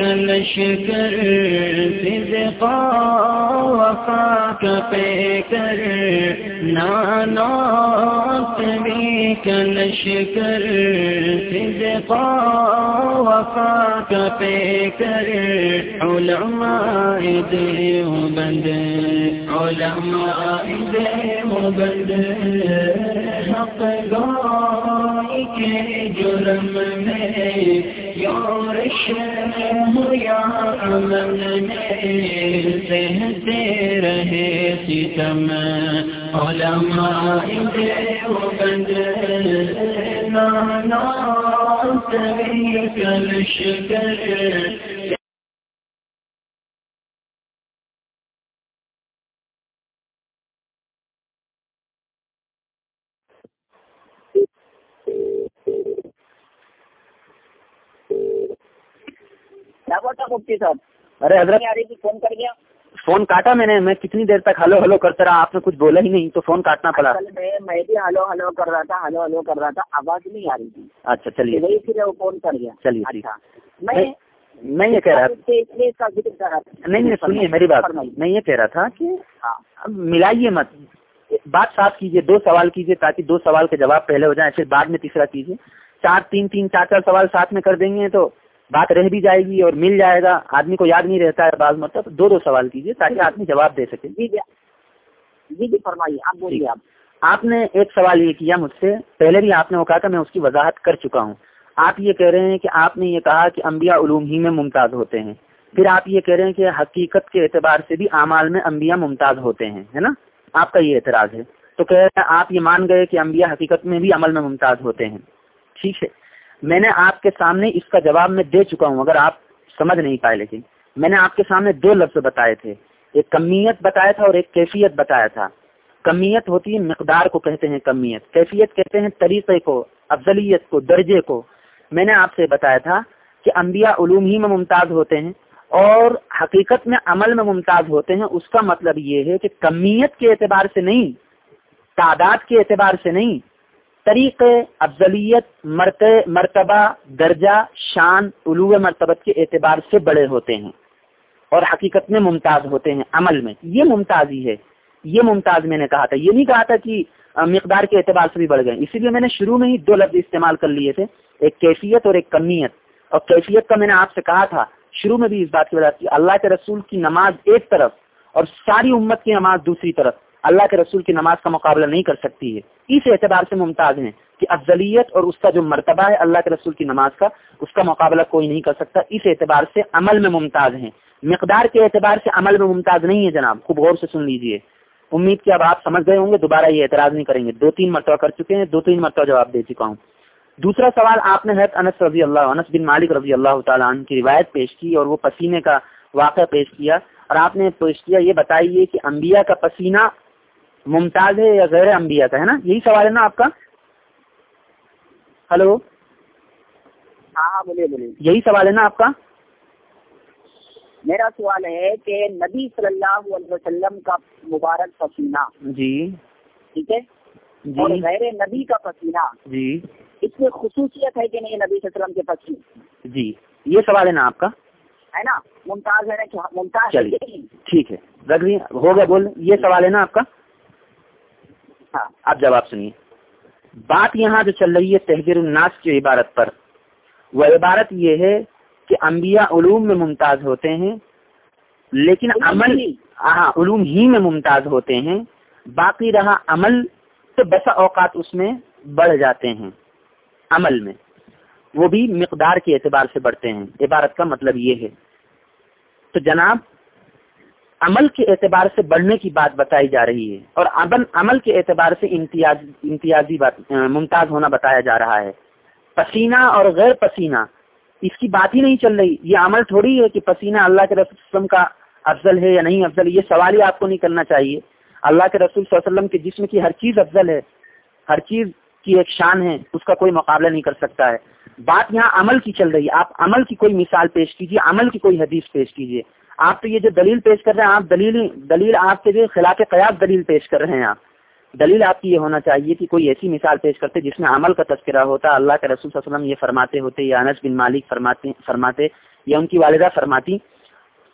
لشکر صدقا وفا کا پے کر نانا بھی لشکر صدقا وفا کا پے کر علماء دیوبند علماء دیوبند حق گائی کے جرم میں یورش یا امن میں سہتے رہے ستم علماء دیوبند نانا کیا مفتی صاحب ارے حضرت آ رہی تھی فون کر گیا فون کاٹا میں نے میں کتنی دیر تک ہلو ہلو کرتا رہا آپ نے کچھ بولا ہی نہیں تو فون کاٹنا پڑا۔ میں بھی ہلو ہلو کر رہا تھا ہلو ہلو کر رہا تھا آواز نہیں آ رہی تھی۔ اچھا چلیے۔ پھر وہ فون کر گیا۔ چلیے اچھا۔ میں میں یہ کہہ رہا تھا نہیں نہیں سنیے میری بات۔ میں یہ کہہ رہا تھا کہ ہاں۔ ملائیے مت۔ بات صاف کیجیے دو سوال کیجیے تاکہ دو سوال کے جواب پہلے ہو جائیں پھر بعد میں تیسرا کیجیے چار تین تین چار چار سوال ساتھ میں کر دیں گے تو بات رہ بھی جائے گی اور مل جائے گا آدمی کو یاد نہیں رہتا ہے بعض مطلب دو دو سوال کیجیے تاکہ آدمی جواب دے سکے۔ جی جی۔ جی جی فرمائیے آپ بولیے آپ۔ آپ نے ایک سوال یہ کیا مجھ سے پہلے بھی آپ نے وہ کہا تھا میں اس کی وضاحت کر چکا ہوں۔ آپ یہ کہہ رہے ہیں کہ آپ نے یہ کہا کہ انبیاء علوم ہی میں ممتاز ہوتے ہیں۔ پھر آپ یہ کہہ رہے ہیں کہ حقیقت کے اعتبار سے بھی اعمال میں انبیاء ممتاز ہوتے ہیں ہے نا؟ آپ کا یہ اعتراض ہے۔ تو کہہ رہے ہیں آپ یہ مان گئے کہ انبیاء حقیقت میں بھی عمل میں ممتاز ہوتے ہیں۔ ٹھیک ہے۔ میں نے آپ کے سامنے اس کا جواب میں دے چکا ہوں اگر آپ سمجھ نہیں پائے، لیکن میں نے آپ کے سامنے دو لفظ بتائے تھے۔ ایک کمیت بتایا تھا اور ایک کیفیت بتایا تھا۔ کمیت ہوتی ہے، مقدار کو کہتے ہیں کمیت۔ کیفیت کہتے ہیں طریقے کو، افضلیت کو، درجے کو۔ میں نے آپ سے بتایا تھا کہ انبیاء علوم ہی میں ممتاز ہوتے ہیں اور حقیقت میں عمل میں ممتاز ہوتے ہیں۔ اس کا مطلب یہ ہے کہ کمیت کے اعتبار سے نہیں، تعداد کے اعتبار سے نہیں طریقے افضلیت مرتبہ، درجہ، شان علو مرتبت کے اعتبار سے بڑے ہوتے ہیں اور حقیقت میں ممتاز ہوتے ہیں عمل میں۔ یہ ممتاز ہی ہے۔ یہ ممتاز میں نے کہا تھا۔ یہ نہیں کہا تھا کہ مقدار کے اعتبار سے بھی بڑھ گئے اسی لیے میں نے شروع میں ہی دو لفظ استعمال کر لیے تھے۔ ایک کیفیت اور ایک کمیت۔ اور کیفیت کا میں نے آپ سے کہا تھا۔ شروع میں بھی اس بات کی وجہ کی اللہ کے رسول کی نماز ایک طرف اور ساری امت کی نماز دوسری طرف۔ اللہ کے رسول کی نماز کا مقابلہ نہیں کر سکتی ہے۔ اس اعتبار سے ممتاز ہیں کہ افضلیت اور اس کا جو مرتبہ ہے اللہ کے رسول کی نماز کا، اس کا مقابلہ کوئی نہیں کر سکتا۔ اس اعتبار سے عمل میں ممتاز ہیں۔ مقدار کے اعتبار سے عمل میں ممتاز نہیں ہے جناب۔ خوب غور سے سن لیجیے۔ امید کہ اب آپ سمجھ گئے ہوں گے، دوبارہ یہ اعتراض نہیں کریں گے۔ دو تین مرتبہ کر چکے ہیں، دو تین مرتبہ جواب دے چکا ہوں۔ دوسرا سوال، آپ نے حید انس رضی اللہ، انس بن مالک رضی اللہ تعالیٰ عنہ کی روایت پیش کی اور وہ پسینے کا واقعہ پیش کیا۔ اور آپ نے پیش کیا، یہ بتائیے کہ انبیاء کا پسینہ ممتاز ہے یا غیر انبیاء کا ہے نا؟ یہی سوال ہے نا آپ کا؟ ہلو ہاں ہاں بولیے بولیے۔ یہی سوال ہے نا آپ کا؟ میرا سوال ہے کہ نبی صلی اللہ علیہ وسلم کا مبارک پسینہ۔ جی۔ ٹھیک ہے؟ اور جی غیر نبی کا پسینہ۔ جی۔ اس میں خصوصیت ہے کہ نہیں نبی صلی اللہ علیہ وسلم کے پسینے جی۔ یہ سوال ہے نا آپ کا؟ ہے نا؟ ممتاز ہے نا کہ ممتاز چلیے۔ ٹھیک ہے۔ رکھ دیں ہو گیا بول۔ یہ سوال ہے نا آپ کا؟ آپ جواب سنیے۔ بات یہاں جو چل رہی ہے تحریر الناس کی عبارت پر وہ عبارت یہ ہے کہ انبیاء علوم میں ممتاز ہوتے ہیں لیکن عمل۔ ہاں علوم ہی میں ممتاز ہوتے ہیں۔ باقی رہا عمل تو بسا اوقات اس میں بڑھ جاتے ہیں عمل میں۔ وہ بھی مقدار کے اعتبار سے بڑھتے ہیں۔ عبارت کا مطلب یہ ہے۔ تو جناب عمل کے اعتبار سے بڑھنے کی بات بتائی جا رہی ہے اور عمل عمل کے اعتبار سے امتیاز امتیازی بات ممتاز ہونا بتایا جا رہا ہے۔ پسینہ اور غیر پسینہ، اس کی بات ہی نہیں چل رہی۔ یہ عمل تھوڑی ہے کہ پسینہ اللہ کے رسول وسلم کا افضل ہے یا نہیں افضل، یہ سوال ہی آپ کو نہیں کرنا چاہیے۔ اللہ کے رسول صلی اللہ علیہ وسلم کے جسم کی ہر چیز افضل ہے، ہر چیز کی ایک شان ہے، اس کا کوئی مقابلہ نہیں کر سکتا ہے۔ بات یہاں عمل کی چل رہی ہے۔ آپ عمل کی کوئی مثال پیش کیجیے عمل کی کوئی حدیث پیش کیجیے آپ تو یہ جو دلیل پیش کر رہے ہیں، آپ دلیل دلیل آپ کے جو خلاف قیاس دلیل پیش کر رہے ہیں آپ۔ دلیل آپ کی یہ ہونا چاہیے کہ کوئی ایسی مثال پیش کرتے جس میں عمل کا تذکرہ ہوتا، اللہ کے رسول صلی اللہ علیہ وسلم یہ فرماتے ہوتے، یا انس بن مالک فرماتے فرماتے، یا ان کی والدہ فرماتی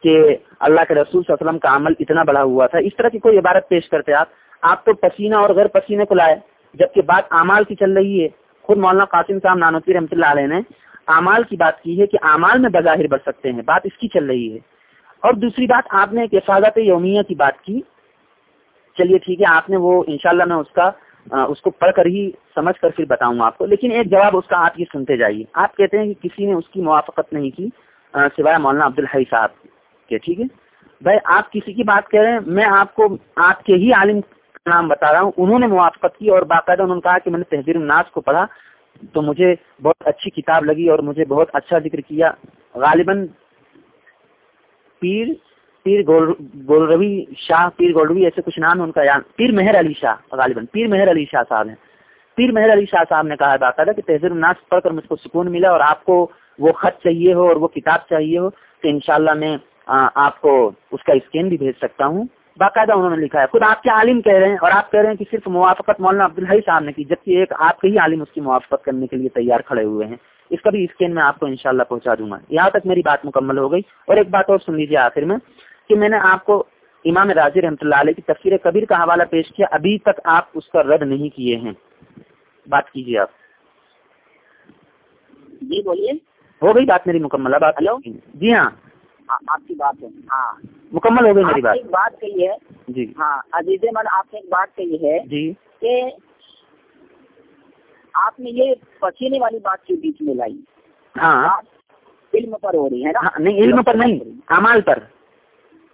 کہ اللہ کے رسول صلی اللہ علیہ وسلم کا عمل اتنا بڑا ہوا تھا۔ اس طرح کی کوئی عبارت پیش کرتے آپ۔ آپ تو پسینہ اور غیر پسینے کو لائے، جبکہ بات اعمال کی چل رہی ہے۔ خود مولانا قاسم صاحب نانوتی رحمۃ اللہ علیہ نے اعمال کی بات کی ہے کہ اعمال میں بظاہر بڑھ سکتے ہیں، بات اس کی چل رہی ہے۔ اور دوسری بات، آپ نے ایک حفاظت یومیہ کی بات کی۔ چلیے ٹھیک ہے، آپ نے وہ، انشاءاللہ میں اس کا اس کو پڑھ کر ہی سمجھ کر پھر بتاؤں گا آپ کو۔ لیکن ایک جواب اس کا آپ یہ سنتے جائیے۔ آپ کہتے ہیں کہ کسی نے اس کی موافقت نہیں کی سوائے مولانا عبد الحی صاحب کے، ٹھیک ہے؟ بھائی، آپ کسی کی بات کہہ رہے ہیں، میں آپ کو، آپ کے ہی عالم نام بتا رہا ہوں۔ انہوں نے موافقت کی اور باقاعدہ انہوں نے کہا کہ میں نے تحزیر الناس کو پڑھا تو مجھے بہت اچھی کتاب لگی اور مجھے بہت اچھا ذکر کیا۔ غالباً پیر پیر گول روی شاہ، پیر گولروی ایسے کچھ نام ہے ان کا یاد پیر مہر علی شاہ، غالباً۔ پیر مہر علی شاہ صاحب ہیں۔ پیر مہر علی شاہ صاحب نے کہا باقاعدہ کہ تحزیر الناس پڑھ کر مجھ کو سکون ملا اور آپ کو وہ خط چاہیے ہو اور وہ کتاب چاہیے ہو تو انشاءاللہ میں آپ کو اس کا اسکین بھی بھیج سکتا ہوں۔ باقاعدہ انہوں نے لکھا ہے، خود آپ کے عالم کہہ رہے ہیں اور آپ کہہ رہے ہیں کہ صرف موافقت مولانا عبدالحی صاحب نے کی، جبکہ ایک آپ کے ہی عالم اس کی موافقت کرنے کے لیے تیار کھڑے ہوئے ہیں۔ اس کا بھی اسکین میں آپ کو انشاءاللہ پہنچا دوں گا۔ یہاں تک میری بات مکمل ہو گئی۔ اور ایک بات اور سن لیجیے آخر میں کہ میں نے آپ کو امام راضی رحمۃ اللہ علیہ کی تفسیر کبیر کا حوالہ پیش کیا ابھی تک آپ اس کا رد نہیں کیے ہیں۔ بات کیجیے آپ۔ جی بولیے۔ ہو گئی بات میری مکمل؟ بات ہلو؟ جی ہاں۔ آپ کی بات ہے۔ ہاں۔ مکمل ہو گئی میری بات۔ ایک بات کہی ہے۔ جی۔ ہاں عزیز من آپ نے ایک بات کہی ہے جی۔ کہ آپ نے یہ پسینے والی بات کے بیچ میں لائی۔ ہاں۔ علم پر ہو رہی ہے نا ہاں، نہیں علم پر نہیں عمل پر۔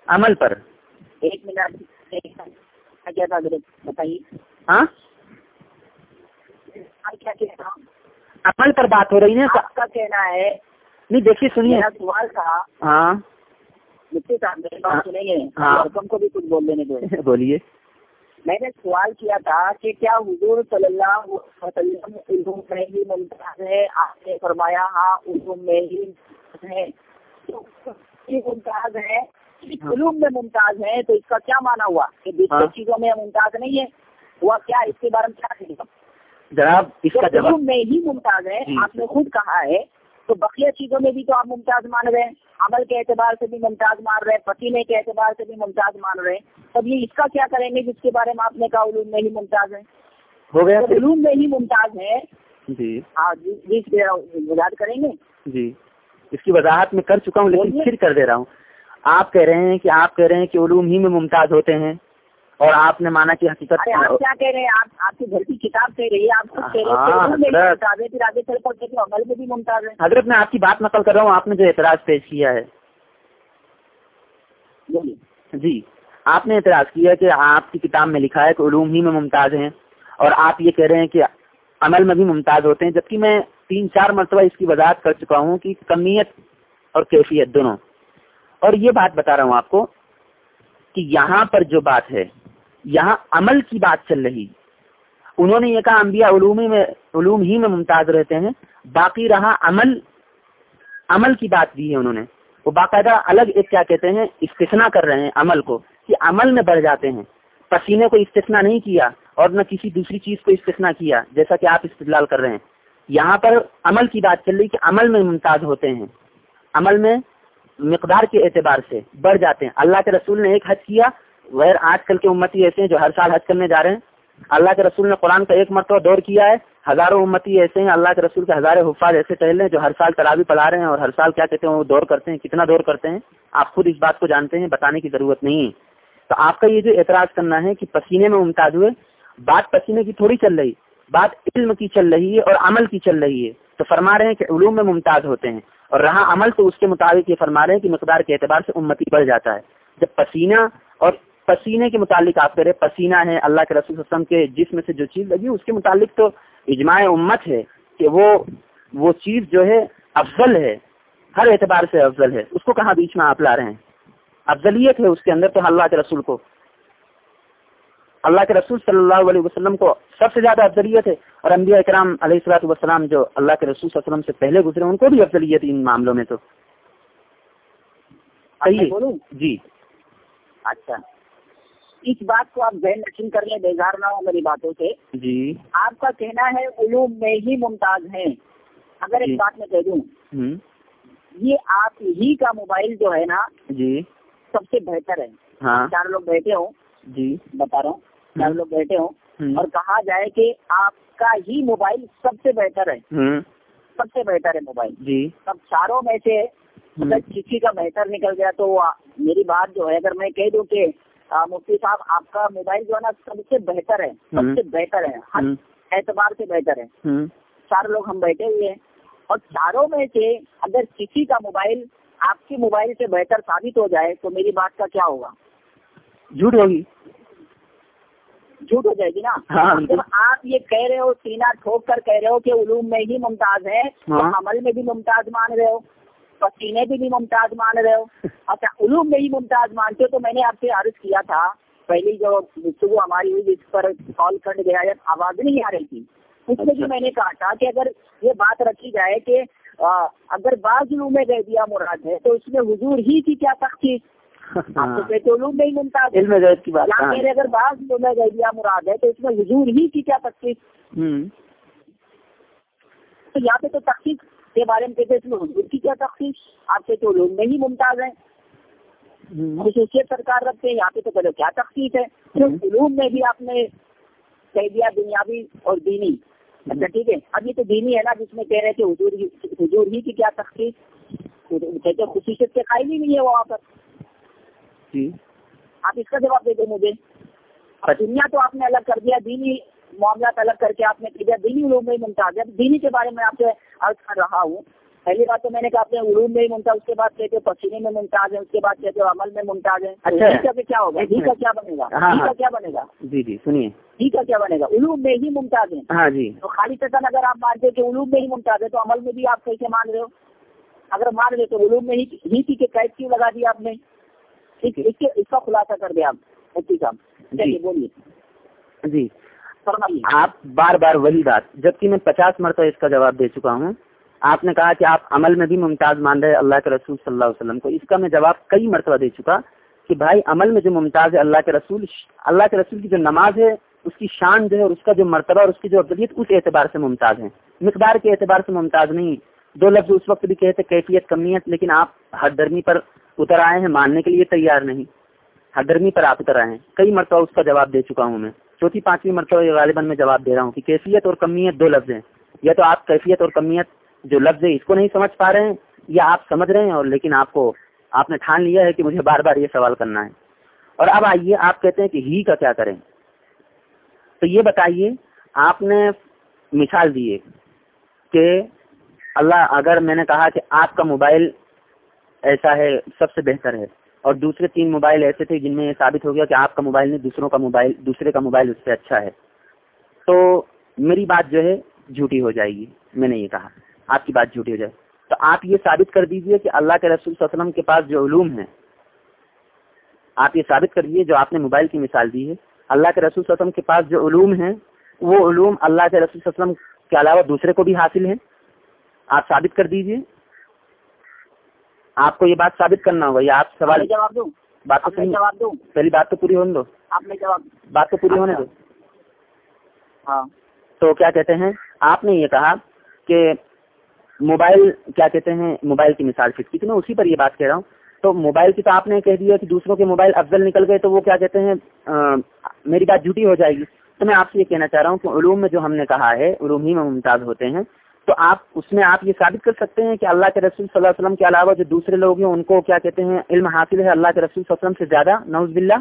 عمل پر۔ ایک منٹ کیا تھا بتائیے۔ ہاں؟ عمل پر بات ہو رہی ہے۔ آپ کا کہنا ہے۔ نہیں دیکھیے سنیے۔ سوال تھا۔ ہاں۔ مفتی صاحب میری بات سنیں گے؟ ہاں۔ حکم کو بھی کچھ بول دینے دو۔ بولیے۔ میں نے سوال کیا تھا کہ کیا حضور صلی اللہ علیہ وسلم علوم میں ہی ممتاز ہے آپ نے فرمایا ہاں علوم میں ہی ہے ممتاز ہے علوم میں ممتاز ہے تو اس کا کیا مانا ہوا کہ دوسری ہاں۔ چیزوں میں ممتاز نہیں ہے ہوا کیا اس کے بارے میں کیا جناب اس کا جواب میں ہی ممتاز ہے جی۔ آپ نے خود کہا ہے تو بقیہ چیزوں میں بھی تو آپ ممتاز مان رہے ہیں۔ عمل کے اعتبار سے بھی ممتاز مان رہے ہیں۔ پسینے کے اعتبار سے بھی ممتاز مان رہے ہیں۔ تب یہ اس کا کیا کریں گے جس کے بارے میں آپ نے کہا علوم میں ہی ممتاز ہے ہو گیا۔ علوم میں ہی ممتاز ہے جی۔ ہاں جی جی وضاحت کریں گے؟ جی۔ اس کی وضاحت میں کر چکا ہوں لیکن۔ پھر کر دے رہا ہوں۔ آپ کہہ رہے ہیں کہ آپ کہہ رہے ہیں کہ علوم ہی میں ممتاز ہوتے ہیں۔ اور آپ نے مانا کہ حقیقت کیا کہہ رہے ہیں؟ آپ کے گھر کی کتاب کہہ رہی ہے آپ ہاں، حضرت۔ میں بھی ممتاز ہے حضرت میں آپ کی بات نقل کر رہا ہوں آپ نے جو اعتراض پیش کیا ہے۔ جی آپ نے اعتراض کیا کہ آپ کی کتاب میں لکھا ہے کہ علوم ہی میں ممتاز ہیں اور آپ یہ کہہ رہے ہیں کہ عمل میں بھی ممتاز ہوتے ہیں جبکہ میں تین چار مرتبہ اس کی وضاحت کر چکا ہوں کہ کمیت اور کیفیت دونوں۔ اور یہ بات بتا رہا ہوں آپ کو کہ یہاں پر جو بات ہے یہاں عمل کی بات چل رہی انہوں نے یہ کہا، انبیاء علوم میں علوم ہی میں ممتاز رہتے ہیں۔ باقی رہا عمل عمل کی بات دی ہے انہوں نے۔ وہ باقاعدہ الگ ایک کیا کہتے ہیں استثنا کر رہے ہیں عمل کو، کہ عمل میں بڑھ جاتے ہیں۔ پسینے کو استثنا نہیں کیا اور نہ کسی دوسری چیز کو استثنا کیا، جیسا کہ آپ استدلال کر رہے ہیں۔ یہاں پر عمل کی بات چل رہی کہ عمل میں ممتاز ہوتے ہیں۔ عمل میں مقدار کے اعتبار سے بڑھ جاتے ہیں۔ اللہ کے رسول نے ایک حج کیا غیر آج کل کے امتی ایسے ہیں جو ہر سال حج کرنے جا رہے ہیں۔ اللہ کے رسول نے قرآن کا ایک مرتبہ دور کیا ہے۔ ہزاروں امتی ایسے ہیں، اللہ کے رسول کے ہزاروں حفاظ ایسے ٹہل ہیں جو ہر سال تراوی پڑھا رہے ہیں اور ہر سال کیا کہتے ہیں، وہ دور کرتے ہیں۔ کتنا دور کرتے ہیں؟ آپ خود اس بات کو جانتے ہیں، بتانے کی ضرورت نہیں ہے۔ تو آپ کا یہ جو اعتراض کرنا ہے کہ پسینے میں ممتاز ہوئے، بات پسینے کی تھوڑی چل رہی، بات علم کی چل رہی ہے اور عمل کی چل رہی ہے۔ تو فرما رہے ہیں کہ علوم میں ممتاز ہوتے ہیں۔ اور رہا عمل تو اس کے مطابق یہ فرما رہے ہیں کہ مقدار کے اعتبار سے امتی بڑھ جاتا ہے۔ جب پسینہ اور پسینے کے متعلق آپ کریں پسینہ ہے اللہ کے رسول وسلم کے جسم سے جو چیز لگی اس کے متعلق تو اجماع امت ہے کہ وہ وہ چیز جو ہے افضل ہے ہر اعتبار سے افضل ہے۔ اس کو کہاں بیچ میں آپ لا رہے ہیں؟ افضلیت ہے اس کے اندر تو اللہ کے رسول کو۔ اللہ کے رسول صلی اللہ علیہ وسلم کو سب سے زیادہ افضلیت ہے اور انبیاء اکرام علیہ السلاۃ وسلام جو اللہ کے رسول صلی اللہ علیہ وسلم سے پہلے گزرے ان کو بھی افضلیت ان معاملوں میں تو۔ صحیح جی۔ اچھا۔ اس بات کو آپ ذہن نشین کر لیں بیزار نہ ہو میری باتوں سے۔ جی۔ آپ کا کہنا ہے علوم میں ہی ممتاز ہیں۔ اگر جی۔ ایک بات میں کہہ دوں یہ آپ ہی کا موبائل جو ہے نا جی۔ سب سے بہتر ہے۔ ہاں۔ چار لوگ بیٹھے ہوں۔ جی۔ بتا رہا ہوں۔ چار لوگ بیٹھے ہوں۔ اور کہا جائے کہ آپ کا ہی موبائل سب سے بہتر ہے۔ سب سے بہتر ہے موبائل۔ جی۔ اب چاروں میں سے اگر کسی کا بہتر نکل گیا تو میری بات جو ہے اگر میں کہہ دوں کہ مفتی صاحب آپ کا موبائل جو ہے نا سب سے بہتر ہے سب۔ سے بہتر ہے ہر اعتبار سے بہتر ہے۔ چار لوگ ہم بیٹھے ہوئے ہیں۔ اور چاروں میں سے اگر کسی کا موبائل آپ کے موبائل سے بہتر ثابت ہو جائے تو میری بات کا کیا ہوگا؟ جھوٹ ہوگی۔ جھوٹ ہو جائے گی نا؟ ہاں، جب آپ یہ کہہ رہے ہو سینہ ٹھوک کر کہہ رہے ہو کہ علوم میں ہی ممتاز ہے ہاں۔ عمل میں بھی ممتاز مان رہے ہو پسینے بھی بھی ممتاز مان رہے ہو۔ اچھا علوم میں ہی ممتاز مانتے ہو تو میں نے آپ سے عرض کیا تھا پہلی جو گفتگو ہماری ہوئی جس پر کال کٹ گیا جب آواز نہیں آ رہی تھی۔ اس میں بھی اچھا۔ میں نے کہا تھا کہ اگر یہ بات رکھی جائے کہ اگر بعض علوم میں دیا مراد ہے تو اس میں حضور ہی کی کیا تخصیص آپ تو کہتے علوم ہی ممتاز علم غیب کی بات۔ یا ہاں، اگر بعض علوم میں دیا مراد ہے تو اس میں حضور ہی کی کیا ہوں، تو یہاں پہ تو تخصیص کے بارے میں کہتے ہیں اس میں حضور کی کیا تخصیص آپ سے تو میں ہی ممتاز ہیں۔ خصوصیت سرکار رکھتے ہیں یہاں پہ تو چلو کیا تخصیص ہے۔ صرف علوم میں بھی آپ نے کہہ دیا دنیاوی اور دینی۔ اچھا ٹھیک ہے۔ اب یہ تو دینی ہے نا جس میں کہہ رہے تھے حضور ہی حضور ہی کی کیا تخصیص کہتے خصوصیت کے قائل ہی نہیں ہے وہاں پر۔ جی۔ آپ اس کا جواب دے دیں مجھے۔ اب دنیا تو آپ نے الگ کر دیا دینی معاملات الگ کر کے آپ نے کہہ دیا دینی علوم میں ہی ممتاز ہے دینی کے بارے میں آپ سے عرض کر رہا ہوں۔ پہلی بات تو میں نے کہا اپنے علوم میں ہی ممتاز اس کے بعد کہتے ہیں پسینے میں ممتاز ہے اس کے بعد کہتے ہیں عمل میں ممتاز ہے۔ اچھا۔ کیا ہوگا؟ ہی کا کیا بنے گا؟ ہاں۔ کا کیا بنے گا؟ جی جی سنیے۔ ہی کا کیا بنے گا؟ علوم میں ہی ممتاز ہے۔ ہاں جی۔ تو خالی چٹن اگر آپ مانتے ہیں کہ علوم میں ہی ممتاز ہے تو عمل میں بھی آپ کیسے مان رہے ہو؟ اگر مان رہے تو علوم میں ہی ہی کی قید کیوں لگا دیا آپ نے؟ اس کا خلاصہ کر دیا آپ۔ مفتی صاحب چلیے بولیے۔ جی۔ آپ بار بار وہی بات، جبکہ میں پچاس مرتبہ اس کا جواب دے چکا ہوں۔ آپ نے کہا کہ آپ عمل میں بھی ممتاز مان رہے اللہ کے رسول صلی اللہ علیہ وسلم کو۔ اس کا میں جواب کئی مرتبہ دے چکا کہ بھائی عمل میں جو ممتاز ہے، اللہ کے رسول، اللہ کے رسول کی جو نماز ہے، اس کی شان جو ہے اور اس کا جو مرتبہ اور اس کی جو افضلیت اس اعتبار سے ممتاز ہے مقدار کے اعتبار سے ممتاز نہیں۔ دو لفظ اس وقت بھی کہتے کیفیت کمیت لیکن آپ ہر درمی پر اتر آئے ہیں، ماننے کے لیے تیار نہیں۔ ہر درمی پر آپ اتر آئے ہیں۔ کئی مرتبہ اس کا جواب دے چکا ہوں میں۔ چوتھی پانچویں مرتبہ یہ غالباً میں جواب دے رہا ہوں کہ کیفیت اور کمیت دو لفظ ہیں۔ یا تو آپ کیفیت اور کمیت جو لفظ ہے اس کو نہیں سمجھ پا رہے ہیں یا آپ سمجھ رہے ہیں اور لیکن آپ کو آپ نے ٹھان لیا ہے کہ مجھے بار بار یہ سوال کرنا ہے۔ اور اب آئیے آپ کہتے ہیں کہ ہی کا کیا کریں۔ تو یہ بتائیے، آپ نے مثال دی ہے کہ اللہ، اگر میں نے کہا کہ آپ کا موبائل ایسا ہے، سب سے بہتر ہے اور دوسرے تین موبائل ایسے تھے جن میں یہ ثابت ہو گیا کہ آپ کا موبائل نہیں، دوسروں کا موبائل، دوسرے کا موبائل اس سے اچھا ہے۔ تو میری بات جو ہے، جھوٹی ہو جائے گی۔ میں نے یہ کہا۔ آپ کی بات جھوٹی ہو جائے۔ تو آپ یہ ثابت کر دیجیے کہ اللہ کے رسول صلی اللہ علیہ وسلم کے پاس جو علوم ہیں، آپ یہ ثابت کر دیجیے جو آپ نے موبائل کی مثال دی ہے۔ اللہ کے رسول صلی اللہ علیہ وسلم کے پاس جو علوم ہیں، وہ علوم اللہ کے رسول صلی اللہ علیہ وسلم کے علاوہ دوسرے کو بھی حاصل ہیں۔ آپ ثابت کر دیجیے۔ آپ کو یہ بات ثابت کرنا ہوگا یا آپ سوال جواب دوں۔ بات جواب دوں۔ پہلی بات تو پوری ہونے دو۔ آپ نے جواب بات تو پوری ہونے دو۔ ہاں۔ تو کیا کہتے ہیں؟ آپ نے یہ کہا کہ موبائل کیا کہتے ہیں؟ موبائل کی مثال فٹ کی تو میں اسی پر یہ بات کہہ رہا ہوں۔ تو موبائل کی تو آپ نے کہہ دیا کہ دوسروں کے موبائل افضل نکل گئے تو وہ کیا کہتے ہیں؟ میری بات جھوٹی ہو جائے گی۔ تو میں آپ سے یہ کہنا چاہ رہا ہوں کہ علوم میں جو ہم نے کہا ہے علوم ہی میں ممتاز ہوتے ہیں۔ تو آپ اس میں آپ یہ ثابت کر سکتے ہیں کہ اللہ کے رسول صلی اللہ علیہ وسلم کے علاوہ جو دوسرے لوگ ہیں، ان کو کیا کہتے ہیں؟ علم حاصل ہے اللہ کے رسول صلی اللہ علیہ وسلم سے زیادہ نوز باللہ۔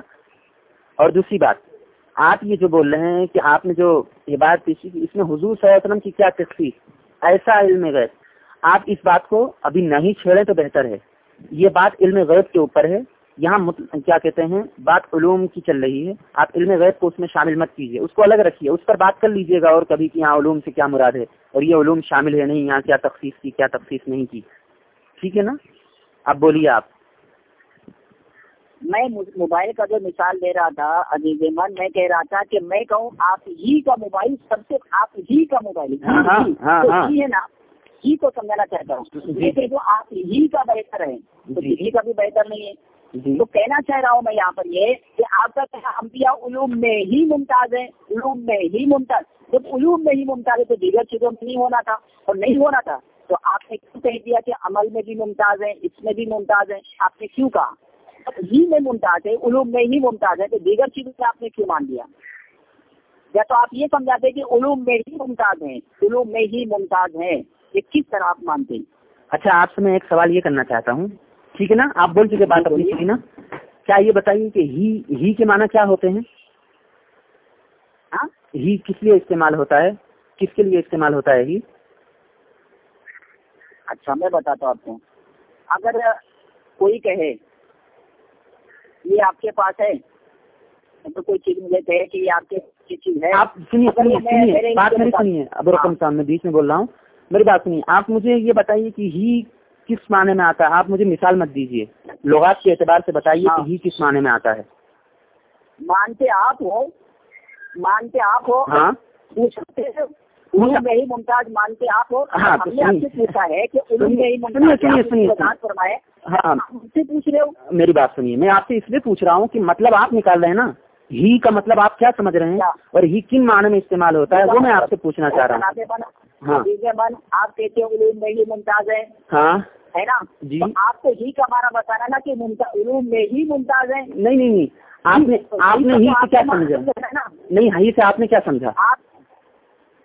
اور دوسری بات، آپ یہ جو بول رہے ہیں کہ آپ نے جو یہ بات پیشی کی، اس میں حضور صلی اللہ علیہ وسلم کی کیا تخصیص ایسا علم غیب۔ آپ اس بات کو ابھی نہیں چھیڑیں تو بہتر ہے۔ یہ بات علم غیب کے اوپر ہے۔ یہاں کیا کہتے ہیں؟ بات علوم کی چل رہی ہے۔ آپ علم غیب کو اس میں شامل مت کیجیے اس کو الگ رکھیے۔ اس پر بات کر لیجیے گا اور کبھی کہ یہاں علوم سے کیا مراد ہے۔ اور یہ علوم شامل ہے نہیں یہاں کیا تخصیص کی کیا تخصیص نہیں کی۔ ٹھیک ہے نا؟ اب بولیے آپ۔ میں موبائل کا جو مثال دے رہا تھا عزیز من میں کہہ رہا تھا کہ میں کہوں آپ ہی کا موبائل سب سے آپ ہی کا موبائل۔ ہاں، ہاں، ہاں،۔ ہی ہے نا؟ ہی کو سمجھانا چاہتا ہوں۔ جی۔ جو آپ ہی کا بہتر ہے تو جی۔ ہی کا بھی بہتر نہیں ہے۔ جی تو کہنا چاہ رہا ہوں میں یہاں پر یہ کہ آپ کا کہنا انبیاء علوم میں ہی ممتاز ہے علوم میں ہی ممتاز۔ جب علوم میں ہی ممتاز ہے تو دیگر چیزوں میں نہیں ہونا تھا اور نہیں ہونا تھا۔ تو آپ نے کیوں کہہ دیا کہ عمل میں بھی ممتاز ہے اس میں بھی ممتاز ہے آپ نے کیوں کہا؟ ہی میں ممتاز ہے علوم میں ہی ممتاز ہے تو دیگر چیزوں سے آپ نے کیوں مان دیا یا تو آپ یہ سمجھاتے کہ علوم میں ہی ممتاز ہیں علوم میں ہی ممتاز ہیں یہ کس طرح آپ مانتے ہیں؟ اچھا آپ سے میں ایک سوال یہ کرنا چاہتا ہوں۔ ٹھیک ہے نا؟ آپ بول چکے بات اپنی سنی نا؟ کیا یہ بتائیے کہ ہی ہی کے معنی کیا ہوتے ہیں؟ ہاں؟ ہی کس لیے استعمال ہوتا ہے؟ کس کے لیے استعمال ہوتا ہے ہی؟ اچھا میں بتاتا ہوں آپ کو۔ اگر کوئی کہے یہ آپ کے پاس ہے تو کوئی چیز مجھے کہے کہ یہ آپ کے چیز ہے۔ آپ سنیے سنیے سنیے بات میری سنیے ابو رقم صاحب میں بیچ میں بول رہا ہوں۔ میری بات سنیے آپ مجھے یہ بتائیے کہ ہی کس معنی میں آتا ہے؟ آپ مجھے مثال مت دیجیے لغات کے اعتبار سے بتائیے کہ ہی کس معنی میں آتا ہے۔ مانتے آپ ہو۔ مانتے آپ ہو۔ ہاں۔ پوچھتے علوم میں ہی ممتاز مانتے آپ ہو۔ ہاں، ہم نے آپ سے پوچھا ہے کہ ہی ممتاز فرمائے ہاں آپ مجھ سے پوچھ رہے ہو۔ میری بات سنیے۔ میں آپ سے اس لیے پوچھ رہا ہوں کہ مطلب آپ نکال رہے ہیں نا۔ ہی کا مطلب آپ کیا سمجھ رہے ہیں؟ اور ہی کن معنی میں استعمال ہوتا ہے؟ وہ میں آپ سے پوچھنا چاہ رہا ہوں۔ ہاں۔ آپ کہتے ہو ممتاز ہے۔ ہاں۔ ہے نا؟ جی۔ آپ کو ہی کا معنی بتانا نا کہ علوم میں ہی ممتاز ہے نہیں نہیں نہیں۔ آپ نے آپ نے ہی سے کیا سمجھا؟ نہیں ہی سے آپ نے کیا سمجھا؟ آپ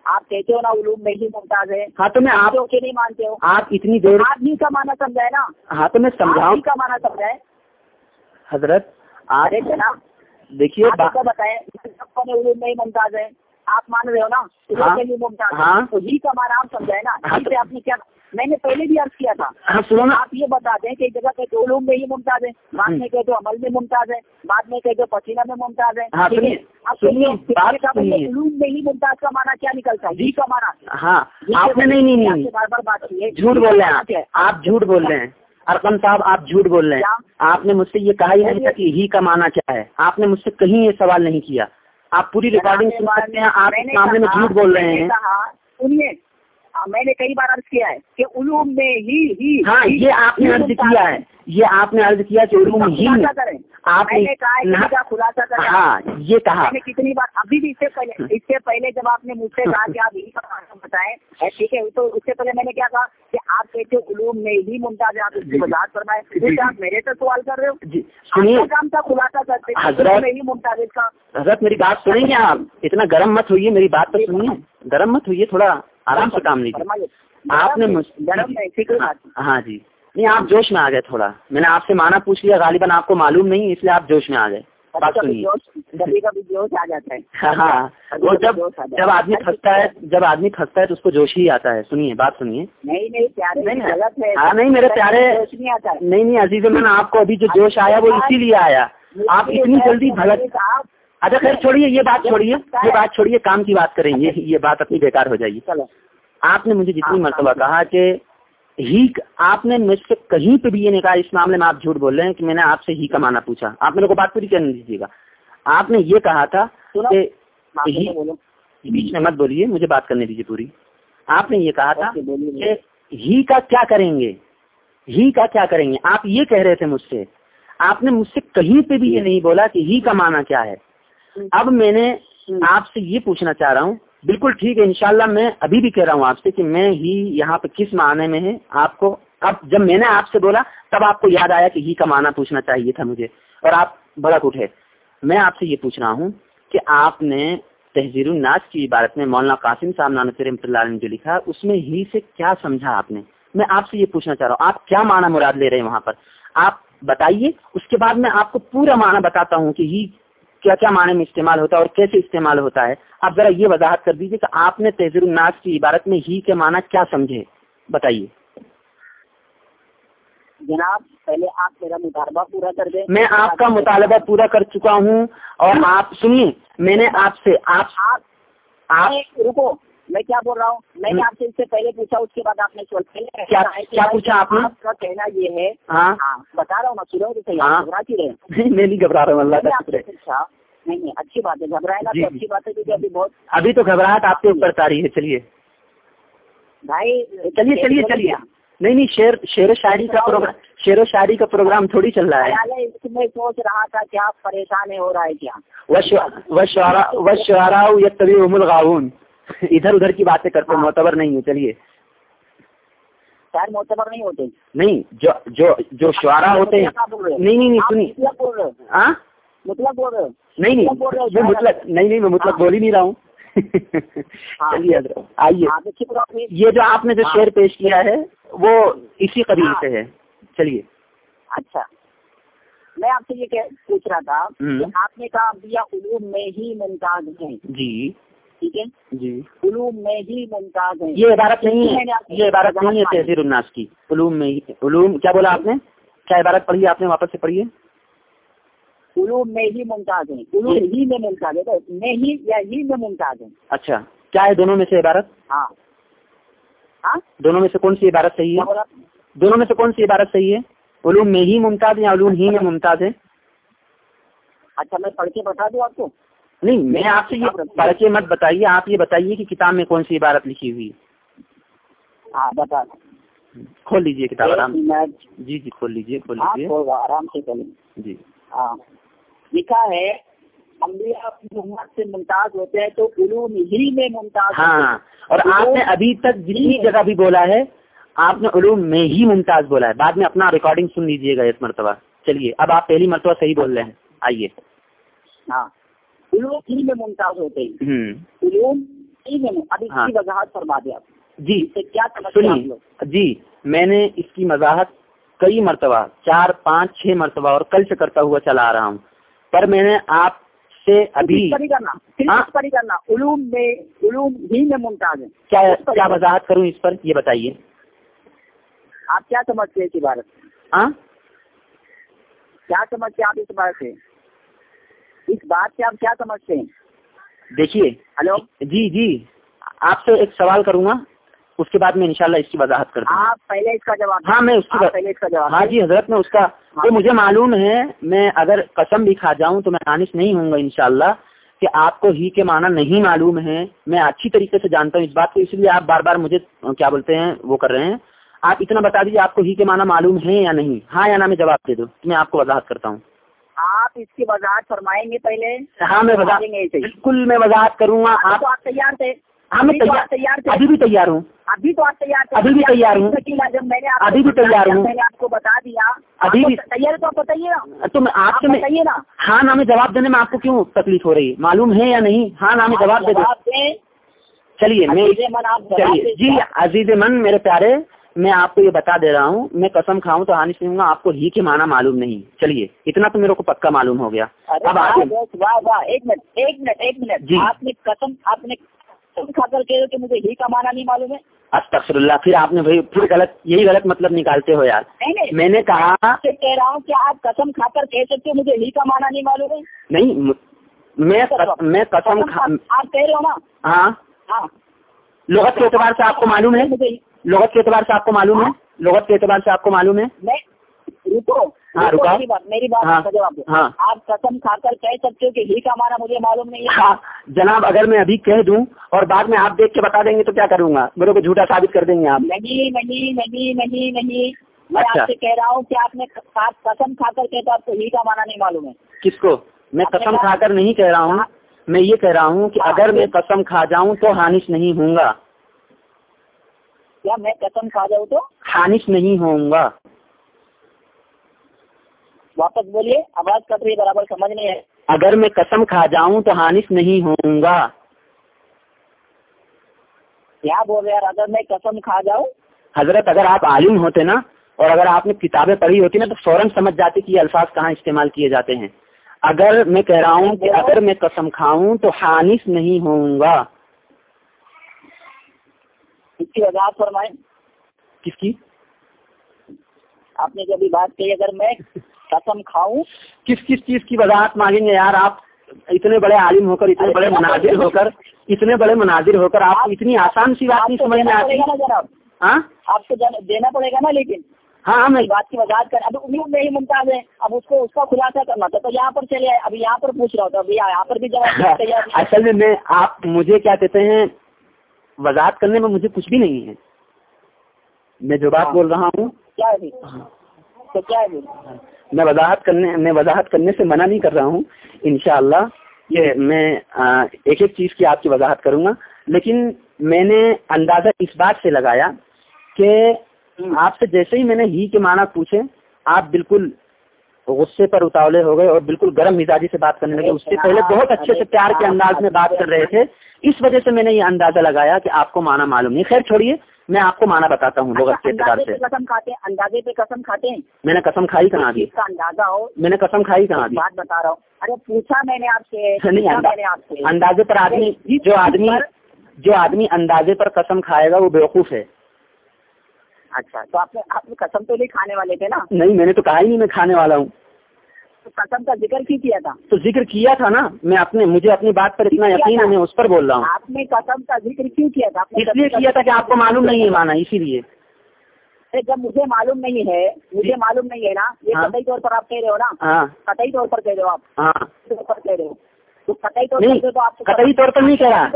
آپ کہتے ہو نا علوم میں ہی ممتاز ہے ہاں تو میں آپ کہ نہیں مانتے ہو؟ آپ اتنی دیر آپ ہی کا معنی سمجھائے نا۔ ہاں تو میں آپ سمجھاؤں۔ کا معنی سمجھائے حضرت آپ جناب دیکھیے آپ بتائیں علوم میں ہی ممتاز ہے آپ مان رہے ہو نا؟ ہاں۔ ہی ممتاز ہے ہاں۔ تو ہی کا معنی آپ سمجھائے نا۔ ہاں آپ نے کیا میں نے پہلے بھی عرض کیا تھا؟ ہاں آپ یہ بتا دیں کہ ایک جگہ کہتے علوم میں ہی ممتاز ہے بعد میں کہتے عمل میں ممتاز ہے بعد میں کہتے پسینہ میں ممتاز ہے ہاں، ہے؟ سنیے،۔ علوم میں ہی ممتاز کا معنی کیا نکلتا ہے؟ کا معنی۔ ہاں آپ نے نہیں نہیں بار بار بات کی ہے۔ جھوٹ بول رہے ہیں آپ۔ جھوٹ بول رہے ہیں۔ ارکم صاحب آپ جھوٹ بول رہے ہیں۔ آپ نے مجھ سے یہ کہا ہی نہیں کہ ہی کا معنی کیا ہے۔ آپ نے مجھ سے کہیں یہ سوال نہیں کیا۔ آپ پوری ریکارڈنگ سن سکتے ہیں آپ اس معاملے میں جھوٹ بول رہے ہیں۔ میں نے کئی بار عرض کیا ہے کہ علوم میں ہی ہی ہاں یہ آپ نے عرض کیا ہے۔ یہ آپ نے عرض کیا کہ علوم ہی میں کریں۔ آپ نے کہا ہے کا خلاصہ کریں۔ ہاں یہ کہا۔ میں نے کتنی بار ابھی بھی اس سے پہلے اس سے پہلے جب آپ نے مجھ سے کہا کہ آپ یہی کا معنی بتائیں ٹھیک ہے تو اس سے پہلے میں نے کیا کہا کہ آپ کہتے علوم میں ہی ممتاز آپ اس کی وضاحت فرمائیں۔ پھر آپ میرے سے سوال کر رہے ہو جی سنیے۔ کا کام تھا خلاصہ کرتے حضرت- میں ہی ممتاز کا۔ حضرت میری بات سنیں گے آپ؟ اتنا گرم مت ہوئیے میری بات تو سنیے۔ گرم مت ہوئیے تھوڑا آرام سے کام لیجیے فرمائیے۔ آپ نے نہیں۔ ہاں جی۔ نہیں آپ جوش میں آ گئے تھوڑا۔ میں نے آپ سے مانا پوچھ لیا غالباً آپ کو معلوم نہیں اس لیے آپ جوش میں آ گئے۔ ہے۔ ہاں ہاں۔ کبھی وہ جب جب آدمی پھنستا ہے جب آدمی پھنستا ہے تو اس کو جوش ہی آتا ہے۔ سنیے بات سنیے۔ نہیں نہیں نہیں نہیں۔ ہاں نہیں میرے پیارے نہیں نہیں نہیں عزیز میں آپ کو ابھی جو جوش آیا وہ اسی لیے آیا۔ آپ اتنی جلدی آپ اچھا خیر چھوڑیے یہ بات چھوڑیے یہ بات چھوڑیے کام کی بات کریں یہ یہ بات اپنی بیکار ہو جائے گی۔ آپ نے مجھے جتنی ہاں، مرتبہ۔ کہا کہ ہی آپ نے مجھ سے کہیں پہ بھی یہ نہیں کہا اس معاملے میں آپ جھوٹ بول رہے ہیں کہ میں نے آپ سے ہی کا معنی پوچھا۔ آپ میرے کو بات پوری کرنے دیجیے گا۔ آپ نے یہ کہا تھا کہ بیچ میں مت بولیے مجھے بات کرنے دیجیے پوری۔ آپ نے یہ کہا تھا کہ۔ ہی کا کیا کریں گے؟ ہی کا کیا کریں گے؟ آپ یہ کہہ رہے تھے مجھ سے۔ آپ نے مجھ سے کہیں پہ بھی یہ نہیں بولا کہ ہی کا معنی کیا ہے۔ اب میں نے آپ سے یہ پوچھنا چاہ رہا ہوں۔ بالکل ٹھیک ہے انشاءاللہ میں ابھی بھی کہہ رہا ہوں آپ سے کہ میں ہی یہاں پہ کس معنی میں ہے آپ کو۔ اب جب میں نے آپ سے بولا تب آپ کو یاد آیا کہ ہی کا معنی پوچھنا چاہیے تھا مجھے۔ اور آپ بڑک اٹھے میں آپ سے یہ پوچھ رہا ہوں کہ آپ نے تحزیر الناس کی عبارت میں مولانا قاسم صاحب نانت رحمۃ اللہ علیہ نے جو لکھا اس میں ہی سے کیا سمجھا آپ نے؟ میں آپ سے یہ پوچھنا چاہ رہا ہوں آپ کیا معنی مراد لے رہے ہیں وہاں پر؟ آپ بتائیے اس کے بعد میں آپ کو پورا معنی بتاتا ہوں کہ ہی کیا کیا معنی میں استعمال ہوتا ہے اور کیسے استعمال ہوتا ہے؟ آپ ذرا یہ وضاحت کر دیجیے کہ آپ نے تحزیر الناس کی عبارت میں ہی کے معنی کیا سمجھے۔ بتائیے۔ جناب پہلے آپ میرا مطالبہ پورا کر دیں۔ میں آپ کا مطالبہ پورا کر چکا ہوں اور آپ سنیے میں نے آپ سے آپ رکو۔ میں کیا بول رہا ہوں؟ میں نے آپ سے اس سے پہلے پوچھا اس کے بعد آپ نے کیا- کہ کیا پوچھا آپ کا کہنا یہ ہے ہاں۔ ہاں بتا رہا ہوں نا سنو صحیح ہاں۔ گھبرا کی رہے میں نہیں گھبرا رہا ہوں اللہ میں کا شکر ہے۔ نہیں اچھی بات ہے گھبرائے جی، تو جی۔ اچھی بات ہے کیونکہ ابھی بہت ابھی تو گھبراہٹ آپ کے اوپر تاری ہے چلیے۔ بھائی چلیے چلیے چلیے۔ نہیں نہیں شعر شعر و شاعری کا پروگرام شعر و شاعری کا پروگرام تھوڑی چل رہا ہے۔ میں سوچ رہا تھا کہ آپ پریشان ہو رہا ہے کیا؟ وہ شعرا یہ طبی ام الغاون ادھر ادھر کی باتیں کرتے ہاں۔ معتبر نہیں ہے چلیے شاعر معتبر نہیں ہوتے نہیں جو جو جو شعرا ہوتے ہیں ہو؟ نہیں نہیں نہیں مطلب ہاں مطلب بول رہے ہو نہیں نہیں مطلب بول رہے میں شاعر- مطلب نہیں نہیں میں مطلب ہاں۔ بول ہی نہیں رہا ہوں۔ چلیے آئیے۔ یہ جو آپ نے جو۔ شعر پیش کیا ہے وہ اسی قبیل۔ سے ہے چلیے اچھا میں آپ سے یہ پوچھ رہا تھا۔ کہ آپ نے کہا انبیاء علوم میں ہی ممتاز ہیں جی ٹھیک ہے؟ جی۔ علوم میں ہی ممتاز ہیں۔ یہ عبارت نہیں ہے یہ عبارت نہیں ہے تحزیر الناس کی۔ علوم میں ہی علوم کیا بولا آپ نے؟ کیا عبارت پڑھی آپ نے واپس سے پڑھی ہے علوم میں ہی ممتاز ہیں۔ علوم ہی میں ممتاز ہے میں ہی یا ہی میں ممتاز ہیں۔ اچھا کیا ہے دونوں میں سے عبارت؟ ہاں۔ ہاں؟ دونوں میں سے کون سی عبارت صحیح ہے؟ دونوں میں سے کون سی عبارت صحیح ہے؟ علوم میں ہی ممتاز یا علوم ہی میں ممتاز ہے اچھا میں پڑھ کے بتا دوں آپ کو۔ نہیں میں آپ سے یہ پڑھ کے مت بتائیے آپ یہ بتائیے کہ کتاب میں کون سی عبارت لکھی ہوئی ہاں بتا کھول لیجیے کتاب آرام جی جی کھول لیجیے کھول ہاں لیجیے کھول آرام سے جی۔ ہاں۔ لکھا ہے انبیاء اپنی امت سے ممتاز ہوتے ہیں تو علوم ہی میں ممتاز ہاں اور آپ نے ابھی تک جتنی جگہ بھی بولا ہے آپ نے علوم میں ہی ممتاز بولا ہے۔ بعد میں اپنا ریکارڈنگ سن لیجیے گا اس مرتبہ۔ چلیے اب آپ پہلی مرتبہ صحیح بول رہے ہیں۔ آئیے۔ ہاں۔ علوم ہی میں ممتاز ہوتے ہیں۔ علوم ہی میں اب اس ہاں۔ کی وضاحت فرما دیا جی۔ اس سے کیا سمجھتے جی۔ میں نے اس کی وضاحت کئی مرتبہ چار پانچ چھ مرتبہ اور کل سے کرتا ہوا چلا آ رہا ہوں۔ پر میں نے آپ سے ابھی کرنا۔ ہاں۔ کرنا۔ علوم میں علوم ہی میں ممتاز ہیں۔ کیا کیا۔ وضاحت کروں اس پر؟ یہ بتائیے۔ آپ کیا سمجھتے ہیں اس عبارت؟ ہاں؟ کیا سمجھتے ہیں آپ اس بات سے؟ اس بات سے آپ کیا سمجھتے ہیں؟ دیکھیے ہلو؟ جی جی آپ سے ایک سوال کروں گا اس کے بعد میں انشاءاللہ اس کی وضاحت کرتا ہوں۔ آپ پہلے اس کا جواب ہاں میں اس کی پہلے اس کا جواب ہاں جی حضرت میں اس کا ہاں۔ تو مجھے معلوم ہے میں اگر قسم بھی کھا جاؤں تو میں دانش نہیں ہوں گا انشاءاللہ کہ آپ کو ہی کے معنی نہیں معلوم ہے۔ میں اچھی طریقے سے جانتا ہوں اس بات کو اس لیے آپ بار بار مجھے کیا بولتے ہیں وہ کر رہے ہیں۔ آپ اتنا بتا دیجیے آپ کو ہی کے معنی معلوم ہے یا نہیں۔ ہاں یا نہ میں جواب دے دو میں آپ کو وضاحت کرتا ہوں۔ آپ اس کی وضاحت فرمائیں گے پہلے ہاں میں وضاحت۔ بالکل میں وضاحت کروں گا آپ تو آپ تیار تھے۔ ہاں میں تیار تھے۔ ابھی بھی تیار ہوں۔ ابھی تو آپ تیار تھے۔ ابھی بھی تیار ہوں۔ جب میں نے ابھی بھی تیار ہوں۔ میں نے آپ کو بتا دیا ابھی بھی- تیار تو آپ بتائیے نا۔ تو میں آپ سے بتائیے نا۔ ہاں میں جواب دینے میں آپ کو کیوں تکلیف ہو رہی ہے؟ معلوم ہے یا نہیں؟ ہاں آپ جواب دے دیں۔ چلیے میں چلیے۔ جی عزیز من میرے پیارے میں آپ کو یہ بتا دے رہا ہوں میں قسم کھاؤں تو ہانش نہیں ہوں گا آپ کو ہی کے معنی معلوم نہیں۔ چلیے اتنا تو میرے کو پکا معلوم ہو گیا۔ اب ایک منٹ ایک منٹ ایک منٹ۔ جی۔ آپ نے قسم آپ نے کھا کر کہہ کہ مجھے ہی کا معنی نہیں معلوم ہے۔ استغفر اللہ پھر آپ نے بھائی پھر غلط یہی غلط مطلب نکالتے ہو یار۔ میں نے کہا کہہ رہا ہوں کہ آپ قسم کھا کر کہہ سکتے ہو مجھے ہی کا معنی نہیں معلوم ہے۔ نہیں میں میں قسم آپ کہہ رہے ہو نا؟ ہاں۔ ہاں۔ لغت کے اعتبار سے آپ کو معلوم ہے؟ مجھے لغت کے اعتبار سے آپ کو معلوم ہے؟ لغت کے اعتبار سے آپ کو معلوم ہے؟ رکو ہاں، رکا۔ میری بات ہاں، ہاں۔ آپ قسم کھا کر کہہ سکتے ہو کہ ہی کا معنی مجھے معلوم نہیں ہے۔ ہاں جناب اگر میں ابھی کہہ دوں اور بعد میں آپ دیکھ کے بتا دیں گے تو کیا کروں گا؟ میرے کو جھوٹا ثابت کر دیں گے آپ۔ نہیں نہیں نہیں نہیں نہیں میں اچھا۔ آپ سے کہہ رہا ہوں کہ آپ نے قسم کھا کر کہتے آپ کو ہی کا معنی نہیں معلوم ہے۔ کس کو؟ میں قسم کھا کر نہیں کہہ رہا ہوں۔ میں یہ کہہ رہا ہوں کہ اگر میں قسم کھا جاؤں تو ہانش نہیں ہوں گا۔ کیا میں قسم کھا جاؤں تو؟ ہانش نہیں ہوں گا۔ واپس بولیے آواز کٹ رہی برابر سمجھ نہیں ہے اگر میں قسم کھا جاؤں تو ہانش نہیں ہوں گا۔ کیا بول رہے یار اگر میں قسم کھا جاؤں؟ حضرت اگر آپ عالم ہوتے نا اور اگر آپ نے کتابیں پڑھی ہوتی نا تو فوراً سمجھ جاتے کہ یہ الفاظ کہاں استعمال کیے جاتے ہیں۔ اگر میں کہہ رہا ہوں کہ اگر میں قسم کھاؤں تو ہانش نہیں ہوں گا۔ اس کی وضاحت فرمائیں۔ کس کی؟ آپ نے جو ابھی بات کہی اگر میں قسم کھاؤں۔ کس کس چیز کی وضاحت مانگیں گے یار؟ آپ اتنے بڑے عالم ہو کر اتنے بڑے مناظر ہو کر اتنے بڑے مناظر ہو کر آپ اتنی آسان سی بات نہیں سمجھ میں آتی؟ ہاں؟ آپ کو دینا پڑے گا نا لیکن۔ ہاں ہاں میں اس بات کی وضاحت کر اب امید میں ہی ممتاز ہے اب اس کو اس کا خلاصہ کرنا تھا تو یہاں پر چلے آئے۔ ابھی یہاں پر پوچھ رہا ہوں تو ابھی یہاں پر بھی جواب۔ اصل میں میں آپ مجھے کیا کہتے ہیں؟ وضاحت کرنے میں مجھے کچھ بھی نہیں ہے۔ میں جو بات ہاں۔ بول رہا ہوں؟ میں وضاحت کرنے میں وضاحت کرنے سے منع نہیں کر رہا ہوں۔ انشاءاللہ یہ میں ایک ایک چیز کی آپ کی وضاحت کروں گا۔ لیکن میں نے اندازہ اس بات سے لگایا کہ آپ سے جیسے ہی میں نے ہی کے معنی پوچھے آپ بالکل غصے پر اتاولے ہو گئے اور بالکل گرم مزاجی سے بات کرنے لگے۔ اس سے پہلے بہت اچھے سے پیار کے انداز میں بات کر رہے تھے۔ اس وجہ سے میں نے یہ اندازہ لگایا کہ آپ کو مانا معلوم نہیں۔ خیر چھوڑیے میں آپ کو مانا بتاتا ہوں۔ لوگ کے اعتبار سے۔ قسم کھاتے ہیں اندازے پہ قسم کھاتے ہیں۔ میں نے قسم کھائی کہاں دی کا اندازہ ہو۔ میں نے قسم کھائی کہاں دی بات بتا رہا ہوں۔ ارے پوچھا میں نے آپ سے نہیں پوچھا میں نے آپ سے۔ اندازے پر آدمی جو آدمی جو آدمی اندازے پر قسم کھائے گا وہ بیوقوف ہے۔ اچھا تو آپ نے آپ نے قسم تو نہیں کھانے والے تھے نا؟ نہیں میں نے تو کہا ہی نہیں میں کھانے والا ہوں۔ تو قسم کا ذکر کی کیا تھا؟ تو ذکر کیا تھا نا میں اپنے مجھے اپنی بات پر اتنا یقین ہے میں اس پر بول رہا ہوں۔ آپ نے قسم کا ذکر کیوں کیا تھا؟ اس لیے کیا تھا کہ آپ کو معلوم نہیں ہے مانا اسی لیے۔ جب مجھے معلوم نہیں ہے مجھے معلوم نہیں ہے نا یہ ہاں۔ قطعی طور پر آپ کہہ رہے ہو نا؟ ہاں۔ قطعی طور پر کہہ رہے ہو آپ۔ ہاں۔ طور پر کہہ رہے ہو۔ قطعی طور پر نہیں کہہ رہا۔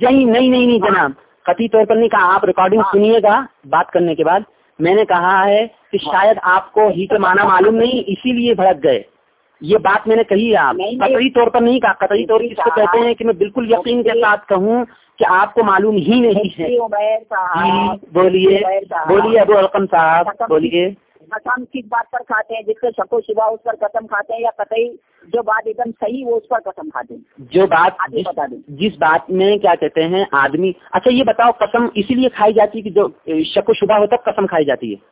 نہیں نہیں نہیں جناب۔ قطعی طور پر نہیں کہا آپ ریکارڈنگ ہاں۔ سنیے گا بات کرنے کے بعد۔ میں نے کہا ہے کہ شاید آپ کو ہی کا معنی معلوم نہیں اسی لیے بھڑک گئے۔ یہ بات میں نے کہی ہے آپ۔ قطعی طور پر نہیں کہا۔ قطعی طور پر اس کو کہتے ہیں کہ میں بالکل یقین کے ساتھ کہوں کہ آپ کو معلوم ہی نہیں ہے۔ جی صاحب۔ بولیے۔ بولیے ابو القم صاحب بولیے۔ قسم کس بات پر کھاتے ہیں؟ جس سے شک و شبہ اس پر قسم کھاتے ہیں یا قطعی جو بات ایک دم صحیح وہ اس پر قسم کھاتے ہیں؟ جو بات جس بتا دیں۔ جس بات میں کیا کہتے ہیں آدمی اچھا یہ بتاؤ قسم اسی لیے کھائی جاتی ہے کہ جو شک و شبہ ہوتا ہے قسم کھائی جاتی ہے؟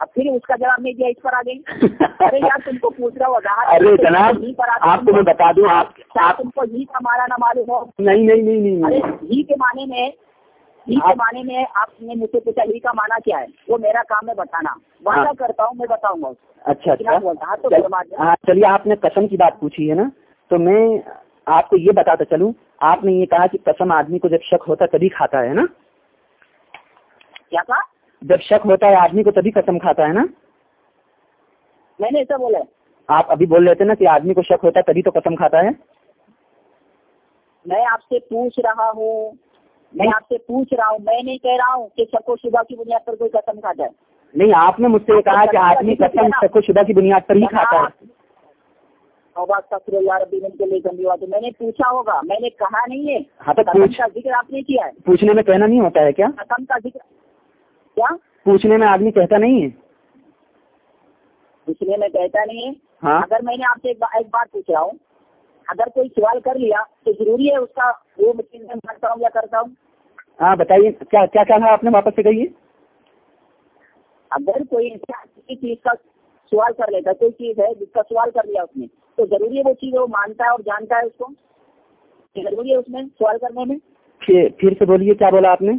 اب پھر اس کا جواب نہیں دیا اس پر آ گئی ارے یار تم کو پوچھ رہا ہوں وضاحت ارے جناب آپ کو میں بتا دوں آپ تم کو ہی کا مانا نہ معلوم ہو؟ نہیں نہیں نہیں نہیں ارے نہیں ہی کے معنی میں ہی کے معنی میں آپ نے مجھ سے پوچھا ہی کا معنی کیا ہے؟ وہ میرا کام ہے بتانا۔ وعدہ ہاں۔ کرتا ہوں میں بتاؤں گا اچھا اچھا۔ ہاں چلیے آپ نے قسم کی بات پوچھی ہے نا۔ تو میں آپ کو یہ بتاتا چلوں آپ نے یہ کہا کہ قسم آدمی کو جب شک ہوتا ہے تبھی کھاتا ہے نا۔ کیا کہا؟ جب شک ہوتا ہے آدمی کو تبھی قسم کھاتا ہے نا۔ میں نے ایسا بولا آپ ابھی بول رہے تھے نا کہ آدمی کو شک ہوتا ہے تبھی تو قسم کھاتا ہے۔ میں آپ سے پوچھ رہا ہوں۔ میں آپ سے پوچھ رہا ہوں میں نہیں کہہ رہا ہوں کہ شک و شبہ کی بنیاد پر کوئی قسم کھاتا ہے نہیں آپ نے مجھ سے یہ کہا کہ آدمی قسم شک و شبہ کی بنیاد پر ہی کھاتا ہے۔ میں نے پوچھا ہوگا میں نے کہا نہیں ہے۔ ہاں ذکر آپ نے کیا ہے؟ پوچھنے میں کہنا نہیں ہوتا ہے کیا؟ قسم کا ذکر کیا؟ پوچھنے میں آدمی کہتا نہیں ہے۔ پوچھنے میں کہتا نہیں ہے۔ ہاں۔ اگر میں نے آپ سے ایک با- ایک بات پوچھ رہا ہوں اگر کوئی سوال کر لیا تو ضروری ہے اس کا وہ چیز میں کرتا ہوں یا کرتا ہوں۔ ہاں بتائیے کیا کیا کہنا آپ نے واپس سے کہیے؟ اگر کوئی انسان کسی چیز کا سوال کر لیتا ہے کوئی چیز ہے جس کا سوال کر لیا اس نے تو ضروری ہے وہ چیز وہ مانتا ہے اور جانتا ہے اس کو؟ ضروری ہے اس میں سوال کرنے میں؟ پھر پھر سے بولیے کیا بولا آپ نے؟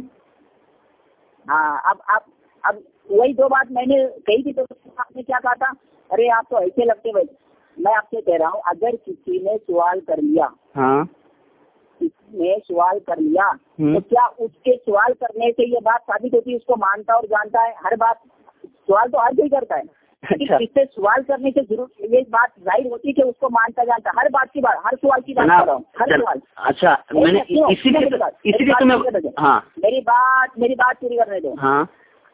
ہاں اب آپ اب وہی دو بات میں نے کہی تھی تو آپ نے کیا کہا تھا؟ ارے آپ تو ایسے لگتے بھائی۔ میں آپ سے کہہ رہا ہوں اگر کسی نے سوال کر لیا ہاں۔ کسی نے سوال کر لیا۔ تو کیا اس کے سوال کرنے سے یہ بات ثابت ہوتی ہے اس کو مانتا اور جانتا ہے؟ ہر بات سوال تو ہر کوئی کرتا ہے۔ اچھا۔ اس سے سوال کرنے سے ضرور یہ بات ظاہر ہوتی ہے کہ اس کو مانتا جانتا ہر بات کی بات ہر سوال کی بات کر رہا ہوں ہر سوال۔ اچھا میں نے؟ اسی لیے۔ ہاں۔ میری بات میری بات پوری کرنے دو۔ ہاں۔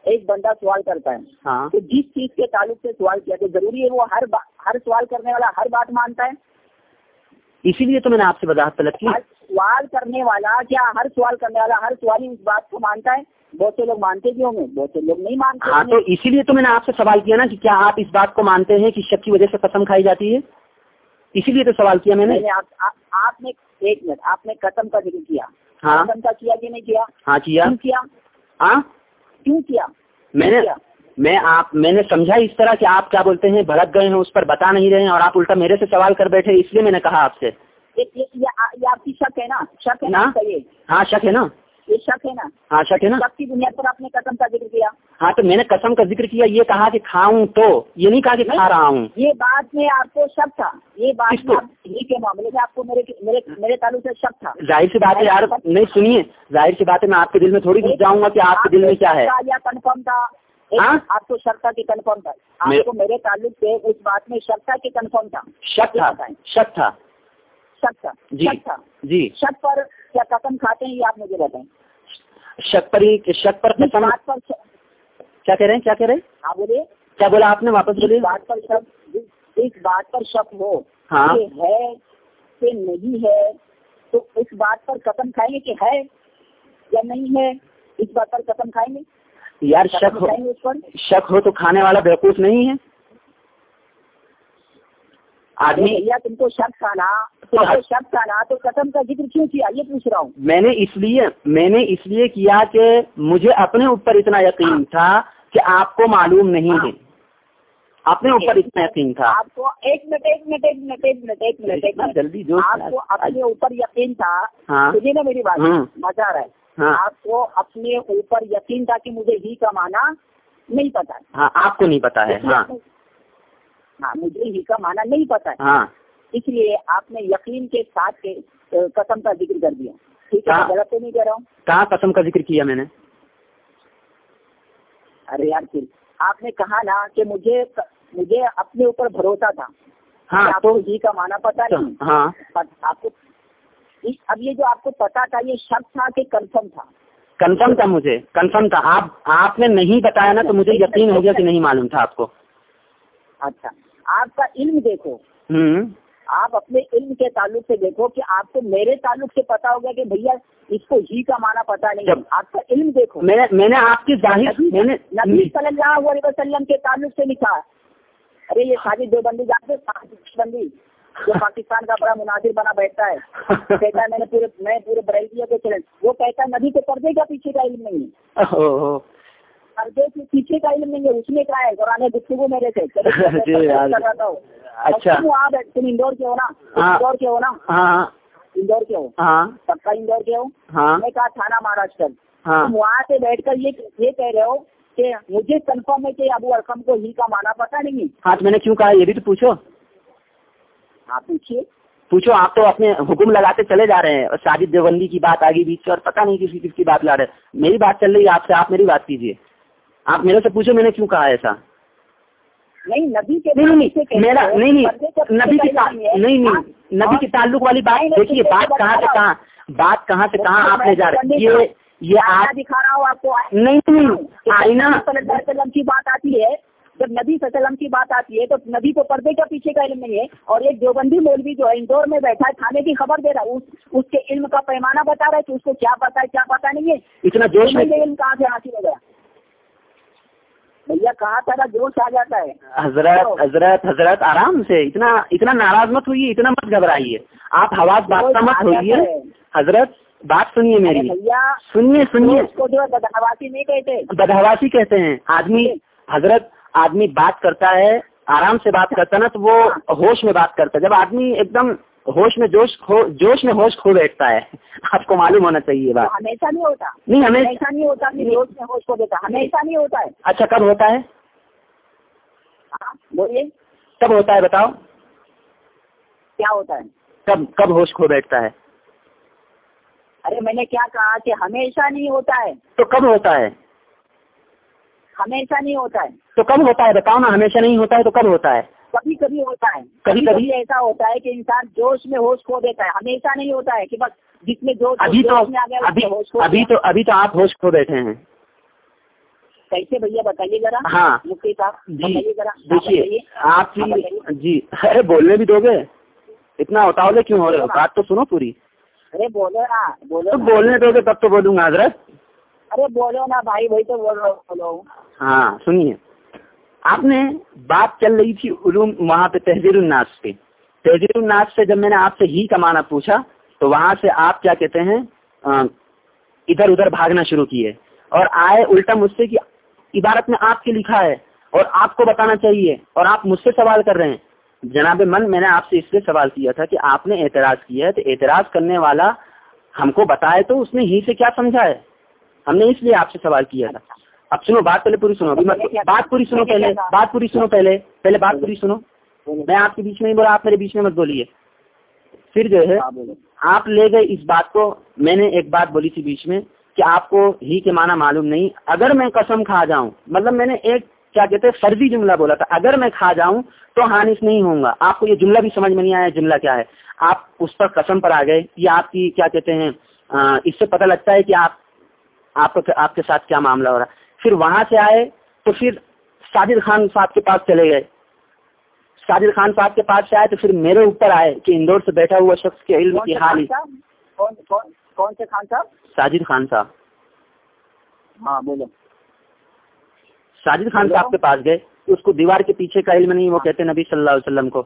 ایک بندہ سوال کرتا ہے۔ ہاں۔ تو جس چیز کے تعلق سے سوال کیا تو ضروری ہے وہ ہر با- ہر سوال کرنے والا ہر بات مانتا ہے؟ اسی لیے تو میں نے آپ سے وضاحت طلب کی۔ ہر سوال کرنے والا کیا ہر سوال کرنے والا ہر سوالی اس بات کو مانتا ہے؟ بہت سے لوگ مانتے بھی ہوں گے بہت سے لوگ نہیں مانتے ہاں تو اسی لیے تو میں نے آپ سے سوال کیا نا کہ کیا آپ اس بات کو مانتے ہیں کہ شک کی وجہ سے قسم کھائی جاتی ہے؟ اسی لیے تو سوال کیا میں نے۔ آپ نے ایک منٹ آپ نے قسم کا ذکر کیا۔ ہاں۔ قسم کا کیا کہ نہیں کیا؟ ہاں کیا؟ ہاں؟ کیوں کیا؟ میں نے؟ میں آپ میں نے سمجھا اس طرح کہ آپ کیا بولتے ہیں؟ بھڑک گئے ہیں اس پر بتا نہیں رہے ہیں اور آپ الٹا میرے سے سوال کر بیٹھے اس لیے میں نے کہا آپ سے۔ یہ- آپ کی شک ہے نا؟ شک ہے نا؟ ہاں شک ہے نا۔ شک ہے نا؟ ہاں شک ہے نا؟ شک کی بنیاد پر آپ نے قسم کا ذکر کیا۔ ہاں تو میں نے قسم کا ذکر کیا یہ کہا کہ کھاؤں تو یہ نہیں کہا کہ کھا رہا ہوں۔ یہ بات میں آپ کو شک تھا۔ یہ بات کے معاملے میں آپ کو میرے تعلق سے شک تھا۔ ظاہر سی بات ہے یار نہیں سنیے۔ ظاہر سی بات ہے میں آپ کے دل میں تھوڑی گھس جاؤں گا کہ آپ کے دل میں کیا ہے۔ تھا یا کنفرم تھا ہاں؟ آپ کو شک تھا کہ کنفرم تھا۔ آپ کو میرے تعلق سے اس بات میں شک تھا کہ کنفرم تھا۔ شک تھا شک تھا۔ شک تھا۔ جی شک تھا۔ جی۔ شک پر کیا قسم کھاتے ہیں یہ آپ مجھے بتائیں؟ شک پر ہی شک پر قسم پر کیا کہہ رہے ہیں؟ کیا کہہ رہے ہیں؟ آپ بولیے۔ کیا بولا آپ نے؟ واپس بولیے۔ بات پر شک جس بات پر شک ہو ہاں۔ ہے کہ نہیں ہے تو اس بات پر قسم کھائیں گے کہ ہے یا نہیں ہے؟ اس بات پر قسم کھائیں گے۔ یار شک ہو اس شک ہو تو کھانے والا بیوقوف نہیں ہے۔ آدمی تم کو شک تھا نا تم کو شک تھا نا تو قسم کا ذکر کیوں کیا؟ یہ پوچھ رہا ہوں۔ میں نے اس لیے میں نے اس لیے کیا کہ مجھے اپنے اوپر اتنا یقین تھا کہ آپ کو معلوم نہیں ہے۔ اپنے اوپر اتنا یقین تھا۔ آپ کو ایک منٹ ایک منٹ ایک منٹ ایک منٹ ایک منٹ ایک منٹ۔ جلدی جو آپ کو اپنے اوپر یقین تھا۔ ہاں۔ سنیے نا میری بات ہاں۔ مزہ آ رہا ہے۔ ہاں۔ آپ کو اپنے اوپر یقین تھا کہ مجھے ہی کا مانا نہیں پتا۔ ہاں آپ کو نہیں پتا ہے۔ ہاں۔ ہاں مجھے ہی کا مانا نہیں پتا ہے۔ ہاں۔ اس لیے آپ نے یقین کے ساتھ قسم کا ذکر کر دیا۔ ٹھیک ہے ہاں۔ غلط تو نہیں کہہ رہا ہوں۔ کہاں قسم کا ذکر کیا میں نے؟ ارے یار پھر آپ نے کہا نا کہ مجھے مجھے اپنے اوپر بھروسہ تھا۔ ہاں آپ کو ہی کا مانا پتا نہیں۔ ہاں۔ آپ کو اب یہ جو آپ کو پتا تھا یہ شک تھا کہ کنفرم تھا۔ کنفرم تھا مجھے کنفرم تھا۔ آپ آپ نے نہیں بتایا نا تو مجھے یقین ہو گیا کہ نہیں معلوم تھا آپ کو۔ اچھا۔ آپ کا علم دیکھو۔ آپ اپنے علم کے تعلق سے دیکھو کہ آپ کو میرے تعلق سے پتا ہوگا کہ بھیا اس کو ہی کا مانا پتا نہیں۔ آپ کا علم دیکھو۔ میں نے آپ کی ظاہر نبی صلی اللہ علیہ وسلم کے تعلق سے لکھا۔ ارے یہ ساجد دیوبندی جانتے ساجد بندی جو پاکستان کا بڑا مناظر بنا بیٹھتا ہے۔ کہتا ہے میں نے پورے میں پورے بریلیا کے چلن وہ کہتا ہے نبی کے پردے کا پیچھے کا علم نہیں ہے۔ او ہو پردے کے پیچھے کا علم نہیں ہے اس ہے؟ قرآن گفتگو میرے سے۔ جی، تھا۔ اچھا۔ تم اندور کے ہو نا؟ ہاں۔ اندور کے ہو نا؟ ہاں اندور کے ہو۔ ہاں۔ پکا اندور کے ہو۔ ہاں۔ میں کہا تھانہ مہاراشٹر ہاں۔ تم وہاں سے بیٹھ کر یہ کہہ رہے ہو کہ مجھے کنفرم ہے کہ ابو ارقم کو ہی کا مانا پتا نہیں ہاں میں نے کیوں کہا؟ یہ بھی تو پوچھو۔ آپ پوچھیے پوچھو آپ تو اپنے حکم لگاتے چلے جا رہے ہیں۔ اور شادی دیوبندی کی بات آگے بیچ اور پتہ نہیں کسی کس کی بات لا رہے۔ میری بات چل رہی ہے آپ سے آپ میری بات کیجیے آپ میرے سے پوچھو میں نے کیوں کہا ایسا نہیں نبی کے میرا ہیں نہیں نبی کی ہے۔ نہیں؟ نہیں نبی کے تعلق والی بات دیکھیے بات کہاں سے کہاں بات کہاں سے کہاں آپ لے جا رہے ہیں یہ آپ دکھا رہا ہوں آپ کو نہیں نہیں آئینہ کی بات آتی ہے جب نبی صلی اللہ علیہ وسلم کی بات آتی ہے تو نبی کو پردے کا پیچھے کا علم نہیں ہے اور ایک دیوبندی مولوی جو ہے اندور میں بیٹھا ہے تھانے کی خبر دے رہا ہے اس, کے علم کا پیمانہ بتا رہا ہے کہ اس کو کیا پتا ہے کیا پتا نہیں ہے اتنا علم کہاں سے حاصل ہو گیا بھیا کہاں تھا جوش آ جاتا ہے۔ حضرت حضرت حضرت آرام سے۔ اتنا اتنا ناراض مت ہوئیے اتنا مت گھبرائیے۔ آپ حواس بات کا مت ہوئیے۔ حضرت بات سنیے میری۔ سنیے سنیے۔ اس کو جو ہے بدہواسی نہیں کہتے۔ بدہواسی کہتے ہیں۔ آدمی حضرت آدمی بات کرتا ہے آرام سے بات کرتا ہے نا تو وہ ہوش میں بات کرتا ہے۔ جب آدمی ایک دم ہوش میں جوش کھو جوش میں ہوش کھو بیٹھتا ہے۔ آپ کو معلوم ہونا چاہیے بات۔ ہمیشہ نہیں ہوتا۔ نہیں ہمیشہ نہیں ہوتا روز میں ہوش کو دیتا۔ ہمیشہ نہیں ہوتا ہے۔ اچھا کب ہوتا ہے؟ ہاں بولیے۔ کب ہوتا ہے بتاؤ؟ کیا ہوتا ہے؟ کب کب ہوش کھو بیٹھتا ہے؟ ارے میں نے کیا کہا کہ ہمیشہ نہیں ہوتا ہے۔ تو کب ہوتا ہے؟ ہمیشہ نہیں ہوتا ہے۔ تو کب ہوتا ہے؟ بتاؤ نا ہمیشہ نہیں ہوتا ہے تو کب ہوتا ہے؟ کبھی کبھی ہوتا ہے۔ کبھی کبھی؟ ایسا ہوتا ہے کہ انسان جوش میں ہوش کھو دیتا ہے۔ ہمیشہ نہیں ہوتا ہے کہ بس جس میں جوش ابھی تو ابھی۔ تو ابھی تو آپ ہوش کھو بیٹھے ہیں۔ کیسے بھیا؟ بتائیے ذرا۔ ہاں۔ مفتی صاحب جی ذرا۔ دیکھیے بتائیے۔ آپ ہاں، کی بتائیے۔ جی ارے بولنے بھی دو گے اتنا اتاولے کیوں ہو رہے ہو؟ بات تو سنو پوری۔ ارے بولو نا بولو۔ بولنے دو گے تب تو بولوں گا حضرت۔ ارے بولو نا بھائی بھائی تو بول رہا ہوں۔ ہاں سنیے۔ آپ نے بات چل رہی تھی علوم وہاں پہ تحزیر الناس پہ۔ تحزیر الناس سے جب میں نے آپ سے ہی کا معنی پوچھا، تو وہاں سے آپ کیا کہتے ہیں ادھر ادھر بھاگنا شروع کیے۔ اور آئے الٹا مجھ سے کہ عبارت میں آپ کے لکھا ہے اور آپ کو بتانا چاہیے اور آپ مجھ سے سوال کر رہے ہیں۔ جناب من، میں نے آپ سے اس لیے سوال کیا تھا کہ آپ نے اعتراض کیا ہے، تو اعتراض کرنے والا ہم کو بتائے تو اس نے ہی سے کیا سمجھا ہے؟ ہم نے اس لیے آپ سے سوال کیا تھا۔ اب سنو بات پہلے پوری سنو بات پوری سنو پہلے بات پوری سنو پہلے پہلے بات پوری سنو۔ میں آپ کے بیچ میں نہیں بولا آپ میرے بیچ میں مت بولیے۔ پھر جو ہے ہاں آپ لے گئے اس بات کو۔ میں نے ایک بات بولی تھی بیچ میں کہ آپ کو ہی کے معنی معلوم نہیں۔ اگر میں قسم کھا جاؤں مطلب میں نے ایک کیا کہتے ہیں فرضی جملہ بولا تھا۔ اگر میں کھا جاؤں تو ہانس نہیں ہوں گا۔ آپ کو یہ جملہ بھی سمجھ میں نہیں آیا جملہ کیا ہے؟ آپ اس پر قسم پر آ گئے۔ یہ آپ کی کیا کہتے ہیں اس سے پتہ لگتا ہے کہ آپ آپ کے ساتھ کیا معاملہ ہو رہا۔ ہے پھر وہاں سے آئے تو پھر ساجد خان صاحب کے پاس چلے گئے۔ ساجد خان صاحب کے پاس سے آئے تو پھر میرے اوپر آئے کہ اندور سے بیٹھا ہوا شخص کے علم کی حال کون سے خان صاحب؟ ساجد خان صاحب۔ ہاں بولو۔ ساجد خان صاحب کے پاس گئے۔ اس کو دیوار کے پیچھے کا علم نہیں وہ کہتے نبی صلی اللہ علیہ وسلم کو۔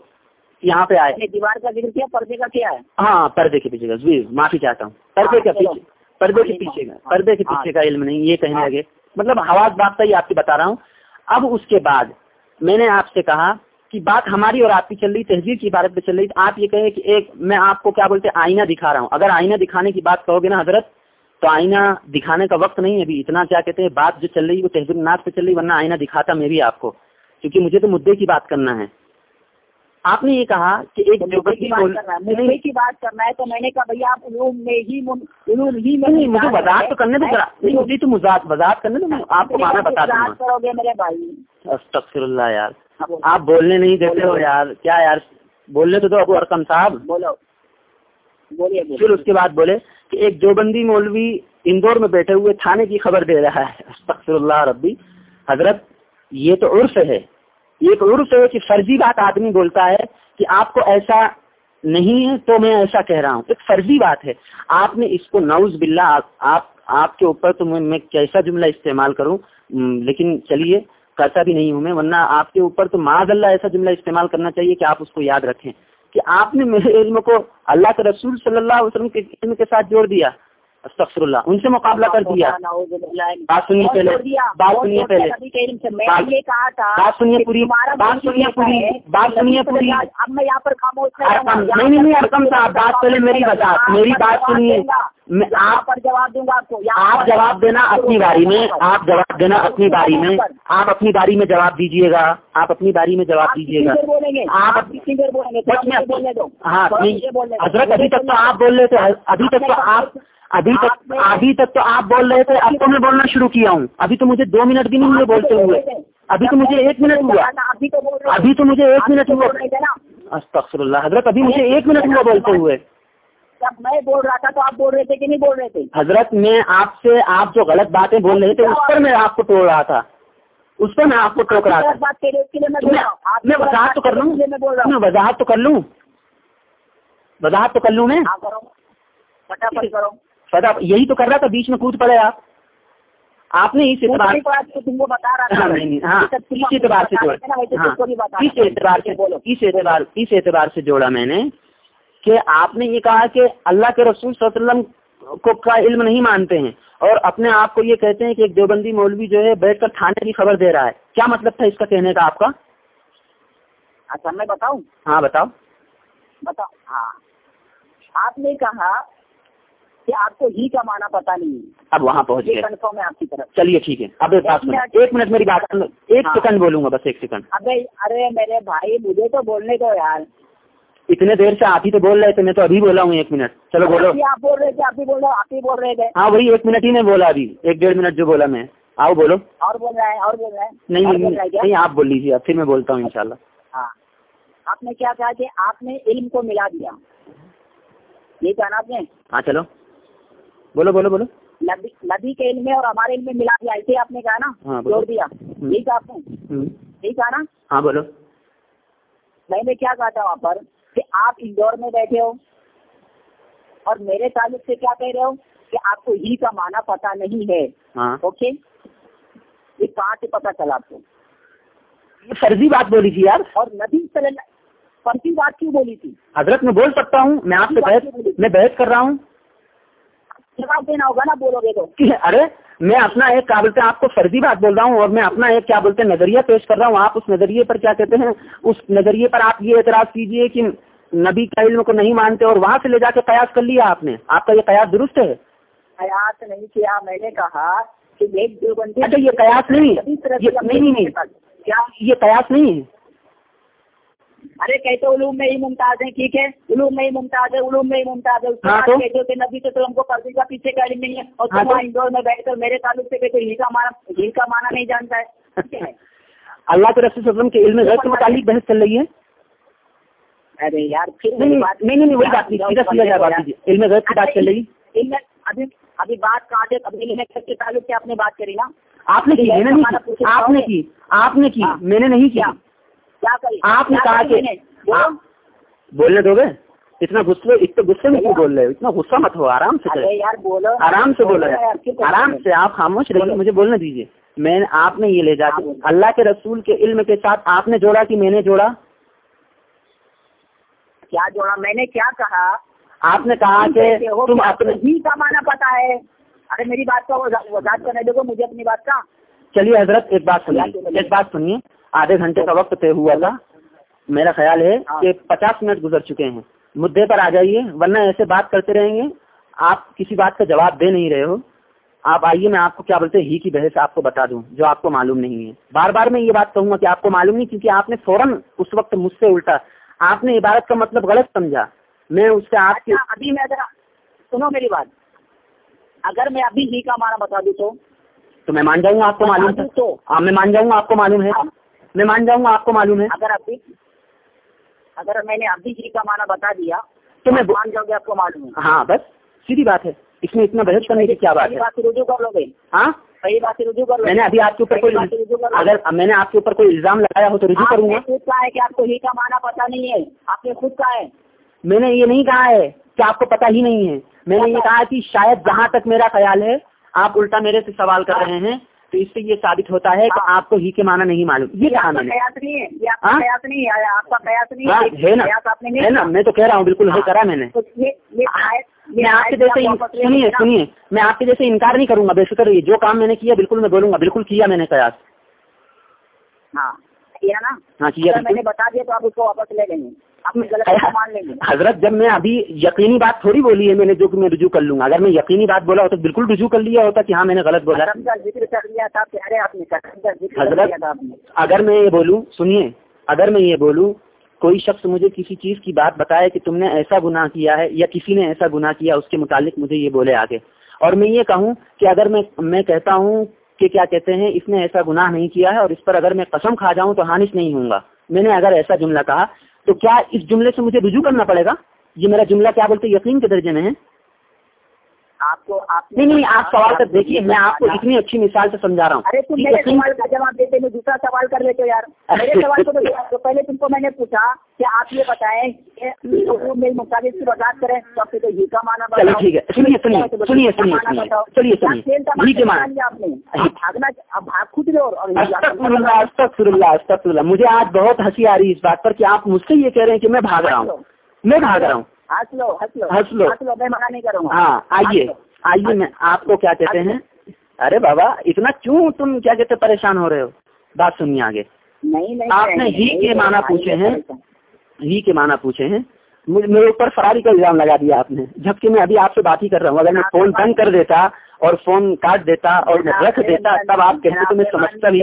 یہاں پہ آئے۔ دیوار کا ذکر کیا پردے کا کیا ہے؟ ہاں پردے کے پیچھے کا۔ معافی چاہتا ہوں۔ پردے کے پیچھے پردے کے پیچھے کا۔ پردے کے پیچھے کا علم نہیں یہ کہنے لگے۔ مطلب حواس بات ہی آپ کی بتا رہا ہوں۔ اب اس کے بعد میں نے آپ سے کہا کہ بات ہماری اور آپ کی چل رہی، تہذیب کی عبارت پہ چل رہی۔ آپ یہ کہیں کہ ایک میں آپ کو کیا بولتے آئینہ دکھا رہا ہوں۔ اگر آئینہ دکھانے کی بات کہو گے نا حضرت، تو آئینہ دکھانے کا وقت نہیں ہے ابھی۔ اتنا کیا کہتے ہیں، بات جو چل رہی ہے وہ تہذیب ناز پہ چل رہی، ورنہ آئینہ دکھاتا میں بھی آپ کو۔ کیونکہ مجھے تو مدعے کی بات کرنا ہے۔ آپ نے یہ کہا کہ ایک جو کی بات کرنا ہے۔ تو میں نے کہا بھیا آپ علوم میں ہی علوم ہی میں مجھے وضاحت تو کرنے دو مجھے تو وضاحت کرنے دو آپ کو مانا بتا دوں کرو گے میرے بھائی۔ استغفر اللہ یار آپ بولنے نہیں دیتے ہو یار۔ کیا یار؟ بولنے تو دو ابو ارکم صاحب۔ بولو۔ پھر اس کے بعد بولے کہ ایک دیوبندی مولوی اندور میں بیٹھے ہوئے تھانے کی خبر دے رہا ہے۔ استغفر اللہ ربی۔ حضرت یہ تو عرف ہے۔ ایک عرف ہے کہ فرضی بات آدمی بولتا ہے کہ آپ کو ایسا نہیں ہے تو میں ایسا کہہ رہا ہوں۔ ایک فرضی بات ہے۔ آپ نے اس کو نوز باللہ، آپ آپ کے اوپر تو میں کیسا جملہ استعمال کروں؟ لیکن چلیے، کرتا بھی نہیں ہوں میں، ورنہ آپ کے اوپر تو معذ اللہ ایسا جملہ استعمال کرنا چاہیے کہ آپ اس کو یاد رکھیں کہ آپ نے میرے علم کو اللہ کے رسول صلی اللہ علیہ وسلم کے علم کے ساتھ جوڑ دیا۔ استغفر اللہ۔ ان سے مقابلہ کر دیا۔ بات سنیے پہلے۔ بات سنیے پہلے۔ بات سنیے پوری بات سنیے پوری بات سنیے پوری اب میں یہاں پر نہیں نہیں ارکم صاحب بات پہلے میری بات میری بات سنیے۔ آپ پر جواب دوں گا آپ کو۔ آپ جواب دینا اپنی باری میں۔ آپ جواب دینا اپنی باری میں۔ آپ اپنی باری میں جواب دیجیے گا۔ آپ اپنی باری میں جواب دیجیے گا۔ آپ ہاں حضرت ابھی تک تو آپ بول رہے تھے۔ ابھی تک تو آپ ابھی تک ابھی تک تو آپ بول رہے تھے اب تو میں بولنا شروع کیا ہوں۔ ابھی تو مجھے دو منٹ بھی نہیں ہوئے بولتے ہوئے۔ ابھی تو مجھے ایک منٹ ہوا۔ ابھی تو مجھے ایک منٹ ہوا۔ استغفر اللہ حضرت ابھی مجھے ایک منٹ ہوا بولتے ہوئے۔ جب میں بول رہا تھا تو آپ بول رہے تھے کہ نہیں بول رہے تھے؟ حضرت میں آپ سے آپ جو غلط باتیں بول رہے تھے اس پر میں آپ کو توڑ رہا تھا۔ اس پر میں آپ کو ٹوک رہا تھا۔ میں وضاحت تو کر لوں۔ میں وضاحت تو کر لوں۔ وضاحت تو کر لوں میں۔ فٹافٹ یہی تو کر رہا تھا بیچ میں کود پڑے آپ آپ نے اس اعتبار اس اعتبار سے اس اعتبار اس اعتبار سے جوڑا میں نے کہ آپ نے یہ کہا کہ اللہ کے رسول صلی اللہ علیہ وسلم کو کا علم نہیں مانتے ہیں۔ اور اپنے آپ کو یہ کہتے ہیں کہ ایک دیوبندی مولوی جو ہے بیٹھ کر تھانے کی خبر دے رہا ہے۔ کیا مطلب تھا اس کا کہنے کا آپ کا؟ اچھا میں بتاؤں؟ ہاں بتاؤ۔ بتاؤ ہاں۔ آپ نے کہا کہ آپ کو ہی کا مانا پتا نہیں اب وہاں پہنچ گئے۔ کنفرم ہے آپ کی طرف۔ چلیے ٹھیک ہے۔ اب ایک منٹ میری بات ایک سیکنڈ ہاں۔ بولوں گا بس ایک سیکنڈ۔ ابھی ارے میرے بھائی مجھے تو بولنے دو یار۔ اتنے دیر سے آپ ہی تو بول رہے تھے میں تو ابھی بولا ہوں ایک منٹ۔ چلو بولو۔ آپ بول رہے تھے آپ ہی بول رہے آپ ہی بول رہے تھے۔ ہاں وہی ایک منٹ ہی میں بولا ابھی۔ ایک ڈیڑھ منٹ جو بولا میں۔ آؤ بولو۔ اور بول رہا ہے اور بول رہا ہے۔ نہیں نہیں آپ بول لیجیے اب پھر میں بولتا ہوں انشاءاللہ۔ ہاں۔ آپ نے کیا کہا کہ آپ نے علم کو ملا دیا۔ یہ کہنا آپ نے؟ ہاں چلو۔ بولو بولو بولو۔ ندی کے علم میں اور ہمارے علم میں ملا دیا۔ ایسے آپ نے کہا نا ہاں، جوڑ دیا۔ ٹھیک آپ نے؟ ٹھیک ہے نا؟ ہاں بولو۔ میں نے کیا کہا تھا وہاں پر کہ آپ اندور میں بیٹھے ہو اور میرے تعلق سے کیا کہہ رہے ہو کہ آپ کو ہی کا معنی پتا نہیں ہے۔ ہاں۔ اوکے؟ یہ کہاں سے پتا چلا آپ کو؟ یہ فرضی بات بولی تھی یار۔ اور ندی فرضی بات کیوں بولی تھی؟ حضرت میں بول سکتا ہوں میں آپ سے میں بحث کر رہا ہوں۔ جواب دینا ہوگا نا بولو گے تو۔ ارے میں اپنا ایک کیا بولتے آپ کو فرضی بات بول رہا ہوں اور میں اپنا ایک کیا بولتے ہیں نظریہ پیش کر رہا ہوں۔ آپ اس نظریے پر کیا کہتے ہیں؟ اس نظریے پر آپ یہ اعتراض کیجیے کہ نبی کا علم کو نہیں مانتے اور وہاں سے لے جا کے قیاس کر لیا آپ نے۔ آپ کا یہ قیاس درست ہے؟ قیاس نہیں کیا میں نے کہا کہ اچھا یہ قیاس نہیں نہیں کیا؟ یہ قیاس نہیں ہے۔ ارے کہتے علوم میں ہی ممتاز ہیں ٹھیک ہے؟ علوم میں ہی ممتاز ہے علوم میں ہی ممتاز ہے ہاں کہتے ہوتے نبی تو ہم کو پردے کا پیچھے کا علم نہیں ہے اور ہاں تم انڈور میں بیٹھ کر میرے تعلق سے کہتے ہی کا مانا ہی کا مانا نہیں جانتا ہے اللہ کے رسول وسلم کے علم غیر کے متعلق بحث چل رہی ہے؟ ارے یار نہیں نہیں وہی بات نہیں علم غیر کی بات چل رہی؟ ابھی ابھی بات کہاں سے ابھی کے تعلق سے آپ نے بات کری نا؟ آپ نے کی آپ نے کی آپ نے کی میں نے نہیں کیا؟ آپ نے کہا کہ بولنے دو گے اتنا غصے اتنے غصے میں کیوں بول رہے ہو؟ اتنا غصہ مت ہو آرام سے بولو۔ آرام سے بولو آرام سے آپ خاموش رہیے مجھے بولنے دیجیے میں نے آپ نے یہ لے جا کے اللہ کے رسول کے علم کے ساتھ آپ نے جوڑا کہ میں نے جوڑا؟ کیا جوڑا؟ میں نے کیا کہا؟ آپ نے کہا کہ تم اپنے ہی کا مانا پتا ہے؟ ارے میری بات کا وضاحت کرنے دو مجھے اپنی بات کا۔ چلیے حضرت ایک بات سنیے۔ ایک بات سنیے۔ آدھے گھنٹے کا وقت طے ہوا تھا۔ میرا خیال ہے کہ پچاس منٹ گزر چکے ہیں۔ مدعے پر آ جائیے ورنہ ایسے بات کرتے رہیں گے۔ آپ کسی بات کا جواب دے نہیں رہے ہو۔ آپ آئیے میں آپ کو کیا بولتے ہی کی بحث آپ کو بتا دوں جو آپ کو معلوم نہیں ہے۔ بار بار میں یہ بات کہوں گا کہ آپ کو معلوم نہیں کیونکہ آپ نے فوراً اس وقت مجھ سے الٹا۔ آپ نے عبارت کا مطلب غلط سمجھا۔ میں اس سے آپ کی اچھا ابھی میں اگر سنو میری بات۔ اگر میں ابھی ہی کا مانا بتا دوں تو تو میں مان جاؤں گا آپ کو معلوم ہے تو ہاں میں مان جاؤں گا آپ کو معلوم ہے۔ میں مان جاؤں گا آپ کو معلوم ہے۔ اگر ابھی اگر میں نے ابھی ہی کا مانا بتا دیا تو میں مان جاؤ گے آپ کو معلوم ہے۔ ہاں بس سیدھی بات ہے۔ اس میں اتنا بحث کرنے کی کیا بات ہے؟ بات رجوع کر لو گے ہاں؟ پہلی بات رجوع کر لو۔ میں نے ابھی آپ کے اوپر کوئی اگر میں نے آپ کے اوپر کوئی الزام لگایا ہو تو رجوع کروں گا۔ خود کہا ہے کہ آپ کو ہی کا مانا پتا نہیں ہے۔ آپ نے خود کہا ہے۔ میں نے یہ نہیں کہا ہے کہ آپ کو پتا ہی نہیں ہے۔ میں نے یہ کہا کہ شاید جہاں تک میرا خیال ہے آپ الٹا میرے سے سوال کر رہے ہیں۔ تو اس سے یہ ثابت ہوتا ہے کہ آپ کو ہی کے معنی نہیں معلوم یہ یہ کہا میں نے ہے یہ ہاں؟ ہاں نا۔ میں تو کہہ رہا ہوں بالکل ہے کرا میں نے یہ یہ یہ میں آپ کے جیسے سنیے۔ سنیے میں آپ کے جیسے انکار نہیں کروں گا بے فکر رہیے جو کام میں نے کیا بالکل میں بولوں گا بالکل کیا میں نے قیاس ہاں کیا نا ہاں کیا میں نے بتا دیا تو آپ اس کو واپس لے لیں گے حضرت جب میں ابھی یقینی بات تھوڑی بولی ہے میں نے جو کہ میں رجوع کر لوں گا۔ اگر میں یقینی بات بولا ہوتا تو بالکل رجوع کر لیا ہوتا کہ ہاں میں نے غلط بولا۔ حضرت اگر میں یہ بولوں سنیے اگر میں یہ بولوں کوئی شخص مجھے کسی چیز کی بات بتائے کہ تم نے ایسا گناہ کیا ہے یا کسی نے ایسا گناہ کیا اس کے متعلق مجھے یہ بولے آگے۔ اور میں یہ کہوں کہ اگر میں میں کہتا ہوں کہ کیا کہتے ہیں اس نے ایسا گناہ نہیں کیا ہے اور اس پر اگر میں قسم کھا جاؤں تو ہانش نہیں ہوں گا۔ میں نے اگر ایسا جملہ کہا تو کیا اس جملے سے مجھے رجوع کرنا پڑے گا؟ یہ میرا جملہ کیا بولتے یقین کے درجے میں ہے۔ آپ کو آپ نہیں نہیں آپ سوال کر دیکھیے میں آپ کو اتنی اچھی مثال سے سمجھا رہا ارے ہوں تم کہ میرے سوال کا جواب دیتے میں دوسرا سوال کر لیتے ہو یار۔ میرے سوال کو تو پہلے تم کو میں نے پوچھا کہ آپ یہ بتائیں کہ میرے مطابق کی وضاحت کریں۔ تو آپ کو یہ کا مانا بتاؤ ٹھیک ہے سنیے سنیے سنیے سنیے چلیے سنیے آپ نے۔ بھاگنا اب بھاگ خود رہے اور استغفر اللہ استغفر اللہ مجھے آج بہت ہنسی آ رہی ہے اس بات پر کہ آپ مجھ سے یہ کہہ رہے ہیں کہ میں بھاگ رہا ہوں۔ میں بھاگ رہا ہوں۔ ہنس لو ہنس لو ہنس لو۔ ہنس لو میں منع نہیں کروں گا۔ ہاں آئیے آئیے میں آپ کو کیا کہتے ہیں؟ ارے بابا اتنا کیوں تم کیا کہتے پریشان ہو رہے ہو؟ بات سنیے آگے۔ آپ نے ہی کے معنی پوچھے ہیں۔ ہی کے معنی پوچھے ہیں۔ میرے اوپر فراری کا الزام لگا دیا آپ نے۔ جبکہ میں ابھی آپ سے بات ہی کر رہا ہوں۔ اگر میں فون بند کر دیتا اور فون کاٹ دیتا اور میں رکھ دیتا تب آپ کہتے تو میں سمجھتا بھی۔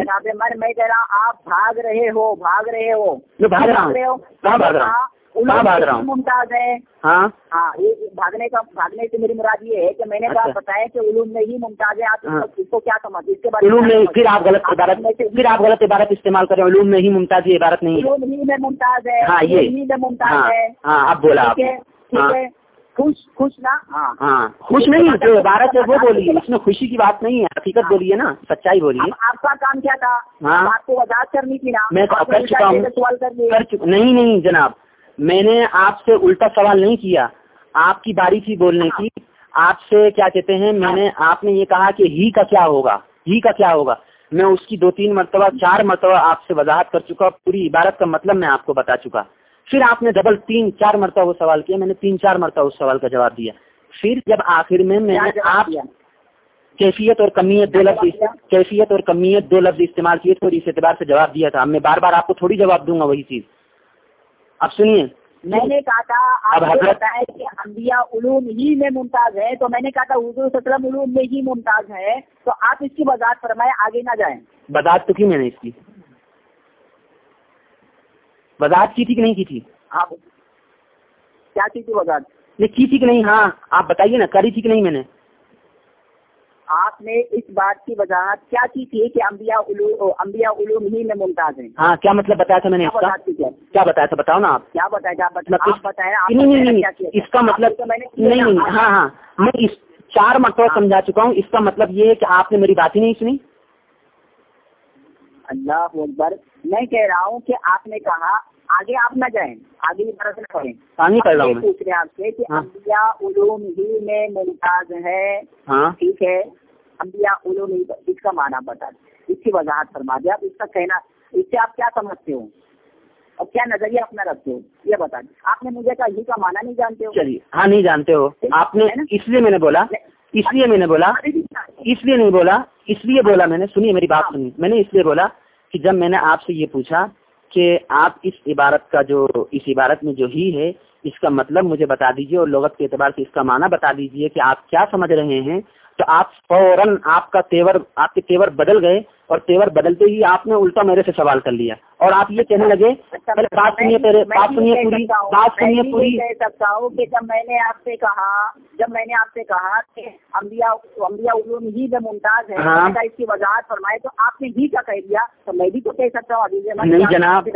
میں کہہ رہا ہوں آپ بھاگ رہے ہو بھاگ رہے ہو۔ میں بھاگ رہا ہوں۔ کہاں بھاگ رہا ہوں؟ ممتاز ہے۔ ہاں؟ ہاں یہ بھاگنے کا بھاگنے سے میری مراد یہ ہے کہ میں نے کہا اچھا۔ بتایا کہ علوم میں ہی ممتاز ہے آپ ہاں۔ اس کو کیا سمجھ اس کے بارے علوم میں پھر آپ غلط؟ عبارت پھر آپ غلط عبارت استعمال کر رہے ہیں علوم میں ہی ممتاز یہ عبارت نہیں علوم ہی میں ممتاز ہے ہاں یہ۔ میں ممتاز ہاں ہے۔ ہاں اب بولا آپ ٹھیک ہے ہاں۔ ہے۔ خوش خوش نا ہاں۔ ہاں خوش نہیں جو عبارت ہے وہ بولیے۔ اس میں خوشی کی بات نہیں ہے حقیقت بولیے نا سچائی بولیے۔ آپ کا کام کیا تھا؟ ہاں۔ آپ کو وضاحت کرنی تھی نا۔ میں آپ کر چکا ہوں۔ نہیں نہیں جناب۔ میں نے آپ سے الٹا سوال نہیں کیا آپ کی باری تھی بولنے کی۔ آپ سے کیا کہتے ہیں میں نے آپ نے یہ کہا کہ ہی کا کیا ہوگا ہی کا کیا ہوگا۔ میں اس کی دو تین مرتبہ چار مرتبہ آپ سے وضاحت کر چکا پوری عبارت کا مطلب میں آپ کو بتا چکا۔ پھر آپ نے ڈبل تین چار مرتبہ وہ سوال کیا میں نے تین چار مرتبہ اس سوال کا جواب دیا۔ پھر جب آخر میں میں نے آپ؟ کیفیت اور کمیت دو لفظ کیفیت اور کمیت دو لفظ استعمال کیے تھے اور اس اعتبار سے جواب دیا تھا۔ میں بار بار آپ کو تھوڑی جواب دوں گا وہی چیز۔ اب سنیے۔ میں نے کہا تھا آپ نے بتایا کہ انبیاء علوم ہی میں ممتاز ہے تو میں نے کہا تھا حضور وسلم علوم میں ہی ممتاز ہے تو آپ اس کی وضاحت فرمائے آگے نہ جائیں۔ وضاحت تو کی میں نے اس کی؟ وضاحت کی تھی کہ نہیں کی تھی؟ آپ کیا چیز کی وضاحت؟ نہیں کی تھی کہ نہیں ہاں آپ بتائیے نا کری تھی کہ نہیں میں نے؟ آپ نے اس بات کی وضاحت کیا کی تھی کہ انبیاء علوم انبیاء علوم ہی میں ممتاز ہیں؟ ہاں کیا مطلب بتایا تھا میں نے کیا بتایا تھا؟ بتاؤ نا آپ۔ کیا بتایا تھا؟ کیا اس کا مطلب نہیں؟ ہاں ہاں میں اس چار مرتبہ ہاں۔ سمجھا چکا ہوں۔ اس کا مطلب یہ ہے کہ آپ نے میری بات ہی نہیں سنی۔ اللہ اکبر میں کہہ رہا ہوں کہ آپ نے کہا آگے آپ نہ جائیں آگے بھی برس نہ پوچھ رہے آپ سے کہ ہاں۔ انبیاء علوم ہی میں ممتاز ہے ہاں۔ ٹھیک ہے۔ انبیاء علوم ہی اس کا معنی بتا دیں اس کی وضاحت فرما دیں آپ۔ اس کا کہنا اس سے آپ کیا سمجھتے ہو؟ اور کیا نظریہ اپنا رکھتے ہو؟ یہ بتا دیں آپ نے مجھے کہا ہی کا معنی نہیں جانتے ہو؟ چلیے ہاں نہیں جانتے ہو۔ آپ نے اس لیے میں نے بولا اس لیے میں نے بولا اس لیے نہیں بولا اس لیے بولا میں نے۔ سنیے میری بات سنیے۔ میں نے اس لیے بولا کہ جب میں نے آپ سے یہ پوچھا کہ آپ اس عبارت کا جو اس عبارت میں جو ہی ہے، اس کا مطلب مجھے بتا دیجیے اور لغت کے اعتبار سے اس کا معنی بتا دیجیے کہ آپ کیا سمجھ رہے ہیں تو آپ فوراً آپ کا تیور آپ کے تیور بدل گئے اور تیور بدلتے ہی آپ نے الٹا میرے سے سوال کر لیا اور آپ یہ کہنے لگے پہلے بات سنیے پہلے بات سنیے پوری بات سنیے پوری کہہ سکتا ہوں کہ جب میں نے آپ سے کہا جب میں نے آپ سے کہا کہ انبیاء انبیاء علوم ہی میں ممتاز ہے ہاں۔ اس کی وضاحت فرمائے تو آپ نے ہی کا کہہ دیا تو میں بھی تو کہہ سکتا ہوں نہیں جناب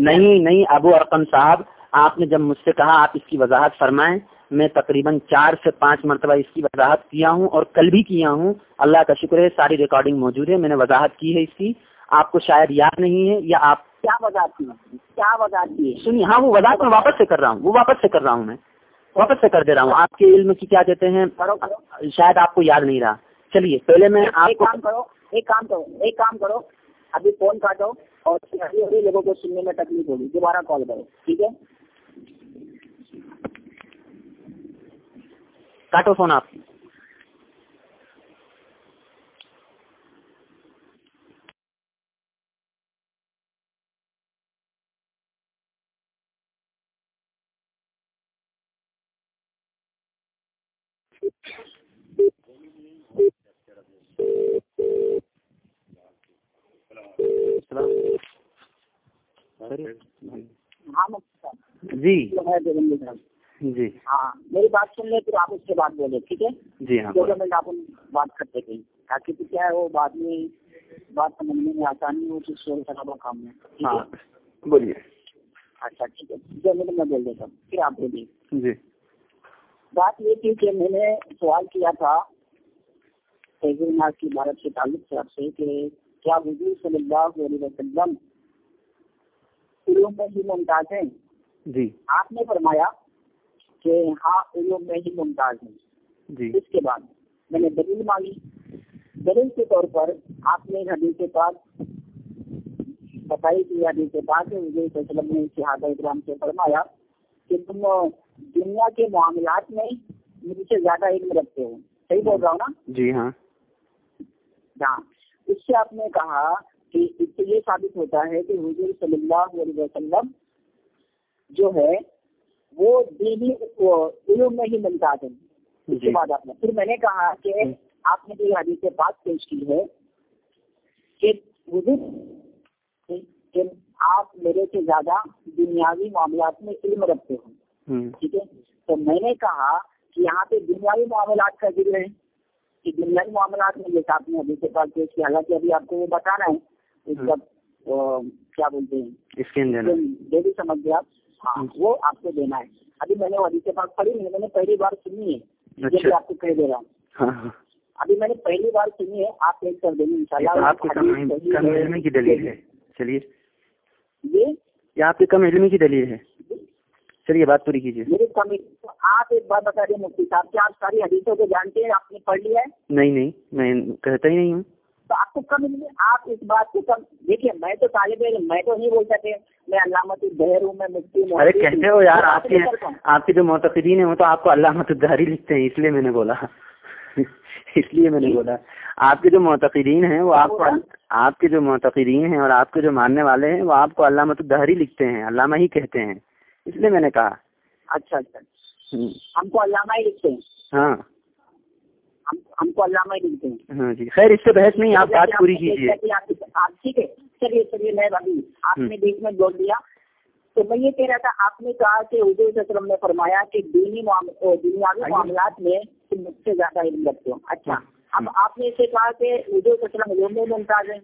نہیں نہیں ابو ارقم صاحب آپ نے جب مجھ سے کہا آپ اس کی وضاحت فرمائیں میں تقریباً چار سے پانچ مرتبہ اس کی وضاحت کیا ہوں اور کل بھی کیا ہوں۔ اللہ کا شکر ہے ساری ریکارڈنگ موجود ہے میں نے وضاحت کی ہے اس کی۔ آپ کو شاید یاد نہیں ہے یا آپ کیا وضاحت کی؟ کیا وضاحت کی سنیے ہاں وہ وضاحت میں واپس سے کر رہا ہوں وہ واپس سے کر رہا ہوں میں۔ واپس سے کر دے رہا ہوں۔ آپ کے علم کی کیا کہتے ہیں؟ شاید آپ کو یاد نہیں رہا۔ چلیے پہلے میں آپ کو کام کرو ایک کام کرو ایک کام کرو۔ ابھی فون کاٹو اور ابھی ابھی لوگوں کو سننے میں تکلیف ہوگی دوبارہ کال کرو ٹھیک ہے؟ کاٹو فون آپ۔ ہاں۔ صاحب جی۔ جی۔ ہاں میری بات سن لیں پھر آپ اس کے بعد بولے ٹھیک ہے؟ جی ہاں۔ دو منٹ آپ بات کرتے کہیں تاکہ پھر کیا ہے وہ بعد میں بات سمجھنے میں آسانی ہو تو شور خرابہ کام میں ہاں بولیے۔ اچھا ٹھیک ہے۔ دو منٹ میں بول دیتا ہوں پھر آپ بولیے۔ جی۔ بات یہ تھی کہ میں نے سوال کیا تھا فیض ناز کی عبارت کے تعلق سے آپ سے کہ کیا حضور صلی اللہ علیہ وسلم علوم میں ہی ممتاز ہیں؟ جی۔ آپ نے فرمایا کہ ہاں علوم میں ہی ممتاز ہیں۔ جی۔ اس کے بعد میں نے دلیل مانگی۔ دلیل کے طور پر آپ نے حدیث کے پاس بتائی کہ حدیث کے پاس وسلم نے شہادہ اکرام سے فرمایا کہ تم دنیا کے معاملات میں مجھ سے زیادہ علم رکھتے ہو۔ صحیح بول رہا ہوں نا؟ جی ہاں۔ ہاں۔ اس سے آپ نے کہا کہ اس سے یہ ثابت ہوتا ہے کہ حضور صلی اللہ علیہ وسلم جو ہے وہ دینی علوم میں ہی ممتاز ہیں اس کے جی۔ بعد آپ نے پھر میں نے کہا کہ۔ آپ نے جو حدیث بات پیش کی ہے کہ کہ آپ میرے سے زیادہ دنیاوی معاملات میں علم رکھتے ہو ٹھیک ہے؟ تو میں نے کہا کہ یہاں پہ دنیاوی معاملات کا ذکر ہے۔ کہ دنیاوی معاملات میں جیسے آپ نے ابھی کے پاس پیش کیا حالانکہ ابھی آپ کو وہ بتانا ہے۔ اس کا کیا بولتے ہیں؟ جو بھی سمجھ گیا ہاں وہ آپ کو دینا ہے۔ ابھی میں نے وہ حدیث پاک پڑھی نہیں میں نے پہلی بار سنی ہے۔ یہ اچھا۔ آپ کو کہہ دے رہا ہوں۔ ہاں ہاں۔ ابھی میں نے پہلی بار سنی ہے آپ پیش کر دیں گے آپ کم کی دلیل ہے۔ چلیے۔ یہ؟ آپ کی کم علمی کی دلیل ہے۔ چلیے بات پوری کیجیے۔ میری کمی آپ ایک بات بتا دیں مفتی صاحب کیا آپ ساری حدیثوں کو جانتے ہیں؟ آپ نے پڑھ لیا ہے؟ نہیں نہیں میں کہتا ہی نہیں ہوں۔ تو آپ کو کم ہے؟ آپ اس بات کو کم دیکھیے میں تو طالب علم میں تو نہیں بول سکتے میں علامت الدہر ہوں میں مفتی ہوں ارے کہتے ہو یار آپ کے۔ آپ کے جو معتقدین ہیں وہ تو آپ کو علامت الدہری لکھتے ہیں اس لیے میں نے بولا۔ اس لیے میں نے بولا۔ آپ کے جو معتقدین ہیں وہ آپ کو آپ کے جو معتقدین ہیں اور آپ کے جو ماننے والے ہیں وہ آپ کو علامت الدہری لکھتے ہیں علامہ ہی کہتے ہیں۔ اس لیے میں نے کہا۔ اچھا اچھا۔ ہم کو علامہ ہی لکھتے ہیں۔ ہاں۔ ہم کو علامہ ہی لکھتے ہیں۔ ہاں جی۔ خیر اس سے بحث نہیں آپ بات پوری کیجیے۔ آپ ٹھیک ہے۔ چلیے چلیے میں ابھی آپ نے بیچ میں جوڑ دیا۔ تو میں یہ کہہ رہا تھا آپ نے کہا کہ حضور صلی اللہ علیہ وسلم نے فرمایا کہ دینی دنیاوی معاملات میں تم مجھ سے زیادہ علم رکھتے ہو۔ اچھا اب آپ نے اسے کہا کہ حضور صلی اللہ علیہ وسلم میں ممتاز ہے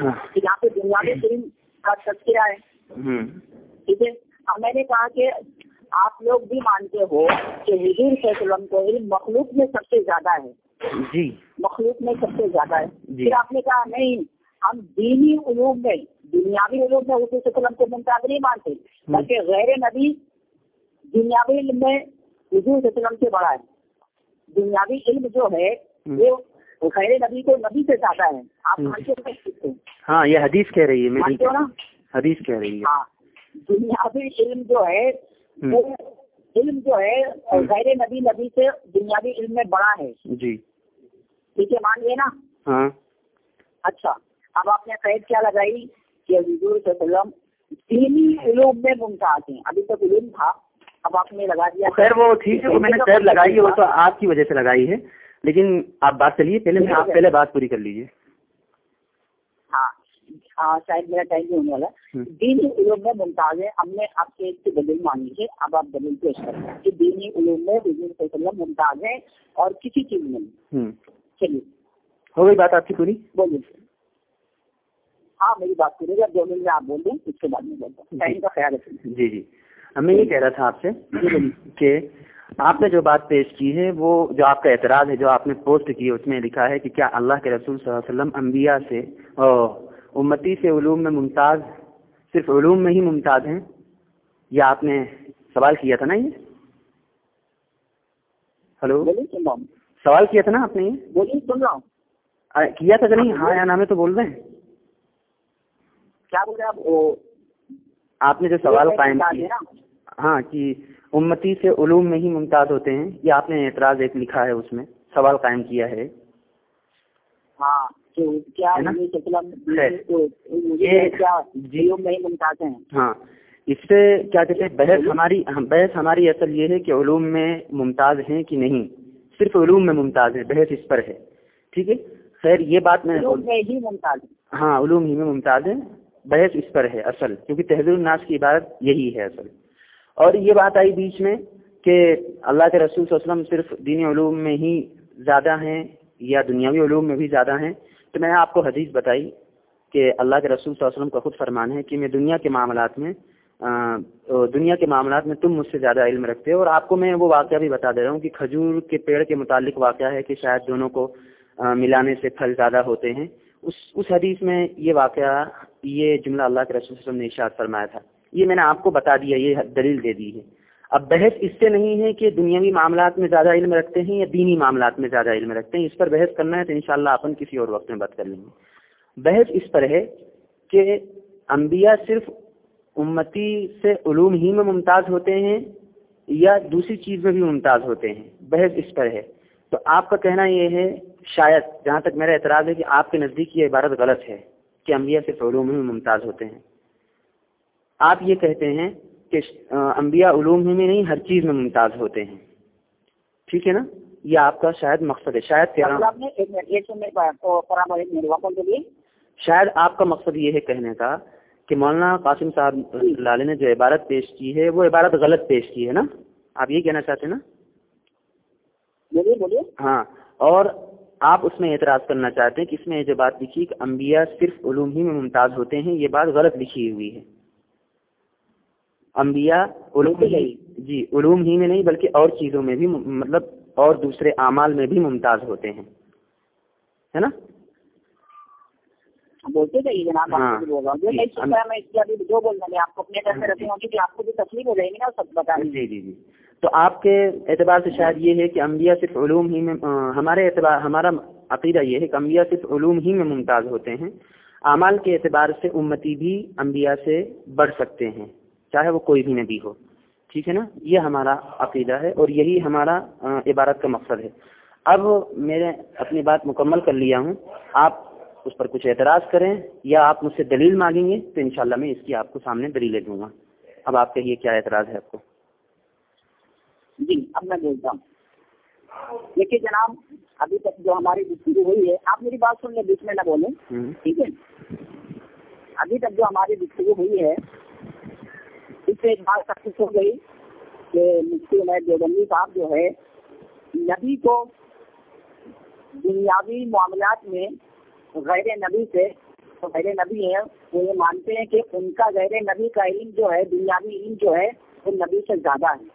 ہاں۔ کہ یہاں پہ دنیاوی علم کا تذکرہ ہے۔ ٹھیک ہے۔ اب میں نے کہا کہ آپ لوگ بھی مانتے ہو کہ حضور صلی اللہ علیہ وسلم کو علم مخلوق میں سب سے زیادہ ہے۔ جی۔ مخلوق میں سب سے زیادہ ہے۔ جی۔ پھر آپ نے کہا نہیں ہم دینی علوم میں دنیاوی علوم میں حضور وسلم کو ممتاز نہیں مانتے بلکہ غیر نبی دنیاوی علم میں حضور وسلم سے بڑا ہے۔ دنیاوی علم جو ہے وہ غیر نبی کو نبی سے زیادہ ہے۔ آپ مانتے ہاں یہ حدیث کہہ رہی ہے حدیث کہہ رہی ہے۔ ہاں۔ دنیاوی علم جو ہے وہ علم جو ہے غیر نبی نبی سے دنیاوی علم میں بڑا ہے۔ جی۔ ٹھیک ہے مان لیے نا ہاں۔ اچھا اب آپ نے قید کیا لگائی کہ حضور صلی اللہ علیہ وسلم دینی علوم میں ممتاز ہیں۔ ابھی تک علم تھا اب آپ نے لگا دیا۔ خیر وہ ٹھیک ہے میں نے قید لگائی ہے وہ تو آپ کی وجہ سے لگائی ہے۔ لیکن آپ بات چلیے پہلے آپ پہلے بات پوری کر لیجیے شاید میرا ٹائم بھی ہونے والا ہے۔ دینی علوم میں ممتاز ہے ہم نے آپ سے ایک دلیل مان لیجیے اب آپ دلیل پیش کریں کہ دینی علوم میں وسلم ممتاز ہے اور کسی چیز میں نہیں۔ چلیے۔ ہو گئی بات آپ کی پوری؟ بولیے۔ ہاں میری بات پوری ہے دو منٹ میں آپ بول دیں اس کے بعد میں بولتا ہوں۔ ٹائم کا خیال رکھیں۔ جی جی۔ میں یہ کہہ رہا تھا آپ سے کہ آپ نے جو بات پیش کی ہے وہ جو آپ کا اعتراض ہے جو آپ نے پوسٹ کی اس میں لکھا ہے کہ کیا اللہ کے رسول صلی اللہ علیہ وسلم انبیاء سے امتی سے علوم میں ممتاز صرف علوم میں ہی ممتاز ہیں؟ یا آپ نے سوال کیا تھا نا یہ؟ ہلو؟ سوال کیا تھا نا آپ نے یہ؟ بولیے سن رہا ہوں کیا تھا کہ نہیں؟ ہاں یا نام ہے تو بول رہے ہیں کیا بول رہے آپ؟ آپ نے جو سوال قائم کیا ہاں کہ امتی سے علوم میں ہی ممتاز ہوتے ہیں یہ آپ نے اعتراض ایک لکھا ہے اس میں سوال قائم کیا ہے؟ ہاں۔ ہاں۔ اس سے کیا کہتے ہیں؟ بحث ہماری بحث ہماری اصل یہ ہے کہ علوم میں ممتاز ہیں کہ نہیں۔ صرف علوم میں ممتاز ہے بحث اس پر ہے۔ ٹھیک ہے؟ خیر یہ بات میں ہاں علوم ہی میں ممتاز ہے بحث اس پر ہے اصل کیونکہ تحزیر الناس کی عبارت یہی ہے اصل۔ اور یہ بات آئی بیچ میں کہ اللہ کے رسول صلی اللہ علیہ وسلم صرف دینی علوم میں ہی زیادہ ہیں یا دنیاوی علوم میں بھی زیادہ ہیں۔ تو میں نے آپ کو حدیث بتائی کہ اللہ کے رسول صلی اللہ علیہ وسلم کا خود فرمان ہے کہ میں دنیا کے معاملات میں دنیا کے معاملات میں تم مجھ سے زیادہ علم رکھتے ہو اور آپ کو میں وہ واقعہ بھی بتا دے رہا ہوں کہ کھجور کے پیڑ کے متعلق واقعہ ہے کہ شاید دونوں کو ملانے سے پھل زیادہ ہوتے ہیں۔ اس اس حدیث میں یہ واقعہ، یہ جملہ اللہ کے رسول صلی اللہ علیہ وسلم نے اشاد فرمایا تھا۔ یہ میں نے آپ کو بتا دیا، یہ دلیل دے دی ہے۔ اب بحث اس سے نہیں ہے کہ دنیاوی معاملات میں زیادہ علم رکھتے ہیں یا دینی معاملات میں زیادہ علم رکھتے ہیں، اس پر بحث کرنا ہے تو انشاءاللہ اپن کسی اور وقت میں بات کر لیں گے۔ بحث اس پر ہے کہ انبیاء صرف امتی سے علوم ہی میں ممتاز ہوتے ہیں یا دوسری چیز میں بھی ممتاز ہوتے ہیں؟ بحث اس پر ہے۔ تو آپ کا کہنا یہ ہے، شاید جہاں تک میرا اعتراض ہے کہ آپ کے نزدیک یہ عبارت غلط ہے کہ انبیاء صرف علوم ہی میں ممتاز ہوتے ہیں۔ آپ یہ کہتے ہیں کہ انبیاء علوم ہی میں نہیں ہر چیز میں ممتاز ہوتے ہیں۔ ٹھیک ہے نا؟ یہ آپ کا شاید مقصد ہے۔ شاید شاید آپ کا مقصد یہ ہے کہنے کا کہ مولانا قاسم صاحب لالے نے جو عبارت پیش کی ہے وہ عبارت غلط پیش کی ہے نا؟ آپ یہ کہنا چاہتے ہیں نا؟ ہاں۔ اور آپ اس میں اعتراض کرنا چاہتے ہیں کہ اس میں یہ جو بات لکھی کہ انبیاء صرف علوم ہی میں ممتاز ہوتے ہیں یہ بات غلط لکھی ہوئی ہے۔ انبیاء علوم ہی جی علوم ہی میں نہیں بلکہ اور چیزوں میں بھی مطلب اور دوسرے اعمال میں بھی ممتاز ہوتے ہیں۔ ہے نا؟ بولتے جائیے جناب جو بولنا آپ کو اپنے طرف سے رکھیں گے کہ آپ کو بھی تکلیف ہو جائے گی نا سب بتا جی جی جی۔ تو آپ کے اعتبار سے شاید یہ ہے کہ انبیاء صرف علوم ہی میں ہمارے اعتبار ہمارا عقیدہ یہ ہے کہ انبیاء صرف علوم ہی میں ممتاز ہوتے ہیں۔ اعمال کے اعتبار سے امتی بھی انبیاء سے بڑھ سکتے ہیں۔ چاہے وہ کوئی بھی نبی ہو۔ ٹھیک ہے نا؟ یہ ہمارا عقیدہ ہے اور یہی ہمارا عبارت کا مقصد ہے۔ اب میں نے اپنی بات مکمل کر لیا ہوں۔ آپ اس پر کچھ اعتراض کریں یا آپ مجھ سے دلیل مانگیں گے تو انشاءاللہ میں اس کی آپ کو سامنے دلیلیں دوں گا۔ اب آپ کہیے کیا اعتراض ہے آپ کو؟ جی اب میں بولتا ہوں۔ دیکھیے جناب ابھی تک جو ہماری گفتگو ہوئی ہے آپ میری بات سن لیں بیچ میں نہ بولیں۔ ٹھیک ہے؟ ابھی تک جو ہماری گفتگو ہوئی ہے سے ایک بات سکسیس ہو گئی کہ مفتی عمیر دیوبندی صاحب جو ہے، نبی کو دنیاوی معاملات میں غیر نبی سے غیر نبی ہے وہ یہ مانتے ہیں کہ ان کا غیر نبی کا علم جو ہے، دنیاوی علم جو ہے، وہ نبی سے زیادہ ہے۔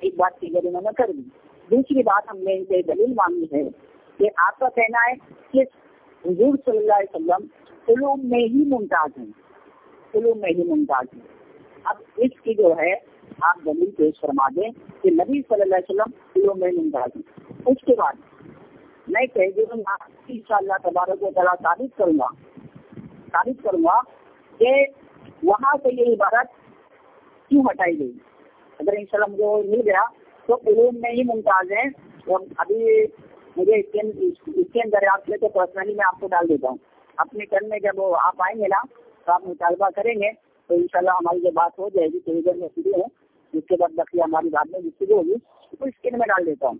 ایک بات کلیئر انہوں نے کر دی دوسری بات ہم نے ان سے دلیل مانگی ہے کہ آپ کا کہنا ہے کہ حضور صلی اللہ علیہ وسلم علوم میں ہی ممتاز ہیں۔ علوم میں ہی ممتاز ہیں۔ اب اس کی جو ہے، آپ دلیل پیش فرما دیں کہ نبی صلی اللہ علیہ وسلم علوم میں ممتاز اس کے بعد میں کہہ دوں ان شاء اللہ تبارک و تعالیٰ ثابت کروں گا، ثابت کروں گا کہ وہاں سے یہ عبارت کیوں ہٹائی گئی؟ اگر ان شاء اللہ مجھے مل گیا تو علوم میں ہی ممتاز ہیں۔ اور ابھی مجھے اس کے اندر آپ لے تو پرسنلی میں آپ کو ڈال دیتا ہوں۔ اپنے ٹرن میں جب آپ آئیں گے نا، تو آپ مطالبہ کریں گے تو ان شاء اللہ ہماری جو بات ہو جائے گی تھوڑی دیر میں فری ہوں، اس کے بعد بقیہ ہماری بات میں شروع ہوگی تو اسکرین میں ڈال دیتا ہوں۔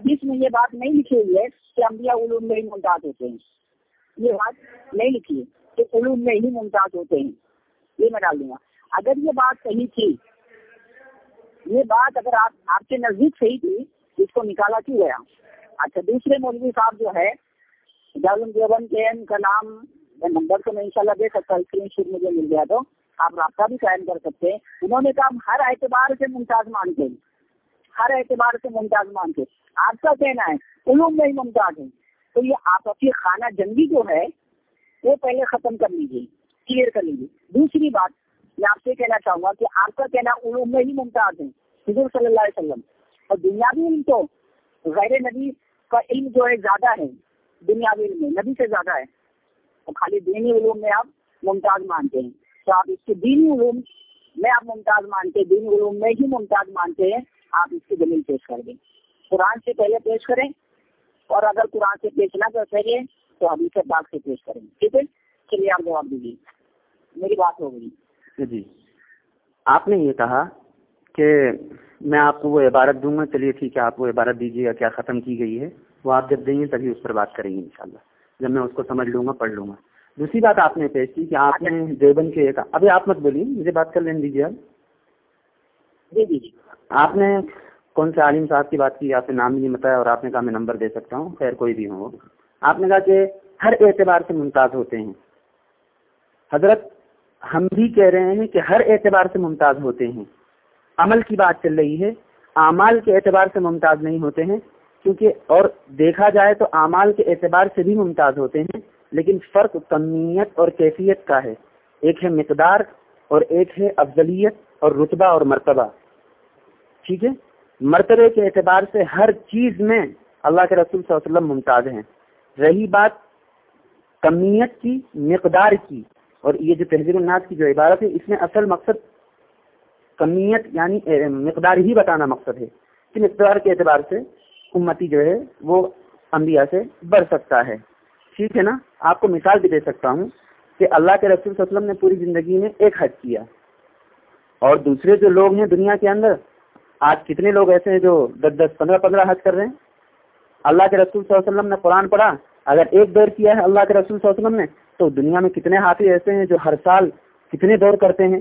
جس میں یہ بات نہیں لکھی ہوئی ہے کہ انبیاء علوم میں ہی ممتاز ہوتے ہیں۔ یہ بات نہیں لکھی ہے کہ علوم میں ہی ممتاز ہوتے ہیں۔ یہ میں ڈال دوں گا۔ اگر یہ بات صحیح تھی، یہ بات اگر آپ آپ کے نزدیک صحیح تھی، اس کو نکالا کیوں گیا؟ اچھا دوسرے مولوی صاحب جو ہے دیوبند کے ان کا نام میں نمبر تو میں ان شاء اللہ دے سکتا اسکرین شیٹ مجھے مل گیا تو۔ آپ رابطہ بھی قائم کر سکتے ہیں۔ انہوں نے کہا ہر اعتبار سے ممتاز مانتے ہیں۔ ہر اعتبار سے ممتاز مانتے آپ کا کہنا ہے، علوم میں ہی ممتاز ہے تو یہ آپ کی خانہ جنگی جو ہے، وہ پہلے ختم کر لیجیے کلیئر کر لیجیے دوسری بات، میں آپ سے کہنا چاہوں گا کہ آپ کا کہنا علوم میں ہی ممتاز ہے حضور صلی اللہ علیہ وسلم۔ اور دنیاوی علم تو غیر نبی کا علم جو ہے، زیادہ ہے۔ دنیاوی علم میں نبی سے زیادہ ہے۔ اور خالی دینی علوم میں آپ ممتاز مانتے ہیں۔ تو آپ اس کے دینی علوم میں آپ ممتاز مانتے ہیں، دینی علوم میں ہی ممتاز مانتے ہیں، آپ اس کی دلیل پیش کر دیں۔ قرآن سے پہلے پیش کریں اور اگر قرآن سے پیش نہ کر سکے تو ابھی سے بات سے پیش کریں۔ ٹھیک ہے؟ چلیے، آپ جواب دیجیے۔ میری بات ہو گئی۔ جی۔ آپ نے یہ کہا کہ میں آپ کو وہ عبارت دوں گا، چلیے ٹھیک ہے، آپ وہ عبارت دیجیے گا، کیا ختم کی گئی ہے؟ وہ آپ جب دیں گے تبھی اس پر بات کریں گے انشاءاللہ۔ جب میں اس کو سمجھ لوں گا پڑھ لوں گا۔ دوسری بات آپ نے پیش کی کہ آپ نے دیوبند کے ابھی آپ مت بولیے مجھے بات کر لینے دیجیے آپ۔ جی جی جی۔ آپ نے کون سے عالم صاحب کی بات کی؟ آپ نے نام نہیں بتایا اور آپ نے کہا میں نمبر دے سکتا ہوں خیر کوئی بھی ہوں آپ نے کہا کہ ہر اعتبار سے ممتاز ہوتے ہیں۔ حضرت ہم بھی کہہ رہے ہیں کہ ہر اعتبار سے ممتاز ہوتے ہیں۔ عمل کی بات چل رہی ہے اعمال کے اعتبار سے ممتاز نہیں ہوتے ہیں کیونکہ اور دیکھا جائے تو اعمال کے اعتبار سے بھی ممتاز ہوتے ہیں، لیکن فرق کمیت اور کیفیت کا ہے۔ ایک ہے مقدار اور ایک ہے افضلیت اور رتبہ اور مرتبہ۔ ٹھیک ہے؟ مرتبے کے اعتبار سے ہر چیز میں اللہ کے رسول صلی اللہ علیہ وسلم ممتاز ہیں۔ رہی بات کمیت کی، مقدار کی۔ اور یہ جو تحزیر الناس کی جو عبارت ہے، اس میں اصل مقصد کمیت یعنی مقدار ہی بتانا مقصد ہے۔ کہ مقدار کے اعتبار سے امتی جو ہے وہ انبیاء سے بڑھ سکتا ہے۔ ٹھیک ہے نا؟ آپ کو مثال بھی دے سکتا ہوں کہ اللہ کے رسول صلی اللہ علیہ وسلم نے پوری زندگی میں ایک حج کیا۔ اور دوسرے جو لوگ ہیں دنیا کے اندر، آج کتنے لوگ ایسے ہیں جو دس دس پندرہ پندرہ حج کر رہے ہیں؟ اللہ کے رسول صلی اللہ علیہ وسلم نے قرآن پڑھا، اگر ایک دور کیا ہے اللہ کے رسول صلی اللہ علیہ وسلم نے، تو دنیا میں کتنے حافظ ایسے ہیں جو ہر سال کتنے دور کرتے ہیں؟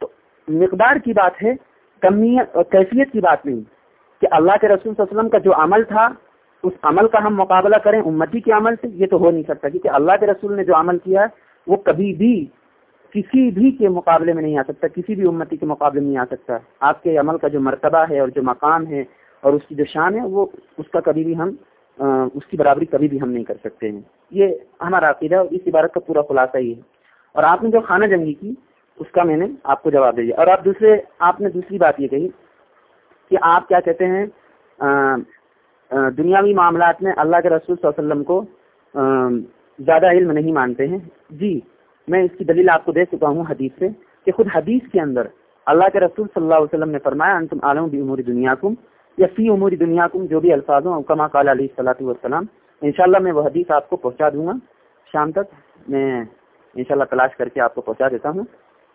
تو مقدار کی بات ہے، کمیت اور کیفیت کی بات نہیں۔ کہ اللہ کے رسول صلی اللہ علیہ وسلم کا جو عمل تھا، اس عمل کا ہم مقابلہ کریں، امتی کے عمل سے، یہ تو ہو نہیں سکتا، کیونکہ اللہ کے رسول نے جو عمل کیا ہے، وہ کبھی بھی کسی بھی کے مقابلے میں نہیں آ سکتا، کسی بھی امتی کے مقابلے میں نہیں آ سکتا۔ آپ کے عمل کا جو مرتبہ ہے اور جو مقام ہے اور اس کی جو شان ہے، وہ اس کا کبھی بھی ہم اس کی برابری کبھی بھی ہم نہیں کر سکتے ہیں۔ یہ ہمارا عقیدہ اور اس عبارت کا پورا خلاصہ یہ ہے۔ اور آپ نے جو خانہ جنگی کی، اس کا میں نے آپ کو جواب دے دیا۔ اور آپ دوسرے، آپ نے دوسری بات یہ کہی کہ آپ کیا کہتے ہیں دنیاوی معاملات میں اللہ کے رسول صلی اللہ علیہ وسلم کو زیادہ علم نہیں مانتے ہیں۔ جی میں اس کی دلیل آپ کو دے چکا ہوں حدیث سے کہ خود حدیث کے اندر اللہ کے رسول صلی اللہ علیہ وسلم نے فرمایا، انتم عالم بھی عموری دنیا کم یا فی عموری دنیا کم جو بھی الفاظ ہوں، کما قال علیہ صلاح والسلام۔ انشاءاللہ میں وہ حدیث آپ کو پہنچا دوں گا۔ شام تک میں انشاءاللہ تلاش کر کے آپ کو پہنچا دیتا ہوں۔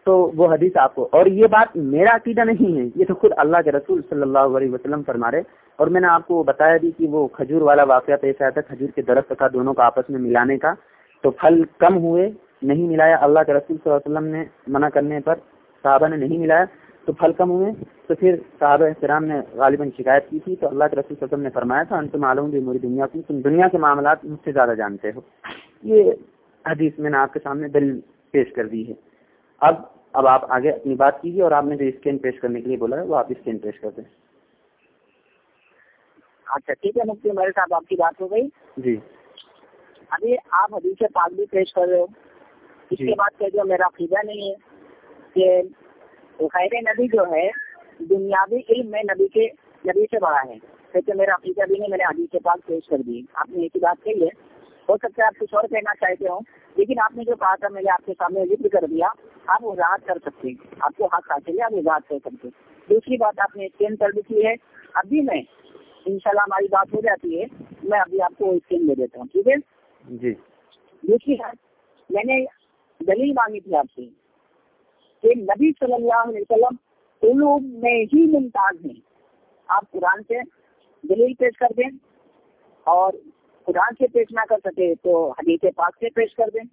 تو وہ حدیث آپ کو اور یہ بات میرا عقیدہ نہیں ہے، یہ تو خود اللہ کے رسول صلی اللہ علیہ وسلم فرما رہے اور میں نے آپ کو بتایا بھی کہ وہ کھجور والا واقعہ پیش آیا تھا، کھجور کے درخت کا دونوں کا آپس میں ملانے کا۔ تو پھل کم ہوئے، نہیں ملایا۔ اللہ کے رسول صلی اللہ علیہ وسلم نے منع کرنے پر صحابہ نے نہیں ملایا۔ تو پھل کم ہوئے، تو پھر صحابہ کرام نے غالباً شکایت کی تھی۔ تو اللہ کے رسول صلی اللہ علیہ وسلم نے فرمایا تھا، انتم معلوم بھی میری دنیا کی تم دنیا کے معاملات مجھ سے زیادہ جانتے ہو۔ یہ حدیث میں نے آپ کے سامنے دل پیش کر دی ہے۔ اب اب آپ آگے اپنی بات کیجیے اور آپ نے جو اسکین پیش کرنے کے لیے بولا ہے وہ آپ اسکین پیش کر دیں۔ اچھا ٹھیک ہے مفتی عمر صاحب آپ کی بات ہو گئی۔ جی۔ ابھی آپ حدیث پاک بھی پیش کر رہے ہو۔ اس کے بعد سے جو میرا عقیدہ نہیں ہے کہ خیر نبی جو ہے دنیاوی علم میں نبی کے نبی سے بڑا ہے۔ کیونکہ میرا عقیدہ بھی نہیں میں نے حدیث کے پاس پیش کر دی۔ آپ نے ایک ہی بات کہی ہے۔ ہو سکتا ہے آپ کچھ اور کہنا چاہتے ہوں لیکن آپ نے جو کہا تھا میں نے آپ کے سامنے ذکر کر دیا آپ وضاحت کر سکتے ہیں آپ کو حق حاصل ہے آپ وضاحت کر سکتے دوسری بات آپ نے اسکین کر دی کی ہے ابھی میں انشاءاللہ ہماری بات ہو جاتی ہے میں ابھی آپ کو اسکین دے دیتا ہوں ٹھیک ہے؟ جی۔ دوسری بات میں نے دلیل مانگی تھی آپ سے کہ نبی صلی اللہ علیہ وسلم علوم میں ہی ممتاز ہیں۔ آپ قرآن سے دلیل پیش کر دیں اور قرآن سے پیش نہ کر سکے تو حدیث پاک سے پیش کر دیں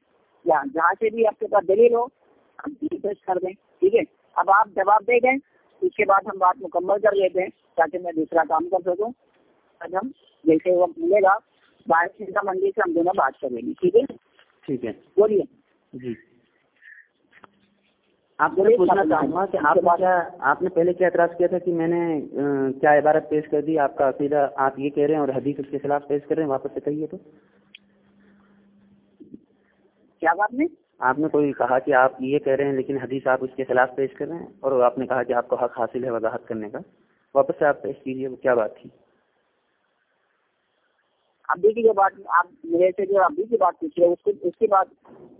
یا جہاں سے بھی آپ کے پاس دلیل ہو ہم پیش کر دیں ٹھیک ہے؟ اب آپ جواب دے دیں اس کے بعد ہم بات مکمل کر لیتے ہیں تاکہ میں دوسرا کام کر سکوں۔ آج ہم جیسے وقت ملے گا باہر منڈی سے ہم دونوں بات کر لیں گے ٹھیک ہے؟ ٹھیک ہے۔ بولیے۔ جی۔ آپ سے پوچھنا چاہوں گا کہ آپ کیا آپ نے پہلے کیا اعتراض کیا تھا کہ میں نے کیا عبارت پیش کر دی؟ آپ کا عقیدہ آپ یہ کہہ رہے ہیں اور حدیث اس کے خلاف پیش کر رہے ہیں؟ واپس سے کہیے تو۔ کیا بات نہیں؟ آپ نے کوئی کہا کہ آپ یہ کہہ رہے ہیں لیکن حدیث آپ اس کے خلاف پیش کر رہے ہیں؟ اور آپ نے کہا کہ آپ کو حق حاصل ہے وضاحت کرنے کا۔ واپس سے آپ پیش کیجیے وہ کیا بات تھی؟ ابھی کی جو بات آپ میرے سے جو ابھی کی بات اس کو اس کی بات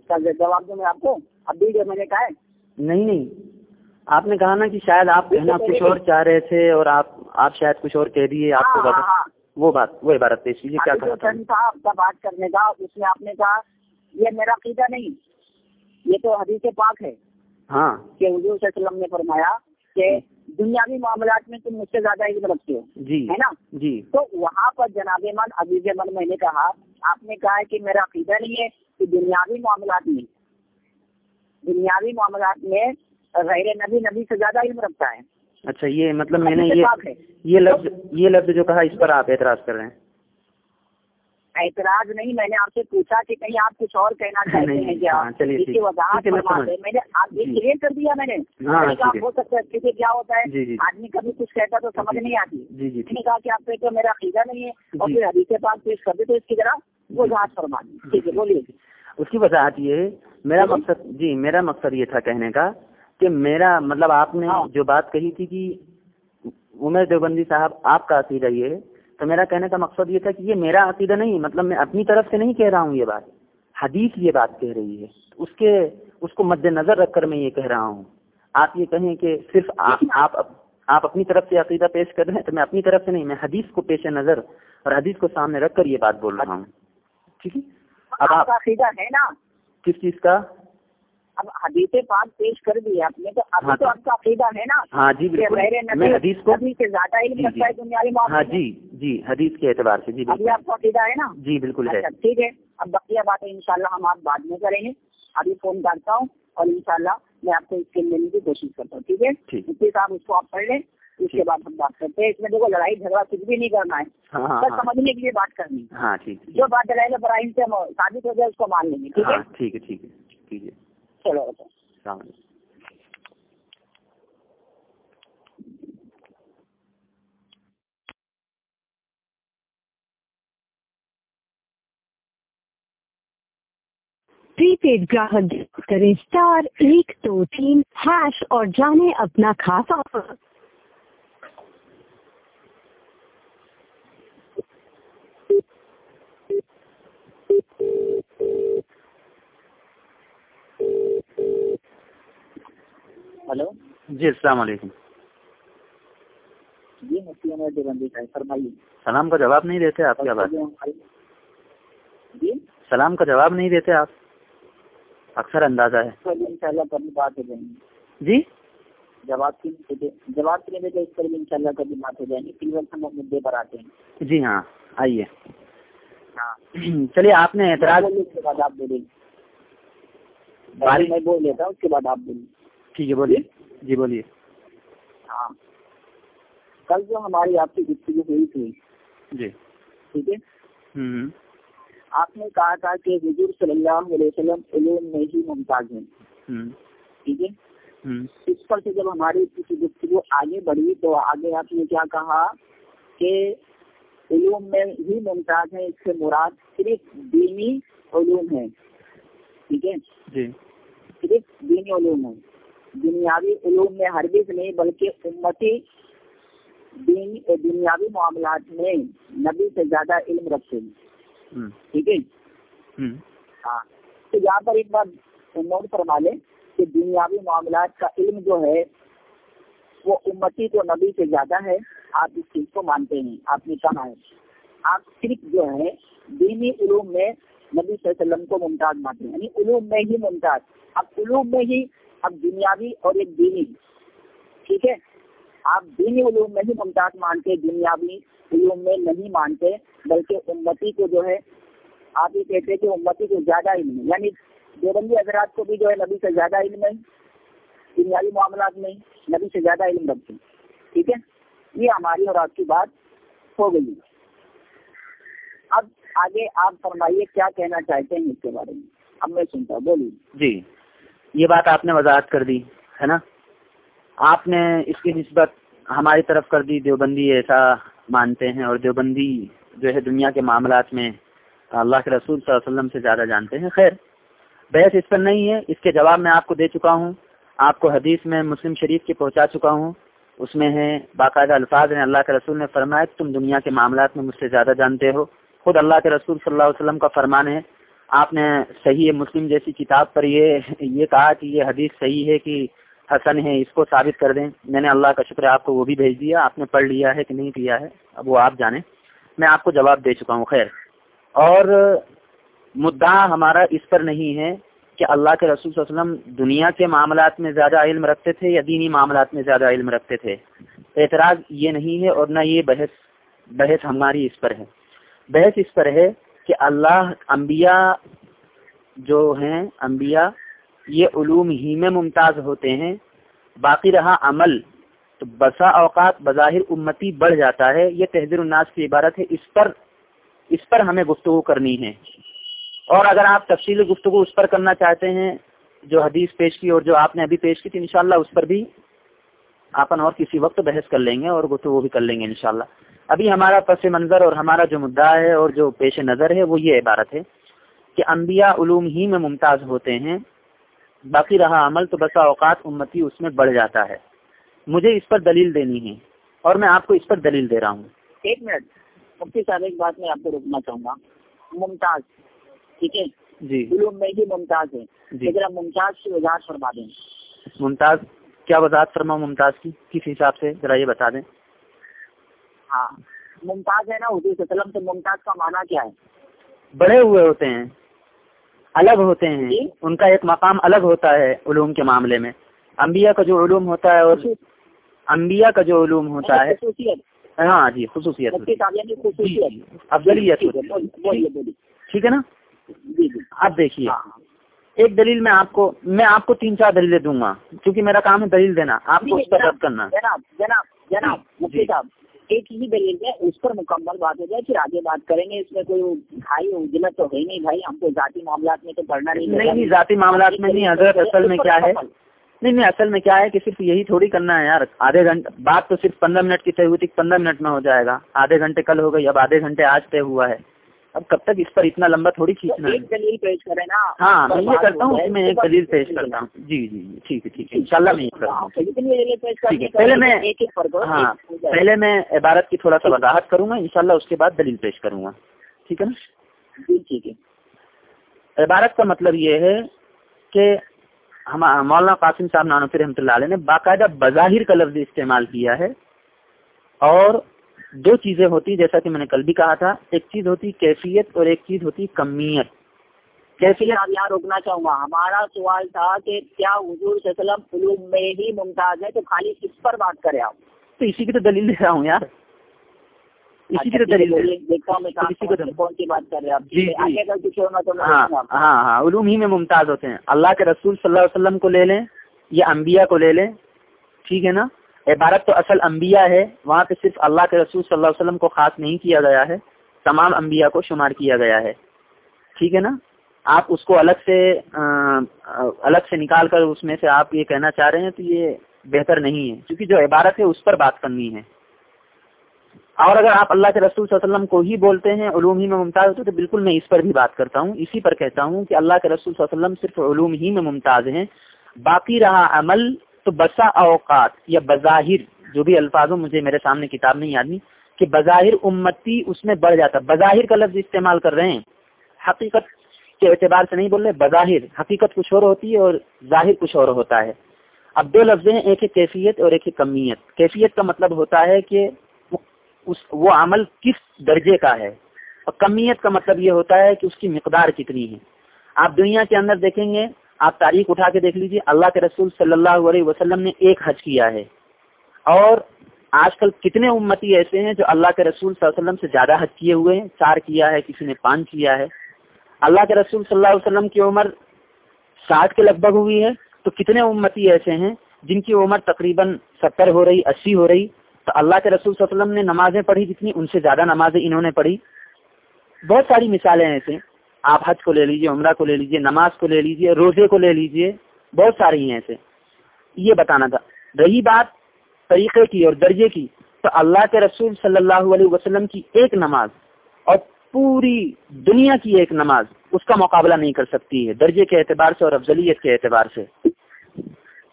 کا جواب دوں میں آپ کو؟ ابھی جو میں نے کہا ہے نہیں نہیں۔ آپ نے کہا نا کہ شاید آپ کہنا کچھ اور چاہ رہے تھے اور آپ آپ شاید کچھ اور کہہ دیے آپ کو ہاں ہاں وہ بات وہ عبارت پیش کیجیے کیا کہا تھا آپ کا بات کرنے کا اس میں آپ نے کہا یہ میرا عقیدہ نہیں۔ یہ تو حدیث پاک ہے۔ ہاں۔ کہ حضور صلی اللہ علیہ وسلم نے فرمایا کہ دنیاوی معاملات میں تم مجھ سے زیادہ علم رکھتے ہو جی۔ ہے نا؟ جی۔ تو وہاں پر جناب من عزیز من میں نے کہا آپ نے کہا کہ میرا عقیدہ نہیں ہے کہ دنیاوی معاملات میں۔ دنیاوی معاملات میں غیر نبی نبی سے زیادہ علم رکھتا ہے۔ اچھا یہ مطلب میں نے یہ لفظ یہ لفظ جو کہا اس پر آپ اعتراض کر رہے ہیں۔ اعتراض نہیں میں نے آپ سے پوچھا کہ کہیں آپ کچھ اور کہنا چاہتے ہیں کیا؟ ہاں، اس کی وضاحت میں نے آپ یہ جی۔ کلیئر کر دیا میں نے۔ ہاں،۔ ہو سکتا ہے کسی کیا ہوتا ہے۔ جی جی۔ آدمی کبھی کچھ کہتا تو سمجھ نہیں آتی۔ جی جی میں نے کہا کہ آپ کو میرا عقیدہ نہیں ہے اور جی۔ پھر حدیث کے پاس پیش کر دے تو اس کی طرح وضاحت فرما دیں ٹھیک ہے بولیے۔ اس کی وضاحت یہ ہے میرا مقصد جی میرا مقصد یہ تھا کہنے کا کہ میرا مطلب آپ نے ہاں۔ جو بات کہی تھی کہ عمر دیوبندی صاحب آپ کا عقیدہ یہ ہے تو میرا کہنے کا مقصد یہ تھا کہ یہ میرا عقیدہ نہیں مطلب میں اپنی طرف سے نہیں کہہ رہا ہوں یہ بات۔ حدیث یہ بات کہہ رہی ہے۔ اس کے اس کو مد نظر رکھ کر میں یہ کہہ رہا ہوں۔ آپ یہ کہیں کہ صرف آپ آپ اپنی طرف سے عقیدہ پیش کر رہے ہیں تو میں اپنی طرف سے نہیں میں حدیث کو پیش نظر اور حدیث کو سامنے رکھ کر یہ بات بول رہا ہوں۔ ٹھیک ہے؟ اب آپ آپ کا عقیدہ ہے نا۔ کس چیز کا؟ اب حدیث پاک پیش کر دی آپ نے تو ابھی ہاں، تو آپ کا عقیدہ ہے نا ہاں جی بالکل۔ میں حدیث کو سے زیادہ علم جی، رکھتا ہے جی۔ دنیاوی ہاں معاملے جی جی حدیث کے اعتبار سے۔ جی ابھی آپ کو عقیدہ ہے نا؟ جی بالکل ہے۔ اچھا ٹھیک ہے۔ اب بقیہ باتیں انشاءاللہ ہم آپ بعد میں کریں گے۔ ابھی فون کرتا ہوں اور انشاءاللہ میں آپ کو اسکیم لینے کی کوشش کرتا ہوں ٹھیک ہے؟ ٹھیک۔ صاحب اس کو آپ پڑھ لیں۔ اس کے بعد ہم بات کرتے ہیں۔ اس میں دیکھو لڑائی جھگڑا کچھ بھی نہیں کرنا ہے۔ ہاں، ہاں، بس ہاں۔ سمجھنے کے لیے بات کرنی جو بات دلائل ابراہیم سے ثابت ہو جائے اس کو مان لیں گے ٹھیک ہے؟ ٹھیک ہے ٹھیک ہے۔ ٹھیک ہے چلو السلام علیکم۔ پری پیڈ گراہک کریں۔ اسٹار ایک دو تین ہیش اور جانے اپنا خاص آفر ہلو؟ جی السلام علیکم۔ جی فرمائیے۔ سلام کا جواب نہیں دیتے آپ کیا بات؟ جی؟ سلام کا جواب نہیں دیتے آپ؟ اکثر اندازہ ہے۔ ان شاء اللہ کبھی بات ہو جائیں گی۔ جی؟ جواب کی جواب کے لیے ان شاء اللہ کبھی بات ہو جائیں گی۔ فی ہم پر آتے ہیں۔ جی ہاں آئیے۔ چلیے آپ نے اعتراض بولیے اس کے بعد آپ بولیں۔ باری- میں بول لیتا ہوں اس کے بعد آپ بولیں۔ ٹھیک ہے بولیے۔ جی بولیے۔ ہاں۔ کل جو ہماری آپ کی گفتگو ہوئی تھی جی۔ ٹھیک ہے؟ آپ نے کہا تھا کہ حضور صلی اللہ علیہ وسلم علوم میں ہی ممتاز ہیں۔ ٹھیک ہے؟ اس پر سے جب ہماری گفتگو آگے بڑھی تو آگے آپ نے کیا کہا کہ علوم میں ہی ممتاز ہے اس سے مراد صرف دینی علوم ہے ٹھیک ہے؟ جی۔ صرف دینی علوم ہے دنیاوی علوم میں ہرگز نہیں بلکہ امتی دینی دنیاوی معاملات میں نبی سے زیادہ علم رکھتے ہیں۔ ٹھیک ہے؟ ہاں۔ تو یہاں پر ایک بات نوٹ فرما لیں کہ دنیاوی معاملات کا علم جو ہے وہ امتی تو نبی سے زیادہ ہے۔ آپ اس چیز کو مانتے ہیں، آپ نے کہا ہے۔ آپ صرف جو ہے، دینی علوم میں نبی صلی اللہ علیہ وسلم کو ممتاز مانتے ہیں یعنی علوم میں ہی ممتاز۔ اب علوم میں ہی، اب دنیاوی اور ایک دینی۔ ٹھیک ہے؟ آپ دینی علوم میں ہی ممتاز مانتے، دنیاوی علوم میں نہیں مانتے، بلکہ امتی کو جو ہے، آپ یہ کہتے ہیں کہ امتی کو زیادہ علم ہے۔ یعنی دیوبندی حضرات کو بھی جو ہے، نبی سے زیادہ علم ہے دنیاوی معاملات میں نبی سے زیادہ علم رکھتے ٹھیک ہے؟ یہ ہماری اور آپ کی بات ہو گئی اب آگے آپ فرمائیے کیا کہنا چاہتے ہیں اس کے بارے میں۔ اب میں سنتا ہوں، بولیے۔ جی یہ بات آپ نے وضاحت کر دی، ہے نا؟ آپ نے اس کی نسبت ہماری طرف کر دی، دیوبندی ایسا مانتے ہیں اور دیوبندی جو ہے دنیا کے معاملات میں اللہ کے رسول صلی اللہ علیہ وسلم سے زیادہ جانتے ہیں۔ خیر، بحث اس پر نہیں ہے، اس کے جواب میں آپ کو دے چکا ہوں، آپ کو حدیث میں مسلم شریف کی پہنچا چکا ہوں۔ اس میں ہے باقاعدہ الفاظ ہیں، اللہ کے رسول نے فرمایا کہ تم دنیا کے معاملات میں مجھ سے زیادہ جانتے ہو۔ خود اللہ کے رسول صلی اللہ علیہ وسلم کا فرمان ہے، آپ نے صحیح مسلم جیسی کتاب پر یہ یہ کہا کہ یہ حدیث صحیح ہے کہ حسن ہے، اس کو ثابت کر دیں۔ میں نے اللہ کا شکر ہے، آپ کو وہ بھی بھیج دیا، آپ نے پڑھ لیا ہے کہ نہیں کیا ہے۔ اب وہ آپ جانیں۔ میں آپ کو جواب دے چکا ہوں، خیر۔ اور مدعا ہمارا اس پر نہیں ہے۔ کہ اللہ کے رسول صلی اللہ علیہ وسلم دنیا کے معاملات میں زیادہ علم رکھتے تھے یا دینی معاملات میں زیادہ علم رکھتے تھے؟ اعتراض یہ نہیں ہے اور نہ یہ بحث بحث ہماری اس پر ہے۔ بحث اس پر ہے کہ اللہ، انبیاء جو ہیں، انبیاء یہ علوم ہی میں ممتاز ہوتے ہیں، باقی رہا عمل۔ تو بسا اوقات بظاہر امتی بڑھ جاتا ہے، یہ تحزیر الناس کی عبارت ہے۔ اس پر اس پر ہمیں گفتگو کرنی ہے۔ اور اگر آپ تفصیلی گفتگو اس پر کرنا چاہتے ہیں، جو حدیث پیش کی اور جو آپ نے ابھی پیش کی تھی، انشاءاللہ اس پر بھی آپن اور کسی وقت بحث کر لیں گے اور گفتگو بھی کر لیں گے انشاءاللہ۔ ابھی ہمارا پس منظر اور ہمارا جو مدعا ہے اور جو پیش نظر ہے، وہ یہ عبارت ہے کہ انبیاء علوم ہی میں ممتاز ہوتے ہیں، باقی رہا عمل تو بسا اوقات امتی اس میں بڑھ جاتا ہے۔ مجھے اس پر دلیل دینی ہے اور میں آپ کو اس پر دلیل دے رہا ہوں۔ ایک منٹ، مفتی صاحب، ایک بات میں آپ کو روکنا چاہوں گا۔ ممتاز۔ ٹھیک ہے؟ جی۔ علوم میں ہی ممتاز ہے جی۔ لیکن آپ ممتاز کی وضاحت فرما دیں۔ ممتاز کیا وضاحت فرماؤں ممتاز کی؟ کس حساب سے؟ ذرا یہ بتا دیں۔ ہاں۔ ممتاز ہے نا حضور صلی اللہ علیہ وسلم تو ممتاز کا معنی کیا ہے؟ بڑے ہوئے ہوتے ہیں الگ ہوتے ہیں۔ جی۔ ان کا ایک مقام الگ ہوتا ہے علوم کے معاملے میں۔ انبیاء کا جو علوم ہوتا ہے اور انبیاء کا جو علوم ہوتا ہے۔ خصوصیت۔ ہاں جی خصوصیت۔ یعنی جی خصوصیت افضلیت ٹھیک ہے نا؟ جی جی اب دیکھیے ایک دلیل میں آپ کو میں آپ کو تین چار دلیلیں دوں گا کیونکہ میرا کام ہے دلیل دینا آپ کو اس پر رد کرنا۔ جناب جناب جناب جی۔ مفتی صاحب ایک ہی دلیل ہے اس پر مکمل بات ہو جائے پھر آگے بات کریں گے اس میں کوئی بھائی اجلت تو ہے نہیں بھائی ہم کو ذاتی معاملات میں تو پڑھنا نہیں نہیں نہیں ذاتی معاملات میں نہیں حضرت اصل میں کیا ہے؟ نہیں نہیں اصل میں کیا ہے کہ صرف یہی تھوڑی کرنا ہے یار آدھے گھنٹے بات تو صرف پندرہ منٹ کی طے ہوئی تھی پندرہ منٹ میں ہو جائے گا آدھے گھنٹے کل ہو گئی اب آدھے گھنٹے آج طے ہوا ہے۔ اب کب تک اس پر اتنا لمبا تھوڑی کھینچنا ہے؟ ایک دلیل پیش کریں نا۔ ہاں میں یہ کرتا ہو ہوں میں ایک دلیل پیش کرتا ہوں۔ جی جی جی ٹھیک ہے ٹھیک ہے۔ انشاءاللہ میں یہ کرتا ہوں۔ ہاں، پہلے میں ہاں۔ پہلے میں عبارت کی تھوڑا سا وضاحت کروں گا انشاءاللہ اس کے بعد دلیل پیش کروں گا۔ ٹھیک ہے نا؟ جی ٹھیک ہے۔ عبارت کا مطلب یہ ہے کہ ہم مولانا قاسم صاحب نانوفی رحمۃ اللہ علیہ نے باقاعدہ بظاہر کا لفظ استعمال کیا ہے اور دو چیزیں ہوتی جیسا کہ میں نے کل بھی کہا تھا ایک چیز ہوتی کیفیت اور ایک چیز ہوتی کمیت۔ کیفیت یہاں روکنا چاہوں گا۔ ہمارا سوال تھا کہ کیا حضور صلی اللہ علیہ وسلم علوم میں ہی ممتاز ہے تو خالی اس پر بات کریں آپ۔ تو اسی کی تو دلیل دے رہا ہوں یار۔ اسی کی تو دلیل دیکھتا ہوں۔ کون سی- بات کر رہے آپ؟ جی، جی۔ میں ہاں۔ ہاں ہاں علوم ہی میں ممتاز ہوتے ہیں۔ اللہ کے رسول صلی اللہ علیہ وسلم کو لے لیں یا انبیاء کو لے لیں۔ ٹھیک ہے نا؟ عبارت تو اصل انبیاء ہے وہاں پہ صرف اللہ کے رسول صلی اللہ علیہ وسلم کو خاص نہیں کیا گیا ہے تمام انبیاء کو شمار کیا گیا ہے۔ ٹھیک ہے نا؟ آپ اس کو الگ سے آ، الگ سے نکال کر اس میں سے آپ یہ کہنا چاہ رہے ہیں تو یہ بہتر نہیں ہے کیونکہ جو عبارت ہے اس پر بات کرنی ہے۔ اور اگر آپ اللہ کے رسول صلی اللہ علیہ وسلم کو ہی بولتے ہیں علوم ہی میں ممتاز ہوتے تو بالکل میں اس پر بھی بات کرتا ہوں۔ اسی پر کہتا ہوں کہ اللہ کے رسول صلی اللہ علیہ وسلم صرف علوم ہی میں ممتاز ہیں باقی رہا عمل تو بسا اوقات یا بظاہر جو بھی الفاظ مجھے میرے سامنے کتاب نہیں یاد نہیں، کہ بظاہر امتی اس میں بڑھ جاتا بظاہر کا لفظ استعمال کر رہے ہیں۔ حقیقت کے اعتبار سے نہیں بول رہے، بظاہر، حقیقت کچھ اور ہوتی ہے اور ظاہر کچھ اور ہوتا ہے۔ اب دو لفظ ہیں، ایک ہے کیفیت اور ایک ہے کمیت۔ کیفیت کا مطلب ہوتا ہے کہ اس، وہ عمل کس درجے کا ہے۔ اور کمیت کا مطلب یہ ہوتا ہے کہ اس کی مقدار کتنی ہے۔ آپ دنیا کے اندر دیکھیں گے آپ تاریخ اٹھا کے دیکھ لیجیے اللہ کے رسول صلی اللہ علیہ وسلم نے ایک حج کیا ہے۔ اور آج کل کتنے امتی ایسے ہیں جو اللہ کے رسول صلی اللہ علیہ وسلم سے زیادہ حج کیے ہوئے ہیں، چار کیا ہے، کسی نے پانچ کیا ہے۔ اللہ کے رسول صلی اللہ علیہ وسلم کی عمر ساٹھ کے لگ بھگ ہوئی ہے۔ تو کتنے امتی ایسے ہیں جن کی عمر تقریباً ستر ہو رہی، اسی ہو رہی۔ تو اللہ کے رسول صلی اللہ علیہ وسلم نے نمازیں پڑھی جتنی، ان سے زیادہ نمازیں انہوں نے پڑھی۔ بہت ساری مثالیں ایسے آپ حج کو لے لیجیے، عمرہ کو لے لیجیے، نماز کو لے لیجیے، روزے کو لے لیجیے، بہت ساری ہیں ایسے۔ یہ بتانا تھا۔ رہی بات طریقے کی اور درجے کی۔ تو اللہ کے رسول صلی اللہ علیہ وسلم کی ایک نماز اور پوری دنیا کی ایک نماز، اس کا مقابلہ نہیں کر سکتی ہے۔ درجے کے اعتبار سے اور افضلیت کے اعتبار سے۔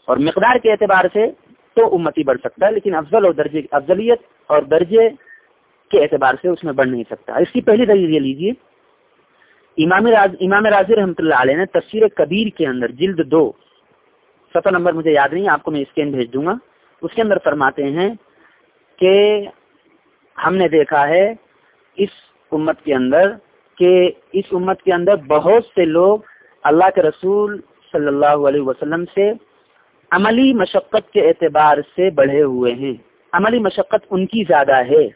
اور مقدار کے اعتبار سے تو امتی بڑھ سکتا ہے، لیکن افضل اور درجے، افضلیت اور درجے کے اعتبار سے اس میں بڑھ نہیں سکتا۔ اس کی پہلی دلیل یہ لیجیے امام راز امام راضی رحمۃ اللہ علیہ نے تفسیر کبیر کے اندر جلد دو سفر نمبر مجھے یاد نہیں، آپ کو میں اسکین بھیج دوں گا۔ اس کے اندر فرماتے ہیں کہ ہم نے دیکھا ہے اس امت کے اندر کہ اس امت کے اندر بہت سے لوگ اللہ کے رسول صلی اللہ علیہ وسلم سے عملی مشقت کے اعتبار سے بڑھے ہوئے ہیں۔ عملی مشقت ان کی زیادہ ہے۔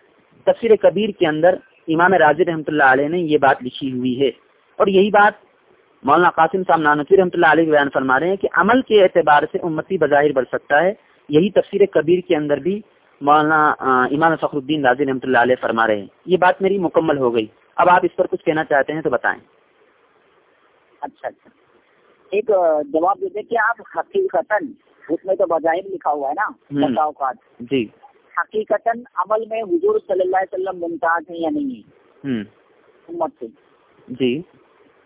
تفسیر کبیر کے اندر امام راضی رحمۃ اللہ علیہ نے یہ بات لکھی ہوئی ہے۔ اور یہی بات مولانا قاسم صاحب نانوی رحمۃ اللہ علیہ بیان فرما رہے ہیں کہ عمل کے اعتبار سے امتی بظاہر بڑھ سکتا ہے۔ یہی تفسیر کبیر کے اندر بھی مولانا امام فخر الدین راضی رحمۃ اللہ علیہ فرما رہے ہیں۔ یہ بات میری مکمل ہو گئی۔ اب آپ اس پر کچھ کہنا چاہتے ہیں تو بتائیں۔ اچھا اچھا۔ ایک جواب دیتے کہ آپ حقیقت اس میں تو بظاہر لکھا ہوا ہے نا اوقات جی۔ حقیقت عمل میں حضور صلی اللہ علیہ وسلم ممتاز ہیں یا نہیں ہے امت سے۔ جی۔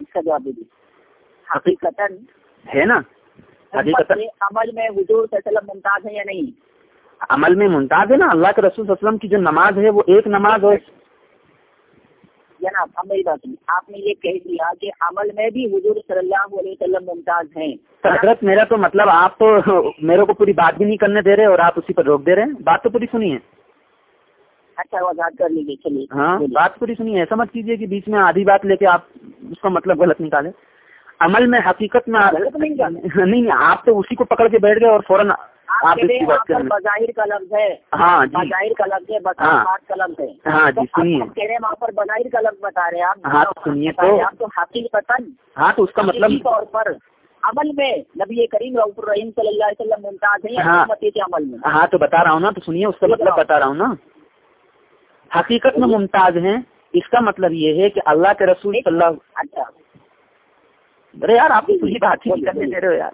اس کا جواب دیجیے حقیقت ہے نا؟ حقیقت عمل میں حضور صلی اللہ علیہ وسلم ممتاز ہیں یا نہیں؟ عمل میں ممتاز ہے نا؟ اللہ کے رسول صلی اللہ علیہ وسلم کی جو نماز ہے وہ ایک نماز اور جناب اب میری بات آپ نے یہ کہہ دیا کہ عمل میں بھی حضور صلی اللہ علیہ وسلم ممتاز ہیں۔ حضرت میرا تو مطلب آپ تو میرے کو پوری بات بھی نہیں کرنے دے رہے اور آپ اسی پر روک دے رہے ہیں۔ بات تو پوری سنیے اچھا وضاحت کر لیجیے چلیے ہاں بات پوری سنیے ایسا مت کیجیے کہ بیچ میں آدھی بات لے کے آپ اس کا مطلب غلط نکالے عمل میں حقیقت میں نہیں آپ تو اسی کو پکڑ کے بیٹھ گئے اور فوراً آپ بظاہر کا لفظ ہے۔ ہاں بظاہر کا لفظ ہے کا لفظ ہے ہاں جی سنیے۔ کہہ رہے ہیں وہاں پر بظاہر کا لفظ بتا رہے ہیں۔ آپ ہاں سنیے تو۔ آپ تو حقیقت ہاں تو اس کا مطلب طور پر عمل میں نبی کریم رعف الرحیم صلی اللہ علیہ وسلم ممتاز ہیں ہاں۔ عمل میں؟ ہاں تو بتا رہا ہوں نا تو سنیے اس کا مطلب بتا رہا ہوں نا۔ حقیقت میں ممتاز ہیں اس کا مطلب یہ ہے کہ اللہ کے رسول صلی اللہ اچھا۔ ارے یار آپ کی بات ہی کرنے دے رہے ہو یار۔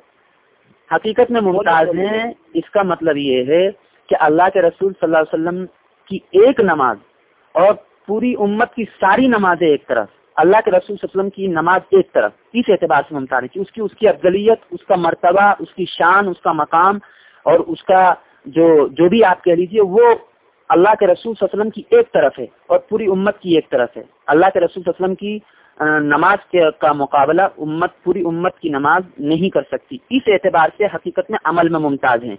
حقیقت میں ممتاز ہیں اس کا مطلب یہ ہے کہ اللہ کے رسول صلی اللہ علیہ وسلم کی ایک نماز اور پوری امت کی ساری نمازیں ایک طرف اللہ کے رسول صلی اللہ علیہ وسلم کی نماز ایک طرف اس اعتبار سے ممتاز ہے اس کی اس کی افضلیت اس کا مرتبہ اس کی شان اس کا مقام اور اس کا جو جو بھی آپ کہہ لیجیے وہ اللہ کے رسول صلی اللہ علیہ وسلم کی ایک طرف ہے اور پوری امت کی ایک طرف ہے۔ اللہ کے رسول صلی اللہ علیہ وسلم کی نماز کا مقابلہ امت پوری امت کی نماز نہیں کر سکتی۔ اس اعتبار سے حقیقت میں عمل میں ممتاز ہیں۔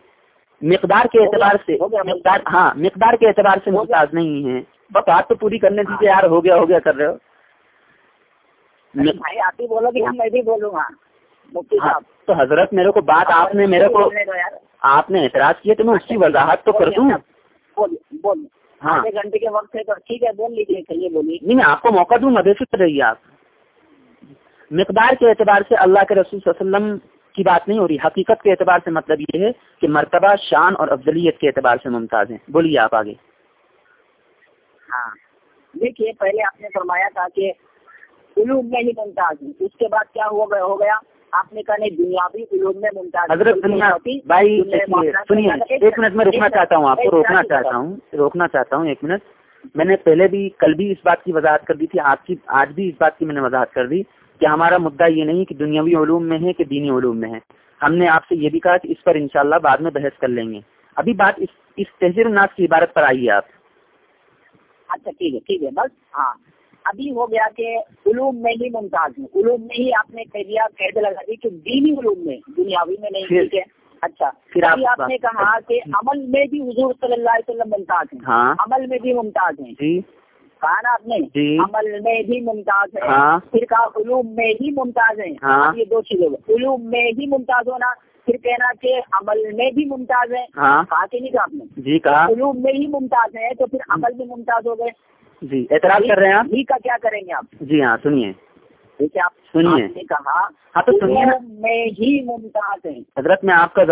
مقدار کے اعتبار سے مقدار ہاں مقدار کے اعتبار سے ممتاز نہیں ہیں۔ بس بات تو پوری کرنے دیجیے یار ہو گیا ہو گیا کر رہے ہو۔ آپ ہی بولو گے میں بھی بولوں گا تو حضرت میرے کو بات آپ نے میرے کو آپ نے اعتراض کیا تو میں اس کی وضاحت تو کر دوں۔ ہاں۔ گھنٹے کے وقت ہے تو ٹھیک ہے بول لیجیے چلیے بولیے۔ نہیں میں آپ کو موقع دوں گا بے فکر رہیے آپ۔ مقدار کے اعتبار سے اللہ کے رسول صلی اللہ علیہ وسلم کی بات نہیں ہو رہی حقیقت کے اعتبار سے مطلب یہ ہے کہ مرتبہ شان اور افضلیت کے اعتبار سے ممتاز ہیں۔ بولیے آپ آگے۔ ہاں۔ دیکھیے پہلے آپ نے فرمایا تھا کہ علوم میں ہی ممتاز ہیں۔ اس کے بعد کیا ہو گیا ہو گیا؟ آپ نے کہا نہیں دنیاوی علوم میں ممتاز حضرت دنیا بھائی سنیے ایک منٹ میں روکنا چاہتا ہوں آپ کو روکنا چاہتا ہوں روکنا چاہتا ہوں ایک منٹ۔ میں نے پہلے بھی کل بھی اس بات کی وضاحت کر دی تھی آج کی آج بھی اس بات کی میں نے وضاحت کر دی کہ ہمارا مدعا یہ نہیں کہ دنیاوی علوم میں ہے کہ دینی علوم میں ہے۔ ہم نے آپ سے یہ بھی کہا کہ اس پر انشاءاللہ بعد میں بحث کر لیں گے۔ ابھی بات اس اس تحزیر الناس کی عبارت پر آئیے آپ۔ اچھا ٹھیک ہے ٹھیک ہے بس ہاں۔ ابھی ہو گیا کہ علوم میں ہی ممتاز ہوں۔ علوم میں ہی آپ نے کہہ دیا قید لگا دی کہ دینی علوم میں دنیاوی میں نہیں ٹھیک ہے؟ اچھا پھر آپ- ابھی آپ نے کہا کہ عمل میں بھی حضور صلی اللہ علیہ وسلم ممتاز ہیں۔ ہاں۔ عمل میں بھی ممتاز ہیں۔ جی۔ کہا نا آپ نے؟ جی۔ عمل میں بھی ممتاز ہے ہاں۔ پھر کہا علوم میں ہی ممتاز ہیں۔ ہاں۔ یہ دو چیزیں۔ علوم میں ہی ممتاز ہونا پھر کہنا کہ عمل میں بھی ممتاز ہے کہا کہ نہیں کہا آپ نے؟ جی کہا۔ علوم میں ہی ممتاز ہے تو پھر عمل میں ممتاز ہو گئے۔ جی اعتراض کر رہے ہیں آپ؟ کا کیا کریں گے آپ؟ جی ہاں سنیے۔ دیکھیے آپ سنیے۔ نے کہا ہاں تو سنیے میں ہی ممتاز ہیں۔ حضرت میں آپ کا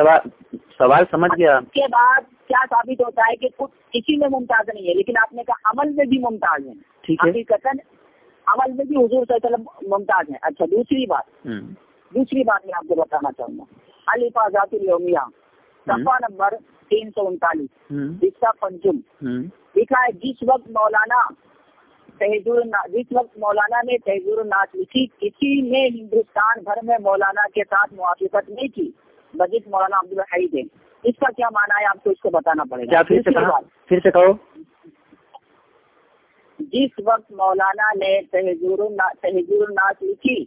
سوال سمجھ گیا۔ اس کے بعد کیا ثابت ہوتا ہے کہ کچھ کسی میں ممتاز نہیں ہے لیکن آپ نے کہا عمل میں بھی ممتاز ہیں۔ ٹھیک ہے۔ حقیقت عمل میں بھی حضور صلی اللہ علیہ وسلم ممتاز ہیں۔ اچھا دوسری بات۔ دوسری بات میں آپ کو بتانا چاہوں گا۔ الفاظات الومیہ صفحہ نمبر تین سو انتالیس۔ حصہ پنجم لکھا ہے جس وقت مولانا تحجر جس وقت مولانا نے تحجر ناچ لکھی کسی نے ہندوستان بھر میں مولانا کے ساتھ موافقت نہیں کی بجٹ مولانا عبد الحید ہے۔ اس کا کیا معنی ہے؟ آپ کو اس کو بتانا پڑے گا۔ پھر سے پھر کہو۔ جس وقت مولانا نے تحجر تحجر الناس لکھی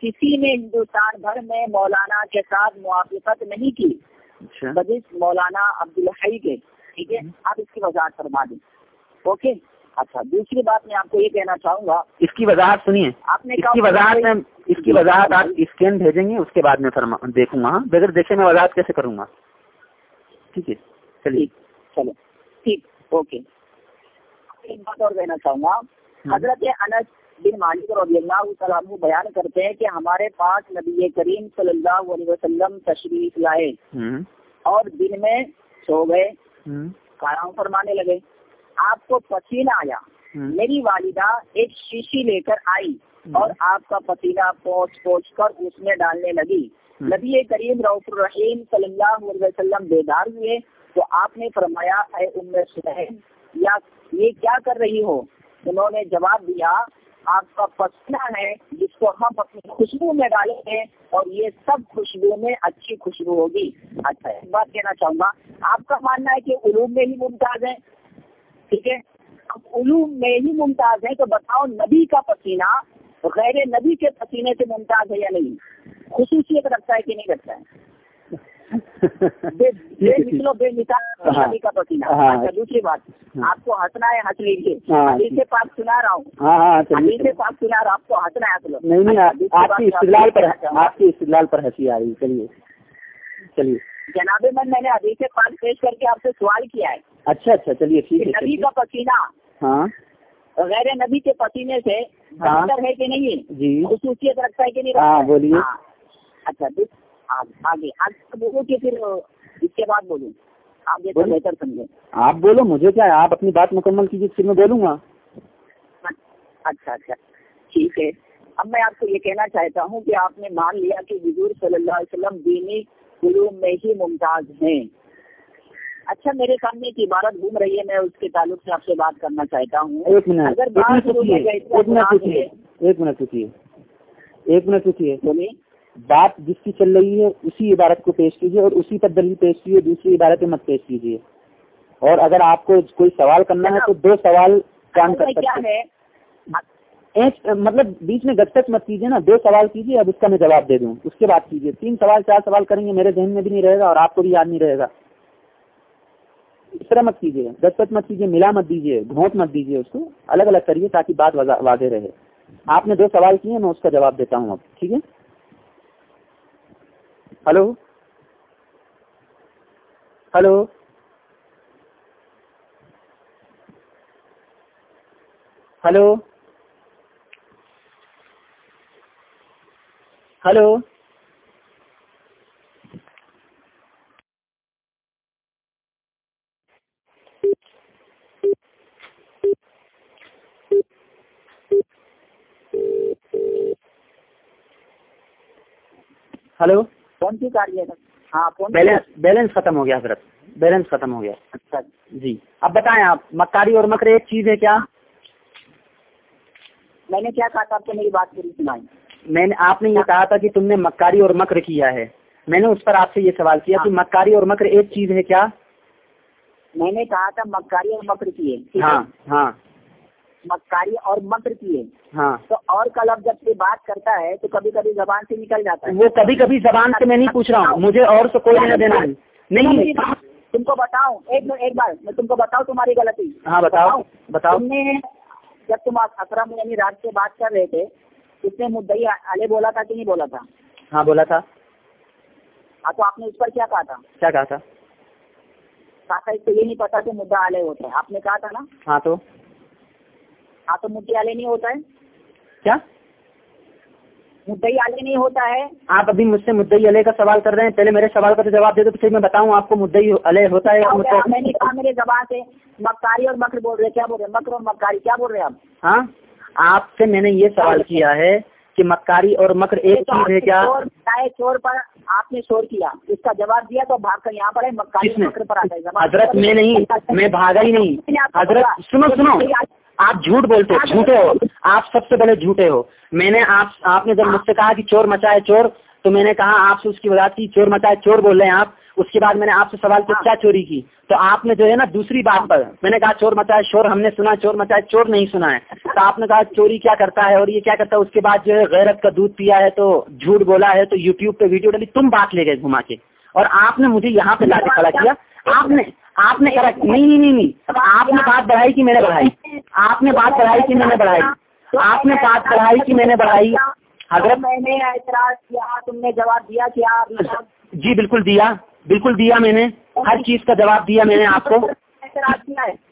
کسی نے ہندوستان بھر میں مولانا کے ساتھ موافقت نہیں کی اچھا۔ بجٹ مولانا عبد الحی کے ٹھیک ہے؟ آپ اس کی وضاحت فرما دیں۔ اوکے اچھا دوسری بات میں آپ کو یہ کہنا چاہوں گا۔ اس کی وضاحت سنیے۔ آپ نے اس کی وضاحت میں اس کی وضاحت آپ اسکین بھیجیں گے اس کے بعد میں فرما دیکھوں گا۔ ہاں بغیر دیکھے میں وضاحت کیسے کروں گا؟ ٹھیک ہے چلیے۔ چلو ٹھیک اوکے ایک بات اور کہنا چاہوں گا۔ حضرت انس بن مالک رضی اللہ تعالیٰ بیان کرتے ہیں کہ ہمارے پاس نبی کریم صلی اللہ علیہ وسلم تشریف لائے۔ اور دن میں سو گئے۔ کارام فرمانے لگے۔ آپ کو پسینہ آیا۔ میری والدہ ایک شیشی لے کر آئی اور آپ کا پسینہ پوچھ پوچھ کر اس میں ڈالنے لگی۔ نبی کریم رعف الرحیم صلی اللہ علیہ وسلم بیدار ہوئے تو آپ نے فرمایا اے ام سہیل یا یہ کیا کر رہی ہو؟ انہوں نے جواب دیا آپ کا پسینہ ہے، جس کو ہم اپنی خوشبو میں ڈالیں گے اور یہ سب خوشبو میں اچھی خوشبو ہوگی۔ اچھا ایک بات کہنا چاہوں گا، آپ کا ماننا ہے کہ علوم میں ہی ممتاز ہے ٹھیک ہے؟ اب علوم میں ہی ممتاز ہے تو بتاؤ نبی کا پسینہ غیر نبی کے پسینے سے ممتاز ہے یا نہیں؟ خصوصیت رکھتا ہے کہ نہیں رکھتا ہے؟ بے بے ہاں۔ کا پسینہ ہاں۔ دوسری بات آپ کو ہنسنا ہے ہنس لیجیے ہاں۔ حدیث پاک سنا رہا ہوں ہاں ہاں حدیث پاک سنا رہا آپ کو ہنسنا ہے ہنس لو نہیں نہیں اچھا، آپ کی استدلال پر آپ کی استدلال پر ہنسی آ رہی چلیے چلیے جناب من میں نے حدیث سے پاک پیش کر کے آپ سے سوال کیا ہے اچھا اچھا چلیے ٹھیک ہے نبی کا پسینہ ہاں غیر نبی کے پسینے سے ہاں۔ بہتر ہے کہ نہیں جی خصوصیت رکھتا ہے کہ نہیں ہاں،؟ بولیے۔ ہاں۔ اچھا آگے آگے بولوں کہ پھر اس کے بعد بولوں۔ آپ۔ بہتر بولو مجھے کیا ہے؟ آپ اپنی بات مکمل کیجیے پھر میں بولوں گا۔ اچھا اچھا۔ ٹھیک ہے۔ اب میں آپ کو یہ کہنا چاہتا ہوں کہ آپ نے مان لیا کہ حضور صلی اللہ علیہ وسلم دینی علوم میں ہی ممتاز ہیں۔ اچھا میرے سامنے ایک عبارت گھوم رہی ہے میں اس کے تعلق سے آپ سے بات کرنا چاہتا ہوں۔ ایک منٹ ایک منٹ ایک منٹ۔ ایک منٹ رکیے بات جس کی چل رہی ہے، اسی عبارت کو پیش کیجیے اور اسی پر دلیل پیش کیجیے دوسری عبارتیں مت پیش کیجیے اور اگر آپ کو کوئی سوال کرنا ہے تو دو سوال کام کر سکتے ہیں۔ مطلب بیچ میں گٹک مت کیجیے نا، دو سوال کیجیے اب اس کا میں جواب دے دوں۔ اس کے بعد کیجیے تین سوال، چار سوال کریں گے، میرے ذہن میں بھی نہیں رہے گا اور آپ کو بھی یاد نہیں رہے گا۔ اس طرح مت کیجیے گٹک مت کیجیے ملا مت دیجیے گھونٹ مت دیجیے اس کو، الگ الگ کریے تاکہ بات واضح رہے۔ آپ نے دو سوال کیے میں اس کا جواب دیتا ہوں اب، ٹھیک ہے؟ Hello? Hello? Hello? Hello? Hello? کون سی کاریہ ہاں سی بیلنس ختم ہو گیا حضرت۔ بیلنس ختم ہو گیا۔ اچھا۔ جی۔ اب بتائیں آپ مکاری اور مکر ایک چیز ہے کیا؟ میں نے کیا کہا تھا آپ کو؟ میری بات پوری سنائی میں نے آپ نے یہ کہا تھا کہ تم نے مکاری اور مکر کیا ہے۔ میں نے اس پر آپ سے یہ سوال کیا کہ مکاری اور مکر ایک چیز ہے کیا؟ میں نے کہا تھا مکاری اور مکر ٹھیک ہے؟ ہاں ہاں۔ مکاری اور مکر کیے ہاں۔ تو اور کا لفظ جب سے بات کرتا ہے تو کبھی کبھی زبان سے نکل جاتا ہے۔ وہ کبھی کبھی زبان سے میں نہیں پوچھ رہا ہوں۔ مجھے اور سے کوئی لینا دینا نہیں تم کو بتاؤں۔ ایک ایک بار میں تم کو بتاؤں تمہاری غلطی۔ ہاں بتاؤ بتاؤ۔ تم نے جب تم اکرم یعنی رات سے بات کر رہے تھے اس نے مدعی علیہ بولا تھا کہ نہیں بولا تھا؟ ہاں بولا تھا۔ ہاں تو آپ نے اس پر کیا کہا تھا؟ کیا کہا تھا؟ کہا تھا اس کو یہ نہیں پتا کہ مدعا علیہ ہوتا ہے آپ نے کہا تھا نا؟ ہاں تو؟ ہاں تو مدعی نہیں ہوتا ہے؟ کیا؟ مدعی علیہ نہیں ہوتا ہے؟ آپ ابھی مجھ سے مدعی علیہ کا سوال کر رہے ہیں پہلے میرے سوال کا تو جواب دے دو پھر میں بتاؤں آپ کو مدعی علیہ ہوتا ہے گیا؟ مدعی- میں نے کہا میرے زبان سے مکاری اور مکر بول رہے کیا بول رہے مکر اور مکاری کیا بول رہے آپ؟ ہاں؟ آپ سے میں نے یہ سوال کیا ہے کہ مکاری اور مکر ایک چیز ہے کیا؟ چور پر آپ نے شور کیا اس کا جواب دیا تو بھاگ کر یہاں پر ہے مکاری مکر پر آ جائے زبان حضرت میں نہیں میں بھاگا ہی نہیں۔ حضرت سنو سنو۔ آپ جھوٹ بولتے ہو، جھوٹے ہو۔ آپ سب سے بڑے جھوٹے ہو۔ میں نے آپ آپ نے جب مجھ سے کہا کہ چور مچائے چور، تو میں نے کہا آپ سے اس کی وجہ کی، چور مچائے چور بول رہے ہیں آپ۔ اس کے بعد میں نے آپ سے سوال کیا کیا چوری کی؟ تو آپ نے جو ہے نا دوسری بات پر، میں نے کہا چور مچائے شور ہم نے سنا چور مچائے چور نہیں سنا ہے۔ تو آپ نے کہا چوری کیا کرتا ہے اور یہ کیا کرتا ہے؟ اس کے بعد جو ہے غیرت کا دودھ پیا ہے تو جھوٹ بولا ہے تو یوٹیوب پہ ویڈیو ڈالی، تم بات لے گئے گھما کے۔ اور آپ نے مجھے یہاں پہ لا کے کھڑا کیا۔ آپ نے آپ نے نہیں نہیں نہیں آپ نے بات بڑھائی کی میں نے بڑھائی۔ آپ نے بات بڑھائی کی میں نے بڑھائی۔ آپ نے بات بڑھائی کی میں نے بڑھائی۔ حضرت میں نے اعتراض کیا تم نے جواب دیا کیا جی بالکل دیا۔ بالکل دیا میں نے۔ ہر چیز کا جواب دیا میں نے آپ کو۔ اعتراض کیا ہے؟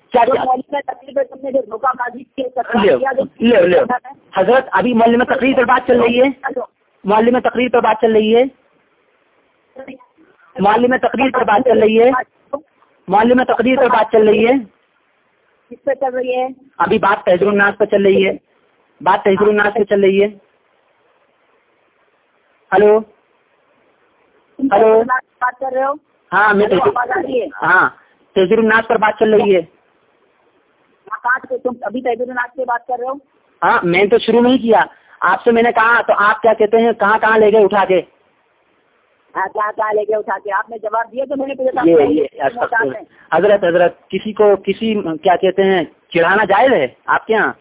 حضرت ابھی محلے میں تقریر پر بات چل رہی ہے۔ محلے میں تقریر پر بات چل رہی ہے۔ محلے میں تقریر پر بات چل رہی ہے۔ محلے میں تقریر پر بات چل رہی ہے؟ کس پہ چل رہی ہے؟ ابھی بات تحزر الناس پہ چل رہی ہے۔ بات تحزر الناس پہ چل رہی ہے۔ ہلو؟ ہلو۔ بات کر رہے ہو؟ ہاں میں ہاں تحزر الناس پر بات چل رہی ہے۔ تم ابھی تحبیر الناس سے بات کر رہے ہو؟ ہاں میں نے تو شروع نہیں کیا۔ آپ سے میں نے کہا تو آپ کیا کہتے ہیں؟ کہاں کہاں لے گئے؟ اٹھا کے۔ کیا کیا لے کے آپ نے جواب دیا تو میں نے استغفر- حضرت حضرت کسی کو کسی کیا کہتے ہیں چڑھانا جائز ہے آپ کے یہاں؟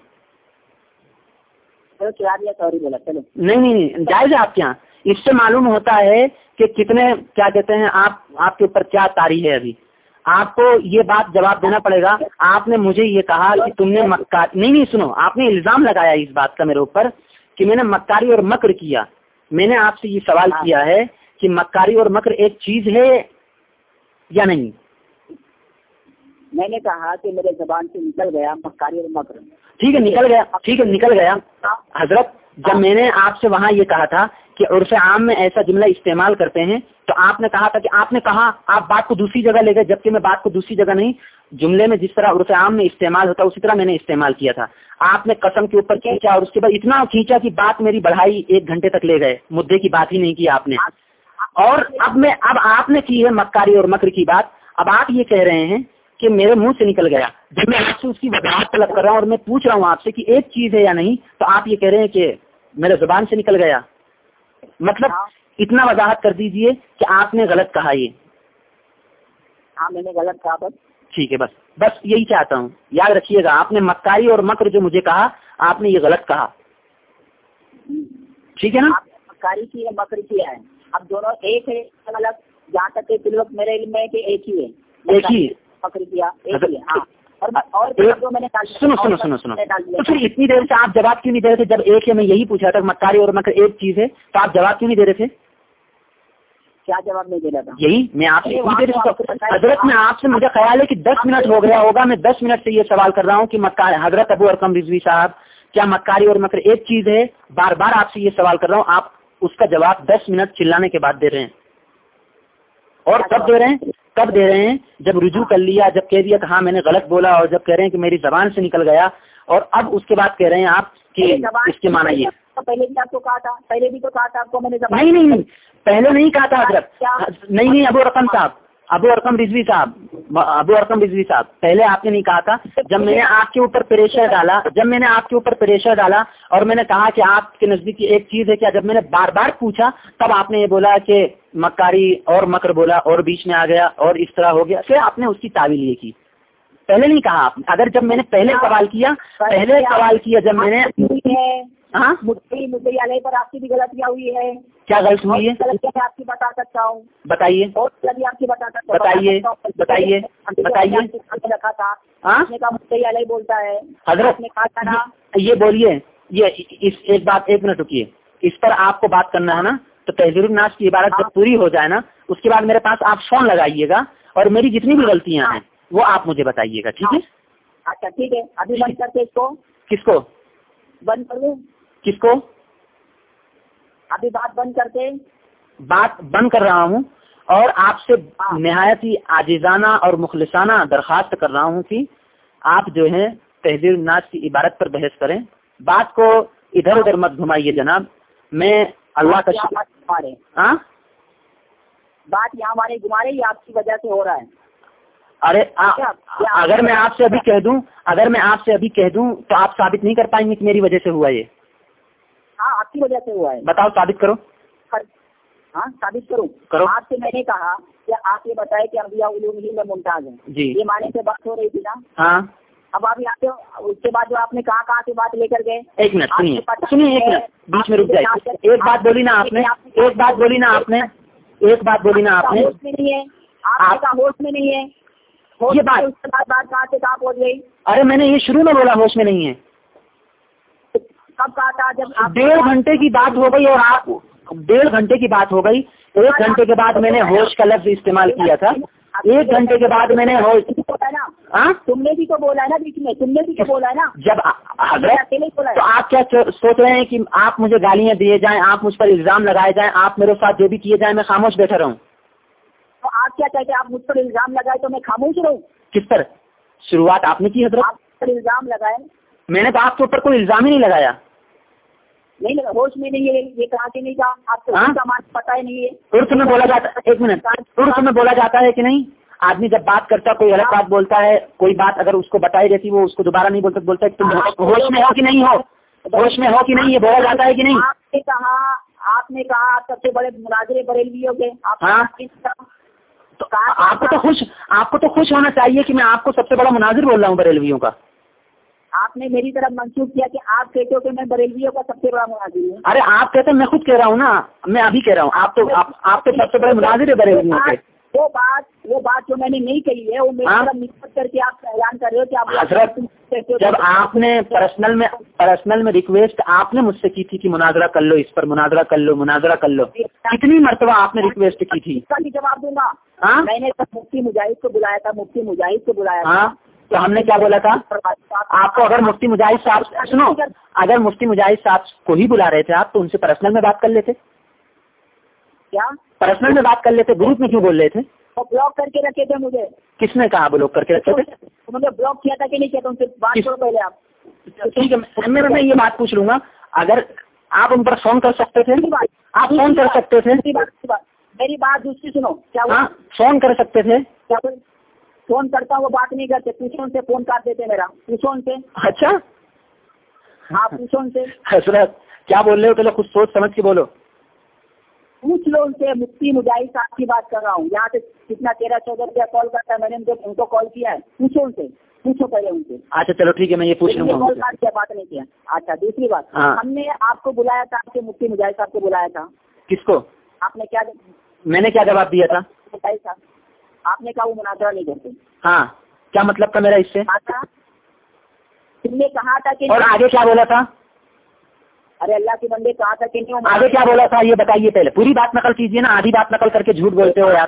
نہیں نہیں نہیں جائز ہے آپ کے یہاں۔ اس سے معلوم ہوتا ہے کہ کتنے کیا کہتے ہیں آپ آپ کے اوپر کیا تاری ہے ابھی۔ آپ کو یہ بات جواب دینا پڑے گا۔ آپ نے مجھے یہ کہا کہ تم نے مکار نہیں نہیں سنو آپ نے الزام لگایا اس بات کا میرے اوپر کہ میں نے مکاری اور مکر کیا۔ میں نے آپ سے یہ سوال کیا ہے کہ مکاری اور مکر ایک چیز ہے یا نہیں؟ میں نے کہا کہ میرے زبان سے نکل گیا مکاری اور مکر۔ ٹھیک ہے نکل گیا ٹھیک ہے نکل گیا۔ حضرت جب میں نے آپ سے وہاں یہ کہا تھا کہ عرف عام میں ایسا جملہ استعمال کرتے ہیں تو آپ نے کہا تھا کہ آپ نے کہا آپ بات کو دوسری جگہ لے گئے جبکہ میں بات کو دوسری جگہ نہیں جملے میں جس طرح عرف عام میں استعمال ہوتا اسی طرح میں نے استعمال کیا تھا۔ آپ نے قسم کے اوپر کھینچا اور اس کے بعد اتنا کھینچا کہ بات میری بڑھائی ایک گھنٹے تک لے گئے مدعے کی بات ہی نہیں کی آپ نے۔ اور اب میں اب آپ نے کی ہے مکاری اور مکر کی بات۔ اب آپ یہ کہہ رہے ہیں کہ میرے منہ سے نکل گیا۔ جب میں آپ سے اس کی وضاحت طلب کر رہا ہوں اور میں پوچھ رہا ہوں آپ سے کہ ایک چیز ہے یا نہیں تو آپ یہ کہہ رہے ہیں کہ میرے زبان سے نکل گیا۔ مطلب اتنا وضاحت کر دیجیے کہ آپ نے غلط کہا یہ۔ ہاں میں نے غلط کہا بس۔ ٹھیک ہے بس۔ بس یہی چاہتا ہوں۔ یاد رکھیے گا آپ نے مکاری اور مکر جو مجھے کہا آپ نے یہ غلط کہا۔ ٹھیک ہے نا؟ مکاری کی ہے مکر کیا ہے اب دونوں ایک ہے الگ الگ جہاں تک کہ فی الوقت میرے علم میں کہ ایک ہی ہے ایک ہی۔ مکر کیا ایک ہی ہے ہاں۔ اور اور میں نے سنو اور سنو سنو۔ سنو تو پھر اتنی دیر سے آپ جواب کیوں نہیں دے رہے تھے؟ جب ایک ہے میں یہی پوچھا تھا مکاری اور مکر ایک چیز ہے تو آپ جواب کیوں نہیں دے رہے تھے؟ کیا جواب نہیں دے رہا تھا؟ یہی میں آپ سے حضرت میں آپ سے مجھے خیال ہے کہ دس منٹ ہو گیا ہوگا میں دس منٹ سے یہ سوال کر رہا ہوں کہ حضرت ابو ارکم رضوی صاحب کیا مکاری اور مکر ایک چیز ہے؟ بار بار آپ سے یہ سوال کر رہا ہوں آپ اس کا جواب دس منٹ چلانے کے بعد دے رہے ہیں۔ اور کب دے رہے ہیں؟ کب دے رہے ہیں؟ جب رجوع کر لیا جب کہہ دیا کہ ہاں میں نے غلط بولا اور جب کہہ رہے ہیں کہ میری زبان سے نکل گیا۔ اور اب اس کے بعد کہہ رہے ہیں آپ کہ اس کے معنی یہ۔ پہلے بھی آپ کو کہا تھا پہلے بھی تو کہا تھا آپ کو میں نے نہیں نہیں پہلے نہیں کہا تھا حضرت۔ نہیں نہیں ابو رقم صاحب۔ ابو ارکم رضوی صاحب، ابو ارکم رضوی صاحب، پہلے آپ نے نہیں کہا تھا، جب میں نے آپ کے اوپر پریشر ڈالا، جب میں نے آپ کے اوپر پریشر ڈالا اور میں نے کہا کہ آپ کے نزدیک ایک چیز ہے کیا، جب میں نے بار بار پوچھا، تب آپ نے یہ بولا کہ مکاری اور مکر بولا اور بیچ میں آ گیا اور اس طرح ہو گیا۔ پھر آپ نے اس کی تعویل یہ کی۔ پہلے نہیں کہا آپ، اگر جب میں نے پہلے سوال کیا، پہلے سوال کیا جب میں نے ہاں؟ مدئی علیہ پر آپ کی بھی غلطیاں ہوئی ہے؟ کیا غلط ہوئی ہے؟ غلطیاں آپ کی بتا سکتا ہوں؟ بتائیے۔ اور آپ کی بتا سکتا ہوں؟ بتائیے، بتائیے، بتائیے۔ رکھا تھا۔ ہاں؟ آپ نے کہا مدئی علیہ بولتا ہے۔ حضرت نے کہا تھا نا۔ یہ بولیے۔ یہ اس ایک بات ایک منٹ رکیے۔ اس پر آپ کو بات کرنا ہے نا تو تحزیر الناس کی عبارت جب پوری ہو جائے نا اس کے بعد میرے پاس آپ فون لگائیے گا اور میری جتنی بھی غلطیاں ہیں وہ آپ مجھے بتائیے گا ٹھیک ہے؟ اچھا ٹھیک ہے۔ ابھی بند کرتے اس کو۔ کس کو؟ بند کر کس کو؟ ابھی بات بند کرتے بات بند کر رہا ہوں اور آپ سے نہایت ہی عاجزانہ اور مخلصانہ درخواست کر رہا ہوں کہ آپ جو ہے تحزیر الناس کی عبارت پر بحث کریں۔ بات کو ادھر ادھر مت گھمائیے جناب۔ میں اللہ کا یہاں شکر بات رہے ہیں۔ ہاں؟ بات یہاں ہمارے گھما رہے یہ آپ کی وجہ سے ہو رہا ہے؟ ارے اگر میں آپ سے ابھی کہہ دوں اگر میں آپ سے ابھی کہہ دوں تو آپ ثابت نہیں کر پائیں گے کہ میری وجہ سے ہوا یہ۔ ہاں آپ کی وجہ سے ہوا ہے۔ بتاؤ ثابت کرو۔ ہاں ثابت کروں کرو۔ آپ سے میں نے کہا کہ آپ یہ بتائے کہ انبیاء علوم ہی میں ممتاز ہیں۔ جی۔ یہ معنی سے بات ہو رہی تھی نا؟ ہاں۔ اب آپ یہاں سے اس کے بعد جو آپ نے کہا کہاں سے بات لے کر گئے؟ ایک منٹ سنیے۔ سنیے ایک منٹ۔ بیچ میں رک جائیے۔ ایک بات بولی نا آپ نے۔ ایک بات بولی نا آپ نے۔ ایک بات بولی نا آپ نے۔ نہیں ہے آپ کہا ہوش میں نہیں ہے۔ یہ بات- بات کہاں سے کہاں پہنچ گئی۔ ارے میں نے یہ شروع میں بولا ہوش میں نہیں ہے۔ کب کہا تھا جب ڈیڑھ گھنٹے کی بات ہو گئی اور آپ ڈیڑھ گھنٹے کی بات ہو گئی۔ ایک گھنٹے کے بعد میں نے ہوش کا لفظ استعمال کیا تھا۔ ایک گھنٹے کے بعد میں نے ہاں؟ تم نے بھی تو بولا نا بیچ میں۔ تم نے بھی تو بولا نا۔ جب تو آپ کیا سوچ رہے ہیں کہ آپ مجھے گالیاں دیے جائیں آپ مجھ پر الزام لگائے جائیں آپ میرے ساتھ جو بھی کیے جائیں میں خاموش بیٹھا رہوں؟ تو آپ کیا کہتے ہیں؟ آپ مجھ پر الزام لگائے تو میں خاموش رہوں؟ کس پر؟ شروعات آپ نے کی حضرت؟ الزام لگائے۔ میں نے تو آپ کے اوپر کوئی الزام ہی نہیں لگایا۔ نہیں لگا ہوش میں نہیں ہے یہ کہا کہ نہیں کہا آپ کو ہاں؟ پتا ہی نہیں ہے۔ اردو میں بولا جاتا ایک منٹ اردو میں بولا جاتا ہے کہ نہیں؟ آدمی جب بات کرتا کوئی غلط بات بولتا ہے کوئی بات اگر اس کو بتائی جاتی وہ اس کو دوبارہ نہیں بولتا بولتا ہے تم ہوش میں ہو کہ نہیں ہو؟ ہوش میں ہو کہ نہیں؟ یہ بولا جاتا ہے کہ نہیں؟ آپ نے کہا آپ نے کہا آپ سب سے بڑے مناظر بریلویوں کے ہاں۔ آپ کو تو خوش آپ کو تو خوش ہونا چاہیے کہ میں آپ کو سب سے بڑا مناظر بول رہا ہوں بریلویوں کا۔ آپ نے میری طرف منسوخ کیا کہ آپ کہتے ہو کہ میں بریلویوں کا سب سے بڑا مناظر ہوں۔ ارے آپ کہتے ہیں میں خود کہہ رہا ہوں نا۔ میں ابھی کہہ رہا ہوں۔ آپ تو آپ تو سب سے بڑے مناظر ہے بریلویوں کے۔ وہ بات وہ بات جو میں نے نہیں کہی ہے وہ میری ہاں۔ طرف نسبت کر کے آپ اعلان کر رہے ہو کہ آپ حضرت جب آپ نے پرسنل میں پرسنل میں ریکویسٹ آپ نے مجھ سے کی تھی کہ مناظرہ کر لو اس پر مناظرہ کر لو مناظرہ کر لو۔ کتنی مرتبہ آپ نے ریکویسٹ کی تھی؟ جواب دوں گا۔ ہاں؟ میں نے مفتی مجاہد کو بلایا تھا مفتی مجاہد کو بلایا تھا۔ ہاں؟ تو ہم نے کیا بولا تھا؟ آپ کو اگر مفتی مجاہد صاحب سنو اگر مفتی مجاہد صاحب کو ہی بلا رہے تھے آپ تو ان سے پرسنل میں بات کر لیتے۔ کیا؟ پرسنل میں بات کر لیتے گروپ میں کیوں بول رہے تھے؟ بلاک کر کے رکھے تھے مجھے۔ کس نے کہا بلوک کر کے رکھے تھے؟ بلاک کیا تھا کہ نہیں کیا تھا؟ ان سے بات کرو پہلے آپ۔ ٹھیک ہے میں- یہ بات پوچھ لوں گا۔ اگر آپ ان پر فون کر سکتے تھے؟ آپ فون کر سکتے تھے؟ میری بات دوسری سنو۔ کیا ہوا؟ ہاں فون کر سکتے تھے؟ فون کرتا ہوں وہ بات نہیں کرتے۔ پوچھو ان سے فون کاٹ دیتے میرا۔ پوچھو ان سے۔ اچھا۔ ہاں پوچھو ان سے۔ حضرت کیا بول رہے ہو؟ پہلے کچھ سوچ سمجھ کے بولو۔ پوچھ لو ان سے۔ مفتی مجاہد صاحب کی بات کر رہا ہوں۔ یہاں سے کتنا تیرہ چودہ روپیہ کال کرتا ہے میں نے ان کو- ان کو کال کیا ہے۔ پوچھو ان سے۔ پوچھو پہلے ان سے۔ اچھا چلو ٹھیک ہے میں یہ پوچھ لوں گا کیا بات نہیں کیا۔ اچھا دوسری بات۔ ہاں۔ ہم نے آپ کو بلایا تھا آپ کے مفتی مجاہد صاحب کو بلایا تھا۔ کس کو؟ آپ نے کیا میں نے کیا جواب دیا تھا؟ آپ نے کہا وہ مناظرہ نہیں کرتے۔ ہاں کیا مطلب تھا میرا اس سے؟ تم نے کہا تھا کہ اور آگے کیا بولا تھا؟ ارے اللہ کے بندے کہا تھا کہ نہیں آگے کیا بولا تھا؟ یہ بتائیے پہلے۔ پوری بات نقل کیجیے نا آدھی بات نقل کر کے جھوٹ بولتے ہو یار۔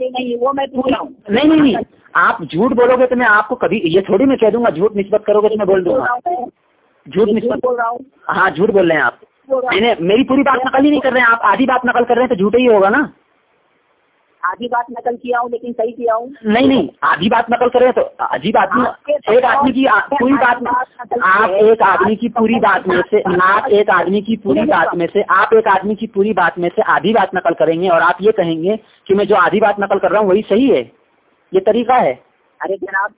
نہیں وہ میں پوچھ رہا ہوں۔ نہیں نہیں نہیں۔ آپ جھوٹ بولو گے تو میں آپ کو کبھی یہ تھوڑی میں کہہ دوں گا جھوٹ نسبت کرو گے تو میں بول دوں گا۔ جھوٹ نسبت۔ بول رہا ہوں۔ ہاں جھوٹ بول رہے ہیں آپ۔ میری پوری بات نقل ہی نہیں کر رہے ہیں۔ آپ آدھی بات نقل کر رہے ہیں تو جھوٹ ہی ہوگا نا۔ آدھی بات نقل کیا ہوں لیکن صحیح کیا ہوں؟ نہیں نہیں آدھی بات نقل کرے تو عجیب آدمی ایک آدمی کی پوری بات آپ ایک آدمی کی پوری بات میں سے آپ ایک آدمی کی پوری بات میں سے آپ ایک آدمی کی پوری بات میں سے آدھی بات نقل کریں گے اور آپ یہ کہیں گے کہ میں جو آدھی بات نقل کر رہا ہوں وہی صحیح ہے۔ یہ طریقہ ہے۔ ارے جناب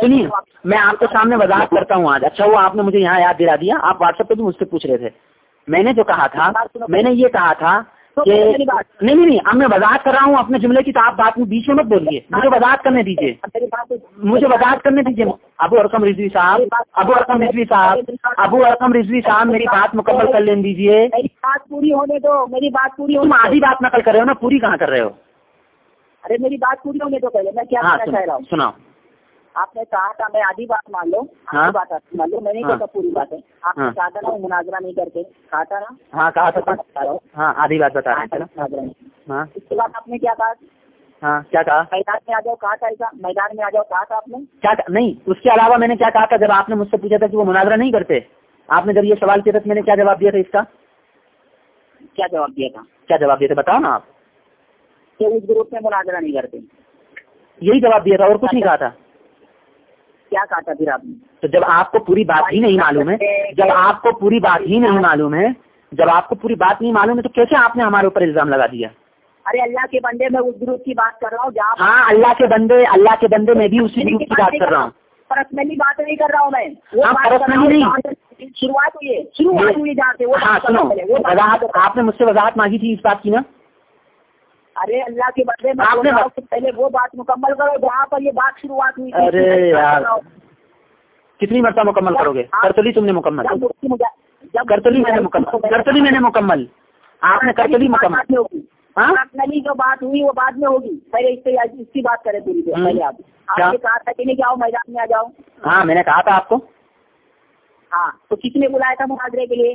سنیے میں آپ کے سامنے وضاحت کرتا ہوں آج۔ اچھا وہ آپ نے مجھے یہاں یاد دلا دیا آپ واٹس ایپ پہ بھی مجھ سے پوچھ رہے تھے۔ میں نے جو کہا تھا میں نے یہ کہا تھا نہیں نہیں اب میں وضاحت کر رہا ہوں اپنے جملے کی تو آپ بات میں بیچ میں مت بولیے مجھے وضاحت کرنے دیجیے مجھے وضاحت کرنے دیجیے ابو ارقم رضوی صاحب ابو ارقم رضوی صاحب ابو ارقم رضوی صاحب میری بات مکمل کر لین دیجیے میری بات پوری ہونے دو میری بات پوری تم آدھی بات نقل کر رہے ہو نا پوری کہاں کر رہے ہو؟ ارے میری بات پوری ہونے دو پہلے میں کیا ہاں، سناؤ۔ آپ نے کہا تھا میں آدھی بات مان لو آدھی ہاں؟ بات مان لو میں نہیں ہاں۔ کہتا پوری بات ہے آپ نے کہا تھا نا مناظرہ نہیں کرتے۔ کہا تھا نا؟ ہاں کہا تھا ہاں آدھی بات بتا رہا ہاں، اس کے بعد آپ نے کیا کہا؟ ہاں کیا کہا؟ میدان میں آ جاؤ کہا تھا میدان میں آ جاؤ کہا تھا آپ نے؟ کیا نہیں اس کے علاوہ میں نے کیا کہا تھا؟ جب آپ نے مجھ سے پوچھا تھا کہ وہ مناظرہ نہیں کرتے آپ نے جب یہ سوال کیا تھا میں نے کیا جواب دیا تھا اس کا؟ کیا جواب دیا تھا؟ کیا جواب دیا تھا؟ بتاؤ نا آپ۔ کہ اس گروپ میں مناظرہ نہیں کرتے۔ یہی جواب دیا تھا اور کچھ نہیں اچھا۔ کہا تھا۔ کیا کاٹا پھر آپ نے؟ تو جب آپ کو پوری بات ہی نہیں معلوم ہے جب آپ کو پوری بات ہی نہیں معلوم ہے جب آپ کو پوری بات نہیں معلوم ہے تو کیسے آپ نے ہمارے اوپر الزام لگا دیا؟ ارے اللہ کے بندے میں اس گروپ کی بات کر رہا ہوں ہاں اللہ کے بندے اللہ کے بندے میں بھی اسی گروپ کی بات کر رہا ہوں۔ پرسنلی بات نہیں کر رہا ہوں میں۔ ہاں، شروعات ہوئی ہے شروعات ہوئی ہاں، آپ نے مجھ سے وضاحت مانگی تھی اس بات کی نا؟ ارے اللہ کے بدلے میں پہلے وہ بات مکمل کرو جہاں پر یہ بات شروعات ہوئی ارے یار کتنی مرتبہ مکمل کرو گے؟ کرتلی تم نے مکمل۔ کرتلی میں نے مکمل کرتلی میں نے مکمل۔ آپ نے کرتلی مکمل۔ کرتلی ہاں؟ جو بات ہوئی وہ بعد میں ہوگی۔ پہلے اس سے اس کی بات کریں پوری پہلے آپ آپ نے کہا تھا کہ نہیں جاؤ میدان میں آ جاؤ۔ ہاں میں نے کہا تھا آپ کو۔ ہاں تو کس نے بلایا تھا مناظرے کے لیے؟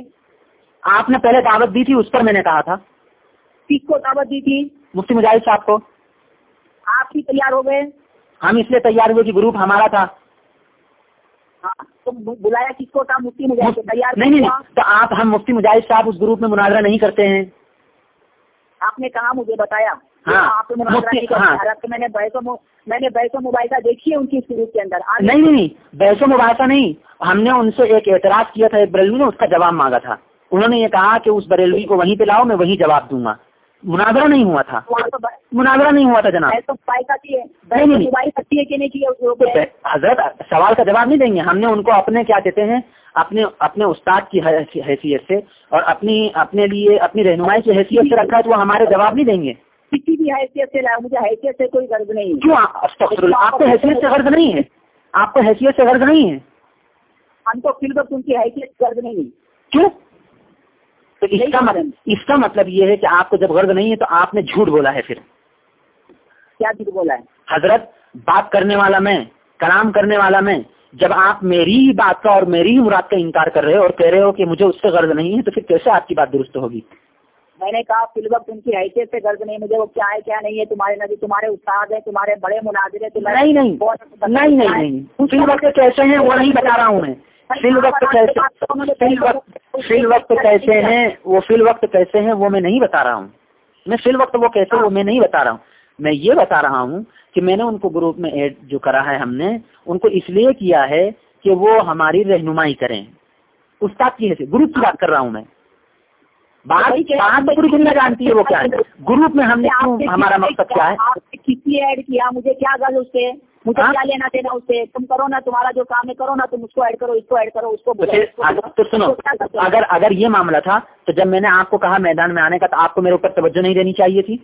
آپ نے پہلے دعوت دی تھی اس پر میں نے کہا تھا۔ کس کو دعوت دی تھی؟ مفتی مجاہد صاحب کو۔ آپ ہی تیار ہو گئے؟ ہم اس لیے تیار ہوئے کہ گروپ ہمارا تھا۔ ہاں، بلایا کس کو تھا؟ مفتی مجاہد نہیں نہیں تو آپ ہم مفتی مجاہد صاحب اس گروپ میں مناظرہ نہیں کرتے ہیں۔ آپ نے کہا مجھے بتایا۔ ہاں، ہاں، میں نے بحث و مباحثہ دیکھی ہے ان کی اس گروپ کے اندر۔ نہیں نہیں بحث و مباحثہ نہیں۔ ہم نے ان سے ایک اعتراض کیا تھا ایک بریلوی نے اس کا جواب مانگا تھا۔ انہوں نے یہ کہا کہ اس بریلوی کو وہیں پہ لاؤ میں وہی جواب دوں گا۔ مناظرہ نہیں ہوا تھا۔ مناظرہ نہیں ہوا تھا جناب۔ حضرت سوال کا جواب نہیں دیں گے۔ ہم نے ان کو اپنے کیا کہتے ہیں اپنے اپنے استاد کی حیثیت سے اور اپنی اپنے لیے اپنی رہنمائی کی حیثیت سے رکھا ہے تو وہ ہمارے جواب نہیں دیں گے۔ کسی بھی حیثیت سے مجھے حیثیت سے کوئی غرض نہیں کیوں؟ آپ کو حیثیت سے غرض نہیں ہے۔ آپ کو حیثیت سے غرض نہیں ہے۔ ہم کو فی البت ان کی حیثیت غرض نہیں۔ کیوں؟ تو اس کا مطلب اس کا مطلب یہ ہے کہ آپ کو جب غرض نہیں ہے تو آپ نے جھوٹ بولا ہے پھر۔ کیا جھوٹ بولا ہے؟ حضرت بات کرنے والا میں کلام کرنے والا میں جب آپ میری ہی بات کا اور میری ہی مراد کا انکار کر رہے ہو اور کہہ رہے ہو کہ مجھے اس سے غرض نہیں ہے تو پھر کیسے آپ کی بات درست ہوگی؟ میں نے کہا فی الوقت ان کی حیثیت سے غرض نہیں مجھے وہ کیا ہے کیا نہیں ہے تمہارے نبی تمہارے استاد ہیں تمہارے بڑے مناظر ہیں نہیں نہیں نہیں نہیں۔ فی الوقت کیسے ہیں وہ نہیں بتا رہا ہوں میں۔ فی الوقت کیسے فل وقت فل وقت کیسے ہیں؟ وہ فی الوقت کیسے ہیں وہ میں نہیں بتا رہا ہوں۔ میں فی الوقت وہ کیسے وہ میں نہیں بتا رہا ہوں۔ میں یہ بتا رہا ہوں کہ میں نے ان کو گروپ میں ایڈ جو کرا ہے ہم نے ان کو اس لیے کیا ہے کہ وہ ہماری رہنمائی کریں۔ استاد کی حیثیت گروپ کی بات کر رہا ہوں میں۔ پوری دنیا جانتی ہے وہ کیا ہے۔ گروپ میں ہم نے ہمارا مقصد کیا ہے؟ کسی ایڈ کیا؟ مجھے کیا غلط اس سے؟ مجھے ہاں؟ کیا لینا دینا اس سے تم کرو نا تمہارا جو کام ہے کرو نا تم اس کو ایڈ کرو اس کو ایڈ کرو اس کو اچھا، تو سنو اگر اگر یہ معاملہ تھا تو جب میں نے آپ کو کہا میدان میں آنے کا تو آپ کو میرے اوپر توجہ نہیں دینی چاہیے تھی؟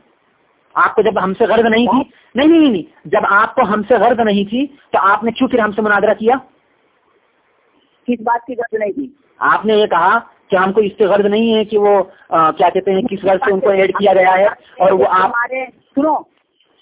آپ کو جب ہم سے غرض نہیں تھی؟ نہیں نہیں نہیں جب آپ کو ہم سے غرض نہیں تھی تو آپ نے کیوں پھر ہم سے مناظرہ کیا؟ کس بات کی غرض نہیں تھی؟ آپ نے یہ کہا کہ ہم کو اس سے غرض نہیں ہے کہ وہ کیا کہتے ہیں کس غرض سے ان کو ایڈ کیا گیا ہے؟ اور وہ آپ سنو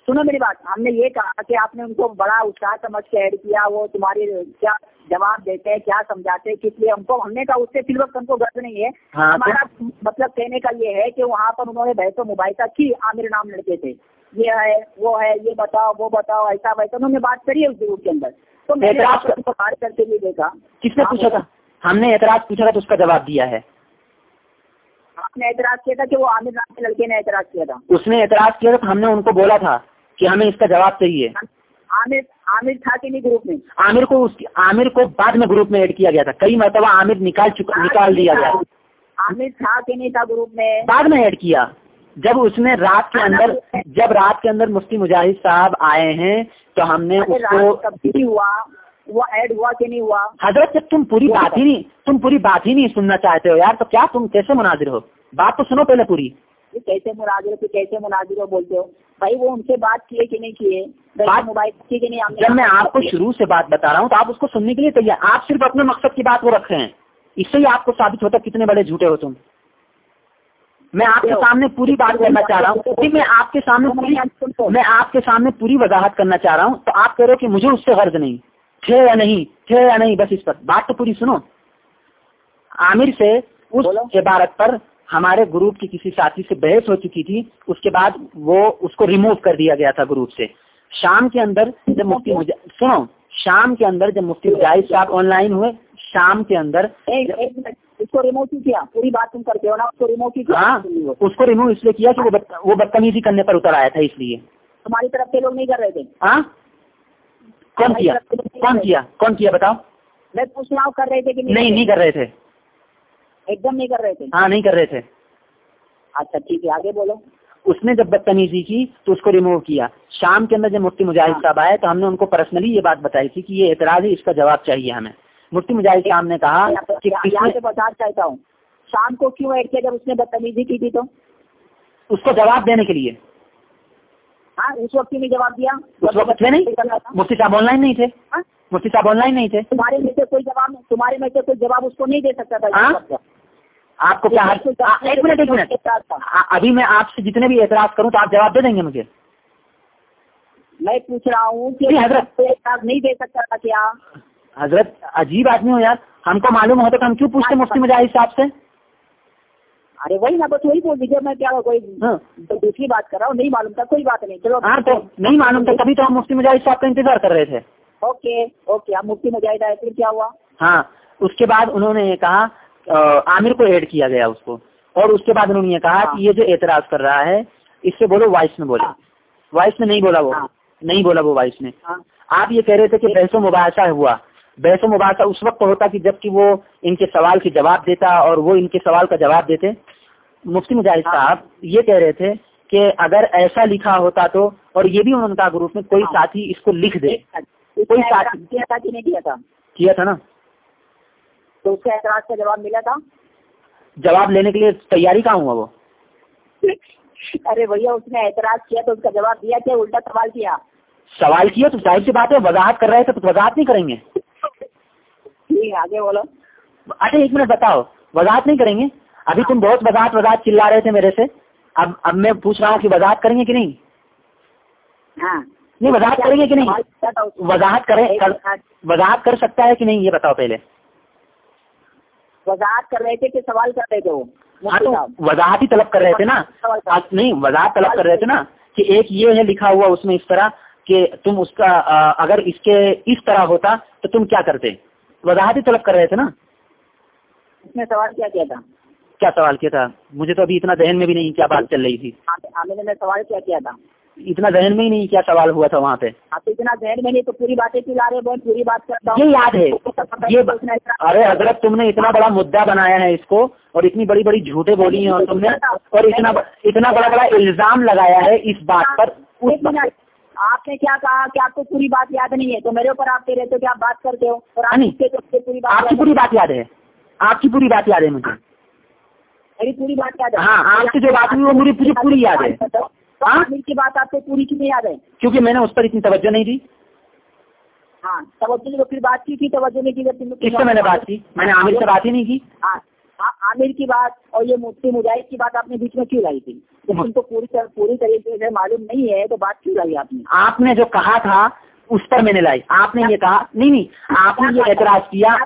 سنو میری بات ہم نے یہ کہا کہ آپ نے ان کو بڑا اتساہ سمجھ کے ایڈ کیا وہ تمہاری کیا جواب دیتے ہیں کیا سمجھاتے ہیں کس لیے ہم کو ہم نے کہا اس سے فی الوقت ہم کو غرض نہیں ہے۔ ہاں، ہمارا مطلب کہنے کا یہ ہے کہ وہاں پر انہوں نے بحث و مباحثہ کی عامر نام لڑکے تھے۔ یہ ہے وہ ہے یہ بتاؤ وہ بتاؤ ایسا ویسا انہوں نے بات کری ہے اس گروپ کے اندر۔ تو میں نے آپ کو بات کرتے ہوئے دیکھا۔ کس نے ہاں، پوچھا تھا؟ ہم نے اعتراض پوچھا تھا تو اس کا جواب دیا ہے۔ آپ نے اعتراض کیا تھا کہ وہ عامر نام کے لڑکے نے اعتراض کیا تھا۔ اس نے اعتراض کیا تھا ہم نے ان کو بولا تھا۔ کہ ہمیں اس کا جواب چاہیے۔ عامر عامر تھا کہ نہیں گروپ میں؟ عامر کو اس عامر کو بعد میں گروپ میں ایڈ کیا گیا تھا۔ کئی مرتبہ عامر نکال چکا نکال دیا گیا۔ عامر تھا کہ نہیں تھا گروپ میں؟ بعد میں ایڈ کیا۔ جب اس نے رات کے اندر جب رات کے اندر مفتی مجاہد صاحب آئے ہیں تو ہم نے اس کو ہوا۔ وہ ایڈ ہوا کہ نہیں ہوا؟ حضرت جب تم پوری بات ہی نہیں تم پوری بات ہی نہیں سننا چاہتے ہو یار تو کیا تم کیسے مناظر ہو؟ بات تو سنو پہلے پوری۔ کیسے مناظر ہو؟ کیسے مناظر ہو بولتے ہو؟ بھائی وہ ان سے بات کیے کہ نہیں کیے؟ موبائل کہ نہیں؟ جب میں آپ کو شروع سے بات بتا رہا ہوں تو آپ اس کو سننے کے لیے تیار آپ صرف اپنے مقصد کی بات وہ رکھے ہیں۔ اس سے ہی آپ کو ثابت ہوتا ہے کتنے بڑے جھوٹے ہو تم۔ میں آپ کے سامنے پوری بات کرنا چاہ رہا ہوں۔ میں آپ کے سامنے پوری میں آپ کے سامنے پوری وضاحت کرنا چاہ رہا ہوں۔ تو آپ کہہ رہے ہو کہ مجھے اس سے غرض نہیں۔ تھے یا نہیں؟ تھے یا نہیں؟ بس اس پر۔ بات تو پوری سنو۔ عامر سے اس۔ عبارت پر ہمارے گروپ کی کسی ساتھی سے بحث ہو چکی تھی اس کے بعد وہ اس کو ریموو کر دیا گیا تھا گروپ سے۔ شام کے اندر جب مفتی مجا... سنو شام کے اندر جب مفتی مجاہد صاحب آن لائن ہوئے شام کے اندر اس کو ریموو کیوں کیا؟ پوری بات تم کرتے ہو نا اس کو ریموو کیوں کیا؟ ہاں اس کو ریموو اس لیے کیا کہ وہ بد- وہ بدتمیزی کرنے پر اتر آیا تھا اس لیے۔ تمہاری طرف کے لوگ نہیں کر رہے تھے؟ ہاں؟ کون کیا؟ کون کیا؟ کون کیا؟ بتاؤ۔ میں پوچھ رہا ہوں کر رہے تھے کہ نہیں نہیں کر رہے تھے۔ ایک دم نہیں کر رہے تھے؟ ہاں نہیں کر رہے تھے۔ اچھا ٹھیک ہے آگے بولو۔ اس نے جب بدتمیزی کی تو اس کو ریموو کیا۔ شام کے اندر جب مفتی مجاہد صاحب آئے تو ہم نے ان کو پرسنلی یہ بات بتائی تھی کہ یہ اعتراض ہے اس کا جواب چاہیے ہمیں۔ مفتی مجاہد صاحب نے کہا کہ کس یہاں نے سے بتا چاہتا ہوں شام کو کیوں ایڈ کیا جب اس نے بدتمیزی کی تھی تو؟ اس کو جواب دینے کے لیے۔ ہاں اس وقت نہیں جواب دیا۔ اس وقت تھے نہیں؟ مفتی صاحب آن لائن نہیں تھے؟ ہاں؟ مفتی صاحب آن لائن نہیں تھے؟ تمہارے میں سے کوئی جواب تمہارے میں سے کوئی جواب اس کو نہیں دے سکتا تھا۔ ہاں؟ آپ کو کیا ایک منٹ ایک منٹ۔ ابھی میں آپ سے جتنے بھی اعتراض کروں تو آپ جواب دے دیں گے مجھے؟ میں پوچھ رہا ہوں کہ جی، حضرت۔ نہیں دے سکتا تھا کیا؟ حضرت عجیب آدمی ہو یار۔ ہم کو معلوم ہوتا تو ہم کیوں پوچھتے مفتی مجاہد صاحب سے؟ ارے وہی نا بس وہی بول دیجیے میں کیا کوئی ہاں۔ دوسری بات کر رہا ہوں نہیں معلوم تھا کوئی بات نہیں۔ چلو۔ ہاں تو نہیں معلوم تھا کبھی تو ہم مفتی مجاہد صاحب کا انتظار کر رہے تھے۔ Okay okay. آپ مفتی مجاہد آئے پھر کیا ہوا؟ ہاں اس کے بعد انہوں نے یہ کہا عامر کو ایڈ کیا گیا اس کو اور اس کے بعد انہوں نے یہ کہا کہ یہ جو اعتراض کر رہا ہے اس سے بولو وائس میں بولے۔ وائس میں نہیں بولا وہ۔ نہیں بولا وہ وائس میں آپ یہ کہہ رہے تھے کہ بحث و مباحثہ ہوا بحث و مباحثہ اس وقت ہوتا کہ جبکہ وہ ان کے سوال کے جواب دیتا اور وہ ان کے سوال کا جواب دیتے مفتی مجاہد۔ صاحب یہ کہہ رہے تھے کہ اگر ایسا لکھا ہوتا تو اور یہ بھی انہوں نے کہا گروپ میں کوئی۔ ساتھی اس کو لکھ دے کوئی نے ساتھ- اعتراض کیا تھا کہ نہیں کیا تھا کیا تھا نا تو اس کا اعتراض کا جواب ملا تھا؟ جواب لینے کے لیے تیاری کہاں ہوا وہ؟ ارے بھیا اس نے اعتراض کیا تو اس کا جواب دیا کیا الٹا سوال کیا۔ سوال کیا تو ظاہر سی بات ہے وضاحت کر رہے تھے تو وضاحت نہیں کریں گے۔ آگے بولو۔ اچھا ایک منٹ بتاؤ وضاحت نہیں کریں گے؟ ابھی تم بہت وضاحت وضاحت چلا رہے تھے میرے سے۔ اب اب میں پوچھ رہا ہوں کہ وضاحت کریں گے کہ نہیں؟ ہاں۔ نہیں وضاحت کریں گے کہ نہیں؟ وضاحت کریں۔ وضاحت کر سکتا ہے کہ نہیں؟ یہ بتاؤ پہلے۔ وضاحت کر رہے تھے کہ سوال کر رہے تھے وہ۔ ہاں وضاحت ہی طلب کر رہے تھے نا۔ نہیں وضاحت طلب کر رہے تھے نا کہ ایک یہ ہے لکھا ہوا اس میں اس طرح کہ تم اس کا اگر اس کے اس طرح ہوتا تو تم کیا کرتے؟ وضاحت ہی طلب کر رہے تھے نا۔ اس نے سوال کیا کیا تھا؟ کیا سوال کیا تھا؟ مجھے تو ابھی اتنا ذہن میں بھی نہیں کیا بات چل رہی تھی۔ عامر نے سوال کیا کیا تھا؟ اتنا ذہن میں ہی نہیں کیا سوال ہوا تھا وہاں پہ۔ آپ اتنا ذہن میں نہیں تو پوری باتیں لا رہے بہت پوری بات کرتا ہوں۔ یہ یاد ہے۔ یہ ارے حضرت تم نے اتنا بڑا مدعا بنایا ہے اس کو اور اتنی بڑی بڑی جھوٹے بولی ہیں اور تم نے اور اتنا اتنا بڑا بڑا الزام لگایا ہے اس بات پر۔ آپ نے کیا کہا؟ کہ آپ کو پوری بات یاد نہیں ہے؟ تو میرے اوپر آپ کہہ رہے تھے کہ آپ بات کرتے ہو؟ اور آپ تو کی پوری۔ بات یاد ہے۔ آپ کی پوری بات یاد ہے مجھے۔ میری پوری بات یاد ہے۔ ہاں، آپ کی جو بات ہوئی وہ مجھے پوری پوری یاد ہے۔ تو ہاں؟ کی بات آپ کو پوری کیوں نہیں یاد ہے کیونکہ میں نے اس پر اتنی توجہ نہیں دی۔ ہاں توجہ نے پھر بات کی تھی توجہ نہیں کی کس سے میں نے بات کی۔ میں نے عامر سے بات ہی نہیں کی۔ ہاں ہاں، عامر کی بات اور یہ مفتی مجاہد کی بات آپ نے بیچ میں کیوں لائی تھی؟ جب کو پوری پوری طریقے سے معلوم نہیں ہے تو بات کیوں لائی آپ نے؟ آپ نے جو کہا تھا اس پر میں نے لائی۔ آپ نے یہ کہا، نہیں نہیں، آپ نے یہ اعتراض کیا۔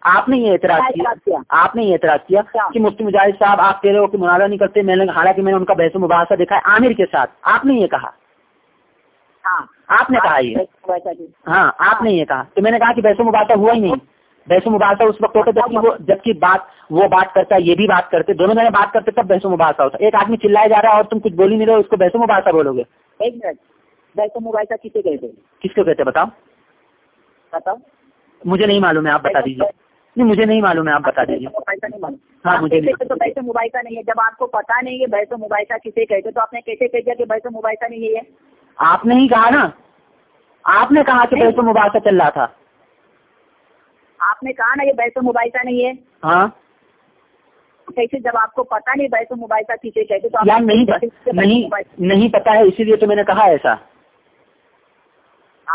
آپ نے یہ اعتراض کیا۔ آپ نے یہ اعتراض کیا کہ مفتی مجاہد صاحب آپ کہہ رہے ہو کہ مناظرہ نہیں کرتے۔ میں نے حالانکہ میں نے ان کا بحث و مباحثہ دیکھا ہے۔ عامر کے ساتھ۔ آپ نے یہ کہا۔ ہاں آپ نے کہا یہ۔ ہاں آپ نے یہ کہا۔ تو میں نے کہا کہ بحث و مباحثہ ہوا ہی نہیں۔ بحث و مباحثہ اس وقت ہوتا جبکہ وہ جبکہ بات وہ بات کرتا ہے، یہ بھی بات کرتے۔ دونوں میں بات کرتے تب بحث و مباحثہ ہوتا۔ ہے ایک آدمی چلایا جا رہا ہے اور تم کچھ بول ہی نہیں رہے اس کو بحث و مباحثہ بولو گے۔ ایک منٹ۔ بحث و مباحثہ کسے کہتے ہیں؟ کس کو کہتے ہیں؟ بتاؤ۔ بتاؤ۔ مجھے نہیں معلوم ہے آپ بتا دیجیے نہیں مجھے نہیں معلوم ہے آپ بتا دیجیے ہاں، مجھے تو بحث مباحثہ نہیں ہے؟ جب آپ کو پتا نہیں ہے بحث و مباحثہ کسے کہتے تو آپ نے کیسے کہہ دیا کہ بحث و مباحثہ نہیں ہے؟ آپ نے ہی کہا نا۔ آپ نے کہا کہ بحث و مباحثہ چل رہا تھا۔ آپ نے کہا نا یہ بحث و مباحثہ نہیں ہے؟ ہاں۔ کیسے جب آپ کو پتا نہیں بحث و مباحثہ کسے کہتے تو نہیں پتا ہے اسی لیے تو میں نے کہا ایسا۔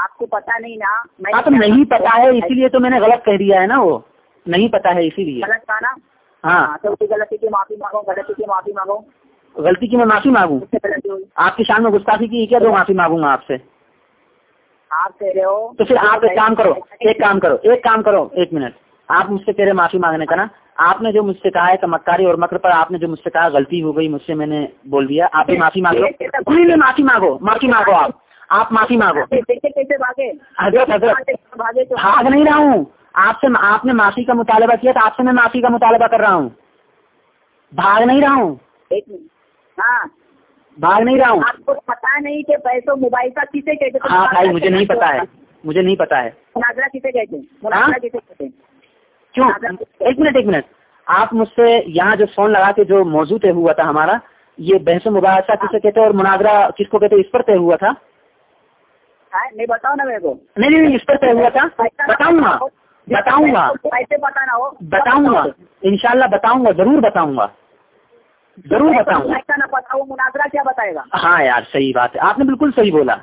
آپ کو پتا نہیں نا آپ نہیں پتا ہے اسی لیے تو میں نے غلط کہہ دیا ہے نا وہ۔ نہیں پتا ہے اسی لیے۔ غلط کہا نا؟ ہاں۔ تو اسی غلطی کی معافی مانگو غلطی کی معافی مانگو۔ غلطی کی میں معافی مانگوں؟ آپ کی شان میں گستاخی کی کیا؟ جو معافی مانگوں گا آپ سے۔ آپ کہہ رہے ہو۔ تو پھر آپ ایک کام کرو ایک کام کرو ایک کام کرو ایک منٹ۔ آپ مجھ سے کہہ رہے معافی مانگنے کا نا۔ آپ نے جو مجھ سے کہا ہے مکاری اور مکر پر آپ نے جو مجھ سے کہا غلطی ہو گئی مجھ سے میں نے بول دیا۔ آپ بھی معافی مانگو معافی مانگو معافی مانگو آپ۔ آپ معافی مانگو۔ حضرت حضرت بھاگ نہیں رہا ہوں۔ آپ سے آپ نے معافی کا مطالبہ کیا تو آپ سے میں معافی کا مطالبہ کر رہا ہوں۔ بھاگ نہیں رہا ہوں۔ ہاں۔ بھاگ نہیں رہا ہوں۔ آپ کو پتا نہیں کہ پیسوں موبائل کا کسے کہتے؟ ہاں بھائی مجھے نہیں پتا ہے۔ مجھے نہیں پتا ہے۔ مناظرہ کسے کہتے ہیں؟ مناظرہ کسے کہتے ہیں؟ کیوں؟ ایک منٹ ایک منٹ۔ آپ مجھ سے یہاں جو فون لگا کے جو موضوع طے ہوا تھا ہمارا یہ بحث و مباحثہ کسے کہتے ہیں اور مناظرہ کس کو کہتے ہیں اس پر طے ہوا تھا؟ ہاں، نہیں بتاؤ نا میرے کو۔ نہیں نہیں اس پر ہوا تھا؟ بتاؤں گا بتاؤں گا۔ ایسے پتا نہ ہو۔ بتاؤں گا۔ انشاءاللہ بتاؤں گا ضرور بتاؤں گا۔ ضرور بتاؤں گا۔ ایسا نہ پتا وہ مناظرہ کیا بتائے گا؟ ہاں یار صحیح بات ہے۔ آپ نے بالکل صحیح بولا۔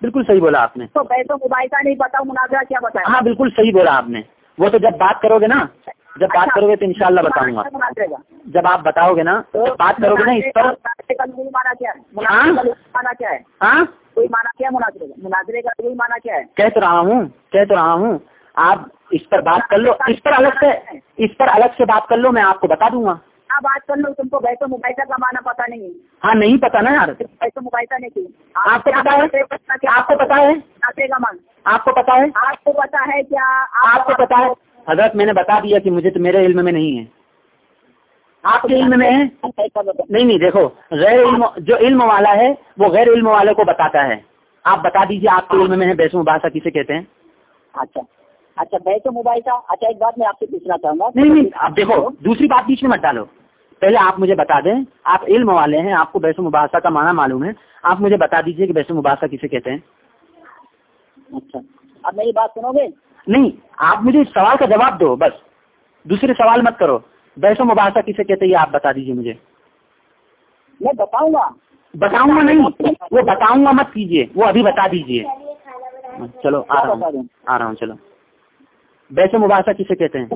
بالکل صحیح بولا آپ نے۔ تو پیسوں مباحثہ نہیں پتا مناظرہ کیا بتائے ہاں بالکل صحیح بولا آپ نے۔ وہ تو جب بات کرو گے نا۔ جب بات کرو گے تو انشاءاللہ بتاؤں گا۔ جب آپ بتاؤ گے نا بات کرو گے نا اس پر ہاں؟ کہہ تو رہا ہوں کہہ تو رہا ہوں۔ آپ اس پر بات کر لو اس پر الگ سے اس پر الگ سے بات کر لو میں آپ کو بتا دوں گا۔ کیا بات کر لو تم کو بیسو مباحثہ کا مانا پتا نہیں۔ ہاں نہیں پتا نا یار۔ بیسو مباحثہ نہیں آپ کو پتا ہے؟ آپ کو پتا ہے؟ آپ کو پتا ہے؟ آپ کو پتا ہے؟ کیا؟ آپ کو پتا ہے؟ حضرت میں نے بتا دیا کہ مجھے تو میرے علم میں نہیں ہے۔ آپ کے علم میں ہے؟ نہیں نہیں دیکھو غیر علم جو علم والا ہے وہ غیر علم والے کو بتاتا ہے۔ آپ بتا دیجیے آپ کے علم میں ہے بیسم باسا کسے کہتے ہیں؟ اچھا اچھا بیسو مباحثہ اچھا ایک بات میں آپ سے پوچھنا چاہوں گا۔ نہیں نہیں اب دیکھو دوسری بات بیچ میں مت ڈالو۔ پہلے آپ مجھے بتا دیں آپ علم والے ہیں آپ کو بیس مباحثہ کا معنی معلوم ہے۔ آپ مجھے بتا دیجیے کہ بیس مباحثہ کسے کہتے ہیں؟ اچھا اب میری بات سنو گے؟ نہیں آپ مجھے اس سوال کا جواب دو بس۔ دوسرے سوال مت کرو۔ بیس و مباحثہ کسے کہتے ہیں آپ بتا دیجیے مجھے۔ میں بتاؤں گا۔ بتاؤں گا نہیں وہ بتاؤں گا مت کیجیے وہ ابھی بتا دیجیے چلو آ رہا ہوں آ رہا ہوں چلو۔ بیس و مباحثہ کسے کہتے ہیں؟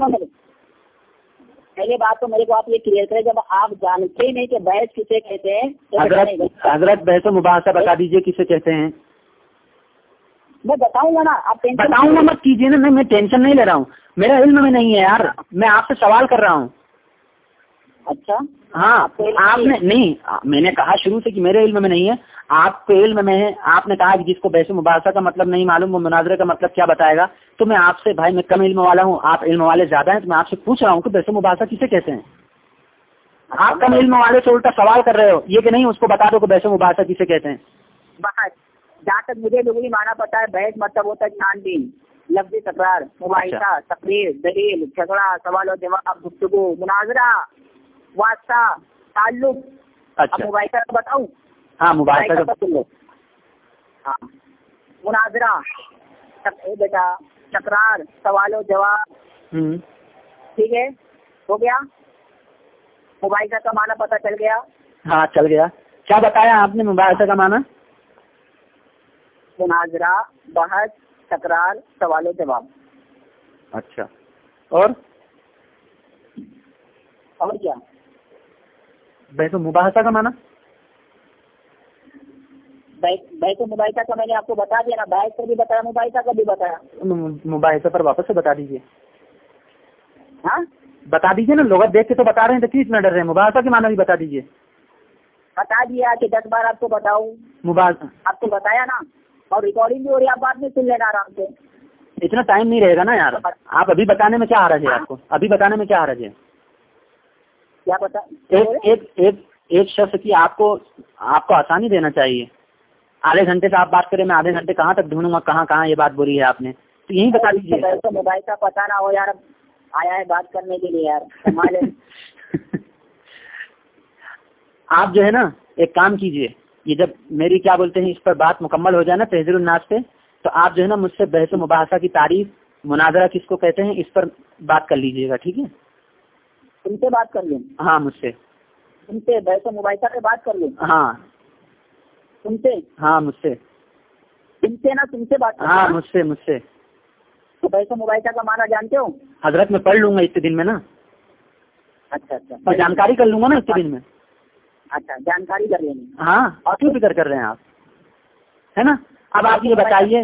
پہلے بات تو میرے کو آپ یہ کلیئر کریں جب آپ جانتے ہی نہیں کہ بحث کسے کہتے ہیں حضرت۔ حضرت بحث و مباحثہ بتا دیجیے کسے کہتے ہیں؟ میں بتاؤں گا نا آپ بتاؤں گا مت کیجیے نا نہیں میں ٹینشن نہیں لے رہا ہوں۔ میرا علم میں نہیں ہے یار میں آپ سے سوال کر رہا ہوں۔ اچھا۔ ہاں آپ نے نہیں میں نے کہا شروع سے کہ میرے علم میں نہیں ہے آپ کے علم میں ہے آپ نے کہا کہ جس کو بیس مباحثہ کا مطلب نہیں معلوم وہ مناظرے کا مطلب کیا بتائے گا؟ تو میں آپ سے بھائی میں کم علم والا ہوں آپ علم والے زیادہ ہیں تو میں آپ سے پوچھ رہا ہوں کہ بیس مباحثہ کسے کہتے ہیں؟ آپ کم علم والے سے الٹا سوال کر رہے ہو یہ کہ نہیں اس کو بتا دو کہ بیس مباحثہ کسے کہتے ہیں۔ بحث جہاں تک مجھے لغوی مانا پتا ہے بحث مطلب ہوتا ہے چھان بین لفظی تکرار مباحثہ تقریر دلیل جھگڑا سوال و جواب گفتگو مناظرہ واسطہ تعلق۔ اب اچھا۔ مباحثہ کا بتاؤں؟ ہاں مباحثہ کا ہاں۔ مناظرہ۔ بیٹا تکرار سوال و جواب۔ ٹھیک ہے؟ ہو گیا؟ مباحثہ کا معنی پتہ چل گیا؟ ہاں چل گیا۔ کیا بتایا آپ نے مباحثہ کا معنی؟ مناظرہ بحث تکرار سوال و جواب۔ اچھا۔ اور؟ اور کیا؟ بیس مباحثہ کا معنی؟ بیت مباحثہ کا میں نے آپ کو بتا دیا نا بحث کا بھی بتایا مباحثہ کا بھی بتایا۔ مباحثہ پر واپس سے بتا دیجیے ہاں؟ بتا دیجیے نا لغت دیکھ کے تو بتا رہے ہیں تو کس میں ڈر رہے ہیں؟ مباحثہ کے معنی بھی بتا دیجیے بتا دیا کہ دس بار آپ کو بتاؤں۔ مباحثہ۔ آپ کو بتایا نا؟ اور ریکارڈنگ بھی ہو رہی ہے آپ بعد میں سن لینا آرام سے۔ اتنا ٹائم نہیں رہے گا نا یار۔ آپ ابھی بتانے میں کیا حرج ہے آپ کو؟ ابھی بتانے میں کیا حرج ہے کیا بتا ایک ایک ایک ایک شخص کی آپ کو آپ کو آسانی دینا چاہیے۔ آدھے گھنٹے سے آپ بات کریں میں آدھے گھنٹے کہاں تک ڈھونڈوں گا؟ کہاں کہاں یہ بات بولی ہے آپ نے؟ تو یہی بتا دیجیے موبائل کا پتا نہ ہو یار آیا ہے بات کرنے کے لیے یار۔ آپ جو ہے نا ایک کام کیجیے۔ یہ جب میری کیا بولتے ہیں اس پر بات مکمل ہو جائے نا تحزیر الناس پہ تو آپ جو ہے نا مجھ سے بحث و مباحثہ کی تعریف مناظرہ کس کو کہتے ہیں اس پر بات کر لیجیے گا ٹھیک ہے؟ تم سے بات کر لوں ہاں مجھ سے۔ تم سے بحث و مباحثہ پہ بات کر لوں ہاں۔ تم سے؟ ہاں مجھ سے۔ تم سے نا تم سے بات ہاں مجھ سے مجھ سے۔ تو بحث و مباحثہ کا معنی جانتے ہو؟ حضرت میں پڑھ لوں گا اتنے دن میں نا۔ اچھا اچھا۔ میں جانکاری کر لوں گا نا اتنے دن میں۔ اچھا جانکاری کر لینی ہاں اور کیوں فکر کر رہے ہیں آپ۔ ہے نا؟ اب آپ یہ بتائیے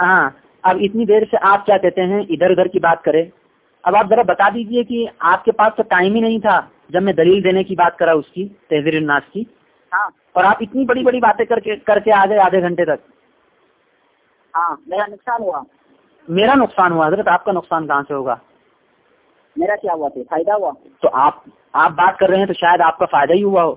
ہاں اب اتنی دیر سے آپ کیا کہتے ہیں؟ ادھر ادھر کی بات کریں۔ اب آپ ذرا بتا دیجیے کہ آپ کے پاس تو ٹائم ہی نہیں تھا جب میں دلیل دینے کی بات کرا اس کی تحزیر الناس کی۔ ہاں۔ اور آپ اتنی بڑی بڑی باتیں کر کے کر کے آ گئے آدھے گھنٹے تک۔ ہاں میرا نقصان ہوا۔ میرا نقصان ہوا حضرت آپ کا نقصان کہاں سے ہوگا؟ میرا کیا ہوا تھا؟ فائدہ ہوا؟ تو آپ آپ بات کر رہے ہیں تو شاید آپ کا فائدہ ہی ہوا ہو۔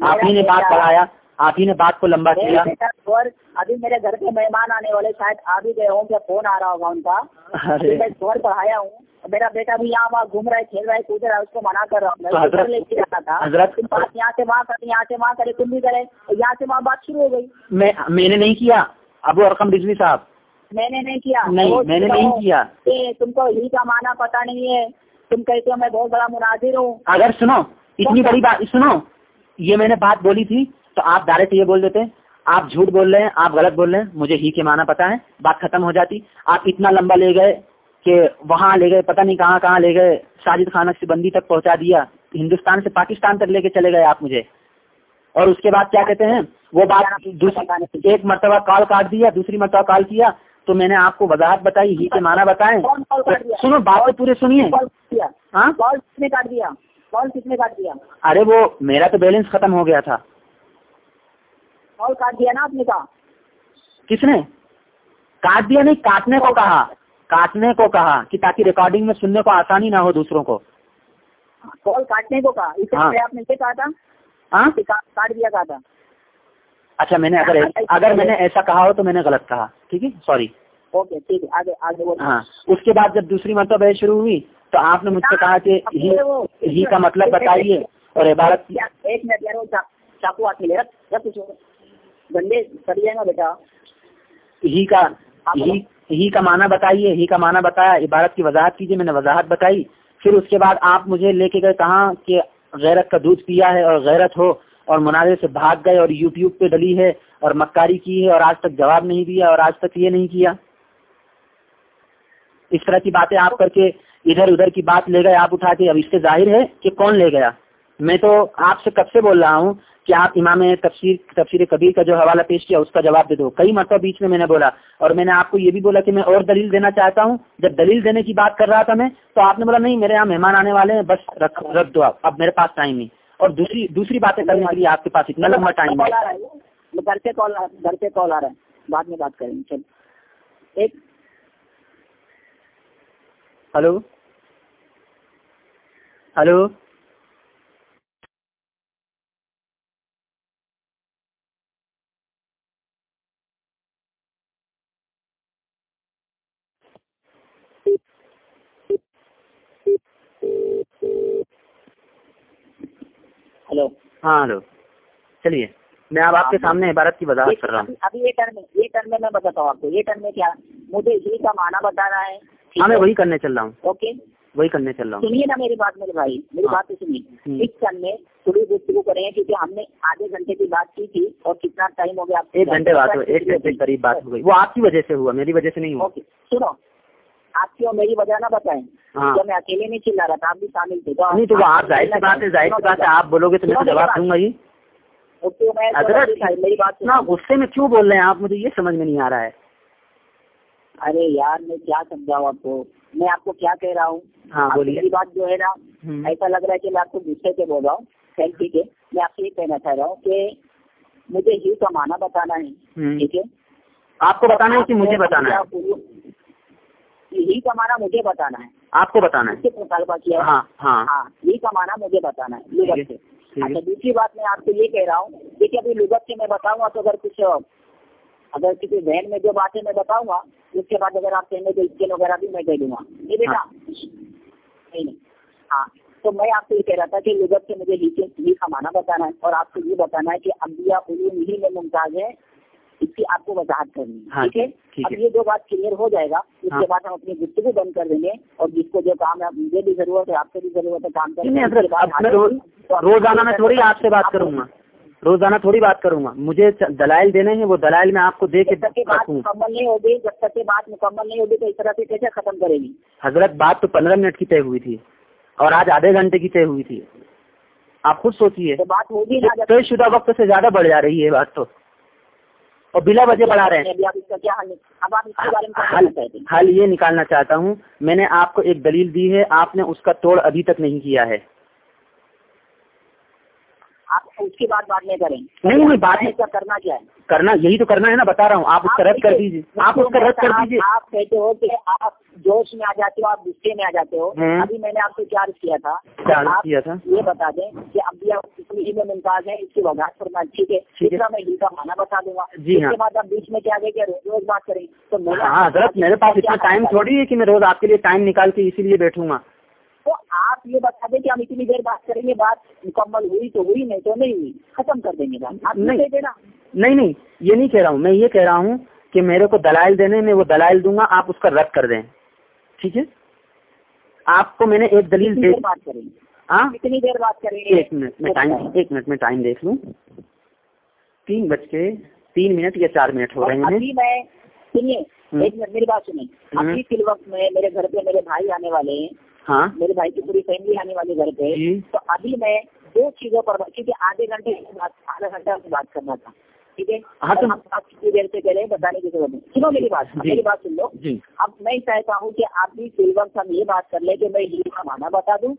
آپ ہی نے بات بڑھایا آپ ہی نے بات کو لمبا کیا۔ اور ابھی میرے گھر کے مہمان آنے والے شاید آ بھی گئے ہوں کہ فون آ رہا ہوگا ان کا۔ میں گھر پڑھایا ہوں۔ میرا بیٹا بھی یہاں وہاں گھوم رہا ہے کھیل رہا ہے کود رہا ہے اس کو منع کر رہا ہوں۔ لے کے تھا۔ حضرت- بات یہاں سے وہاں کرے یہاں سے وہاں کرے تم بھی کرے یہاں سے وہاں بات شروع ہو گئی۔ میں میں نے نہیں کیا۔ ابو ارقم رضوی صاحب میں نے نہیں کیا۔ نہیں میں نے نہیں کیا۔ تم کو ہی کا معنی پتا نہیں ہے۔ تم کہتے ہو میں بہت بڑا مناظر ہوں۔ اگر سنو اتنی بڑی بات سنو یہ میں نے بات بولی تھی تو آپ ڈائریکٹ یہ بول دیتے آپ جھوٹ بول رہے ہیں آپ غلط بول رہے ہیں مجھے ہی کے معنی پتا ہے بات ختم ہو جاتی۔ آپ اتنا لمبا لے گئے کہ وہاں لے گئے پتہ نہیں کہاں کہاں لے گئے ساجد خان سے بندی تک پہنچا دیا ہندوستان سے پاکستان تک لے کے چلے گئے آپ مجھے۔ اور اس کے بعد کیا کہتے ہیں؟ وہ بات ایک مرتبہ کال کاٹ دیا دوسری مرتبہ کال کیا تو میں نے آپ کو وضاحت بتائی ہی کے معنی بتائیں۔ کاٹ دیا؟ سنو بات تو پورے سنیے۔ ہاں؟ کال کس نے کاٹ دیا؟ کال کس نے کاٹ دیا؟ ارے وہ میرا تو بیلنس ختم ہو گیا تھا۔ کال کاٹ دیا نا آپ نے کہا کس نے؟ کاٹ دیا نہیں کاٹنے کو کہا۔ کاٹنے کو کہا کہ تاکہ ریکارڈنگ میں سننے کو آسانی نہ ہو دوسروں کو۔ کال کاٹنے کو کہا۔ اس ہاں۔ سے آپ نے یہ کہا تھا ہاں؟ کاٹ دیا کہا تھا۔ اچھا میں نے اگر اگر میں نے ایسا کہا ہو تو میں نے غلط کہا ٹھیک ہے؟ سوری اوکے ٹھیک ہے ہاں اس کے بعد جب دوسری مرتبہ بحث شروع ہوئی تو آپ نے مجھ سے کہا کہ ہی کا مطلب بتائیے اور عبارت ایک منٹ یار چاقو ہاتھ میں لے رکھ کچھ گندے گا بیٹا۔ ہی کا ہی کا معنی بتائیے ہی کا معنی بتایا عبارت کی وضاحت کیجیے میں نے وضاحت بتائی۔ پھر اس کے بعد آپ مجھے لے کے گئے کہاں کہ غیرت کا دودھ پیا ہے اور غیرت ہو؟ اور مناظر سے بھاگ گئے اور یوٹیوب پہ ڈلی ہے اور مکاری کی ہے اور آج تک جواب نہیں دیا اور آج تک یہ نہیں کیا۔ اس طرح کی باتیں آپ کر کے ادھر ادھر کی بات لے گئے، آپ اٹھا کے، اب اس سے ظاہر ہے کہ کون لے گیا۔ میں تو آپ سے کب سے بول رہا ہوں کہ آپ امام تفسیر تفسیر کبیر کا جو حوالہ پیش کیا اس کا جواب دے دو۔ کئی مرتبہ بیچ میں میں نے بولا اور میں نے آپ کو یہ بھی بولا کہ میں اور دلیل دینا چاہتا ہوں۔ جب دلیل دینے کی بات کر رہا تھا میں تو آپ نے بولا نہیں، میرے یہاں مہمان آنے والے ہیں، بس رکھ رکھ دو آپ اب میرے پاس ٹائم نہیں۔ اور دوسری دوسری باتیں کرنے کے لیے آپ کے پاس اتنا لمبا ٹائم ہے۔ گھر سے کال گھر سے کال آ رہا ہے بعد میں بات کریں گے۔ چل ایک ہلو۔ ہلو۔ ہلو۔ ہاں ہلو۔ چلیے میں اب آپ کے سامنے عبارت کی وضاحت کر رہا ہوں۔ ابھی یہ ٹرم یہ ٹرم میں میں بتاتا ہوں آپ کو۔ یہ ٹرم میں کیا؟ مجھے ہی کا معنی بتانا ہے۔ ہاں میں وہی کرنے چل رہا ہوں۔ اوکے۔ وہی کرنے چل رہا ہوں۔ سنیے نا میری بات میرے بھائی میری ہاں۔ بات تو سنیے۔ اس ٹرم میں تھوڑی گفتگو کریں گے کیونکہ ہم نے آدھے گھنٹے کی بات کی تھی اور کتنا ٹائم ہو گیا ایک گھنٹے بات ہو ایک گھنٹے قریب بات ہو گئی۔ وہ آپ کی وجہ سے ہوا میری وجہ سے نہیں ہوا۔ سنو۔ آپ کی اور میری وجہ نہ بتائیں۔ ہاں۔ جب میں اکیلے نہیں چل رہا تھا آپ بھی شامل تھے۔ نہیں تو آپ ظاہر سی بات ہے ظاہر سی بات ہے آپ بولو گے تو میں تو جواب دوں گا جی حضرت۔ غصے میں کیوں بول رہے ہیں؟ آپ مجھے یہ سمجھ میں نہیں آ رہا ہے۔ ارے یار میں کیا سمجھاؤں آپ کو؟ میں آپ کو کیا کہہ رہا ہوں؟ ہاں بولیے۔ میری بات جو ہے نا۔ ایسا لگ رہا ہے کہ میں آپ کو غصے سے بول رہا ہوں خیر ٹھیک ہے۔ میں آپ سے یہ کہنا چاہ رہا ہوں کہ مجھے ہی کا معنی بتانا ہے۔ ٹھیک ہے؟ آپ کو بتانا ہے کہ مجھے بتانا ہے۔ یہی کا مانا مجھے بتانا ہے۔ آپ کو بتانا ہے۔ مطالبہ کیا ہاں ہاں۔ ہاں یہی کا مانا مجھے بتانا ہے۔ لغت سے۔ اچھا دوسری بات میں آپ کو یہ کہہ رہا ہوں دیکھیے ابھی لغت سے میں بتاؤں گا تو اگر کچھ اگر کسی ذہن میں جو باتیں میں بتاؤں گا اس کے بعد اگر آپ کہیں گے تو اسکین وغیرہ بھی میں دے دوں گا۔ یہ بیٹا ہاں۔ نہیں نہیں۔ ہاں تو میں آپ کو یہ کہہ رہا تھا کہ لغت سے مجھے ہی کا مانا بتانا ہے اور آپ کو یہ بتانا ہے کہ انبیاء علوم ہی میں ممتاز ہے اس کی آپ کو وضاحت کرنی ہے ہاں، ٹھیک ہے؟ اب۔ یہ دو بات کلیئر ہو جائے گا اس ہاں۔ کے بعد ہم اپنی گفتگو بند کر دیں گے اور جس کو جو کام ہے مجھے بھی ضرورت ہے آپ کو بھی ضرورت ہے کام کرنے روزانہ میں تھوڑی آپ سے بات کروں گا۔ روزانہ تھوڑی بات کروں گا۔ مجھے دلائل دینے ہیں وہ دلائل میں آپ کو دے کے بات مکمل نہیں ہوگی جب تک کہ بات مکمل نہیں ہوگی تو اس طرح سے کیسے ختم کرے گی؟ حضرت بات تو پندرہ منٹ کی طے ہوئی تھی اور آج آدھے گھنٹے کی طے ہوئی تھی۔ آپ خود سوچیے۔ بات ہوگی طے شدہ وقت سے زیادہ بڑھ جا رہی ہے یہ بات تو۔ اور بلا وجہ بڑھا رہے ہیں۔ ہیں حل یہ نکالنا چاہتا ہوں، میں نے آپ کو ایک دلیل دی ہے، آپ نے اس کا توڑ ابھی تک نہیں کیا ہے۔ آپ اس کی بات بعد میں کریں۔ نہیں، نہیں، بعد میں- کرنا کیا ہے؟ کرنا یہی تو کرنا ہے نا بتا رہا ہوں۔ آپ اس کا رد کر دیجیے آپ اس کا رد کر دیجیے آپ کہتے ہو کہ آپ جوش میں آ جاتے ہو آپ غصے میں آ جاتے ہو۔ ابھی میں نے آپ کیا عرض کیا تھا؟ کیا تھا؟ یہ بتا دیں کہ ابھی آپ کسی میں ممتاز ہے اس کی وضاحت کرنا ٹھیک ہے۔ دوسرا میں ہی کا مانا بتا دوں گا۔ جی اس ہاں۔ کے بعد آپ بیچ میں کیا گئے کہ روز روز بات کریں۔ تو ہاں حضرت میرے پاس اتنا ٹائم تھوڑی ہے کہ میں روز آپ کے لیے ٹائم نکال کے اسی لیے بیٹھوں گا۔ تو آپ یہ بتا دیں کہ ہم اتنی دیر بات کریں گے بات مکمل ہوئی تو ہوئی نہیں تو نہیں ہوئی ختم کر دیں گے بات۔ آپ نہیں۔ نہیں دینا۔ نہیں نہیں یہ نہیں کہہ رہا ہوں۔ میں یہ کہہ رہا ہوں کہ میرے کو دلائل دینے میں وہ دلائل دوں گا آپ اس کا رد کر دیں۔ ٹھیک ہے؟ آپ کو میں نے ایک دلیل بات کریں گے۔ ہاں؟ کتنی دیر بات کریں گے۔ ایک منٹ میں ٹائم ایک منٹ میں ٹائم دیکھ لوں۔ تین بج کے تین منٹ یا چار منٹ ہو رہے ہیں۔ میں سنیے۔ ایک منٹ میری بات سنیں۔ ابھی فی الوقت میں میرے گھر پہ میرے بھائی آنے والے ہیں۔ ہاں؟ میرے بھائی کی پوری فیملی آنے والی گھر پہ۔ جی۔ تو ابھی میں دو چیزوں پر کیونکہ آدھے گھنٹے آدھا گھنٹہ سے بات کرنا تھا۔ ٹھیک ہے؟ ہاں آپ کتنی دیر سے کہہ رہے ہیں بتانے کی ضرورت نہیں۔ سنو میری بات جی۔ میری بات سن لو۔ جی۔ اب میں چاہتا ہوں کہ آپ بھی فی الوقت ہم یہ بات کر لیں کہ میں کا بتا دوں۔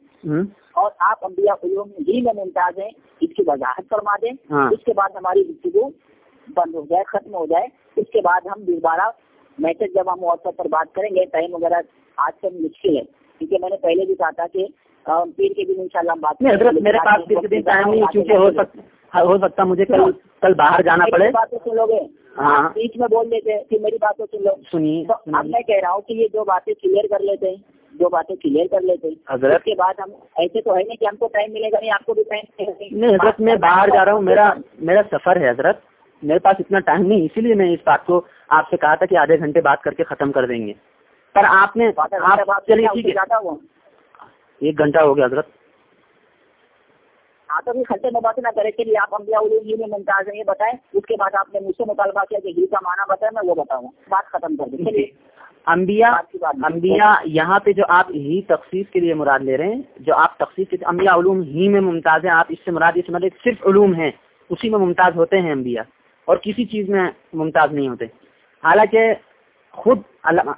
اور آپ انبیاء علوم ہی میں ممتاز ہیں۔ اس کی وضاحت فرما دیں۔ ہاں۔ اس کے بعد ہماری گفتگو بند ہو جائے ختم ہو جائے۔ اس کے بعد ہم دوبارہ میسج جب ہم واٹس ایپ پر بات کریں گے ٹائم وغیرہ آج کل مشکل ہے کیونکہ میں نے پہلے بھی کہا تھا کہ پیر کے دن ان شاء اللہ ہم بات۔ حضرت میرے پاس کسی دن ٹائم نہیں کیونکہ ہو سکتا ہو سکتا مجھے کل کل باہر جانا پڑے۔ باتیں سن لو گے۔ ہاں۔ بیچ میں بول دیتے پھر میری باتیں سن لو۔ سنیے اب میں کہہ رہا ہوں کہ یہ دو باتیں کلیئر کر لیتے ہیں دو باتیں کلیئر کر لیتے ہیں۔ حضرت۔ اس کے بعد ہم ایسے تو ہے نہیں کہ ہم کو ٹائم ملے گا نہیں آپ کو بھی ٹائم نہیں۔ حضرت میں باہر جا رہا ہوں میرا میرا سفر ہے حضرت۔ میرے پاس اتنا ٹائم نہیں اسی لیے میں اس بات کو آپ سے کہا تھا کہ آدھے گھنٹے بات کر کے ختم کر دیں گے۔ پر آپ نے آپ چلیے ٹھیک ہے۔ ایک گھنٹہ ہو گیا حضرت۔ تو بھی خرچے میں بات نہ کرے کہ آپ انبیاء علوم ہی میں ممتاز ہیں یہ بتائیں۔ اس کے بعد آپ نے مجھ سے مطالبہ کیا کہ ہی کا معنی بتائیں میں وہ بتاؤں۔ بات ختم کر دیں انبیاء۔ انبیاء یہاں پہ جو آپ ہی تخصیص کے لیے مراد لے رہے ہیں جو آپ تخصیص کے انبیاء علوم ہی میں ممتاز ہیں آپ اس سے مراد سے مراد صرف علوم ہیں اسی میں ممتاز ہوتے ہیں انبیاء۔ اور کسی چیز میں ممتاز نہیں ہوتے۔ حالانکہ خود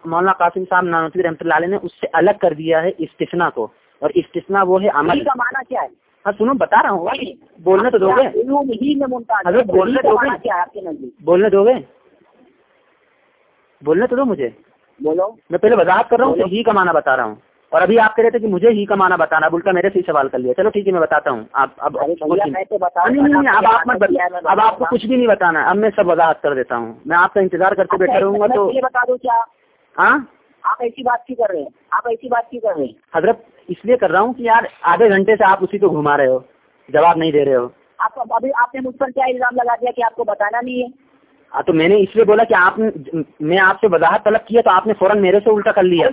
مولانا قاسم صاحب نانوتوی رحمۃ اللہ علیہ نے اس سے الگ کر دیا ہے استثنا کو اور استثنا وہ ہے عمل۔ کا معنی کیا ہے؟ ہاں سنو بتا رہا ہوں۔ بولنے تو دو گے۔ حضرت۔ بولنے دو گے؟ بولنے دو گے۔ بولنے تو دو مجھے۔ بولو۔ میں پہلے وضاحت کر رہا ہوں ہی کا معنی بتا رہا ہوں۔ اور ابھی آپ کہہ رہے تھے کہ مجھے ہی کا معنی بتانا اب الٹا میرے سے ہی سوال کر لیا۔ چلو ٹھیک ہے میں بتاتا ہوں۔ آپ اب نہیں اب آپ مت اب آپ کو کچھ بھی نہیں بتانا۔ ہے اب میں سب وضاحت کر دیتا ہوں۔ میں آپ کا انتظار کرتے بیٹھا رہوں گا تو بتا دو کیا؟ ہاں؟ آپ ایسی بات کیوں کر رہے ہیں؟ آپ ایسی بات کیوں کر رہے ہیں؟ حضرت اس لیے کر رہا ہوں کہ یار آدھے گھنٹے سے آپ اسی کو گھما رہے ہو۔ جواب نہیں دے رہے ہو۔ آپ ابھی آپ نے مجھ پر کیا الزام لگا دیا کہ آپ کو بتانا نہیں ہے؟ ہاں، تو میں نے اس لیے بولا کہ آپ نے میں آپ سے وضاحت طلب کیا تو آپ نے فوراً میرے سے الٹا کر لیا۔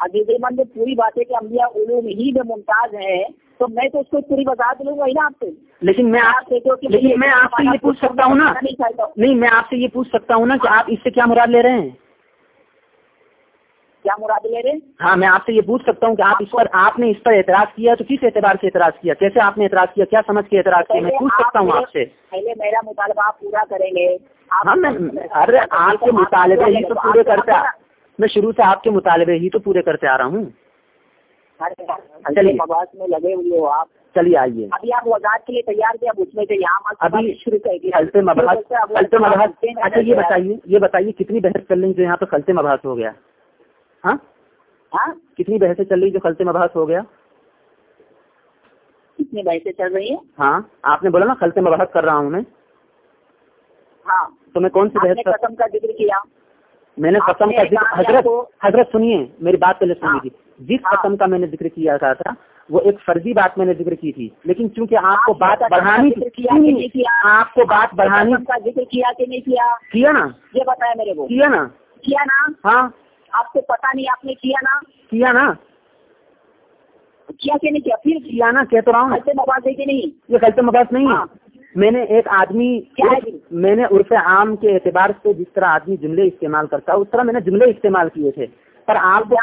عزیز من میں پوری بات ہے کہ انبیاء علوم ہی میں ممتاز ہیں تو میں تو اس کو پوری وضاحت لوں گا ہی نا آپ سے۔ لیکن میں آپ کہ لیکن میں آپ سے یہ پوچھ سکتا ہوں نا۔ نہیں میں آپ سے یہ پوچھ سکتا ہوں نا کہ آپ اس سے کیا مراد لے رہے ہیں؟ کیا مراد لے رہے ہیں؟ ہاں میں آپ سے یہ پوچھ سکتا ہوں کہ آپ اس پر آپ نے اس پر اعتراض کیا تو کس اعتبار سے اعتراض کیا؟ کیسے آپ نے اعتراض کیا؟ کیا سمجھ کے اعتراض کیا؟ میں پوچھ سکتا ہوں آپ سے۔ پہلے میرا مطالبہ آپ پورا کریں گے۔ ہاں میں ارے آپ کے مطالبے ہی تو پورے کرتے آ- میں شروع سے آپ کے مطالبے ہی تو پورے کرتے آ رہا ہوں۔ میں لگے ہوئے ہو آپ چلیے آئیے۔ ابھی آپ وضاحت کے لیے تیار تھے اب اس میں سے یہاں ابھی شروع کر اچھا یہ بتائیے یہ بتائیے کتنی بحث چل رہی جو یہاں پہ خلط مباحث ہو گیا؟ ہاں؟ ہاں؟ کتنی بحثیں چل رہی جو خلط مباحث ہو گیا؟ کتنی بحثیں چل رہی ہیں ہاں آپ نے بولا نا خلط مباحث کر رہا ہوں میں۔ ہاں۔ تو میں کون سی بحث کا ذکر کیا۔ میں نے قسم کا ذکر حضرت حضرت سنیے میری بات پہلے سن ہاں۔ لیجیے جس ہاں۔ قسم کا میں نے ذکر کیا تھا تھا وہ ایک فرضی بات میں نے ذکر کی تھی۔ لیکن چونکہ آپ کو بات بڑھانی تھی؟ آپ کو بات بڑھانی کا ذکر کیا کہ نہیں کیا؟ کیا نا؟ یہ بتایا میرے کو۔ کیا نا؟ کیا نا؟ ہاں۔ آپ کو پتا نہیں آپ نے کیا نا؟ کیا نا؟ کیا کہ نہیں کیا؟ پھر کیا نا؟ کہہ تو رہا ہوں۔ دے کہ نہیں؟ یہ غلط مباحث نہیں ہے۔ ہاں۔ میں نے ایک آدمی؟ میں نے عرف عام کے اعتبار سے جس طرح آدمی جملے استعمال کرتا ہے اس طرح میں نے جملے استعمال کیے تھے۔ پر آپ کو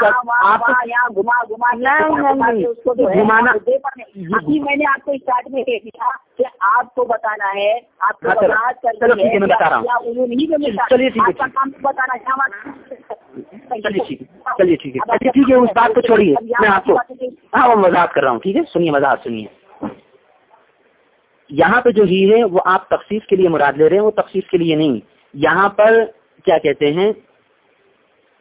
گھما گھما نہیں، گھمانا- میں نے آپ کو اسٹارٹ میں کہہ دیا کہ آپ کو بتانا ہے آپ کو ہاں، بتا رہا ہوں۔ چلیے ٹھیک ہے، چلیے ٹھیک ہے چلیے ٹھیک ہے۔ ٹھیک ہے اس بات کو چھوڑیے۔ میں آپ کو ہاں وہ وضاحت کر رہا ہوں ٹھیک ہے؟ سنیے وضاحت سنیے۔ یہاں پہ جو ہی ہے وہ آپ تخصیص کے لیے مراد لے رہے ہیں وہ تخصیص کے لیے نہیں۔ یہاں پر کیا کہتے ہیں؟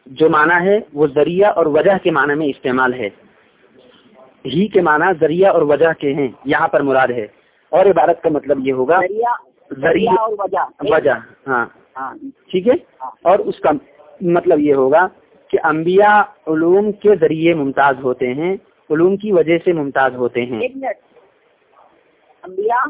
جو معنی ہے وہ ذریعہ اور وجہ کے معنی میں استعمال ہے۔ ہی کے معنی ذریعہ اور وجہ کے ہیں یہاں پر مراد ہے۔ اور عبارت کا مطلب یہ ہوگا ذریعہ اور وجہ۔ وجہ ہاں۔ ہاں۔ ٹھیک ہے؟ اور اس کا مطلب یہ ہوگا کہ انبیاء علوم کے ذریعے ممتاز ہوتے ہیں علوم کی وجہ سے ممتاز ہوتے ہیں۔ ایک منٹ۔ انبیاء۔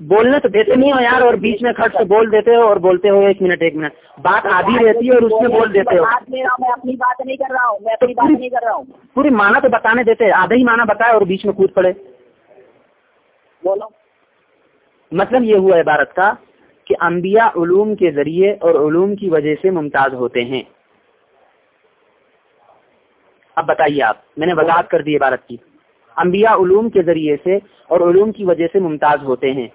بولنے تو دیتے نہیں ہو یار اور بیچ میں کھٹ سے بول دیتے ہو اور بولتے ہو ایک منٹ ایک منٹ۔ بات آدھی رہتی ہے اور اس میں بول دیتے ہو۔ میں اپنی بات نہیں کر رہا ہوں میں اپنی بات نہیں کر رہا ہوں۔ پوری معنی تو بتانے دیتے آدھا ہی معنی بتائے اور بیچ میں کود پڑے۔ بولو۔ مطلب یہ ہوا عبارت کا کہ انبیاء علوم کے ذریعے اور علوم کی وجہ سے ممتاز ہوتے ہیں۔ اب بتائیے آپ میں نے وضاحت کر دی عبارت کی۔ انبیاء علوم کے ذریعے سے اور علوم کی وجہ سے ممتاز ہوتے ہیں۔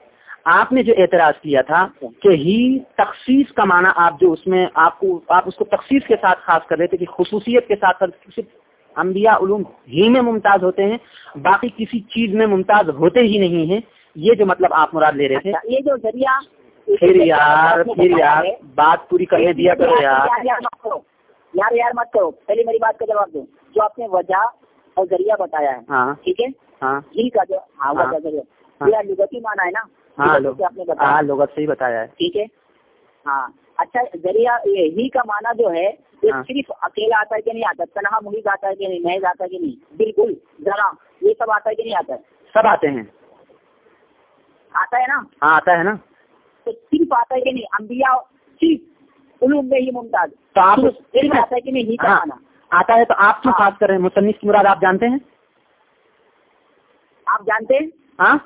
آپ نے جو اعتراض کیا تھا کہ ہی تخصیص کا معنی آپ جو اس میں آپ کو آپ اس کو تخصیص کے ساتھ خاص کر رہے تھے کہ خصوصیت کے ساتھ صرف انبیاء علوم ہی میں ممتاز ہوتے ہیں باقی کسی چیز میں ممتاز ہوتے ہی نہیں ہیں۔ یہ جو مطلب آپ مراد لے رہے تھے۔ اچھا، یہ جو ذریعہ پھر یار پھر یار بات پوری کرنے دیا کرو یار۔ یار یار مت کرو۔ یار یار مت کرو۔ پہلے میری بات کا جواب دو۔ جو آپ نے وجہ اور ذریعہ بتایا ہے۔ ہاں۔ ٹھیک ہے؟ ہاں۔ ہی کا جو ہاں ہاں۔ وجہ ذریعہ۔ یہ لغتی مانا ہے نا؟ ہاں لغت۔ سے آپ نے بتایا۔ لغت سے ہی بتایا ہے۔ ٹھیک ہے؟ ہاں۔ اچھا ذریعہ یہ ہی کا مانا جو ہے یہ۔ صرف اکیلا آتا ہے کہ نہیں آتا؟ تنہا محیط آتا ہے کہ نہیں؟ محض آتا ہے کہ نہیں؟ بالکل۔ ذرا یہ سب آتا ہے کہ نہیں آتا؟ ہے سب آتے ہیں۔ آتا ہے نا؟ ہاں آتا ہے نا۔ تو صرف آتا ہے کہ نہیں؟ انبیاء صرف علوم میں ہی ممتاز۔ تو آپ صرف آتا ہے کہ نہیں؟ ہی کا مانا آتا ہے تو آپ کیوں ہاں۔ خاص کر رہے ہیں؟ مصنف کی مراد آپ جانتے ہیں؟ آپ جانتے ہیں؟ ہاں؟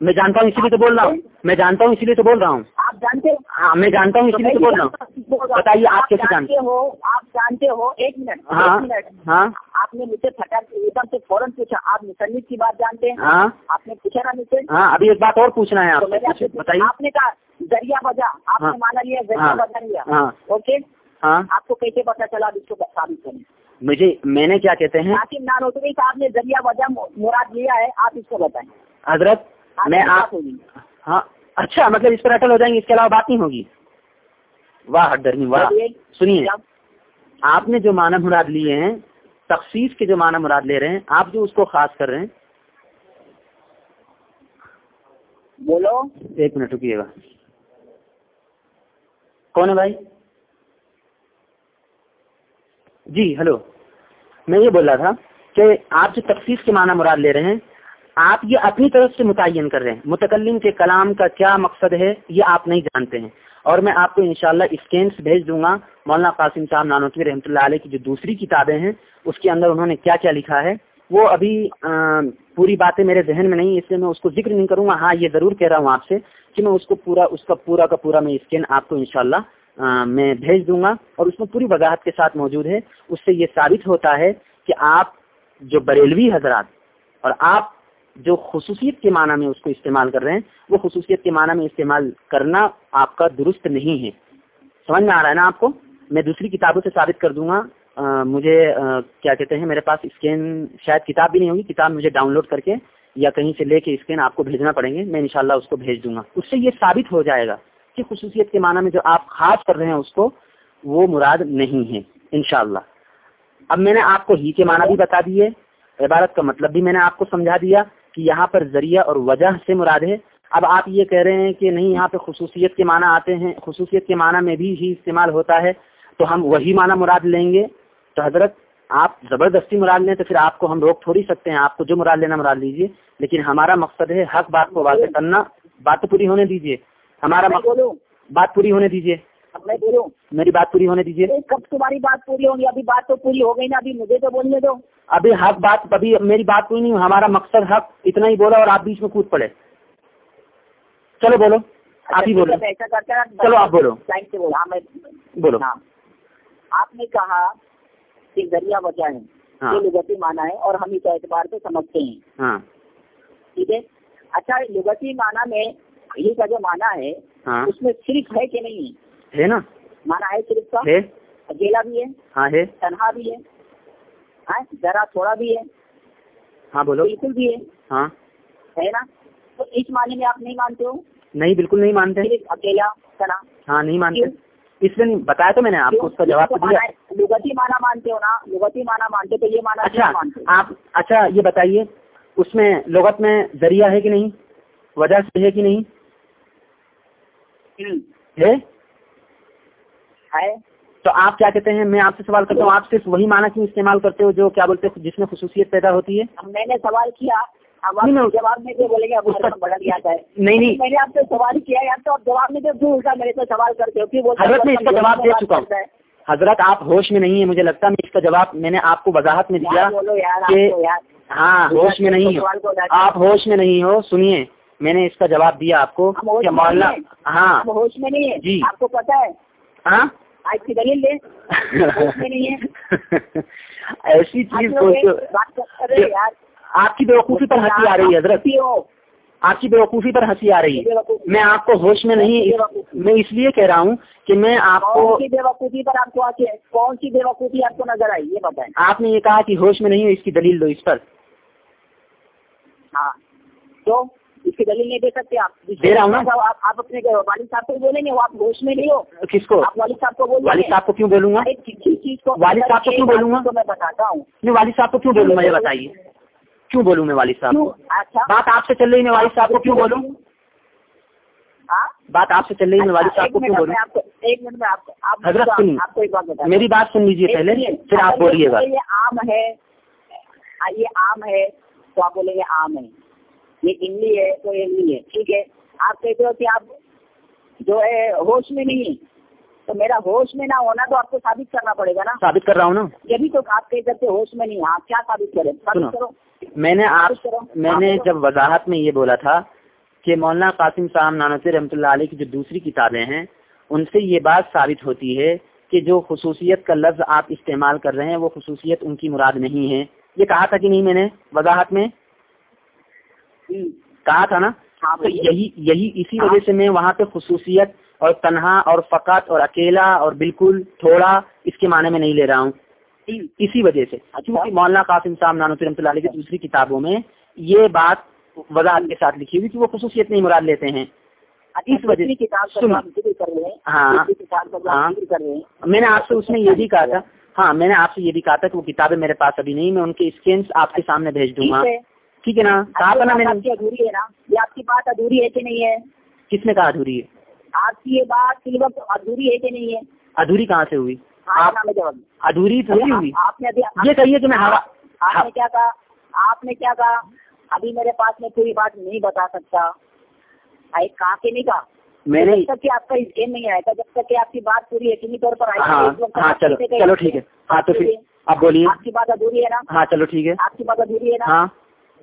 میں جانتا ہوں اسی لیے تو بول رہا ہوں۔ میں جانتا ہوں اسی لیے تو بول رہا ہوں۔ آپ جانتے ہیں؟ ہاں میں جانتا ہوں اسی لیے تو بول رہا ہوں۔ بتائیے آپ کیسے جانتے ہو آپ جانتے ہو ایک منٹ ہاں ہاں۔ آپ نے مجھ سے پھٹا ایک سے فوراً پوچھا آپ مصنف کی بات جانتے ہیں؟ ہاں۔ آپ نے پوچھا نا مجھ سے ہاں ابھی ایک بات اور پوچھنا ہے آپ آپ بتائیے۔ نے کہا ذریعہ وجہ آپ ہاں۔ نے مانا لیا ہاں۔ ذریعہ وجہ لیا ہاں۔ اوکے؟ ہاں؟ آپ کو کیسے پتا چلا اس کو ثابت کریں؟ مجھے میں نے کیا کہتے ہیں؟ عاصم نانوتوی صاحب نے ذریعہ وجہ مراد لیا ہے آپ اس کو بتائیں۔ حضرت میں آپ ہاں اچھا مطلب اس پر اٹل ہو جائیں گے اس کے علاوہ بات نہیں ہوگی۔ واہ حدرمی واہ۔ سنیے؟ آپ نے جو معنی مراد لیے ہیں تخصیص کے جو معنی مراد لے رہے ہیں آپ جو اس کو خاص کر رہے ہیں۔ بولو۔ ایک منٹ رکیے گا۔ کون ہے بھائی؟ جی ہلو۔ میں یہ بول رہا تھا کہ آپ جو تخصیص کے معنی مراد لے رہے ہیں، آپ یہ اپنی طرف سے متعین کر رہے ہیں۔ متکلم کے کلام کا کیا مقصد ہے، یہ آپ نہیں جانتے ہیں۔ اور میں آپ کو انشاءاللہ اسکینس بھیج دوں گا۔ مولانا قاسم صاحب نانوتوی رحمۃ اللہ علیہ کی جو دوسری کتابیں ہیں، اس کے اندر انہوں نے کیا کیا لکھا ہے۔ وہ ابھی پوری باتیں میرے ذہن میں نہیں اس لیے میں اس کو ذکر نہیں کروں گا۔ ہاں یہ ضرور کہہ رہا ہوں آپ سے کہ میں اس کو پورا، اس کا پورا کا پورا میں اسکین آپ کو انشاءاللہ میں بھیج دوں گا اور اس میں پوری وضاحت کے ساتھ موجود ہے۔ اس سے یہ ثابت ہوتا ہے کہ آپ جو بریلوی حضرات اور آپ جو خصوصیت کے معنی میں اس کو استعمال کر رہے ہیں وہ خصوصیت کے معنی میں استعمال کرنا آپ کا درست نہیں ہے۔ سمجھ میں آ رہا ہے نا آپ کو؟ میں دوسری کتابوں سے ثابت کر دوں گا۔ آ, مجھے آ, کیا کہتے ہیں میرے پاس اسکین شاید کتاب بھی نہیں ہوگی کتاب مجھے ڈاؤن لوڈ کر کے یا کہیں سے لے کے اسکین آپ کو بھیجنا پڑیں گے۔ میں انشاءاللہ اس کو بھیج دوں گا۔ اس سے یہ ثابت ہو جائے گا کہ خصوصیت کے معنی میں جو آپ خاص کر رہے ہیں اس کو، وہ مراد نہیں ہے، انشاءاللہ۔ اب میں نے آپ کو ہی کے معنی بھی بتا دیے، عبارت کا مطلب بھی میں نے آپ کو سمجھا دیا کہ یہاں پر ذریعہ اور وجہ سے مراد ہے۔ اب آپ یہ کہہ رہے ہیں کہ نہیں، یہاں پہ خصوصیت کے معنی آتے ہیں، خصوصیت کے معنی میں بھی ہی استعمال ہوتا ہے، تو ہم وہی معنی مراد لیں گے۔ تو حضرت، آپ زبردستی مراد لیں تو پھر آپ کو ہم روک تھوڑی سکتے ہیں، آپ کو جو مراد لینا مراد لیجیے لیکن ہمارا مقصد ہے حق بات کو واضح کرنا، بات تو پوری ہونے دیجیے ہمارا بات پوری ہونے دیجیے اب میں بولوں؟ میری بات پوری ہونے دیجیے کب تمہاری بات پوری ہوگی ابھی بات تو پوری ہو گئی نا ابھی مجھے تو بولنے دو۔ ابھی حق بات ابھی میری بات پوری نہیں ہمارا مقصد حق اتنا ہی بولا اور آپ بیچ میں کود پڑے۔ چلو بولو آپ ہی بولو۔ ایسا کرتے چلو آپ بولو۔ ٹائم سے بولو ہاں میں بولو۔ ہاں۔ آپ نے کہا کہ ذریعہ وجہ ہے ہاں۔ یہ لغتی معنی ہے اور ہم اس اعتبار سے سمجھتے ہیں۔ ٹھیک ہے؟ اچھا لغتی معنی میں یہ کا جو معنی ہے ہاں۔ اس میں صرف ہے کہ نہیں؟ ہے نا۔ معنی ہے صرف کا؟ ہے۔ اکیلا بھی ہے۔ ہاں ہے۔ تنہا بھی ہے۔ ہاں ذرا تھوڑا بھی ہے۔ ہاں بولو۔ بالکل بھی ہے۔ ہاں۔ ہے نا؟ تو اس معنی میں آپ نہیں مانتے ہو؟ نہیں بالکل نہیں مانتے۔ اکیلا تنہا۔ ہاں نہیں مانتے؟ اس لیے بتایا تو میں نے آپ کو اس کا جواب دیا۔ لغتی معنی مانتے ہو نا؟ لغتی معنی مانتے تو یہ معنی اچھا آپ اچھا یہ بتائیے اس میں لغت میں ذریعہ ہے کہ نہیں؟ وجہ سے ہے کہ نہیں؟ تو آپ کیا کہتے ہیں؟ میں آپ سے سوال کرتا ہوں آپ صرف وہی معنی کیوں استعمال کرتے ہو جو کیا بولتے ہیں جس میں خصوصیت پیدا ہوتی ہے؟ میں نے سوال کیا جواب میں جو بولیں گے نہیں نہیں۔ میں نے آپ سے سوال کیا ہے تو آپ جواب میں جو کیوں الٹا میرے سے سوال کرتے ہو حضرت میں اس کا جواب دے چکا ہوں؟ حضرت آپ ہوش میں نہیں ہے مجھے لگتا ہے میں اس کا جواب میں نے آپ کو وضاحت میں دیا کہ ہاں ہوش میں نہیں ہو۔ آپ ہوش میں نہیں ہو سنیے۔ میں نے اس کا جواب دیا آپ کو ہوش کہ مولانا۔ ہاں۔ ہوش میں نہیں ہے جی۔ آپ کو پتا ہے۔ ہاں؟ آج کی دلیل ہے ایسی چیز آپ کی بیوقوفی پر ہنسی آ رہی ہے حضرت۔ آپ کی بیوقوفی پر ہنسی آ رہی ہے۔ میں آپ کو ہوش میں نہیں میں اس لیے کہہ رہا ہوں کہ میں آپ کو کون سی بے وقوفی پر آپ کو آتی ہے کون سی بے وقوفی آپ کو نظر آئی؟ یہ بتائیں۔ آپ نے یہ کہا کہ ہوش میں نہیں ہو اس کی دلیل دو اس پر۔ ہاں۔ تو اس کی دلیل نہیں دے سکتے آپ. دے رہا ہوں نا۔ آپ اپنے والد صاحب کو بولیں گے؟ وہ آپ ہوش میں نہیں ہو؟ کس کو؟ آپ والد صاحب کو بولیں والد صاحب کو کیوں بولوں گا؟ چیز کو والد صاحب کو کیوں بولوں گا؟ تو میں بتاتا ہوں۔ والد صاحب کو کیوں بولوں مجھے بتائیے۔ کیوں بولوں میں والد صاحب کو؟ اچھا۔ بات آپ سے چل رہی ہے میں والد صاحب کو کیوں بولوں؟ ہاں؟ بات آپ سے چل رہی ہے والد صاحب کو کیوں بولوں؟ ایک منٹ میں آپ کو حضرت آپ- سنیے۔ آپ کو ایک بات بتا میری بات سن لیجیے پہلے پھر آپ بولیے گا۔ یہ عام ہے۔ یہ عام ہے تو آپ بولیں گے عام ہے۔ یہ املی ہے تو یہ املی ہے۔ ٹھیک ہے آپ کہتے ہو کہ آپ جو ہے ہوش میں نہیں تو میرا ہوش میں نہ ہونا تو آپ کو ثابت کرنا پڑے گا نا۔ ثابت کر رہا ہوں نا؟ یہ بھی تو آپ کہہ سکتے ہوش میں نہیں آپ کیا ثابت کریں؟ ثابت کرو۔ میں نے آپ میں نے جب وضاحت میں یہ بولا تھا کہ مولانا قاسم صاحب نانوتی رحمۃ اللہ علیہ کی جو دوسری کتابیں ہیں ان سے یہ بات ثابت ہوتی ہے کہ جو خصوصیت کا لفظ آپ استعمال کر رہے ہیں وہ خصوصیت ان کی مراد نہیں ہے۔ یہ کہا تھا کہ نہیں میں نے وضاحت میں؟ کہا تھا نا؟ ہاں تو یہی یہی اسی وجہ سے میں وہاں پہ خصوصیت اور تنہا اور فقط اور اکیلا اور بالکل تھوڑا اس کے معنی میں نہیں لے رہا ہوں۔ اسی وجہ سے۔ کیونکہ مولانا قاسم صاحب نانوتی رحمۃ اللہ علیہ کی دوسری کتابوں میں یہ بات وضاحت کے ساتھ لکھی ہوئی کہ وہ خصوصیت نہیں مراد لیتے ہیں۔ اس وجہ ہیں۔ ہاں۔ ہاں۔ میں نے آپ سے اس میں یہ بھی کہا تھا۔ ہاں میں نے آپ سے یہ بھی کہا تھا کہ وہ کتابیں میرے پاس ابھی نہیں میں ان کے اسکینس آپ کے سامنے بھیج دوں گا۔ ٹھیک ہے نا؟ کہا تھا نا میں آپ نے ادھوری ہے نا؟ یہ آپ کی بات ادھوری ہے کہ نہیں ہے؟ کس نے کہا ادھوری ہے؟ آپ کی یہ بات فی الوقت ادھوری ہے کہ نہیں ہے؟ ادھوری کہاں سے ہوئی؟ ہاں آپ ادھوری تھوڑی ہوئی۔ آپ نے ابھی یہ کہیے کہ میں آپ نے کیا کہا؟ آپ نے کیا کہا؟ ابھی میرے پاس میں پوری بات نہیں بتا سکتا۔ بھائی کہا کہ نہیں کہا؟ میں نے جب تک آپ کا اسکیم نہیں آئے گا جب تک کہ آپ کی بات پوری یقینی طور پر آئے گی ہاں ہاں آپ چلو ٹھیک ہے۔ ہاں تو پھر اب بولیے۔ آپ کی بات ادھوری ہے نا؟ ہاں چلو ٹھیک ہے۔ آپ کی بات ادھوری ہے نا؟ ہاں۔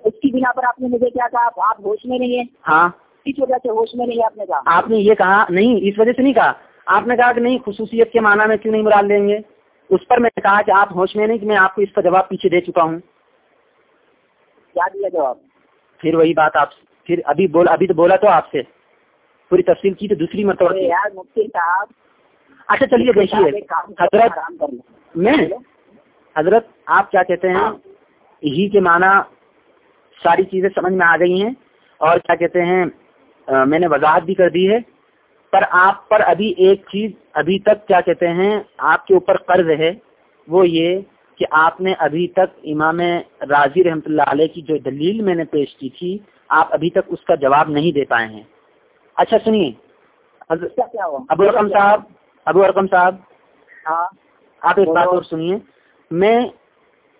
اس کی بنا پر آپ نے مجھے کیا کہا؟ آپ ہوش میں نہیں ہے ہاں۔ کس وجہ سے ہوش میں نہیں آپ نے کہا۔ آپ نے یہ کہا نہیں اس وجہ سے نہیں کہا۔ آپ نے کہا کہ نہیں خصوصیت کے معنی میں کیوں نہیں مراد لیں گے؟ اس پر میں نے کہا کہ آپ ہوش میں نہیں کہ میں آپ کو اس کا جواب پیچھے دے چکا ہوں۔ کیا دیا جواب؟ پھر وہی بات آپ پھر ابھی بول ابھی تو بولا تو آپ سے۔ پوری تفصیل کی تو دوسری مرتبہ یار مفتی صاحب۔ اچھا چلیے دیکھیے۔ حضرت میں حضرت آپ کیا کہتے ہیں۔ ہی کے معنی ساری چیزیں سمجھ میں آ گئی ہیں اور کیا کہتے ہیں میں نے وضاحت بھی کر دی ہے۔ پر آپ پر ابھی ایک چیز ابھی تک کیا کہتے ہیں آپ کے اوپر قرض ہے وہ یہ کہ آپ نے ابھی تک امام راضی رحمۃ اللہ علیہ کی جو دلیل میں نے پیش کی تھی آپ ابھی تک اس کا جواب نہیں دے پائے ہیں۔ اچھا سنیے۔ ابو رقم صاحب ابو رقم صاحب۔ ہاں۔ آپ ایک بات اور سنیے۔ میں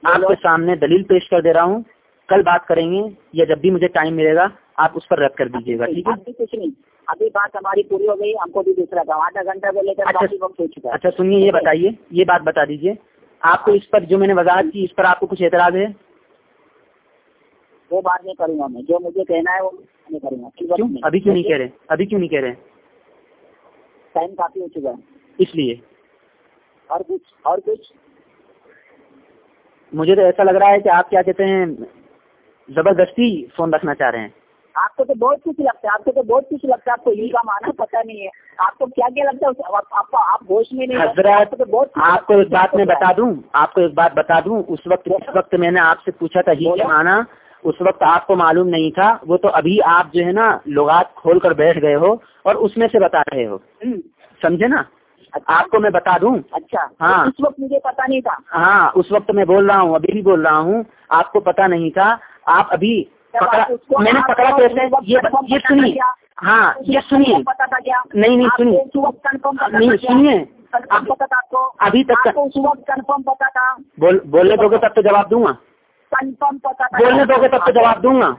آپ کے سامنے دلیل پیش کر دے رہا ہوں۔ کل بات کریں گے یا جب بھی مجھے ٹائم ملے گا آپ اس پر رد کر دیجیے گا ٹھیک ہے؟ کچھ نہیں ابھی بات ہماری پوری ہو گئی ہم کو بھی دوسرا تھا آدھا گھنٹہ بولے اچھا اچھا سنیے یہ بتائیے یہ بات بتا دیجیے آپ کو اس پر جو میں نے وضاحت کی اس پر آپ کو کچھ اعتراض ہے؟ وہ بات نہیں کروں گا میں جو مجھے کہنا ہے وہ نہیں کروں گا ابھی کیوں نہیں کہہ رہے؟ ابھی کیوں نہیں کہہ رہے؟ ٹائم کافی ہو چکا ہے۔ اس لیے۔ اور کچھ اور کچھ؟ مجھے تو ایسا لگ رہا ہے کہ آپ کیا کہتے ہیں زبردستی فون رکھنا چاہ رہے ہیں آپ کو تو بہت کچھ لگتا ہے آپ کو تو بہت کچھ لگتا ہے آپ کو یہ کا مانا پتا نہیں ہے آپ کو کیا کیا لگتا ہے آپ آپ گوشت میں نہیں حضرت آپ کو ایک بات میں بتا دوں آپ کو ایک بات بتا دوں اس وقت اس وقت میں نے آپ سے پوچھا تھا ہی کا مانا اس وقت آپ کو معلوم نہیں تھا وہ تو ابھی آپ جو ہے نا لغات کھول کر بیٹھ گئے ہو اور اس میں سے بتا رہے ہو سمجھے نا اچھا۔ آپ کو میں بتا دوں اچھا ہاں اس وقت مجھے پتا نہیں تھا ہاں اس وقت میں بول رہا ہوں ابھی بھی بول رہا ہوں آپ کو پتا نہیں تھا آپ ابھی میں نے پکڑا کیسے یہ سنیے ہاں یہ سنیے نہیں نہیں سنیے نہیں سنیے ابھی تک کنفرم پتا تھا۔ بولنے دو گے تب تو جواب دوں گا۔ کنفرم پتا بولنے دو گے تب تو جواب دوں گا۔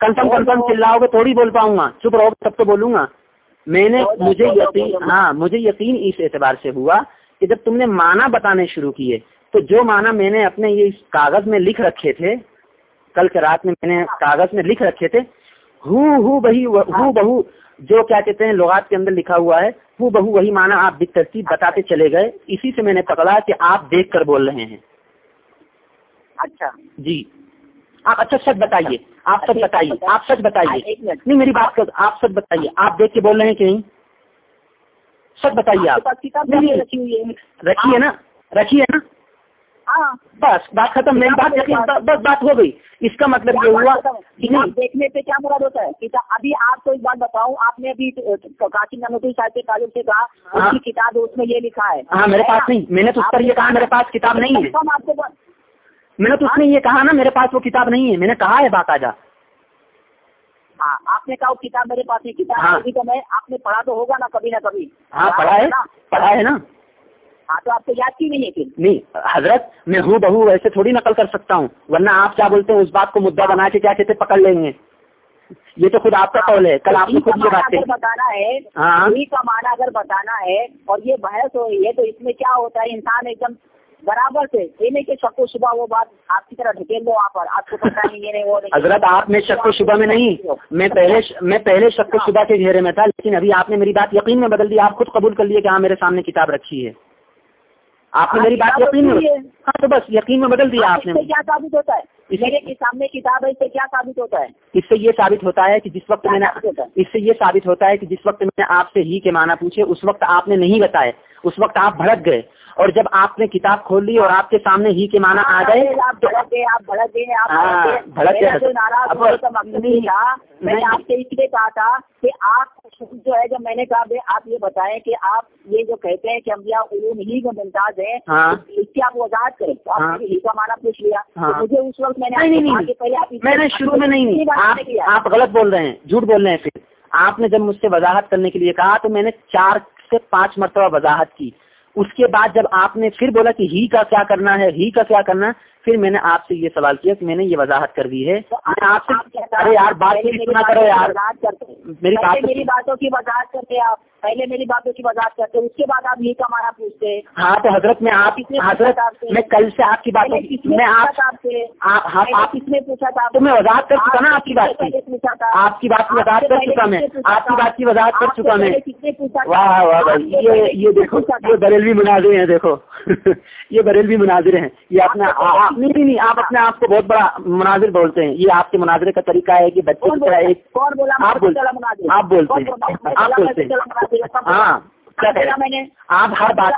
کنفرم کنفرم چلاؤ گے۔ تھوڑی بول پاؤں گا۔ چپ رہو گے تب تو بولوں گا۔ میں نے مجھے یقین ہاں مجھے یقین اس اعتبار سے ہوا کہ جب تم نے مانا بتانے شروع کیے تو جو مانا میں نے اپنے یہ کاغذ میں لکھ رکھے تھے کل کے رات میں میں نے کاغذ میں لکھ رکھے تھے ہو ہو بہی ہو بہو جو کیا کہتے ہیں لغات کے اندر لکھا ہوا ہے ہو بہو وہی مانا آپ ترتیب بتاتے چلے گئے۔ اسی سے میں نے پکڑا کہ آپ دیکھ کر بول رہے ہیں۔ اچھا۔ جی۔ آپ اچھا سچ بتائیے۔ آپ سچ بتائیے۔ آپ سچ بتائیے۔ نہیں میری بات کر آپ سچ بتائیے۔ آپ دیکھ کے بول رہے ہیں کہ نہیں؟ سچ بتائیے آپ۔ رکھیے نا۔ رکھیے نا۔ بس بات ختم نہیں بات بس بات ہو گئی۔ اس کا مطلب یہ ہوا دیکھنے پہ کیا مراد ہوتا ہے؟ ابھی آپ کو ایک بات بتاؤں آپ نے ابھی کاشی نمودی صاحب کے تعلق سے کہا اس ہاں۔ کی کتاب اس میں یہ لکھا ہے۔ ہاں میرے پاس نہیں۔ میں نے تو اس پر یہ کہا میرے پاس کتاب نہیں ہے۔ آپ کو میں نے تو اس نے یہ کہا نا میرے پاس وہ کتاب نہیں ہے۔ میں نے کہا ہے بات آجا۔ ہاں آپ نے کہا وہ کتاب میرے پاس کتاب ہاں۔ ابھی تو میں آپ نے پڑھا تو ہوگا نا کبھی نہ کبھی۔ ہاں پڑھا ہے۔ پڑھا ہے نا۔ ہاں تو آپ کو یاد کی نہیں ہے نہیں حضرت میں ہوں بہو ایسے تھوڑی نقل کر سکتا ہوں ورنہ آپ کیا بولتے ہیں اس بات کو مدعا بنا کے کیا کہتے پکڑ لیں گے۔ یہ تو خود آپ کا قول ہے کل آپ نے خود یہ بات بتانا ہے ہاں۔ کا معنی اگر بتانا ہے اور یہ بحث ہو رہی ہے تو اس میں کیا ہوتا ہے انسان ایک دم برابر سے یہ نہیں کہ شک و شبہ وہ بات آپ کی طرح ڈھکیل دو آپ پر آپ کو پتا نہیں یہ نہیں وہ حضرت آپ میں شک و شبہ میں نہیں میں پہلے میں پہلے شک و شبہ کے گھیرے میں تھا لیکن ابھی آپ نے میری بات یقین میں بدل دی آپ خود قبول کر لیے کہ ہاں میرے سامنے کتاب رکھی ہے۔ آپ نے میری بات یقین میں ہاں تو بس یقین میں بدل دیا آپ نے۔ کیا ثابت ہوتا ہے؟ میرے سامنے کتاب ہے اس سے کیا ثابت ہوتا ہے؟ اس سے یہ ثابت ہوتا ہے کہ جس وقت میں نے اس سے یہ ثابت ہوتا ہے کہ جس وقت میں نے آپ سے ہی کے معنی پوچھے اس وقت آپ نے نہیں بتائے۔ اس وقت آپ بھڑک گئے۔ اور جب آپ نے کتاب کھول لی اور آپ کے سامنے ہی کے معنی آ گئے آپ بھڑک گئے آپ بھڑک گئے آپ میں نے آپ سے اس لیے کہا تھا کہ آپ جو ہے جب میں نے کہا آپ یہ بتائیں کہ آپ یہ جو کہتے ہیں کہ انبیاء علوم ہی کا ممتاز ہے اس کی آپ وضاحت کریں۔ تو آپ ہی کا معنی پوچھ لیا۔ مجھے اس وقت میں نے پہلے میں نے شروع میں نہیں آپ غلط بول رہے ہیں جھوٹ بول رہے ہیں پھر۔ آپ نے جب مجھ سے وضاحت کرنے کے لیے کہا تو میں نے چار سے پانچ مرتبہ وضاحت کی۔ اس کے بعد جب آپ نے پھر بولا کہ ہی کا کیا کرنا ہے، ہی کا کیا کرنا ہے پھر میں نے آپ سے یہ سوال کیا کہ میں نے یہ وضاحت کر دی ہے۔ میں آپ سے ارے یار بات کرو یار؟ میری بات میری باتوں کی وضاحت کرتے آپ۔ پہلے میری باتوں کی وضاحت کرتے اس کے بعد آپ یہ کا مانا پوچھتے ہاں تو حضرت میں آپ حضرت میں کل سے آپ کی بات میں آپ سے؟ آپ کس نے پوچھا تھا تو میں وضاحت کر چکا نا آپ کی بات کی۔ پوچھا تھا؟ آپ کی بات کی وضاحت کر چکا میں۔ آپ کی بات کی وضاحت کر چکا میں۔ واہ واہ بھائی یہ یہ دیکھو یہ بریلوی مناظر ہیں دیکھو۔ یہ بریلوی مناظر ہیں۔ یہ اپنا نہیں نہیں آپ اپنے آپ کو بہت بڑا مناظر بولتے ہیں۔ یہ آپ کے مناظرے کا طریقہ ہے کہ بچے کی طرح ایک آپ بولتے آپ بولتے ہیں آپ بولتے ہیں۔ ہاں آپ ہر بات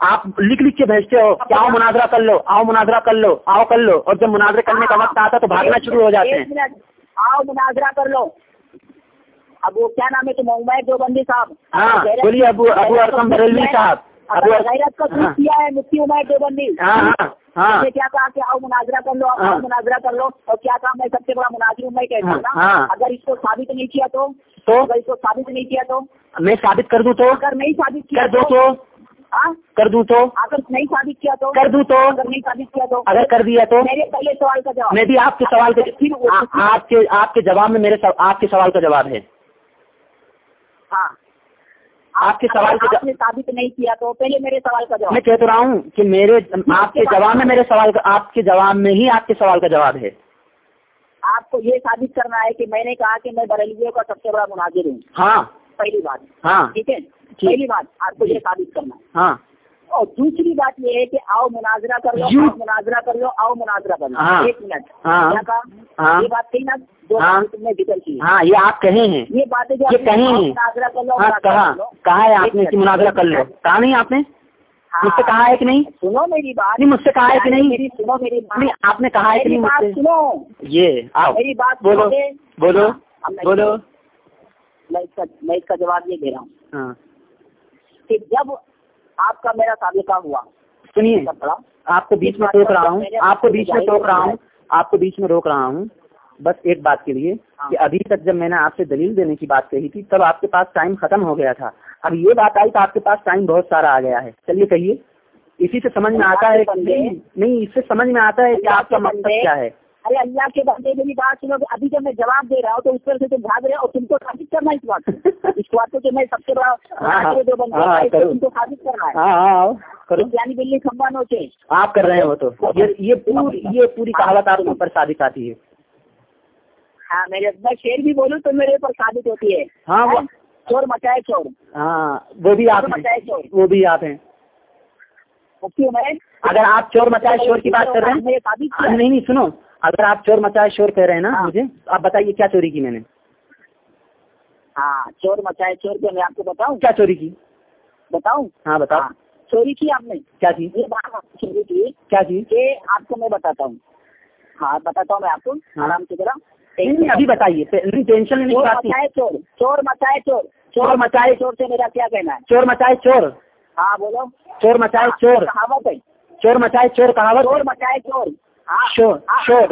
آپ لکھ لکھ کے بھیجتے ہو کہ آؤ مناظرہ کر لو آؤ مناظرہ کر لو آؤ کر لو۔ اور جب مناظرہ کرنے کا وقت آتا تو بھاگنا شروع ہو جاتے ہیں۔ آؤ مناظرہ کر لو۔ اب وہ کیا نام ہے تو محمد دیوبندی صاحب؟ ہاں بولیے ابو ابو ارکم بریلوی صاحب ابو غیرت کا ہاں۔ کیا ہے؟ مفتی عمیر دیوبندی۔ ہاں۔ ہاں۔ ہاں نے کیا کہا کہ آؤ مناظرہ کر لو ہاں۔ آؤ مناظرہ کر لو اور کیا کہا میں سب سے بڑا مناظر ہوں میں کہتا ہوں ہاں۔ اگر اس کو ثابت نہیں کیا تو اگر اس کو ثابت نہیں کیا تو؟ میں ثابت کر دوں تو؟ اگر نہیں ثابت کیا دوں تو؟ ہاں؟ کر دوں تو؟ اگر نہیں ثابت کیا تو؟ کر دوں تو؟ اگر نہیں ثابت کیا تو؟ اگر کر دیا تو؟ میرے پہلے سوال کا جواب۔ میں بھی آپ کے سوال کے آ- آپ کے آپ کے جواب میں میرے آپ کے سوال کا جواب ہے۔ ہاں۔ آپ کے سوال نے ثابت نہیں کیا تو پہلے میرے سوال کا میں جواب کہہ تو رہا ہوں کہ میرے آپ کے جواب میں میرے سوال کا آپ کے جواب میں ہی آپ کے سوال کا جواب ہے۔ آپ کو یہ ثابت کرنا ہے کہ میں نے کہا کہ میں بریلیوں کا سب سے بڑا مناظر ہوں۔ ہاں۔ پہلی بات۔ ہاں۔ ٹھیک ہے؟ پہلی بات آپ کو یہ ثابت کرنا ہے۔ ہاں۔ اور دوسری بات یہ ہے کہ آؤ مناظرہ کر لو مناظرہ کر لو آؤ مناظرہ کر لو ہاں۔ ایک منٹ۔ ہاں۔ ہاں۔ یہ بات کہی نا؟ ہاں۔ ہاں یہ آپ کہے ہیں۔ یہ باتیں کہیں ہیں۔ مناظرہ کر لو ہاں کہا کہا ہے آپ نے کہ مناظرہ کر لو؟ منٹ۔ کہا نہیں آپ نے؟ ہاں۔ مجھ سے کہا ہے کہ نہیں؟ سنو میری بات۔ نہیں مجھ سے کہا ہے کہ نہیں؟ سنو میری بات۔ آپ نے کہا ہے کہ نہیں مجھ سے؟ یہ میری بات بولو؟ بولو ہاں، بولو۔ میں اس کا جواب یہ دے رہا ہوں۔ ہاں۔ کہ جب آپ کا میرا سابقہ ہوا سنیے آپ کو بیچ میں ٹوک رہا ہوں آپ کو بیچ میں ٹوک رہا ہوں آپ کو بیچ میں روک رہا ہوں۔ بس ایک بات کے لیے کہ ابھی تک جب میں نے آپ سے دلیل دینے کی بات کہی تھی تب آپ کے پاس ٹائم ختم ہو گیا تھا اب یہ بات آئی تو آپ کے پاس ٹائم بہت سارا آ گیا ہے چلیے کہیے اسی سے سمجھ میں آتا ہے نہیں اس سے سمجھ میں آتا ہے کہ آپ کا مقصد کیا ہے ارے اللہ کے بندے میری بات سنو ابھی جب میں جواب دے رہا ہوں تو اس طرح سے تم بھاگ رہے ہو اور تم کو ثابت کرنا ہے اس بات اس بات کو کہ میں سب سے بڑا جو بن ہاں، گیا کرو۔ تم کو ثابت کرنا ہے ہاں ہاں یعنی بلی کھمبا نوچے آپ کر رہے وہ تو یہ یہ پوری یہ پوری کہاوت آپ کے اوپر ثابت آتی ہے ہاں میرے میں شیر بھی بولوں تو میرے اوپر ثابت ہوتی ہے۔ ہاں چور مچائے چور۔ ہاں وہ بھی آپ مچائے چور۔ وہ بھی آپ ہیں۔ مفتی اگر آپ چور مچائے شور کی بات کر رہے ہیں نہیں نہیں سنو۔ اگر آپ چور مچائے شور کہہ رہے ہیں نا ہاں۔ مجھے آپ بتائیے کیا چوری کی میں نے؟ ہاں چور مچائے چور کے میں آپ کو بتاؤں۔ کیا چوری کی؟ بتاؤں؟ ہاں بتاؤ۔ ہاں، چوری کی آپ نے؟ کیا چیز یہ بات آپ چوری کی کیا کہ آپ کو میں بتاتا ہوں۔ ہاں بتاتا ہوں میں آپ کو۔ آرام سے ذرا۔ نہیں ابھی بتائیے نہیں ٹینشن لینے کی چور بات نہیں۔ مچائے چور چور مچائے چور چور مچائے چور سے میرا کیا کہنا ہے؟ چور مچائے چور۔ ہاں بولو۔ چور مچائے چور۔ کہاوت ہے۔ چور مچائے چور کہاوت۔ چور مچائے چور۔ ہاں شور ہاں۔ شور۔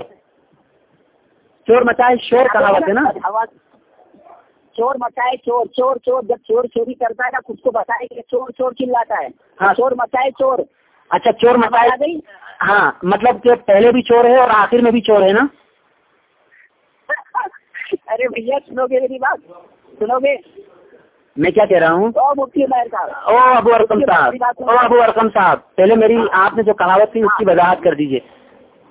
چور مچائے شور کہاوت ہے نا؟ چور مچائے چور چور چور۔ جب چور چوری کرتا ہے نا خود کو بتائے کہ چور چور چلاتا ہے۔ ہاں۔ چور مچائے چور۔ اچھا چور مچائے ہاں مطلب کہ پہلے بھی چور ہے اور آخر میں بھی چور ہے نا؟ ارے بھیا سنو گے میری بات سنو گے؟ میں کیا کہہ رہا ہوں؟ او ابو ارکم صاحب او ابو ارکم صاحب پہلے میری آپ نے جو کہاوت تھی اس کی وضاحت کر دیجیے۔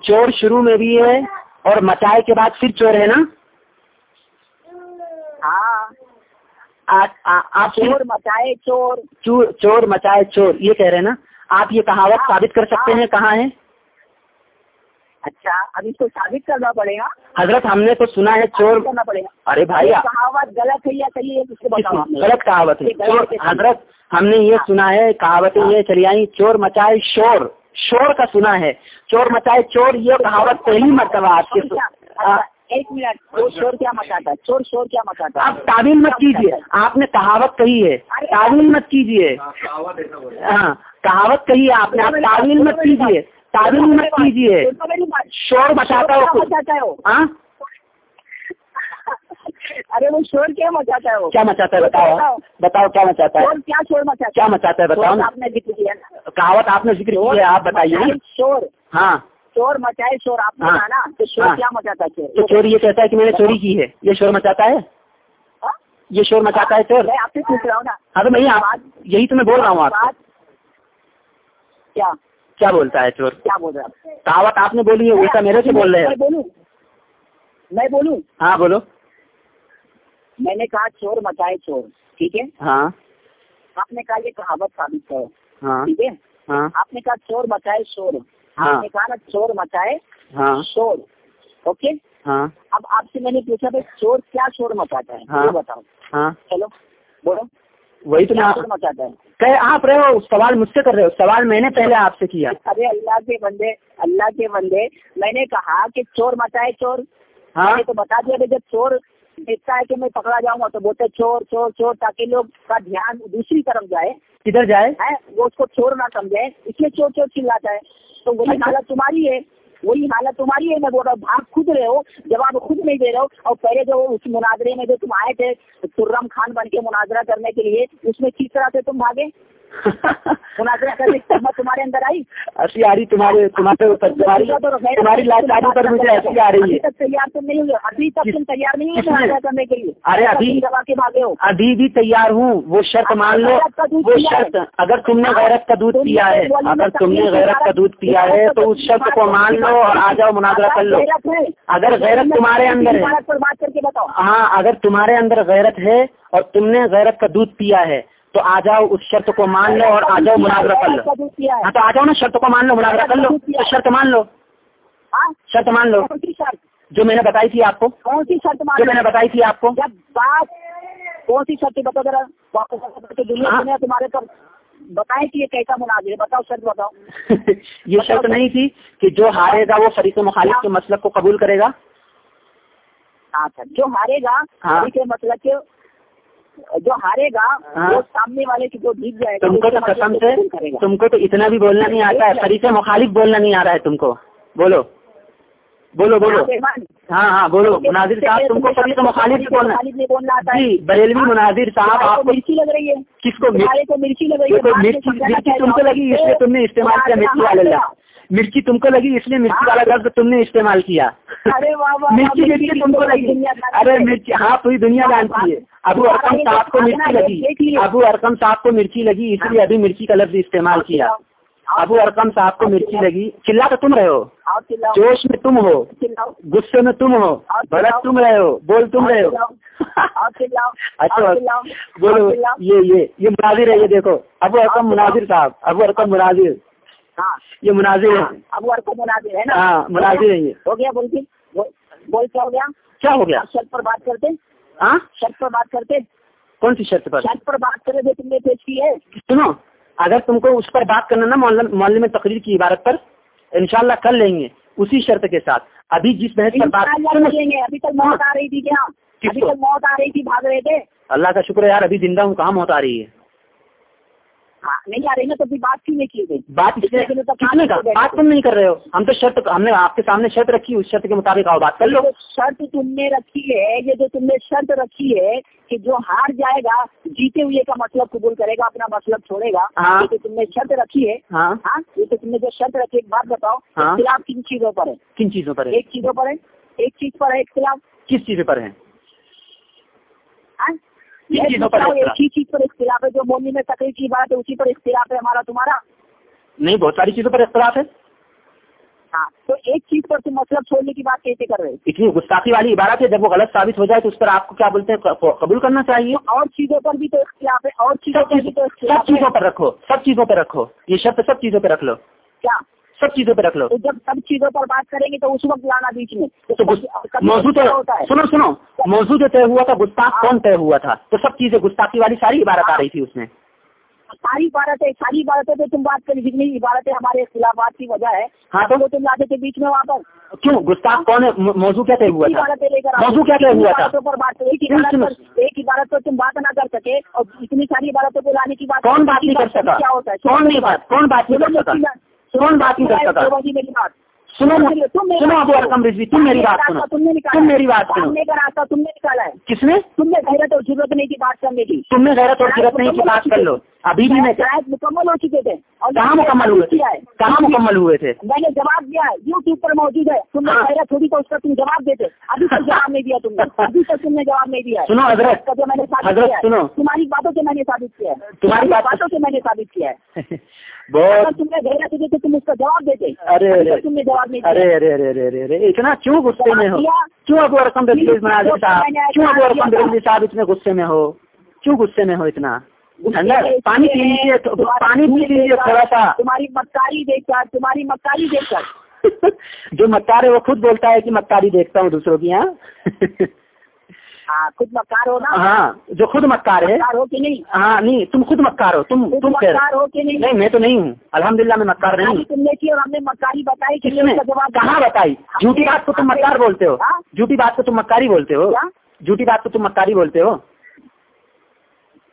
چور شروع میں بھی ہے اور مچائے کے بعد پھر چور ہے نا؟ ہاں۔ آپ چور مچائے چور۔ چور چور مچائے چور یہ کہہ رہے ہیں نا؟ آپ یہ کہاوت ثابت کر سکتے ہیں کہاں ہے؟ اچھا اب اس کو ثابت کرنا پڑے گا۔ حضرت ہم نے تو سنا ہے چور کرنا پڑے گا۔ ارے بھائی کہاوت غلط ہے یا صحیح ہے۔ غلط کہاوت ہے۔ ہے۔ حضرت ہم نے یہ سنا ہے کہاوتیں یہ چلی آئی چور مچائے شور۔ شور کا سنا ہے۔ چور مچائے چور یہ کہاوت پہلی مرتبہ آپ کے ایک منٹ چور شور کیا مچاتا ہے؟ چور شور کیا مچاتا آپ تعویل مت کیجیے آپ نے کہاوت کہی ہے۔ تعویل مت کیجیے ہاں کہاوت کہی ہے آپ نے۔ آپ تعویل مت کیجیے تعویل مت کیجیے شور کیا ہو مچاتا ہے وہ؟ ہاں؟ ارے وہ شور کیا مچاتا ہے کیا مچاتا ہے بتاؤ؟ بتاؤ۔ کیا مچاتا شور ہے کیا شور مچاتا کیا مچاتا ہے بتاؤ؟ شور آپ نے ذکر کیا کہاوت آپ نے ذکر کی ہے آپ بتائیے شور ہاں۔ چور مچائے شور آپ نے ہاں۔ کہا نا تو شور ہاں۔ کیا مچاتا ہے تو چور یہ کہتا ہے کہ میں نے چوری کی ہے۔ یہ شور مچاتا ہے؟ ہاں؟ یہ شور مچاتا ہے چور میں آپ سے پوچھ رہا ہوں نا۔ ہاں تو میں یہی تو میں بول رہا ہوں آپ کیا؟ کیا بولتا ہے چور؟ کیا بول رہا ہے؟ کہاوت آپ نے بولی ہے الٹا میرے سے بول رہے ہیں۔ بولوں؟ میں بولوں؟ ہاں بولو۔ میں نے کہا چور مچائے چور ٹھیک ہے؟ ہاں۔ آپ نے کہا یہ کہاوت ثابت کرو ہاں۔ ٹھیک ہے؟ ہاں۔ آپ نے کہا چور مچائے شور ہاں۔ آپ نے کہا نا چور مچائے ہاں۔ شور اوکے؟ ہاں۔ اب آپ سے میں نے پوچھا بھائی چور کیا شور مچاتا ہے؟ ہاں۔ بتاؤ۔ ہاں۔ چلو بولو۔ وہی تو میں چاہتا ہے کہ آپ رہے ہو سوال مجھ سے کر رہے ہو۔ سوال میں نے پہلے آپ سے کیا۔ ارے اللہ کے بندے اللہ کے بندے میں نے کہا کہ چور مچا ہے چور۔ ہاں؟ تو بتا دیا کہ جب چور دیکھتا ہے کہ میں پکڑا جاؤں گا تو بولتے چور چور چور تاکہ لوگ کا دھیان دوسری طرف جائے۔ کدھر جائے؟ وہ اس کو چور نہ سمجھے اس لیے چور چور چلاتا ہے۔ تو وہی اچھا۔ حالت تمہاری ہے۔ وہی حالت تمہاری ہے، میں بول رہا ہوں، بھاگ خود رہے ہو جواب خود نہیں دے رہے ہو اور پہلے جو اس مناظرے میں جو تم آئے تھے ترم خان بن کے مناظرہ کرنے کے لیے، اس میں کس طرح سے تم بھاگے؟ ہمت تمہارے اندر آئی؟ ایسی آ رہی تمہارے تمہارے اوپر تمہاری تمہاری لاچاری پر مجھے ایسی آ رہی ہے۔ تیار تم نہیں ابھی تک تم تیار نہیں؟ مناظرہ کرنے کے لیے۔ ارے ابھی- دبا کے بھاگے ہو۔ ابھی بھی تیار ہوں۔ وہ شرط مان لو۔ وہ شرط اگر تم نے غیرت کا دودھ پیا ہے اگر تم نے غیرت کا دودھ پیا ہے تو اس شرط کو مان لو اور آ جاؤ مناظرہ کر لو۔ اگر غیرت تمہارے اندر ہے۔ پر بات کر کے بتاؤ۔ ہاں اگر تمہارے اندر غیرت ہے اور تم نے غیرت کا دودھ پیا ہے تو آ جاؤ اس شرط کو مان لو اور آ جاؤ مناظرہ کر لو۔ ہاں تو آ جاؤ نا شرط کو مان لو مناظرہ کر لو۔ تو شرط مان لو۔ شرط مان لو۔ جو میں نے بتائی تھی آپ کو۔ کون سی شرط جو میں نے بتائی تھی آپ کو۔ بات کون سی شرط بتاؤ ذرا واپس کے دنیا تمہارے پر بتائیں کہ یہ کیسا مناظر ہے بتاؤ شرط بتاؤ یہ شرط نہیں تھی کہ جو ہارے گا وہ فریق مخالف کے مسلک کو قبول کرے گا۔ ہاں سر جو ہارے گا ہاں۔ کے مطلب کہ جو ہارے گا ہاں۔ وہ سامنے والے کی جو جیت جائے گا تم کو تو قسم سے تم کو تو اتنا بھی بولنا نہیں آتا ہے فریق مخالف بولنا نہیں آ رہا ہے تم کو۔ بولو۔ بولو بولو۔ ہاں، ہاں ہاں بولو۔ مناظر صاحب تم کو سے بولنا مخالف بولنا جی بریلوی مناظر صاحب آپ کو مرچی لگ رہی ہے۔ کس کو مرچی لگ رہی ہے مرچی تم کو لگی اس لیے تم نے استعمال کیا مرچی لفظ۔ مرچی تم کو لگی اس لیے مرچی والا لفظ تم نے استعمال کیا۔ مرچی مرچی تم کو لگی۔ ارے مرچی ہاں پوری دنیا جانتی ہے۔ ابو ارکم صاحب کو مرچی لگی۔ ابو ارکم صاحب کو مرچی لگی اس لیے ابھی مرچی کا لفظ استعمال کیا۔ ابو ارکم صاحب کو مرچی لگی۔ چلا تو تم رہے ہو۔ جوش میں تم ہو۔ غصے میں تم ہو۔ بڑک تم رہے ہو۔ بول تم رہے ہو۔ اچھا بولو یہ یہ یہ مناظر ہے یہ دیکھو۔ ابو ارکم مناظر صاحب ابو ارکم مناظر۔ ہاں۔ یہ مناظر ہے اب وہ کو مناظر ہے نا؟ ہاں مناظر ہے یہ۔ ہو گیا بول کے بول- بول کیا ہو گیا؟ کیا ہو گیا؟ شرط پر بات کرتے۔ ہاں؟ شرط پر بات کرتے۔ کون سی شرط پر؟ شرط پر بات کرے تم نے پیش کی ہے۔ سنو اگر تم کو اس پر بات کرنا نا معلم میں تقریر کی عبارت پر انشاءاللہ کر لیں گے اسی شرط کے ساتھ۔ ابھی جس بحث پر بات گے۔ ابھی تک موت آ رہی تھی کیا؟ ابھی؟ تک موت آ رہی تھی بھاگ رہے تھے۔ اللہ کا شکر ہے یار ابھی زندہ ہوں کہاں موت آ رہی ہے؟ ہاں نہیں آ رہی نا تو بات کیوں نہیں کی گئی؟ بات تم نہیں کر رہے ہو۔ ہم تو شرط ہم نے آپ کے سامنے شرط رکھی اس شرط کے مطابق آؤ بات کر لو۔ شرط تم نے رکھی ہے یہ جو تم نے شرط رکھی ہے کہ جو ہار جائے گا جیتے ہوئے کا مطلب قبول کرے گا اپنا مطلب چھوڑے گا ہاں۔ یہ تو تم نے شرط رکھی ہے۔ ہاں۔ ہاں یہ تو تم نے جو شرط رکھی ہے ایک بات بتاؤ ہاں۔ اختلاف کن چیزوں پر ہے؟ کن چیزوں پر ہے؟ ایک چیزوں پر ہے ایک چیز پر ہے اختلاف۔ کس چیزوں پر ہے؟ چیزوں پر ایک اختلاف؟ ہی چیز پر اختلاف ہے جو مولوی میں تقریر کی بات ہے اسی پر اختلاف ہے ہمارا تمہارا نہیں بہت ساری چیزوں پر اختلاف ہے ہاں تو ایک چیز پر تم مطلب چھوڑنے کی بات کیسے کر رہے اتنی گستاخی والی عبارت ہے جب وہ غلط ثابت ہو جائے تو اس پر آپ کو کیا بولتے ہیں قبول کرنا چاہیے اور چیزوں پر بھی تو اختلاف ہے اور چیزوں پر بھی تو سب چیزوں پر رکھو سب چیزوں پہ رکھو یہ شرط سب چیزوں پہ رکھ لو کیا سب چیزوں پہ رکھ لو۔ جب سب چیزوں پر بات کریں گے تو اس وقت لانا بیچ میں۔ موضوع سنو سنو۔ موضوع جو طے ہوا تھا گستاخ کون طے ہوا تھا؟ تو سب چیزیں گستاخی والی ساری عبارت آ رہی تھی اس میں۔ ساری عبارتیں ساری عبارتیں تو تم بات کری جتنی عبارتیں ہمارے اختلافات کی وجہ ہے ہاں تو؟ وہ تم لاتے تھے بیچ میں وہاں پر کیوں؟ گستاخ کون ہے؟ موضوع کیا طے ہوا تھا؟ موضوع کیا طے ہوا تھا؟ پر بات ایک عبارت ایک عبارت پر تم بات نہ کر سکے اور اتنی ساری عبارتوں کو لانے کی بات کون بات نہیں کر سکا؟ کیا ہوتا ہے؟ کون نہیں بات کون بات نہیں کر سکا؟ کون بات نہیں کر سکا سنو سنو ابو ارکم رضوی تم میری بات سنو۔ تم میری بات سنو۔ تم نے نکالا ہے کس نے؟ تم نے غیرت اور ضرورت نہیں کی بات کرنے کی۔ تم نے غیرت اور جرت نہیں کی بات کر لو۔ ابھی بھی میں مکمل ہو چکے تھے۔ کہاں مکمل ہوئے تھے کہاں مکمل ہوئے تھے؟ میں نے جواب دیا ہے۔ یوٹیوب پر موجود ہے۔ تم نے ہاں۔ پہلے تھوڑی تو اس کا تم جواب دیتے۔ ابھی تک جواب نہیں دیا تم نے۔ ابھی تک تم نے جواب نہیں دیا سنو حضرت میں نے حضرت سنو۔ تمہاری باتوں سے میں نے ثابت کیا ہے۔ تمہاری بات- باتوں سے میں نے ثابت کیا ہے۔ بہت۔ تم نے غیرت تو تم اس کا جواب دیتے۔ ارے تم نے جواب نہیں ارے دیا ارے ارے ارے ارے ارے اتنا کیوں غصے میں ہو؟ کیوں ابو رضوی مناظر صاحب کیوں ابو ارکم رضوی صاحب اتنے غصے میں ہو۔ کیوں غصے میں ہو اتنا؟ پانی پی لیجیے پانی پی لیجیے تھوڑا سا۔ تمہاری مکاری دیکھ کر تمہاری مکاری دیکھ کر۔ جو مکار ہے وہ خود بولتا ہے کہ مکاری دیکھتا ہوں دوسروں کی ہاں؟ ہاں، خود مکار ہو نا؟ ہاں جو خود مکار ہے۔ ہاں نہیں تم خود مکار ہو تم تم مکار ہو کہ نہیں؟ میں تو نہیں ہوں۔ الحمدللہ میں مکار نہیں تم نے کی اور ہم نے مکاری بتائی کس نے؟ کہاں بتائی؟ ہاں۔ جھوٹی بات کو تم ہاں۔ مکار بولتے ہو۔ جھوٹی بات کو تم مکاری بولتے ہو۔ جھوٹی بات کو تم مکاری بولتے ہو۔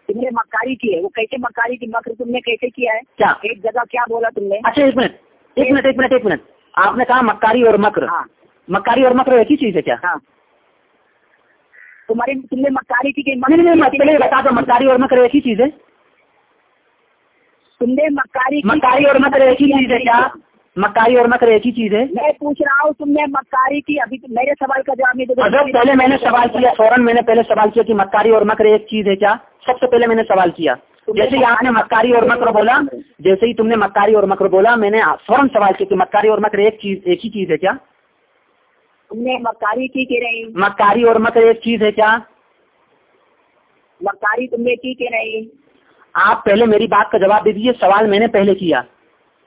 تم نے مکاری کی ہے۔ وہ کیسے مکاری کی؟ مکر تم نے کیسے کیا ہے؟ کیا؟ ایک جگہ کیا بولا تم نے؟ اچھا ایک منٹ۔ ایک منٹ ایک منٹ ایک منٹ۔ آپ نے کہا مکاری اور مکر۔ مکاری اور مکر ایک ہی چیز ہے کیا؟ تمہاری تم نے مکاری کی نہیں بتا دو مکاری اور مکر ایک ہی چیز ہے۔ تم نے مکاری مکاری اور مکر ایک ہی چیز ہے کیا؟ مکاری اور مکر ایک ہی چیز ہے۔ میں پوچھ رہا ہوں تم نے مکاری کی ابھی میرے سوال کا جواب نہیں دے پہلے میں نے سوال کیا فوراً میں نے پہلے سوال کیا کہ مکاری اور مکر ایک چیز ہے کیا؟ سب سے پہلے میں نے سوال کیا۔ جیسے یہاں نے مکاری اور مکر بولا جیسے ہی تم نے مکاری اور مکر بولا میں نے فوراً سوال کیا کہ مکاری اور مکر ایک چیز ایک ہی چیز ہے کیا؟ تم نے مکاری کی کہ نہیں؟ مکاری اور مکر ایک چیز ہے کیا؟ مکاری تم نے کی کہ نہیں؟ آپ پہلے میری بات کا جواب دے دیجیے سوال میں نے پہلے کیا۔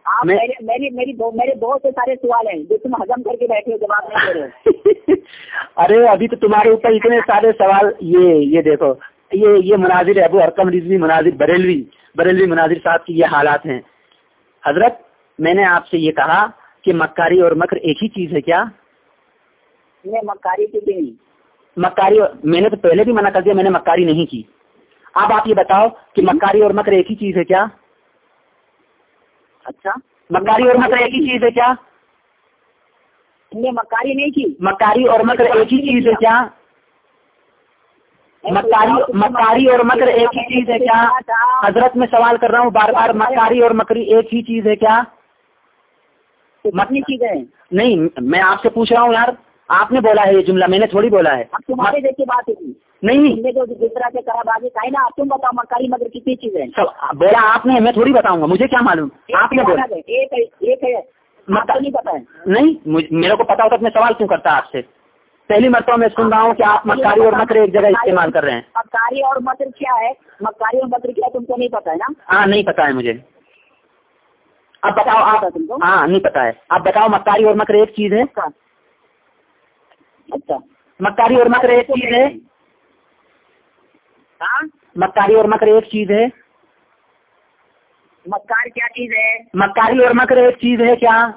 میرے بہت سے سارے سوال ہیں جو تم ہزم کر کے بیٹھے جواب نہیں دے رہے ارے ابھی تو تمہارے اوپر اتنے سارے سوال یہ یہ دیکھو یہ یہ مناظر ابو ارکم رضوی مناظر بریلوی بریلوی مناظر صاحب کی یہ حالات ہیں۔ حضرت میں نے آپ سے یہ کہا کہ مکاری اور مکر ایک ہی چیز ہے کیا؟ نے مکاری کی کہ نہیں مکاری میں نے تو پہلے بھی منع کر دیا میں نے مکاری نہیں کی۔ اب آپ یہ بتاؤ کہ مکاری اور مکر ایک ہی چیز ہے کیا؟ اچھا۔ مکاری اور مکر ایک ہی چیز ہے کیا؟ مکاری نہیں کی۔ مکاری اور مکر ایک ہی چیز ہے کیا؟ مکاری مکاری اور مکر ایک ہی چیز ہے کیا؟ حضرت میں سوال کر رہا ہوں بار بار مکاری اور مکری ایک ہی چیز ہے کیا؟ مکنی چیز ہے نہیں میں آپ سے پوچھ رہا ہوں یار آپ نے بولا ہے یہ جملہ میں نے تھوڑی بولا ہے۔ تمہارے بات ہے نہیں۔ جس طرح نا تم بتاؤ مکاری مگر کتنی چیز ہے بولا آپ نے میں تھوڑی بتاؤں گا مجھے کیا معلوم؟ آپ نے بولا۔ ایک ایک ہے۔ نہیں پتا ہے۔ نہیں میرے کو پتا ہوتا میں سوال کیوں کرتا آپ سے۔ پہلی مرتبہ میں سن رہا ہوں کہ آپ مکاری اور مکر ایک جگہ استعمال کر رہے ہیں۔ مکاری اور مکر کیا ہے؟ مکاری اور مکر کیا تم کو نہیں پتا ہے نا؟ ہاں نہیں پتا ہے مجھے۔ اب بتاؤ آپ۔ ہاں نہیں پتا ہے۔ آپ بتاؤ مکاری اور مکر ایک چیز ہے۔ اچھا مکاری اور مکر ایک چیز ہے۔ ہاں؟ مکاری اور مکر ایک چیز ہے۔ مکار کیا چیز ہے؟ مکاری اور مکر ایک چیز ہے کیا؟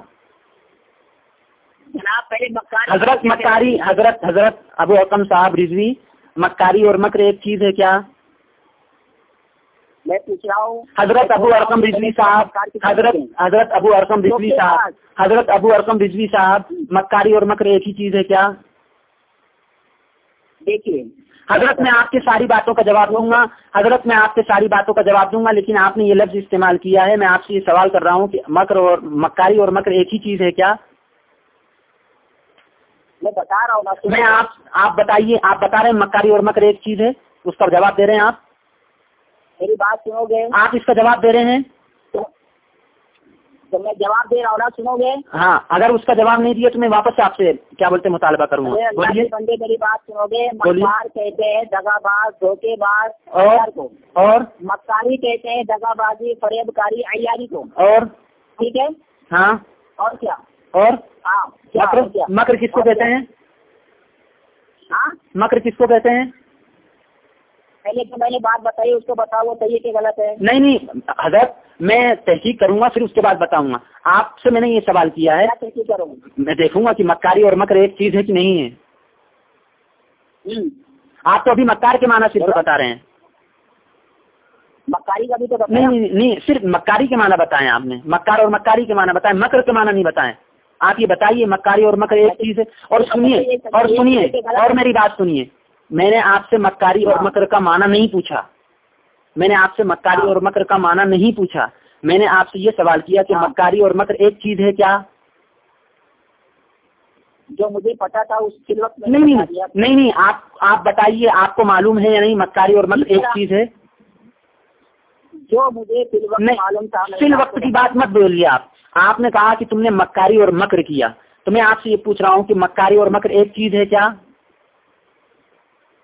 حضرت مکاری حضرت حضرت ابو حکم صاحب رضوی مکاری اور مکر ایک چیز ہے کیا؟ میں پوچھ رہا ہوں۔ حضرت ابو ارقم رضوی صاحب حضرت حضرت ابو ارقم رضوی صاحب حضرت ابو ارقم رضوی صاحب مکاری اور مکر ایک ہی چیز ہے کیا؟ دیکھیے حضرت میں آپ کے ساری باتوں کا جواب دوں گا حضرت میں آپ کے ساری باتوں کا جواب دوں گا لیکن آپ نے یہ لفظ استعمال کیا ہے میں آپ سے یہ سوال کر رہا ہوں کہ مکر اور مکاری اور مکر ایک ہی چیز ہے کیا؟ میں بتا رہا ہوں میں آپ آپ بتائیے آپ بتا رہے ہیں مکاری اور مکر ایک چیز ہے اس کا جواب دے رہے ہیں آپ؟ میری بات سنو گے۔ آپ اس کا جواب دے رہے ہیں؟ تو میں جواب دے رہا ہوں نا سنو گے؟ ہاں اگر اس کا جواب نہیں دیا تو میں واپس آپ سے کیا بولتے مطالبہ کروں گا۔ بندے میری بات سنو گے۔ مکار کہتے ہیں دگا باز دھوکے باز اور؟ مکاری کہتے ہیں دگا بازی فریب کاری ایاری کو۔ اور؟ ٹھیک ہے؟ ہاں۔ اور کیا؟ اور؟ ہاں، مکر کس کو کہتے ہیں؟ ہاں؟ مکر کس کو کہتے ہیں؟ پہلے جو میں نے بات بتائی اس کو بتاؤ وہ صحیح کہ غلط ہے؟ نہیں نہیں حضرت میں تحقیق کروں گا پھر اس کے بعد بتاؤں گا۔ آپ سے میں نے یہ سوال کیا ہے میں دیکھوں گا کہ مکاری اور مکر ایک چیز ہے کہ نہیں ہے۔ آپ تو ابھی مکار کے معنی صرف بتا رہے ہیں۔ مکاری کا بھی تو نہیں نہیں صرف مکاری کے معنی بتائیں آپ نے۔ مکار اور مکاری کے معنی بتائیں مکر کے معنی نہیں بتائیں آپ یہ بتائیے مکاری اور مکر ایک چیز ہے۔ اور سنیے اور سنیے اور میری بات سنیے۔ میں نے آپ سے مکاری اور مکر کا معنی نہیں پوچھا۔ میں نے آپ سے مکاری اور مکر کا معنی نہیں پوچھا۔ میں نے آپ سے یہ سوال کیا کہ ہاں۔ مکاری اور مکر ایک چیز ہے کیا؟ جو مجھے پتا تھا اس کے وقت نہیں نہیں نہیں آپ آپ بتائیے آپ کو معلوم ہے یا نہیں مکاری اور مکر ایک چیز ہے؟ جو مجھے معلوم تھا فی وقت کی بات مت بولیے آپ۔ آپ نے کہا کہ تم نے مکاری اور مکر کیا۔ تو میں آپ سے یہ پوچھ رہا ہوں کہ مکاری اور مکر ایک چیز ہے کیا؟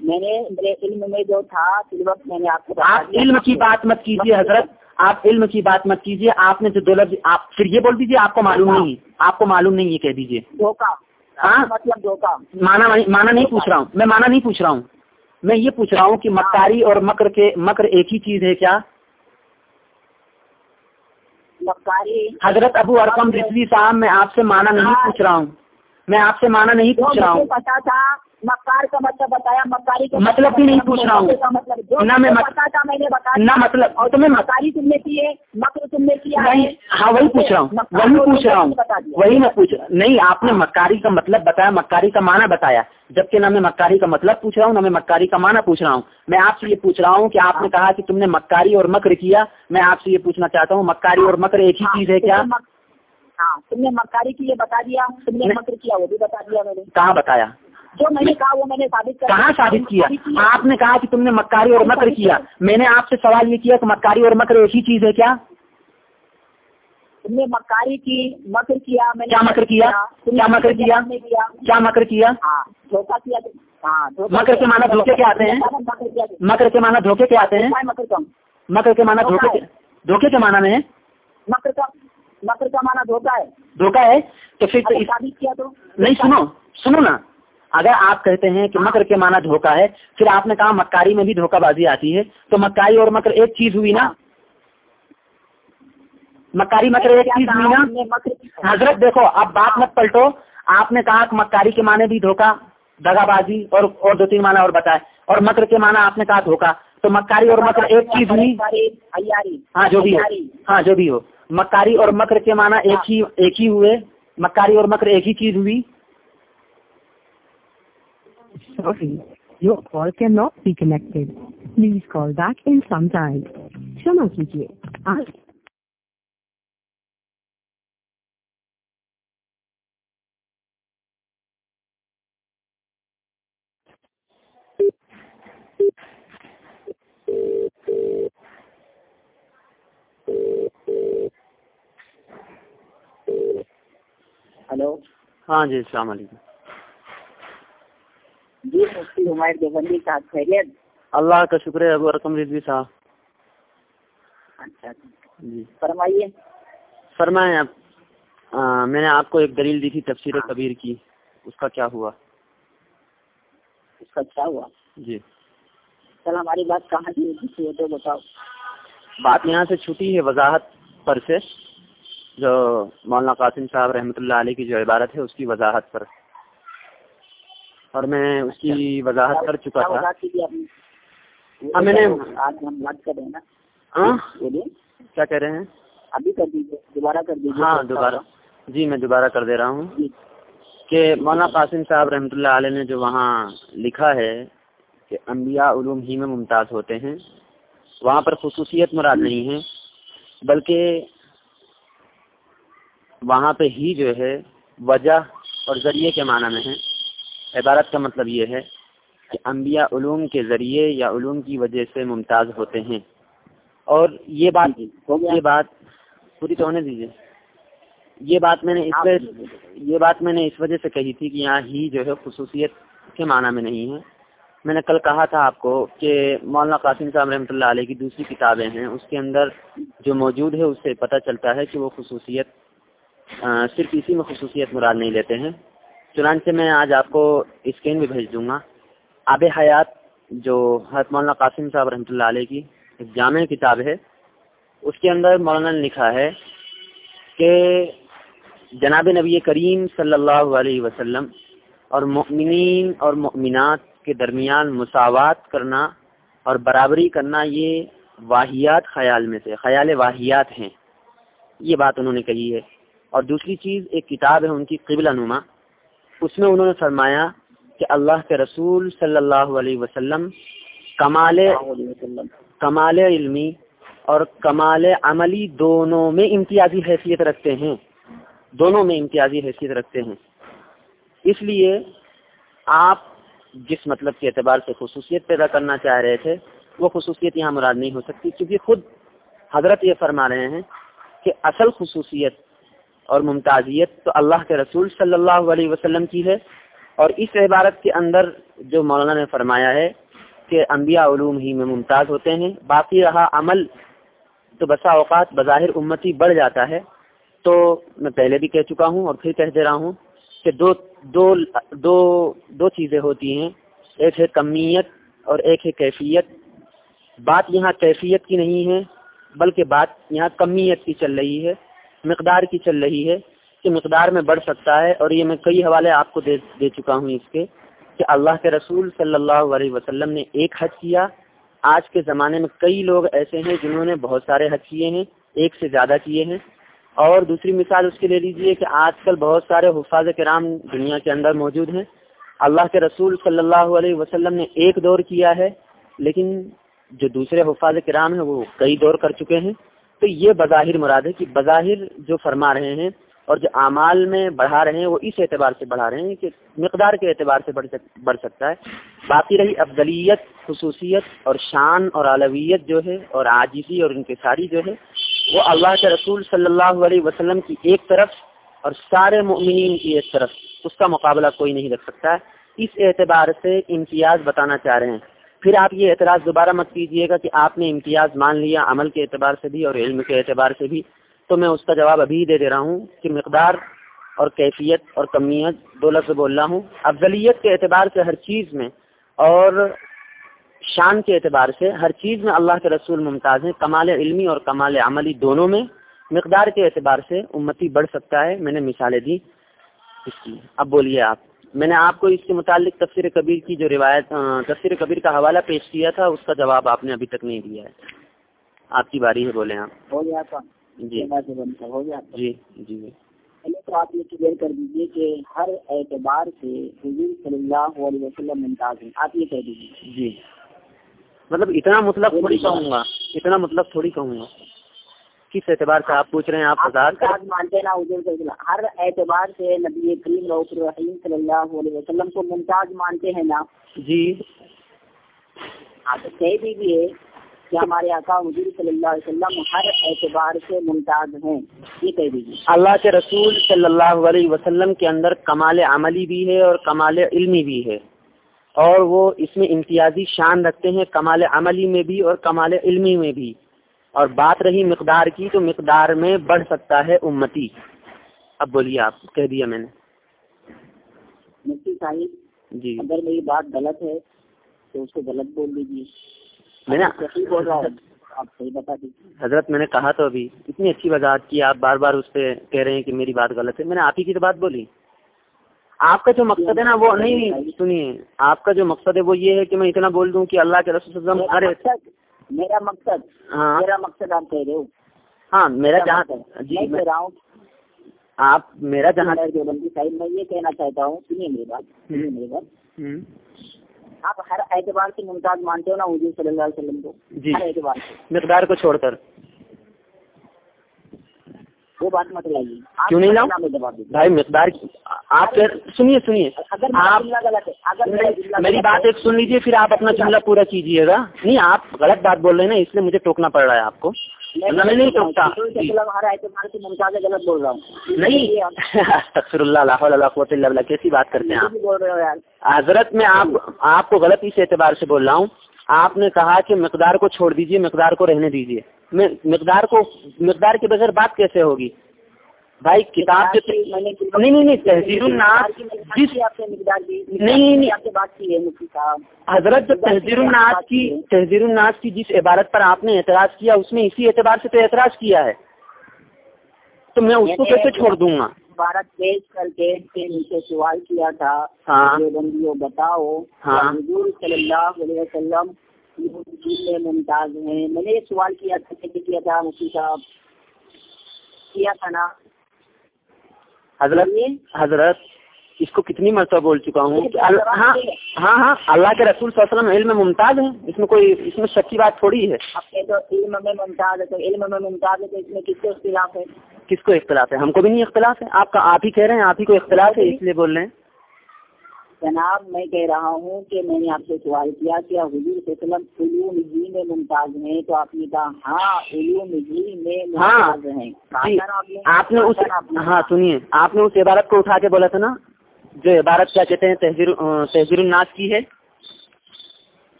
میں نے علم میں جو تھا وقت میں نے آپ کو آپ علم کی بات مت کیجیے حضرت۔ آپ علم کی بات مت کیجیے آپ نے جو دو لفظ آپ پھر یہ بول دیجیے آپ کو معلوم نہیں آپ کو معلوم نہیں یہ کہہ دیجیے ہاں؟ مطلب مانا مانا نہیں پوچھ رہا ہوں۔ میں مانا نہیں پوچھ رہا ہوں۔ میں یہ پوچھ رہا ہوں کہ مکاری اور مکر کے مکر ایک ہی چیز ہے کیا؟ حضرت ابو ارقم رضوی صاحب میں آپ سے مانا نہیں پوچھ رہا ہوں۔ میں آپ سے مانا نہیں پوچھ رہا ہوں۔ پتا تھا مکار کا مطلب بتایا مکاری کا مطلب بھی نہیں پوچھ رہا ہوں۔ مطلب نہ میں نے بتا نہ مطلب اور تمہیں مکاری تم نے کی ہے مکر تم نے کیا نہیں ہاں وہی پوچھ رہا ہوں وہی پوچھ رہا ہوں۔ وہی میں پوچھ رہا نہیں آپ نے مکاری کا مطلب بتایا مکاری کا معنی بتایا۔ جبکہ نہ میں مکاری کا مطلب پوچھ رہا ہوں نہ میں مکاری کا معنی پوچھ رہا ہوں۔ میں آپ سے یہ پوچھ رہا ہوں کہ آپ نے کہا کہ تم نے مکاری اور مکر کیا۔ میں آپ سے یہ پوچھنا چاہتا ہوں مکاری اور مکر ایک ہی ہاں، چیز ہے کیا؟ ہاں تم نے مکاری کی یہ بتا دیا تم نے۔ مکر کیا وہ بھی بتا دیا میں نے۔ کہاں بتایا؟ جو میں نے کہا وہ میں نے ثابت کر کہاں۔ ثابت کیا؟ آپ نے کہا کہ تم نے مکاری اور مکر کیا۔ میں نے آپ سے سوال یہ کیا کہ مکاری اور مکر ایک ہی چیز ہے کیا؟ تم نے مکاری کی مکر کیا میں نے کیا مکر کیا؟ کیا۔ مکر کیا؟ کیا۔ کیا مکر کیا؟ ہاں دھوکہ کیا۔ ہاں دھوکہ مکر کے معنی دھوکے کے آتے ہیں؟ مکر کیا کے معنی دھوکے کے آتے ہیں؟ مکر کے معنی دھوکے کے دھوکے کے معنی میں؟ مکر کا مکر کا مانا دھوکہ ہے۔ دھوکا ہے؟ تو پھر ثابت کیا تو۔ نہیں سنو۔ سنو نا۔ اگر آپ کہتے ہیں کہ مکر کے معنی دھوکا ہے، پھر آپ نے کہا مکاری میں بھی دھوکہ بازی آتی ہے، تو مکاری اور مکر ایک چیز ہوئی نا؟ مکاری مکر ایک چیز ہوئی نا؟ حضرت دیکھو، اب بات مت پلٹو، آپ نے کہا کہ مکاری کے معنی بھی دھوکا دگا بازی اور اور دو تین معنی اور بتائے اور مکر کے معنی آپ نے کہا دھوکا تو مکاری اور مکر ایک چیز ہوئی؟ ہاں جو بھی ہو۔ ہاں جو بھی ہو۔ مکاری اور مکر کے معنی ایک ہی ایک ہی ہوئے، مکاری اور مکر ایک ہی چیز ہوئی؟ Sorry, your call cannot be connected. Please call back in some time. Shama kijiye. Aaj. Hello ہاں جی السلام علیکم جی مفتی ہمایت دیوبندی صاحب خیریت اللہ کا شکر ہے ابو رقم رضوی صاحب۔ اچھا جی۔ فرمائیے۔ فرمائیں آپ۔ میں نے آپ کو ایک دلیل دی تھی تفسیر کبیر کی۔ اس کا کیا ہوا؟ اس کا کیا ہوا؟ جی۔ چل ہماری بات کہاں ہوتی ہے تو بتاؤ۔ بات یہاں سے چھٹی ہے وضاحت پر سے۔ جو مولانا قاسم صاحب رحمۃ اللہ علیہ کی جو عبارت ہے اس کی وضاحت پر۔ اور میں اس کی وضاحت کر چکا تھا۔ ہاں، میں نے- آج ہم بات کر رہے ہیں نا۔ ہاں؟ کیا کہہ رہے ہیں؟ ابھی کر دیجیے دوبارہ کر دیجیے۔ ہاں دوبارہ۔ جی میں دوبارہ کر دے رہا ہوں۔ جی۔ کہ مولانا قاسم صاحب رحمۃ اللہ علیہ نے جو وہاں لکھا ہے کہ انبیاء علوم ہی میں ممتاز ہوتے ہیں وہاں پر خصوصیت مراد نہیں ہے بلکہ وہاں پہ ہی جو ہے وجہ اور ذریعے کے معنی میں ہے۔ عبارت کا مطلب یہ ہے کہ انبیاء علوم کے ذریعے یا علوم کی وجہ سے ممتاز ہوتے ہیں۔ اور یہ بات ہو گیا۔ یہ بات پوری تو ہونے دیجیے یہ بات میں نے اس وجہ یہ بات میں نے اس وجہ سے کہی تھی کہ یہاں ہی جو ہے خصوصیت کے معنی میں نہیں ہے۔ میں نے کل کہا تھا آپ کو کہ مولانا قاسم صاحب رحمۃ اللہ علیہ کی دوسری کتابیں ہیں۔ اس کے اندر جو موجود ہے اس سے پتہ چلتا ہے کہ وہ خصوصیت صرف اسی میں خصوصیت مراد نہیں لیتے ہیں۔ چنانچہ میں آج آپ کو اسکین بھی بھیج دوں گا۔ آب حیات، جو حضرت مولانا قاسم صاحب رحمۃ اللہ علیہ کی ایک جامع کتاب ہے، اس کے اندر مولانا نے لکھا ہے کہ جناب نبی کریم صلی اللہ علیہ وسلم اور مؤمنین اور مؤمنات کے درمیان مساوات کرنا اور برابری کرنا یہ واحیات خیال میں سے، خیال واحیات ہیں۔ یہ بات انہوں نے کہی ہے۔ اور دوسری چیز، ایک کتاب ہے ان کی قبل نما۔ اس میں انہوں نے فرمایا کہ اللہ کے رسول صلی اللہ علیہ وسلم کمال کمال علمی اور کمال عملی دونوں میں امتیازی حیثیت رکھتے ہیں۔ دونوں میں امتیازی حیثیت رکھتے ہیں۔ اس لیے آپ جس مطلب کے اعتبار سے خصوصیت پیدا کرنا چاہ رہے تھے، وہ خصوصیت یہاں مراد نہیں ہو سکتی۔ کیونکہ خود حضرت یہ فرما رہے ہیں کہ اصل خصوصیت اور ممتازیت تو اللہ کے رسول صلی اللہ علیہ وسلم کی ہے اور اس عبارت کے اندر جو مولانا نے فرمایا ہے کہ انبیاء علوم ہی میں ممتاز ہوتے ہیں، باقی رہا عمل تو بسا اوقات بظاہر امتی بڑھ جاتا ہے۔ تو میں پہلے بھی کہہ چکا ہوں اور پھر کہہ دے رہا ہوں کہ دو دو دو دو چیزیں ہوتی ہیں۔ ایک ہے کمیت اور ایک ہے کیفیت۔ بات یہاں کیفیت کی نہیں ہے، بلکہ بات یہاں کمیت کی چل رہی ہے۔ مقدار کی چل رہی ہے کہ مقدار میں بڑھ سکتا ہے اور یہ میں کئی حوالے آپ کو دے دے چکا ہوں اس کے کہ اللہ کے رسول صلی اللہ علیہ وسلم نے ایک حج کیا۔ آج کے زمانے میں کئی لوگ ایسے ہیں جنہوں نے بہت سارے حج کیے ہیں، ایک سے زیادہ کیے ہیں۔ اور دوسری مثال اس کے لے لیجیے کہ آج کل بہت سارے حفاظ کرام دنیا کے اندر موجود ہیں۔ اللہ کے رسول صلی اللہ علیہ وسلم نے ایک دور کیا ہے، لیکن جو دوسرے حفاظ کرام ہیں وہ کئی دور کر چکے ہیں۔ تو یہ بظاہر مراد ہے کہ بظاہر جو فرما رہے ہیں اور جو اعمال میں بڑھا رہے ہیں وہ اس اعتبار سے بڑھا رہے ہیں کہ مقدار کے اعتبار سے بڑھ سکتا ہے۔ باقی رہی افضلیت، خصوصیت اور شان اور علویت جو ہے اور عاجزی اور انکساری جو ہے، وہ اللہ کے رسول صلی اللہ علیہ وسلم کی ایک طرف اور سارے مؤمنین کی ایک طرف، اس کا مقابلہ کوئی نہیں رکھ سکتا۔ ہے اس اعتبار سے امتیاز بتانا چاہ رہے ہیں۔ پھر آپ یہ اعتراض دوبارہ مت کیجیے گا کہ آپ نے امتیاز مان لیا عمل کے اعتبار سے بھی اور علم کے اعتبار سے بھی۔ تو میں اس کا جواب ابھی دے دے رہا ہوں کہ مقدار اور کیفیت اور کمیت دو لفظ بول رہا ہوں۔ افضلیت کے اعتبار سے ہر چیز میں اور شان کے اعتبار سے ہر چیز میں اللہ کے رسول ممتاز ہیں۔ کمال علمی اور کمال عملی دونوں میں مقدار کے اعتبار سے امتی بڑھ سکتا ہے۔ میں نے مثالیں دی اس کی۔ اب بولیے آپ۔ میں نے آپ کو اس کے متعلق تفسیر کبیر کی جو روایت تفسیر کبیر کا حوالہ پیش کیا تھا اس کا جواب آپ نے ابھی تک نہیں دیا ہے۔ آپ کی باری ہے بولے آپ۔ ہو گیا تھا جی۔ ہو گیا جی جی پہلے تو آپ یہ کلیئر کر دیجیے کہ ہر اعتبار سے حضور صلی اللہ علیہ وسلم ممتاز ہیں۔ آپ یہ کہہ دیجیے جی۔ مطلب اتنا مطلب تھوڑی کہوں گا۔ اتنا مطلب تھوڑی کہوں گا۔ کس اعتبار سے آپ پوچھ رہے ہیں؟ آپ مانتے نا حضور ہر اعتبار سے نبی کریم الرحیم صلی اللہ علیہ وسلم کو ممتاز مانتے ہیں نا۔ جی۔ آپ کہہ دیجیے کہ ہمارے آقا حضور صلی اللہ علیہ وسلم ہر اعتبار سے ممتاز ہیں۔ یہ کہہ دیجیے اللہ کے رسول صلی اللہ علیہ وسلم کے اندر کمال عملی بھی ہے اور کمال علمی بھی ہے۔ اور وہ اس میں امتیازی شان رکھتے ہیں کمال عملی میں بھی اور کمال علمی میں بھی۔ اور بات رہی مقدار کی تو مقدار میں بڑھ سکتا ہے امتی۔ اب بولیے آپ کہہ دیا میں نے۔ مفتی صاحب جی۔ اگر میری بات غلط ہے تو اس کو غلط بول دیجیے میں نے حضرت میں نے کہا تو ابھی اتنی اچھی وضاحت کی آپ بار بار اس پہ کہہ رہے ہیں کہ میری بات غلط ہے۔ میں نے آپ ہی کی تو بات بولی۔ آپ کا جو مقصد ہے نا وہ نہیں سنیے آپ کا جو مقصد ہے وہ یہ ہے کہ میں اتنا بول دوں کہ اللہ کے رسول وسلم۔ میرا مقصد میرا مقصد ہاں۔ میرا مقصد آپ کہہ رہے ہو۔ ہاں میرا جہاں جی میں رہا ہوں۔ آپ میرا جہاں جو بندی صاحب میں یہ کہنا چاہتا ہوں سنیے میری بات سنیے میری بات۔ آپ ہر اعتبار سے ممتاز مانتے ہو نا حضور صلی اللہ علیہ وسلم کو؟ جی۔ ہر اعتبار سے۔ مقدار کو چھوڑ کر۔ وہ بات مت لائیے۔ کیوں نہیں لاؤں؟ بھائی مقدار کی آپ سنیے سنیے۔ میری بات ایک سن لیجیے پھر آپ اپنا جملہ پورا کیجیے گا۔ نہیں آپ غلط بات بول رہے ہیں نا اس لیے مجھے ٹوکنا پڑ رہا ہے آپ کو۔ میں نہیں ٹوکتا جی۔ نہیں۔ اللہ کیسی بات کرتے ہیں آپ؟ حضرت میں آپ کو غلط اس اعتبار سے بول رہا ہوں۔ آپ نے کہا کہ مقدار کو چھوڑ دیجیے مقدار کو رہنے دیجیے میں مقدار کو مقدار کے بغیر بات کیسے ہوگی؟ بھائی کتاب نہیں نہیں نہیں تحزیر الناس جس نہیں، نہیں۔ حضرت جو تحزیر الناس کی تحزیر الناس کی جس عبارت پر آپ نے اعتراض کیا اس میں اسی اعتبار سے تو اعتراض کیا ہے۔ تو میں اس کو کیسے چھوڑ دوں گا؟ عبارت پیش کر کے ان کے نیچے سوال کیا تھا ہاں۔ بندیوں بتاؤ۔ ہاں۔ حضور صلی اللہ علیہ وسلم میں ممتاز ہیں۔ میں نے یہ سوال کیا تھا کہ کیا تھا مفتی صاحب؟ کیا تھا نا؟ حضرت۔ حضرت اس کو کتنی مرتبہ بول چکا ہوں؟ ہاں ہاں ہاں اللہ کے رسول صلی اللہ علیہ وسلم علم ممتاز ہیں۔ اس میں کوئی اس میں شک کی بات تھوڑی ہے۔ اب کہ تو علم میں ممتاز ہے تو علم میں ممتاز ہے تو اس میں کس کو اختلاف ہے؟ کس کو اختلاف ہے؟ ہم کو بھی نہیں اختلاف ہے۔ آپ کا آپ ہی کہہ رہے ہیں آپ ہی کو اختلاف ہے اس لیے بول رہے ہیں۔ جناب میں کہہ رہا ہوں کہ میں نے آپ سے سوال کیا کہ حضور صلی اللہ علیہ وسلم علوم ہی میں ممتاز ہیں تو آپ نے کہا ہاں علوم ہی میں ممتاز ہیں۔ کہا جی آپ نے اس؟ ہاں سنیے آپ نے اس عبارت کو اٹھا کے بولا تھا نا جو عبارت کیا کہتے ہیں تحزیر تحزیر الناس کی ہے۔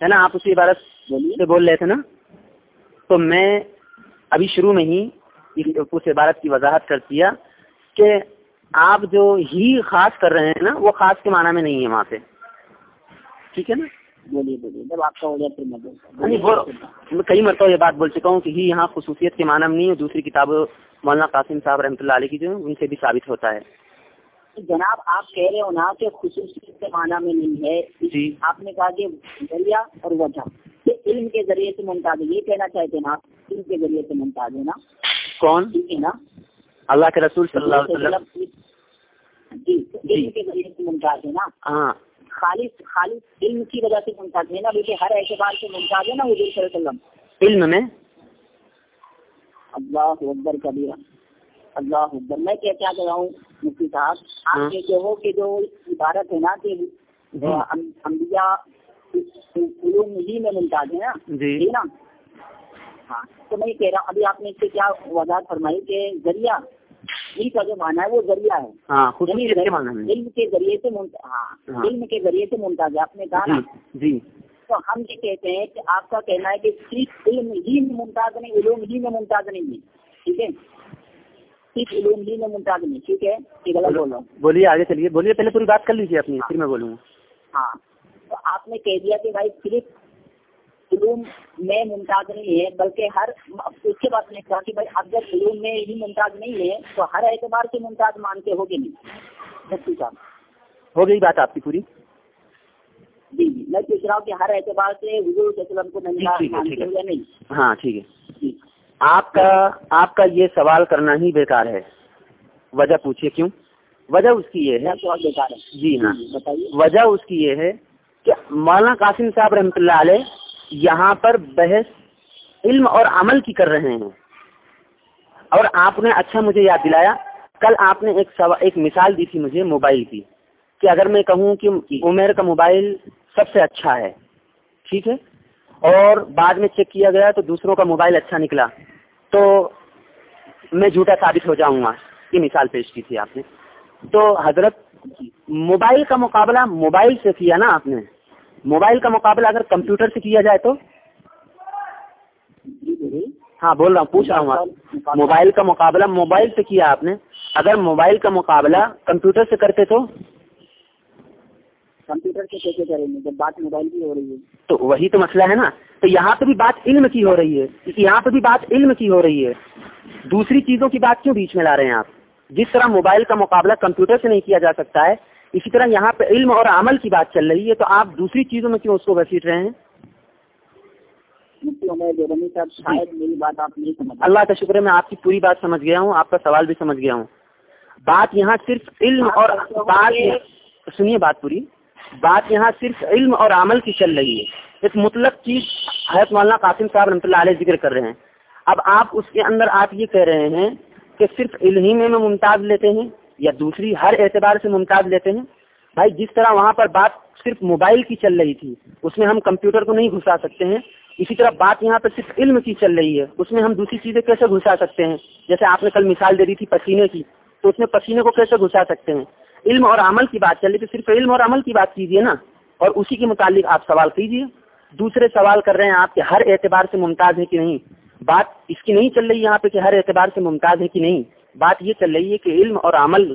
ہے نا؟ آپ اسی عبارت سے بول رہے تھے نا؟ تو میں ابھی شروع میں ہی اس عبارت کی وضاحت کر دیا کہ آپ جو ہی خاص کر رہے ہیں نا وہ خاص کے معنی میں نہیں ہے وہاں پہ ٹھیک ہے نا؟ بولیے بولیے۔ جب آپ کا ہو جائے پھر میں بولتا نہیں وہ میں کئی مرتبہ یہ بات بول چکا ہوں کہ ہی یہاں خصوصیت کے معنی میں نہیں ہے دوسری کتاب مولانا قاسم صاحب رحمۃ اللہ علیہ کی جو ان سے بھی ثابت ہوتا ہے۔ جناب آپ کہہ رہے ہو نا کہ خصوصیت کے معنی میں نہیں ہے۔ جی۔ آپ نے کہا کہ ذریعہ اور وجہ۔ یہ علم کے ذریعے سے ممتاز یہ کہنا چاہتے ہیں نا آپ علم کے ذریعے سے ممتاز ہے نا۔ کون؟ ٹھیک ہے نا۔ اللہ کے رسول صلی اللہ علیہ وسلم۔ جی علم کے ذریعے سے ممتاز ہے نا۔ ہاں۔ خالص خالص علم کی وجہ سے ممتاز ہے نا کیونکہ ہر اعتبار سے ممتاز ہے نا حضور صلی اللہ علیہ وسلم۔ علم میں؟ اللہ اکبر کبیرہ۔ اللہ اکبر میں کیا کیا رہا ہوں مفتی صاحب ہاں۔ آپ یہ ہو کہ جو عبارت ہے نا کہ جی۔ انبیاء علوم ہی میں ممتاز ہے نا۔ جی۔ ٹھیک نا۔ ہاں۔ تو میں یہ کہہ رہا ہوں ابھی آپ نے اس سے کیا وضاحت فرمائی کہ ذریعہ کا جو معنی ہے وہ ذریعہ ہے۔ ہاں یعنی علم کے ذریعے سے ہاں۔ ہاں۔ علم کے ذریعے سے ممتاز ہے۔ آپ نے کہا نا۔ جی جی۔ تو ہم یہ کہتے ہیں کہ آپ کا کہنا ہے کہ صرف علم ہی میں ممتاز نہیں علوم ہی میں ممتاز نہیں ہے۔ ٹھیک ہے؟ صرف علوم ہی میں ممتاز نہیں ٹھیک ہے؟ یہ غلط بول رہا ہوں بولیے آگے چلیے۔ بولیے پہلے پوری بات کر لیجیے اپنی پھر میں بولوں۔ ہاں۔ تو آپ نے کہہ دیا کہ بھائی صرف علوم میں ممتاز نہیں ہے بلکہ ہر اس کے بعد نے کہا کہ بھائی اب جب علوم میں ہی ممتاز نہیں ہے تو ہر اعتبار سے ممتاز مانتے ہوگے نہیں۔ مفتی صاحب ہو گئی بات آپ کی پوری؟ جی جی۔ میں پوچھ رہا ہوں کہ ہر اعتبار سے حضور وسلم کو جی، ممتاز مانتے۔ ہو یا نہیں؟ ہاں ٹھیک ہے۔ جی۔ آپ کا آپ کا یہ سوال کرنا ہی بیکار ہے۔ وجہ پوچھیے کیوں؟ وجہ اس کی یہ ہے۔ جی ہاں۔ بتائیے۔ وجہ اس کی یہ ہے کہ مولانا قاسم صاحب رحمۃ اللہ علیہ یہاں پر بحث علم اور عمل کی کر رہے ہیں۔ اور آپ نے اچھا مجھے یاد دلایا۔ کل آپ نے ایک سوا ایک مثال دی تھی مجھے موبائل کی۔ کہ اگر میں کہوں کہ عمیر کا موبائل سب سے اچھا ہے ٹھیک ہے؟ اور بعد میں چیک کیا گیا تو دوسروں کا موبائل اچھا نکلا۔ تو میں جھوٹا ثابت ہو جاؤں گا، یہ مثال پیش کی تھی آپ نے۔ تو حضرت موبائل کا مقابلہ موبائل سے کیا نا آپ نے؟ موبائل کا مقابلہ اگر کمپیوٹر سے کیا جائے تو؟ جی ہاں بول رہا ہوں، پوچھ رہا ہوں موبائل کا مقابلہ موبائل سے کیا آپ نے؟ اگر موبائل کا مقابلہ کمپیوٹر سے کرتے تو؟ کمپیوٹر سے کیسے کریں گے جب بات موبائل کی ہو رہی ہے۔ تو وہی تو مسئلہ ہے نا۔ تو یہاں پہ بھی بات علم کی ہو رہی ہے۔ یہاں پہ بھی بات علم کی ہو رہی ہے۔ دوسری چیزوں کی بات کیوں بیچ میں لا رہے ہیں آپ؟ جس طرح موبائل کا مقابلہ کمپیوٹر سے نہیں کیا جا سکتا ہے اسی طرح یہاں پہ علم اور عمل کی بات چل رہی ہے۔ تو آپ دوسری چیزوں میں کیوں اس کو گھسیٹ رہے ہیں؟ سمجھ اللہ کا شکر ہے میں آپ کی پوری بات سمجھ گیا ہوں آپ کا سوال بھی سمجھ گیا ہوں۔ بات یہاں صرف علم اور بات سنیے بات پوری۔ بات یہاں صرف علم اور عمل کی چل رہی ہے۔ ایک مطلق چیز حضرت مولانا قاسم صاحب رحمۃ اللہ علیہ ذکر کر رہے ہیں۔ اب آپ اس کے اندر آپ یہ کہہ رہے ہیں کہ صرف علم ہی میں ممتاز لیتے ہیں یا دوسری ہر اعتبار سے ممتاز لیتے ہیں؟ بھائی، جس طرح وہاں پر بات صرف موبائل کی چل رہی تھی، اس میں ہم کمپیوٹر کو نہیں گھسا سکتے ہیں۔ اسی طرح بات یہاں پہ صرف علم کی چل رہی ہے، اس میں ہم دوسری چیزیں کیسے گھسا سکتے ہیں؟ جیسے آپ نے کل مثال دے دی تھی پسینے کی، تو اس میں پسینے کو کیسے گھسا سکتے ہیں؟ علم اور عمل کی بات چل رہی تو صرف علم اور عمل کی بات کیجیے نا۔ اور اسی کے متعلق آپ سوال کیجیے دوسرے سوال کر رہے ہیں، آپ کہ ہر اعتبار سے ممتاز ہے کہ نہیں؟ بات اس کی نہیں چل رہی یہاں پہ کہ ہر اعتبار سے ممتاز ہے کہ نہیں۔ بات یہ چل رہی ہے کہ علم اور عمل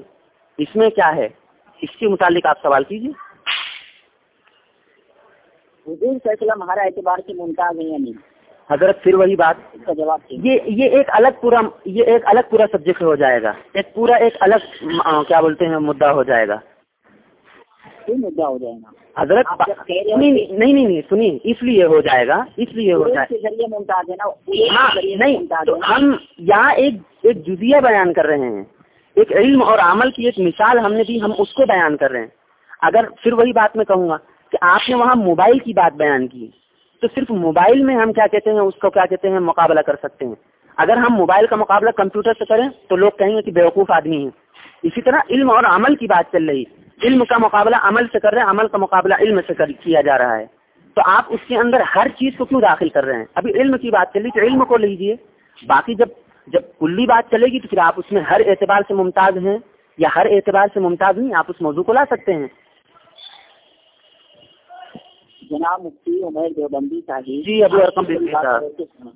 اس میں کیا ہے؟ اس کے متعلق آپ سوال کیجیے حضور صلی اللہ علیہ وسلم ہر اعتبار سے ممتاز ہے یا نہیں؟ حضرت پھر وہی بات کا جواب یہ یہ ایک الگ پورا یہ ایک الگ پورا سبجیکٹ ہو جائے گا۔ ایک پورا ایک الگ کیا بولتے ہیں مدعا ہو جائے گا۔ مدعا ہو جائے گا۔ حضرت نہیں نہیں سنیے اس لیے ہو جائے گا اس لیے ہو جائے۔ علم ہاں نہیں ہم یہاں ایک ایک جزیہ بیان کر رہے ہیں۔ ایک علم اور عمل کی ایک مثال ہم نے دی ہم اس کو بیان کر رہے ہیں۔ اگر پھر وہی بات میں کہوں گا کہ آپ نے وہاں موبائل کی بات بیان کی۔ تو صرف موبائل میں ہم کیا کہتے ہیں، اس کو کیا کہتے ہیں، مقابلہ کر سکتے ہیں۔ اگر ہم موبائل کا مقابلہ کمپیوٹر سے کریں تو لوگ کہیں گے کہ بیوقوف آدمی ہے اسی طرح علم اور عمل کی بات چل رہی۔ علم کا مقابلہ عمل سے کر رہے ہیں، عمل کا مقابلہ علم سے کیا جا رہا ہے۔ تو آپ اس کے اندر ہر چیز کو کیوں داخل کر رہے ہیں؟ ابھی علم کی بات چل رہی تو علم کو لیجیے باقی جب جب کلی بات چلے گی تو پھر آپ اس میں ہر اعتبار سے ممتاز ہیں یا ہر اعتبار سے ممتاز نہیں، آپ اس موضوع کو لا سکتے ہیں۔ جناب مفتی عمر دیوبندی صاحب جی ابو ارقم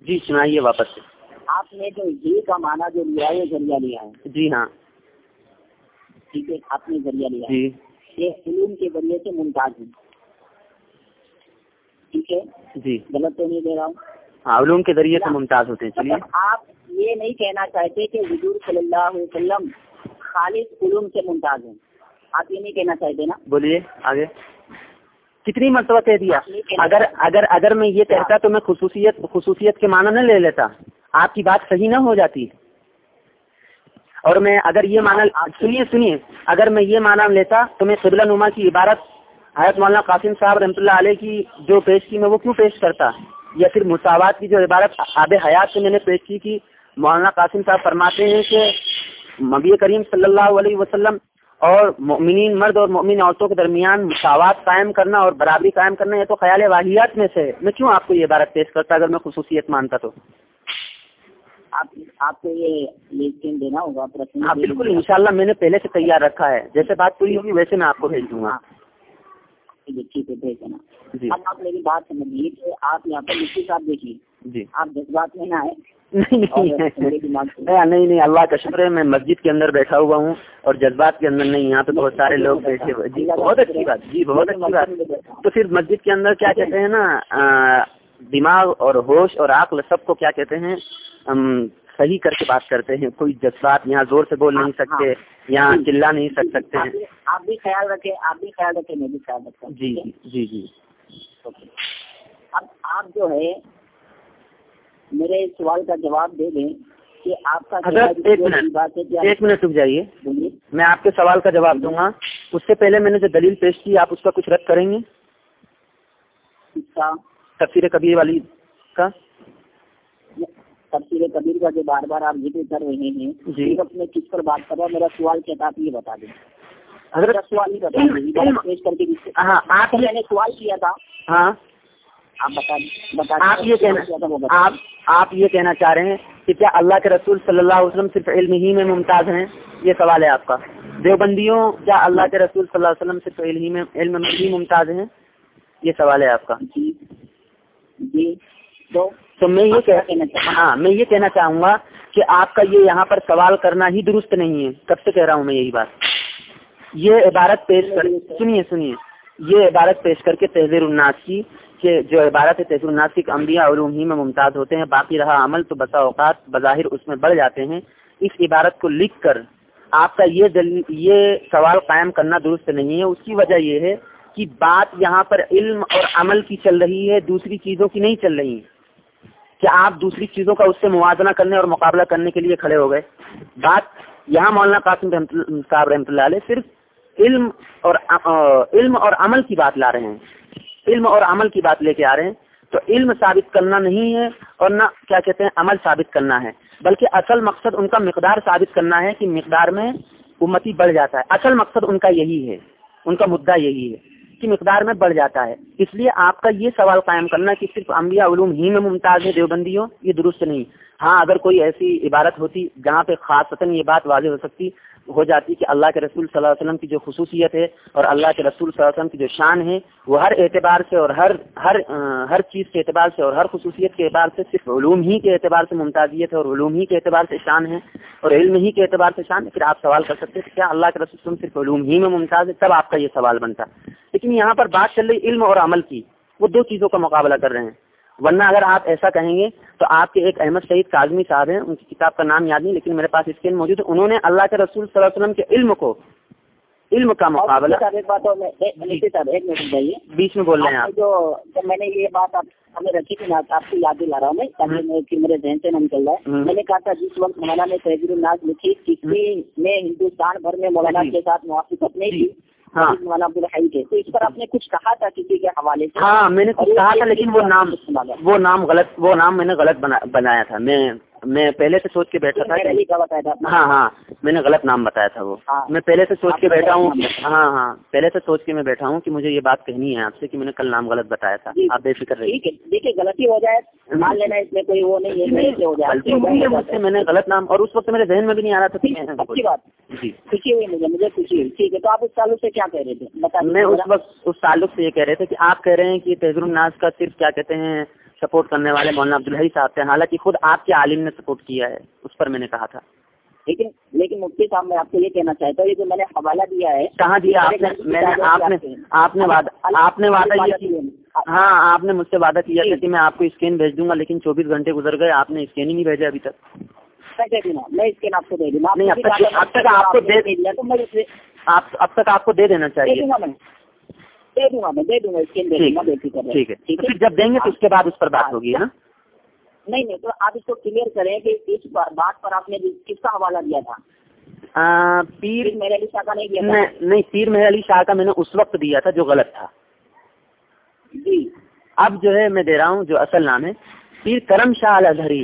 جی سنائیے واپس۔ سے آپ نے جو یہ کا معنی جو لیا ہے ذریعہ لیا ہے۔ جی ہاں۔ ٹھیک ہے آپ نے ذریعہ لیا جی۔ یہ علوم کے ذریعے سے ممتاز ہے ٹھیک ہے؟ جی۔ غلط تو نہیں دے رہا ہوں۔ ہاں علوم کے ذریعے سے ممتاز ہوتے ہیں۔ چلیے۔ مطلب آپ یہ نہیں کہنا چاہتے کہ حضور صلی اللہ علیہ وسلم خالص علوم سے ممتاز ہیں۔ آپ یہ نہیں کہنا چاہتے نا؟ بولیے آگے۔ کتنی مرتبہ کہہ دیا؟ اگر اگر اگر میں یہ کہتا تو میں خصوصیت خصوصیت کے معنی نہ لے لیتا۔ آپ کی بات صحیح نہ ہو جاتی۔ اور میں اگر یہ مانا سنیے سنیے۔ اگر میں یہ مانا لیتا تو میں قبلہ نما کی عبارت حضرت مولانا قاسم صاحب رحمۃ اللہ علیہ کی جو پیش کی میں وہ کیوں پیش کرتا؟ یا پھر مساوات کی جو عبارت آب حیات سے میں نے پیش کی کہ مولانا قاسم صاحب فرماتے ہیں کہ مبی کریم صلی اللہ علیہ وسلم اور مؤمنین مرد اور مؤمن عورتوں کے درمیان مساوات قائم کرنا اور برابری قائم کرنا یہ تو خیال واحیات میں سے میں کیوں آپ کو یہ عبارت پیش کرتا اگر میں خصوصیت مانتا تو؟ آپ کو یہ دینا ہوگا ہاں بالکل انشاءاللہ میں نے پہلے سے تیار رکھا ہے۔ جیسے بات پوری ہوگی ویسے میں آپ کو بھیج دوں گا۔ ٹھیک ہے بھیج دینا۔ جی۔ اب آپ میری بات سمجھیے کہ آپ یہاں پر مفتی صاحب دیکھیے۔ جی۔ آپ جذبات میں نہ آئے نہیں نہیں اللہ کا شکر ہے میں مسجد کے اندر بیٹھا ہوا ہوں اور جذبات کے اندر نہیں یہاں پہ بہت سارے لوگ بیٹھے ہوئے جی بہت اچھی بات جی بہت اچھی بات۔ تو پھر مسجد کے اندر کیا کہتے ہیں نا دماغ اور ہوش اور عقل سب کو کیا کہتے ہیں صحیح کر کے بات کرتے ہیں۔ کوئی جذبات یہاں زور سے بول نہیں سکتے یہاں چلا نہیں سک سکتے ہیں۔ آپ بھی خیال رکھیں آپ بھی خیال رکھیں میں بھی خیال رکھتا ہوں جی جی جی اب آپ جو ہے میرے سوال کا جواب دے دیں کہ آپ کا حضرت ایک منٹ ایک منٹ رک جائیے۔ میں آپ کے سوال کا جواب دوں گا۔ اس سے پہلے میں نے جو دلیل پیش کی آپ اس کا کچھ رد کریں گے؟ تفصیل کبیر والی کا۔ تفصیل کبیر کا جو بار بار آپ ذکر کر رہے ہیں جی۔ میں کس پر بات کر رہا ہوں میرا سوال کیا تھا آپ یہ بتا دیں۔ حضرت سوال نہیں بتا کے ہاں آپ نے سوال کیا تھا۔ ہاں۔ آپ یہ کہنا آپ آپ یہ کہنا چاہ رہے ہیں کہ کیا اللہ کے رسول صلی اللہ علیہ وسلم صرف علم ہی میں ممتاز ہیں؟ یہ سوال ہے آپ کا۔ دیوبندیوں کیا اللہ کے رسول صلی اللہ علیہ وسلم صرف علم میں علم میں ہی ممتاز ہیں؟ یہ سوال ہے آپ کا۔ جی جی تو میں یہ ہاں میں یہ کہنا چاہوں گا کہ آپ کا یہ یہاں پر سوال کرنا ہی درست نہیں ہے۔ کب سے کہہ رہا ہوں میں یہی بات؟ یہ عبارت پیش کر سنیے سنیے۔ یہ عبارت پیش کر کے تحزیر الناس کی کہ جو عبارت ہے تحزیر الناس کی انبیاء علوم ہی میں ممتاز ہوتے ہیں، باقی رہا عمل تو بسا اوقات بظاہر اس میں بڑھ جاتے ہیں۔ اس عبارت کو لکھ کر آپ کا یہ دل، یہ سوال قائم کرنا درست نہیں ہے۔ اس کی وجہ یہ ہے کہ بات یہاں پر علم اور عمل کی چل رہی ہے، دوسری چیزوں کی نہیں چل رہی۔ کہ آپ دوسری چیزوں کا اس سے موازنہ کرنے اور مقابلہ کرنے کے لیے کھڑے ہو گئے؟ بات یہاں مولانا قاسم صاحب رحمۃ اللہ علیہ صرف علم اور علم اور عمل کی بات لا رہے ہیں۔ علم اور عمل کی بات لے کے آ رہے ہیں۔ تو علم ثابت کرنا نہیں ہے اور نہ کیا کہتے ہیں عمل ثابت کرنا ہے، بلکہ اصل مقصد ان کا مقدار ثابت کرنا ہے کہ مقدار میں امتی بڑھ جاتا ہے۔ اصل مقصد ان کا یہی ہے، ان کا مدعا یہی ہے کی مقدار میں بڑھ جاتا ہے۔ اس لیے آپ کا یہ سوال قائم کرنا کہ صرف انبیاء علوم ہی میں ممتاز ہے دیوبندیوں، یہ درست نہیں۔ ہاں اگر کوئی ایسی عبارت ہوتی جہاں پہ خاص یہ بات واضح ہو سکتی ہو جاتی کہ اللہ کے رسول صلی اللہ علیہ وسلم کی جو خصوصیت ہے اور اللہ کے رسول صلی اللہ علیہ وسلم کی جو شان ہے، وہ ہر اعتبار سے اور ہر ہر ہر چیز کے اعتبار سے اور ہر خصوصیت کے اعتبار سے صرف علوم ہی کے اعتبار سے ممتازیت ہے اور علوم ہی کے اعتبار سے شان ہے اور علم ہی کے اعتبار سے شان ہے، پھر آپ سوال کر سکتے ہیں کیا اللہ کے رسول صرف علوم ہی میں ممتاز ہے؟ تب آپ کا یہ سوال بنتا۔ لیکن یہاں پر بات چل رہی علم اور عمل کی، وہ دو چیزوں کا مقابلہ کر رہے ہیں۔ ورنہ اگر آپ ایسا کہیں گے تو آپ کے ایک احمد شہید کاظمی صاحب ہیں ان کی کتاب کا نام یاد نہیں لیکن میرے پاس اسکین موجود ہے۔ انہوں نے اللہ کے رسول صلی اللہ علیہ وسلم کے علم کو علم کا مقابلہ۔ بیچ میں بول رہے ہیں جو میں نے یہ بات ہمیں رکھی تھی آپ کو یاد دلا رہا ہوں میں میرے ذہن سے نہ نکل رہا ہے۔ میں نے کہا تھا جس وقت مولانا نے تحزیر الناز لکھی کسی نے ہندوستان بھر میں مولانا کے ساتھ موافقت نہیں کی ہاں۔ مولانا عبدالحی کے۔ تو اس پر آپ نے کچھ کہا تھا کسی کے حوالے سے؟ ہاں میں نے کچھ کہا تھا لیکن وہ نام وہ نام غلط وہ نام میں نے غلط بنایا تھا۔ میں میں پہلے سے سوچ کے بیٹھا تھا ہاں ہاں میں نے غلط نام بتایا تھا وہ۔ میں پہلے سے سوچ کے بیٹھا ہوں ہاں ہاں پہلے سے سوچ کے میں بیٹھا ہوں کہ مجھے یہ بات کہنی ہے آپ سے کہ میں نے کل نام غلط بتایا تھا۔ آپ بے فکر رہیے۔ دیکھیے غلطی ہو جائے مان لینا اس میں کوئی وہ نہیں ہے مجھ سے میں نے غلط نام اور اس وقت میرے ذہن میں بھی نہیں آ رہا تھا اچھی بات۔ جی۔ خوشی ہوئی مجھے مجھے خوشی ہوئی۔ ٹھیک ہے تو آپ اس تعلق سے کیا کہہ رہے تھے؟ میں اس وقت اس تعلق سے یہ کہہ رہے تھے کہ آپ کہہ رہے ہیں کہ تحزر الناس کا صرف کیا کہتے ہیں؟ سپورٹ کرنے والے مولانا عبدالحی صاحب تھے۔ حالانکہ خود آپ کے عالم نے سپورٹ کیا ہے اس پر میں نے کہا تھا۔ لیکن لیکن مفتی صاحب میں آپ کو یہ کہنا چاہتا ہوں یہ جو میں نے حوالہ دیا ہے کہاں دیا؟ آپ نے میں نے آپ نے آپ نے وعدہ آپ نے وعدہ یہ کیا۔ ہاں آپ نے مجھ سے وعدہ کیا تھا کہ میں آپ کو اسکین بھیج دوں گا لیکن چوبیس گھنٹے گزر گئے آپ نے اسکین ہی نہیں بھیجا ابھی تک۔ میں اسکین آپ کو دے دوں گا۔ اب تک آپ کو دے اب تک آپ کو دے دینا چاہیے۔ دے دوں گا میں دے دوں گا اسکین دے دوں ٹھیک ہے۔ پھر جب دیں گے تو اس کے بعد اس پر بات ہاں۔ ہوگی نا؟ نہیں نہیں تو آپ اس کو کلیئر کریں کہ اس با- بات پر آپ نے کس کا حوالہ دیا تھا۔ پیر میرے علی شاہ کا نہیں دیا نہیں پیر مہر علی شاہ کا میں نے اس وقت دیا تھا جو غلط تھا۔ جی۔ اب جو ہے میں دے رہا ہوں جو اصل نام ہے۔ پیر کرم شاہ الازہری۔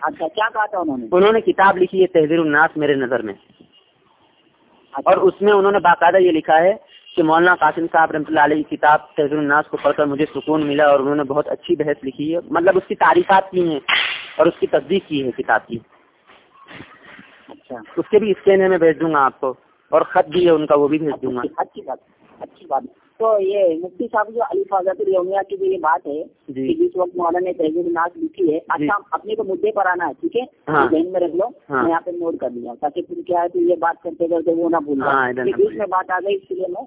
اچھا کیا کہا تھا انہوں نے؟ انہوں نے کتاب لکھی ہے تحزیر الناس میرے نظر میں۔ اچھا، اور اس میں انہوں نے باقاعدہ یہ لکھا ہے کہ مولانا قاسم صاحب رحمۃ اللہ علیہ کی کتاب تحزیر الناس کو پڑھ کر مجھے سکون ملا اور انہوں نے بہت اچھی بحث لکھی ہے۔ مطلب اس کی تعریفات کی ہیں اور اس کی تصدیق کی ہے کتاب کی۔ اچھا۔ اس کے بھی اسکین میں بھیج دوں گا آپ کو اور خط بھی ہے ان کا وہ بھی بھیج دوں گا۔ اچھی بات اچھی بات۔ تو یہ مفتی صاحب جو علی فاضت الیومیہ کی جو یہ بات ہے جی کہ جس وقت مولانا نے تحزیر الناس لکھی ہے اچھا اپنے کو مدعے پر آنا ہے ٹھیک ہے ہاں۔ ذہن میں رکھ لو ہاں۔ میں یہاں پہ نوٹ کر لیا تاکہ پھر کیا ہے کہ یہ بات کرتے کرتے وہ نہ بھول ہاں، ادھر نہ بیچ۔ میں بات آ گئی اس لیے میں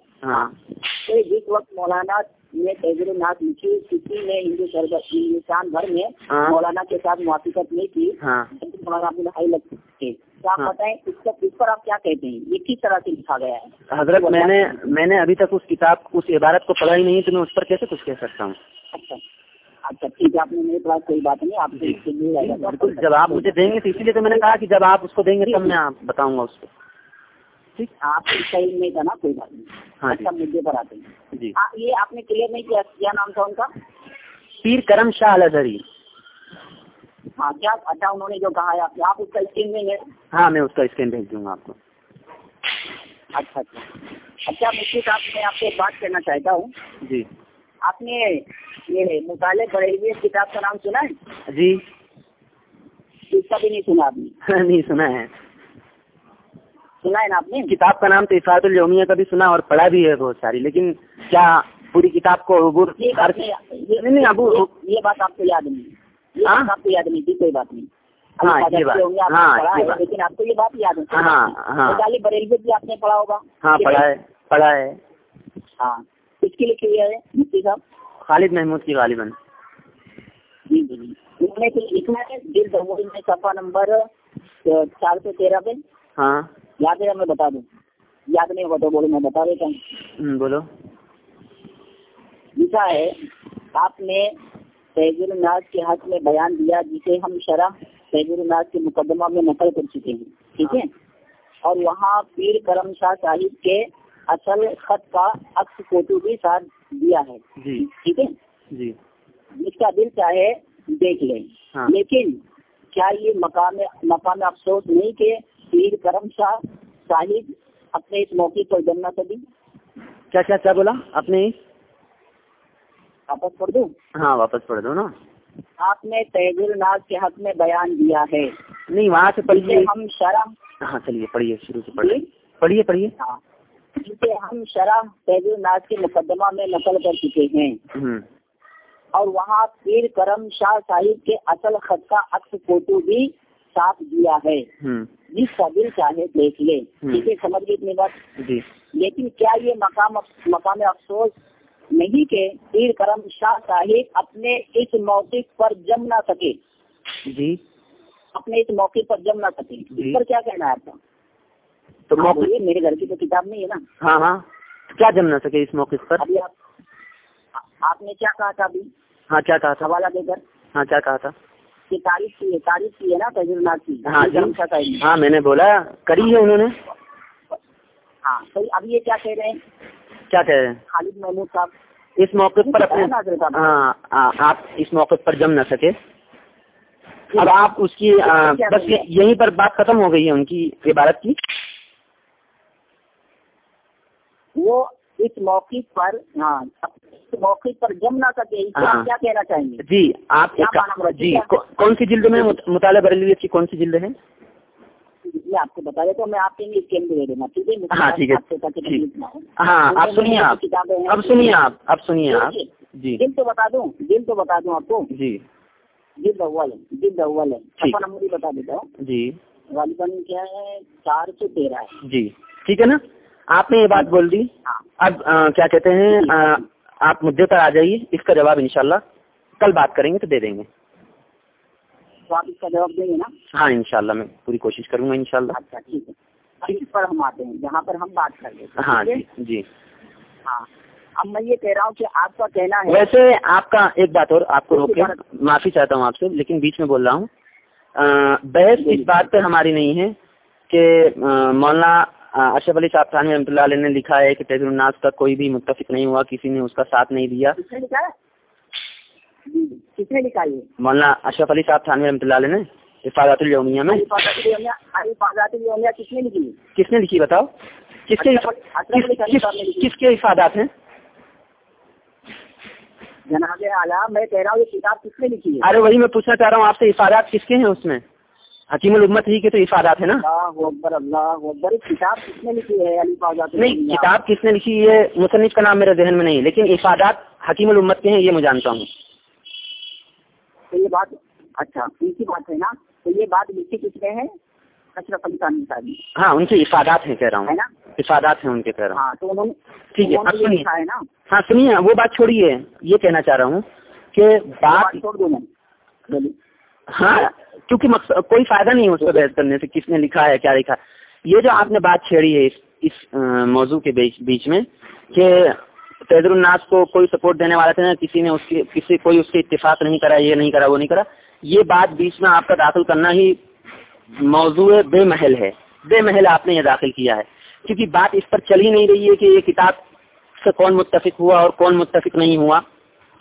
جس وقت مولانا نے تحزیر الناس لکھی کسی نے ہندوستان بھر میں ہاں۔ مولانا کے ساتھ موافقت نہیں کی۔ ہاں۔ مولانا عبد الحی کے تو آپ ہاں۔ بتائیں اس کا اس پر آپ کیا کہتے ہیں؟ یہ کس طرح سے لکھا گیا ہے؟ حضرت میں نے میں نے ابھی تک اس کتاب اس عبارت کو پڑھا ہی نہیں تو میں اس پر کیسے کچھ کہہ سکتا ہوں؟ اچھا۔ اچھا ٹھیک ہے آپ نے میرے پاس کوئی بات نہیں آپ سے جی۔ بالکل جب آپ مجھے دیں گے تو اسی لیے تو میں نے کہا کہ جب آپ اس کو دیں گے تب میں آپ بتاؤں گا اس کو۔ ٹھیک؟ آپ کو صحیح نہیں تھا نا کوئی بات نہیں۔ اچھا مدعے پر آتے ہیں یہ آپ نے کلیئر نہیں کیا کیا نام تھا ان کا؟ پیر کرم شاہ الازہری۔ ہاں کیا؟ اچھا انہوں نے جو کہا ہے آپ آپ اس کا اسکرین دیں گے ہاں میں اس کا اسکین بھیج دوں گا آپ کو۔ اچھا اچھا۔ اچھا مفتی صاحب میں آپ سے ایک بات کرنا چاہتا ہوں۔ جی۔ آپ نے یہ مطالعے بڑے ہوئے کتاب کا نام سنا ہے؟ جی۔ اس کا بھی نہیں سنا آپ نے۔ نہیں سنا ہے۔ سنا ہے نا آپ نے؟ کتاب کا نام تو افاد الومیہ کا بھی سنا اور پڑھا بھی ہے بہت ساری لیکن کیا پوری کتاب کو عبور نہیں ابو یہ- بات آپ کو یاد نہیں ہاں؟ آپ کو یاد نہیں تھی کوئی بات نہیں۔ ہاں، یہ بات- ہاں، ہے،۔ لیکن آپ کو یہ بات یاد ہے ہاں ہاں۔ بریلوی بھی آپ نے پڑھا ہوگا۔ ہاں پڑھا؟ ہے پڑھا ہے۔ ہاں کس کی لکھی ہوئی ہے مفتی صاحب۔ خالد محمود کی غالباً۔ جی جی جی۔ لکھنا ہے دموئی میں صفحہ نمبر چار سو تیرہ پہ۔ ہاں۔ یاد ہے میں بتا دوں؟ یاد نہیں ہوگا تو بولو میں بتا دیتا ہوں۔ بولو۔ لکھا ہے آپ نے تحزیر الناس کے حق میں بیان دیا جسے ہم شرح تحزیر الناس کے مقدمہ میں نقل کر چکے ہیں۔ ٹھیک ہے؟ اور وہاں پیر کرم شاہ صاحب کے اصل خط کا عکس فوٹو بھی ساتھ دیا ہے۔ جی۔ ٹھیک ہے؟ جی۔ جس کا دل چاہے دیکھ لیں۔ ہاں۔ لیکن کیا یہ مقام مقام افسوس نہیں کہ پیر کرم شاہ صاحب اپنے اس موقع پر جمنا کبھی کیا کیا کیا بولا؟ اپنے واپس پڑھ دوں؟ ہاں واپس پڑھ دو نا۔ آپ نے تحزیر الناس کے حق میں بیان دیا ہے۔ نہیں وہاں سے پڑھیے۔ ہم شرح ہاں چلیے پڑھیے شروع سے پڑھیے پڑھیے پڑھیے۔ ہاں۔ جسے ہم شرح تحزیر الناس کے مقدمہ میں نقل کر چکے ہیں۔ اور وہاں پیر کرم شاہ صاحب کے اصل خط کا عکس فوٹو بھی ساتھ دیا ہے۔ جس کا دل چاہے دیکھ لے ہے سمجھ گئے اتنی بات؟ جی۔ لیکن کیا یہ مقام مقام افسوس نہیں کہ پیر کرم شاہ صاحب اپنے اس موقع پر جم نہ سکے؟ جی۔ اپنے اس موقع پر جم نہ سکے۔ جی۔ اس پر کیا کہنا ہے آپ کا؟ تو موقع بولیے، میرے گھر کی تو کتاب نہیں ہے نا۔ ہاں ہاں۔ کیا جم نہ سکے اس موقع پر؟ ابھی آپ آپ نے کیا کہا تھا ابھی؟ ہاں کیا کہا تھا؟ حوالہ دے کر۔ ہاں کیا کہا تھا؟ کہ تعریف کی ہے تعریف کی ہے نا تجر کی۔ ہاں جی۔ ہاں میں نے بولا کری ہے انہوں نے۔ ہاں تو اب یہ کیا کہہ رہے ہیں؟ کیا کہہ رہے ہیں؟ خالد محمود صاحب۔ اس موقع پر اپنے؟ ہاں ہاں، آپ اس موقع پر جم نہ سکے۔ اب آپ اس کی بس یہ- یہیں پر بات ختم ہو گئی ہے ان کی عبارت کی۔ وہ اس موقع پر ہاں موقع پر جم نہ سکے اس ہاں۔ کیا کہنا چاہیں گے؟ جی آپ کیا جی کون سی جلد میں مطالعہ بریلویت کی کون سی جلد ہے جی، آپ کو بتا دیتا ہوں میں آپ کے لیے دے دوں گا ٹھیک ہاں، جی۔ ہے۔ ہاں آپ سنیے آپ۔ اب سنیے آپ اب سنیے جی، آپ۔ جی۔ دل تو بتا دوں دل تو بتا دوں آپ کو۔ جی۔ جلد اول ہے جلد اول ہے۔ نمبر بتا دیتا ہوں۔ جی۔ غالباً کیا ہے چار سو تیرہ جی۔ ٹھیک ہے نا؟ آپ نے یہ بات ہاں۔ بول دی۔ اب کیا کہتے ہیں؟ آپ مدعے پر آ جائیے اس کا جواب انشاءاللہ کل بات کریں گے تو دے دیں گے۔ ہاں ان شاء اللہ میں پوری کوشش کروں گا انشاءاللہ۔ اچھا ٹھیک ہے۔ پر ہم آتے ہیں جہاں پر ہم بات کر لیں ہاں جی،, جی ہاں۔ اب میں یہ کہہ رہا ہوں کہ آپ کا کہنا ہے ویسے آپ کا ایک بات اور آپ کو روک کے معافی چاہتا ہوں آپ سے لیکن بیچ میں بول رہا ہوں۔ بحث جی، جی۔ اس بات پہ ہماری نہیں ہے کہ مولانا ہاں، اشرف علی صاحب خان رحمۃ اللہ علیہ نے لکھا ہے کہ تحریر الناس کا کوئی بھی متفق نہیں ہوا کسی نے اس کا ساتھ نہیں دیا۔ مولانا اشرف علی صاحب خان رحمۃ اللہ علیہ نے حفاظت الومیہ میں۔ کس نے لکھی؟ بتاؤ؟ کس کے کس کے حفاظت ہیں؟ جناب میں کہہ رہا ہوں یہ کتاب کس نے لکھی ہے؟ ارے وہی میں پوچھنا چاہ رہا ہوں آپ سے افادات کس کے ہیں اس میں؟ حکیم الامت ہی کے تو افادات ہے نا نہیں کتاب کس نے لکھی یہ مصنف کا نام میرے ذہن میں نہیں لیکن افادات حکیم الامت کے ہیں یہ میں جانتا ہوں۔ یہ بات اچھا کی بات ہے نا؟ تو یہ بات لکھی کس نے ہے؟ اشرف علی خان صاحب ہاں ان کے افادات ہیں کہہ رہا ہوں۔ افادات ہیں ان کے کہہ رہا ہوں۔ ہاں،, ہاں سنیے۔ وہ بات چھوڑیے یہ کہنا چاہ رہا ہوں کہ بات چھوڑ دوں ہاں؟ کیونکہ مقصد کوئی فائدہ نہیں اس پہ بحث کرنے سے، کس نے لکھا ہے، کیا لکھا یہ جو آپ نے بات چھیڑی ہے اس اس موضوع کے بیچ میں کہ فیض الناس کو کوئی سپورٹ دینے والا تھا نا کسی نے اس کی، کسی، کوئی اس سے اتفاق نہیں کرا، یہ نہیں کرا، وہ نہیں کرا۔ یہ بات بیچ میں آپ کا داخل کرنا ہی موضوع بے محل ہے۔ بے محل آپ نے یہ داخل کیا ہے۔ کیونکہ بات اس پر چل ہی نہیں رہی ہے کہ یہ کتاب سے کون متفق ہوا اور کون متفق نہیں ہوا۔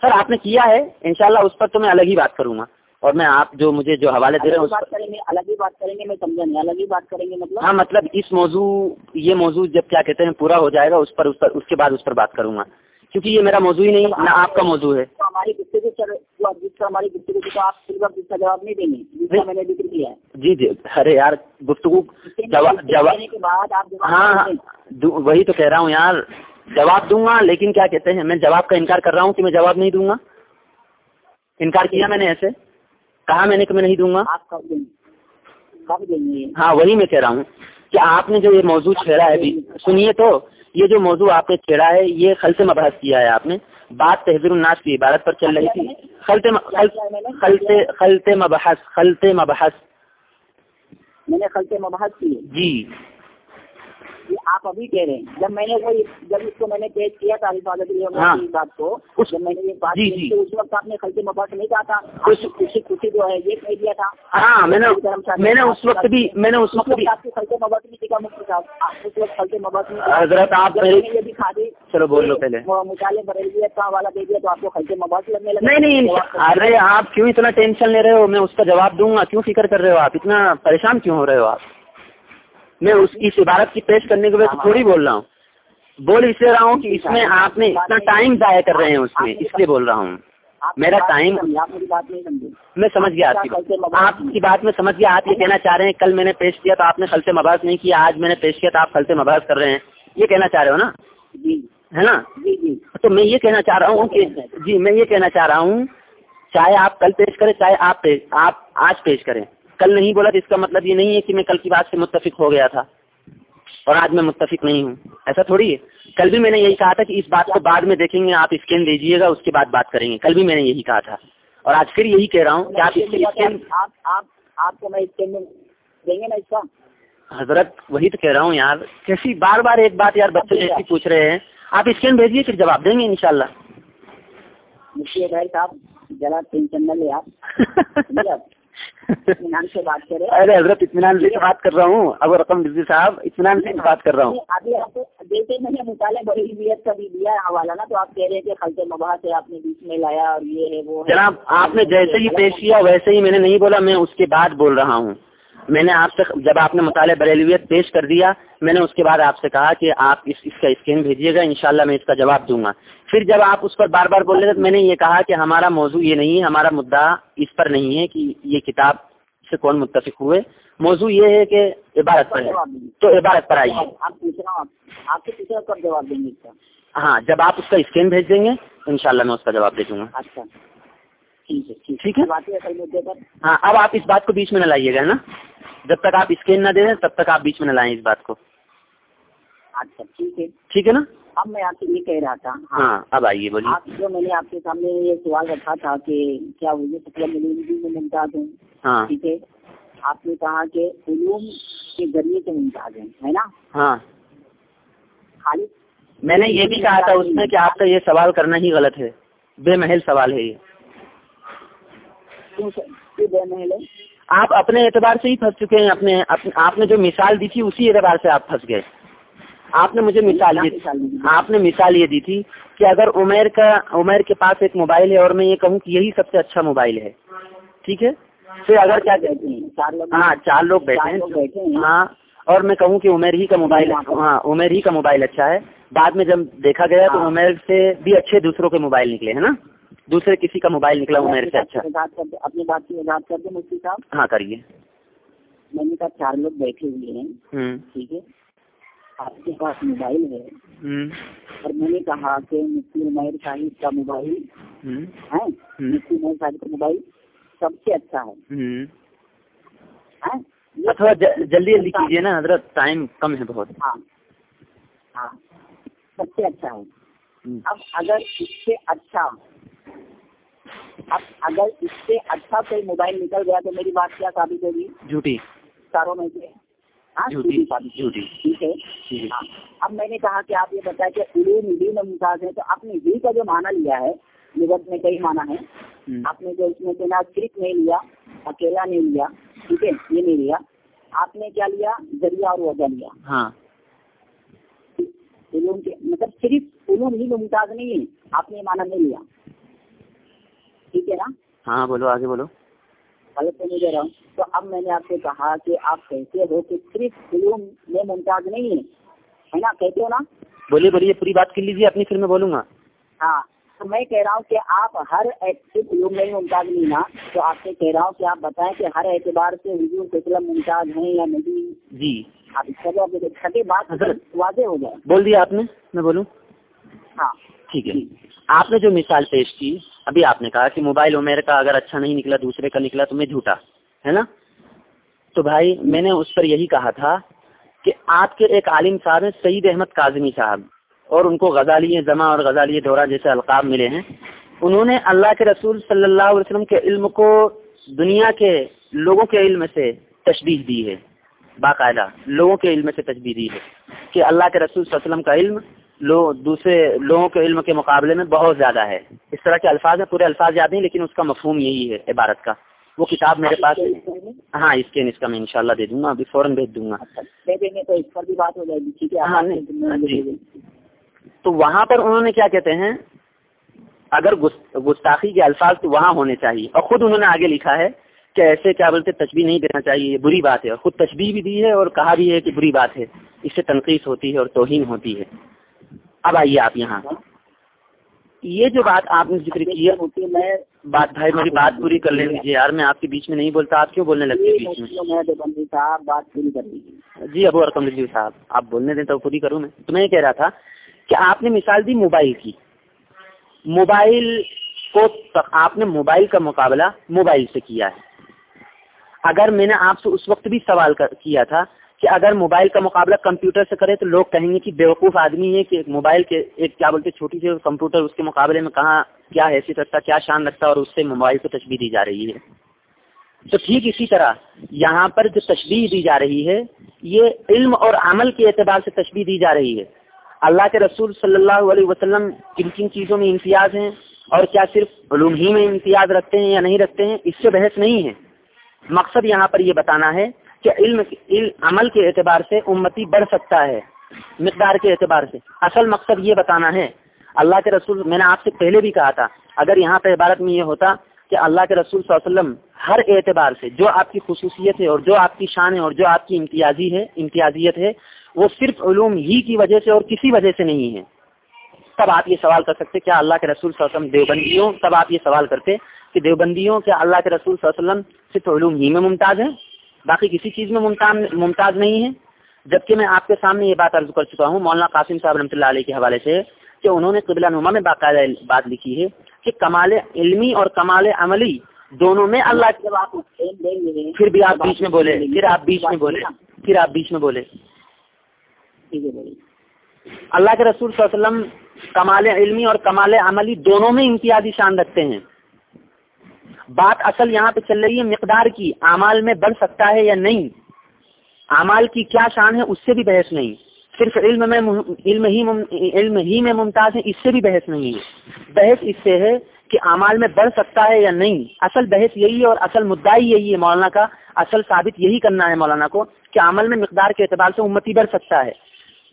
سر، آپ نے کیا ہے؟ انشاءاللہ اس پر تو میں الگ ہی بات کروں گا۔ اور میں آپ جو مجھے جو حوالے دے رہے ہیں الگ ہی بات کریں گے میں سمجھا نہیں الگ ہی بات کریں گے مطلب؟ ہاں مطلب اس موضوع یہ موضوع جب کیا کہتے ہیں پورا ہو جائے گا اس پر اس کے بعد اس پر بات کروں گا۔ کیونکہ یہ میرا موضوع ہی نہیں نہ آپ کا موضوع ہے۔ جی جی ارے یار گفتگو کے بعد ہاں, ہاں، وہی تو کہہ رہا ہوں یار جواب دوں گا لیکن کیا کہتے ہیں میں جواب کا انکار کر رہا ہوں کہ میں جواب نہیں دوں گا؟ انکار کیا میں نے ایسے؟ کہا میں نے کہ میں نہیں دوں گا؟ ہاں وہی میں کہہ رہا ہوں کہ آپ نے جو یہ موضوع چھیڑا ہے سنیے تو یہ جو موضوع آپ نے چھیڑا ہے یہ خلط مبحث کیا ہے آپ نے۔ بات تحزیر الناس کی عبارت پر چل رہی تھی۔ خلط خلط خلط مبحث خلط مبحث میں نے خلط مبحث کی جی۔ آپ ابھی کہہ رہے ہیں۔ جب میں نے وہ جب اس کو میں نے پیش کیا تھا حفاظت ہاں۔ بات کو جب میں نے یہ بات جی، کی جی۔ تو اس وقت آپ نے خلطی مفاد نہیں کہا تھا۔ خوشی خوشی جو ہے یہ کہہ دیا تھا۔ ہاں، میں نے اس وقت بھی میں نے اس وقت بھی آپ کو خلطے مفاد نہیں دیکھا مفتی صاحب؟ اس وقت خلطے مفاد نہیں حضرت آپ یہ بھی کھا دی چلو بول لو پہلے۔ مطالعے بریلی کا حوالہ دے دیا تو آپ کو خلطے مفاد لگنے لگے نہیں نہیں ارے آپ کیوں اتنا ٹینشن لے رہے ہو؟ میں اس کا جواب دوں گا۔ کیوں فکر کر رہے ہو آپ؟ اتنا پریشان کیوں ہو رہے ہو آپ؟ میں اس کی عبارت کی پیش کرنے کے بعد تھوڑی بول رہا ہوں۔ بول اس لیے رہا ہوں کہ اس میں آپ نے اتنا ٹائم ضائع کر رہے ہیں اس میں اس لیے بول رہا ہوں۔ میرا ٹائم میں سمجھ گیا آپ کی بات۔ آپ کی بات میں سمجھ گیا آپ یہ کہنا چاہ رہے ہیں کل میں نے پیش کیا تو آپ نے کل سے مباحث نہیں کیا آج میں نے پیش کیا تو آپ کل سے مباحث کر رہے ہیں۔ یہ کہنا چاہ رہے ہو نا؟ جی۔ ہے نا؟ جی، جی۔ تو میں یہ کہنا چاہ رہا ہوں کہ جی میں یہ کہنا چاہ رہا ہوں چاہے آپ کل پیش کریں چاہے آپ آپ آج پیش کریں۔ کل نہیں بولا تو اس کا مطلب یہ نہیں ہے کہ میں کل کی بات سے متفق ہو گیا تھا اور آج میں متفق نہیں ہوں۔ ایسا تھوڑی ہے۔ کل بھی میں نے یہی کہا تھا کہ اس بات کو بعد میں دیکھیں گے آپ اسکین دیجیے گا اس کے بعد بات کریں گے۔ کل بھی میں نے یہی کہا تھا۔ اور آج پھر یہی کہہ رہا ہوں کہ آپ اس کے اسکین دیں گے نا اس کا حضرت وہی تو کہہ رہا ہوں یار۔ کیسی بار بار ایک بات یار بچے ہاں۔ جیسی پوچھ رہے ہیں۔ آپ اسکین بھیجیے پھر جواب دیں گے ان شاء اللہ صاحب ذرا ٹینشن نہ لے آپ۔ اطمینان سے بات ارے حضرت اطمینان سے بات کر رہا ہوں اب رقم صاحب اطمینان سے بات کر رہا ہوں۔ ابھی آپ دیتے میں نے مطالعہ بریویت کا بھی دیا حوالہ نا تو آپ کہہ رہے تھے خلط مباح سے آپ نے بیچ میں لایا اور یہ ہے وہ جناب آپ نے جیسے ہی پیش کیا ویسے ہی میں نے نہیں بولا میں اس کے بعد بول رہا ہوں۔ میں نے آپ سے جب آپ نے مطالعہ بریلویت پیش کر دیا میں نے اس کے بعد آپ سے کہا کہ آپ اس اس کا اسکین بھیجیے گا انشاءاللہ میں اس کا جواب دوں گا۔ پھر جب آپ اس پر بار بار بول رہے تھے میں نے یہ کہا کہ ہمارا موضوع یہ نہیں ہے ہمارا مدعا اس پر نہیں ہے کہ یہ کتاب سے کون متفق ہوئے۔ موضوع یہ ہے کہ عبارت پر تو عبارت پر آئیے۔ ہاں جب آپ اس کا اسکین بھیج دیں گے انشاءاللہ میں اس کا جواب دے دوں گا۔ اچھا۔ ٹھیک ہے ہاں اب آپ اس بات کو بیچ میں نہ لائیے گا نا؟ جب تک آپ اسکین نہ دے دیں تب تک آپ بیچ میں نہ لائیں اس بات کو۔ اچھا ٹھیک ہے۔ ٹھیک ہے نا؟ اب میں آپ سے یہ کہہ رہا تھا ہاں۔ اب آئیے بولیے۔ آپ جو میں نے آپ کے سامنے یہ سوال رکھا تھا کہ کیا وہ سکلم علوم میں ممتاز ہوں۔ ہاں۔ ٹھیک ہے۔ آپ نے کہا کہ علوم کے ذریعے سے ممتاز ہیں ہے نا؟ ہاں۔ خالی میں نے یہ بھی کہا تھا اس میں کہ آپ کا یہ سوال کرنا ہی غلط ہے۔ بے محل سوال ہے یہ۔ بے محل ہے؟ آپ اپنے اعتبار سے ہی پھنس چکے ہیں اپنے- آپ نے جو مثال دی تھی اسی اعتبار سے آپ پھنس گئے۔ آپ نے مجھے مثال یہ آپ نے مثال یہ دی تھی کہ اگر عمیر کا عمیر کے پاس ایک موبائل ہے اور میں یہ کہوں کہ یہی سب سے اچھا موبائل ہے۔ ٹھیک ہے؟ پھر اگر کیا بیٹھے ہیں؟ ہاں چار لوگ بیٹھے ہیں۔ ہاں اور میں کہوں کہ عمیر ہی کا موبائل ہاں عمیر ہی کا موبائل اچھا ہے۔ بعد میں جب دیکھا گیا تو۔ عمیر سے بھی اچھے دوسروں کے موبائل نکلے ہیں نا؟ دوسرے کسی کا موبائل نکلا عمیر سے اچھا۔ اپنی بات کی وضاحت کر دیں مفتی صاحب۔ ہاں کریے۔ میں نے کہا چار لوگ بیٹھے ہوئے ہیں۔ ٹھیک ہے؟ آپ کے پاس موبائل ہے۔ اور میں نے کہا کہ مفتی عمیر صاحب کا موبائل ہے مفتی عمیر صاحب کا موبائل سب سے اچھا ہے۔ تھوڑا ج- جلدی جلدی کیجیے نا حضرت ٹائم کم ہے بہت۔ ہاں۔ ہاں۔ سب سے اچھا ہے۔ اب اگر اس سے اچھا اب اگر اس سے اچھا کوئی موبائل نکل گیا تو میری بات کیا ثابت ہوگی؟ جھوٹی۔ چاروں میں سے۔ ٹھیک ہے ٹھیک ہے۔ ہاں۔ اب میں نے کہا کہ آپ یہ بتائیں کہ علوم میں ممتاز ہے تو آپ نے ہی کا جو معنی لیا ہے لغت میں کئی معنی ہے۔ آپ نے جو اس میں نہ صرف نہیں لیا اکیلا نہیں لیا ٹھیک ہے یہ نہیں لیا۔ آپ نے کیا لیا؟ ذریعہ اور وجہ لیا۔ ہاں۔ علوم کے مطلب صرف علوم ہی ممتاز نہیں ہے آپ نے یہ معنی نہیں لیا۔ ٹھیک ہے نا؟ ہاں بولو آگے بولو۔ غلط تو نہیں دے رہا ہوں۔ تو اب میں نے آپ سے کہا کہ آپ کہتے ہو کہ صرف علوم میں ممتاز نہیں ہے۔ ہے نا؟ کہتے ہو نا؟ بولیے بولیے پوری بات کر لیجیے اپنی پھر میں بولوں گا۔ ہاں تو میں کہہ رہا ہوں کہ آپ ہر صرف علوم میں ممتاز نہیں نا۔ تو آپ سے کہہ رہا ہوں کہ آپ بتائیں کہ ہر اعتبار سے حضور کے اسلم ممتاز ہیں یا نہیں۔ جی۔ آپ اس کا بات۔ واضح ہو جائے۔ بول دیا آپ نے میں بولوں۔ ہاں۔ ٹھیک ہے۔ آپ نے جو مثال پیش کی، ابھی آپ نے کہا کہ موبائل عمیر کا اگر اچھا نہیں نکلا، دوسرے کا نکلا تو میں جھوٹا، ہے نا؟ تو بھائی، میں نے اس پر یہی کہا تھا کہ آپ کے ایک عالم صاحب ہیں سعید احمد کاظمی صاحب، اور ان کو غزالی زماں اور غزالی دورہ جیسے القاب ملے ہیں۔ انہوں نے اللہ کے رسول صلی اللہ علیہ وسلم کے علم کو دنیا کے لوگوں کے علم سے تشبیح دی ہے، باقاعدہ لوگوں کے علم سے تشبیح دی ہے کہ اللہ کے رسول صلی اللہ علیہ وسلم کا علم لو دوسرے لوگوں کے علم کے مقابلے میں بہت زیادہ ہے۔ اس طرح کے الفاظ ہیں پورے الفاظ یاد نہیں لیکن اس کا مفہوم یہی ہے عبارت کا۔ وہ کتاب میرے پاس ہاں اسکین اس کا میں انشاءاللہ دے دوں گا ابھی فوراً بھیج دوں گا۔ اچھا اس ہاں، جی۔ تو وہاں پر انہوں نے کیا کہتے ہیں؟ اگر گس- گستاخی کے الفاظ تو وہاں ہونے چاہیے۔ اور خود انہوں نے آگے لکھا ہے کہ ایسے کیا بولتے تشبیح نہیں دینا چاہیے یہ بری بات ہے۔ اور خود تشبیح بھی دی ہے اور کہا بھی ہے کہ بری بات ہے۔ اس سے تنقید ہوتی ہے اور توہین ہوتی ہے۔ اب آئیے آپ یہاں۔ یہ جو بات آپ نے ذکر کی ہے میں بات بھائی میری بات پوری کر لے لیجیے یار، میں آپ کے بیچ میں نہیں بولتا، آپ کیوں بولنے لگتے بیچ میں؟ صاحب بات پوری کر لیجیے جی ابو ارکم رضی صاحب، آپ بولنے دیں تو پوری کروں میں۔ تو میں یہ کہہ رہا تھا کہ آپ نے مثال دی موبائل کی۔ موبائل کو آپ نے موبائل کا مقابلہ موبائل سے کیا ہے۔ اگر میں نے آپ سے اس وقت بھی سوال کیا تھا کہ اگر موبائل کا مقابلہ کمپیوٹر سے کرے تو لوگ کہیں گے کہ بیوقوف آدمی ہے کہ موبائل کے ایک کیا بولتے چھوٹی سی کمپیوٹر اس کے مقابلے میں کہاں کیا حیثیت رکھتا، کیا شان رکھتا اور اس سے موبائل کو تشبیح دی جا رہی ہے۔ تو ٹھیک اسی طرح یہاں پر جو تشبیح دی جا رہی ہے، یہ علم اور عمل کے اعتبار سے تشبیح دی جا رہی ہے۔ اللہ کے رسول صلی اللہ علیہ وسلم کن کن چیزوں میں امتیاز ہیں اور کیا صرف علوم ہی میں امتیاز رکھتے ہیں یا نہیں رکھتے ہیں، اس سے بحث نہیں ہے۔ مقصد یہاں پر یہ بتانا ہے کہ علم علم عمل کے اعتبار سے امتی بڑھ سکتا ہے، مقدار کے اعتبار سے۔ اصل مقصد یہ بتانا ہے، اللہ کے رسول، میں نے آپ سے پہلے بھی کہا تھا، اگر یہاں پہ عبارت میں یہ ہوتا کہ اللہ کے رسول صلی اللہ علیہ وسلم ہر اعتبار سے جو آپ کی خصوصیت ہے اور جو آپ کی شان ہے اور جو آپ کی امتیازی ہے، امتیازیت ہے، وہ صرف علوم ہی کی وجہ سے اور کسی وجہ سے نہیں ہے۔ تب آپ یہ سوال کر سکتے، کیا اللہ کے رسول صلی اللہ علیہ وسلم دیوبندیوں؟ تب آپ یہ سوال کرتے کہ دیوبندیوں، کیا اللہ کے رسول صلی اللہ علیہ وسلم صرف علوم ہی میں ممتاز ہیں؟ باقی کسی چیز میں ممتاز نہیں ہے جبکہ میں آپ کے سامنے یہ بات عرض کر چکا ہوں مولانا قاسم صاحب رحمۃ اللہ علیہ کے حوالے سے کہ انہوں نے قبلہ نما میں باقاعدہ بات لکھی ہے کہ کمال علمی اور کمال عملی دونوں میں اللہ گے پھر بھی آپ بیچ میں بولے پھر آپ بیچ میں بولے پھر آپ بیچ میں بولے۔ ٹھیک ہے بولیے اللہ کے رسول صلی اللہ علیہ وسلم کمال علمی اور کمال عملی دونوں میں امتیازی شان رکھتے ہیں۔ بات اصل یہاں پہ چل رہی ہے مقدار کی، اعمال میں بڑھ سکتا ہے یا نہیں؟ اعمال کی کیا شان ہے اس سے بھی بحث نہیں۔ صرف علم میں علم ہی علم ہی میں ممتاز ہے اس سے بھی بحث نہیں ہے۔ بحث اس سے ہے کہ اعمال میں بڑھ سکتا ہے یا نہیں۔ اصل بحث یہی ہے اور اصل مدعا ہی یہی ہے مولانا کا۔ اصل ثابت یہی کرنا ہے مولانا کو کہ عمل میں مقدار کے اعتبار سے امتی بڑھ سکتا ہے۔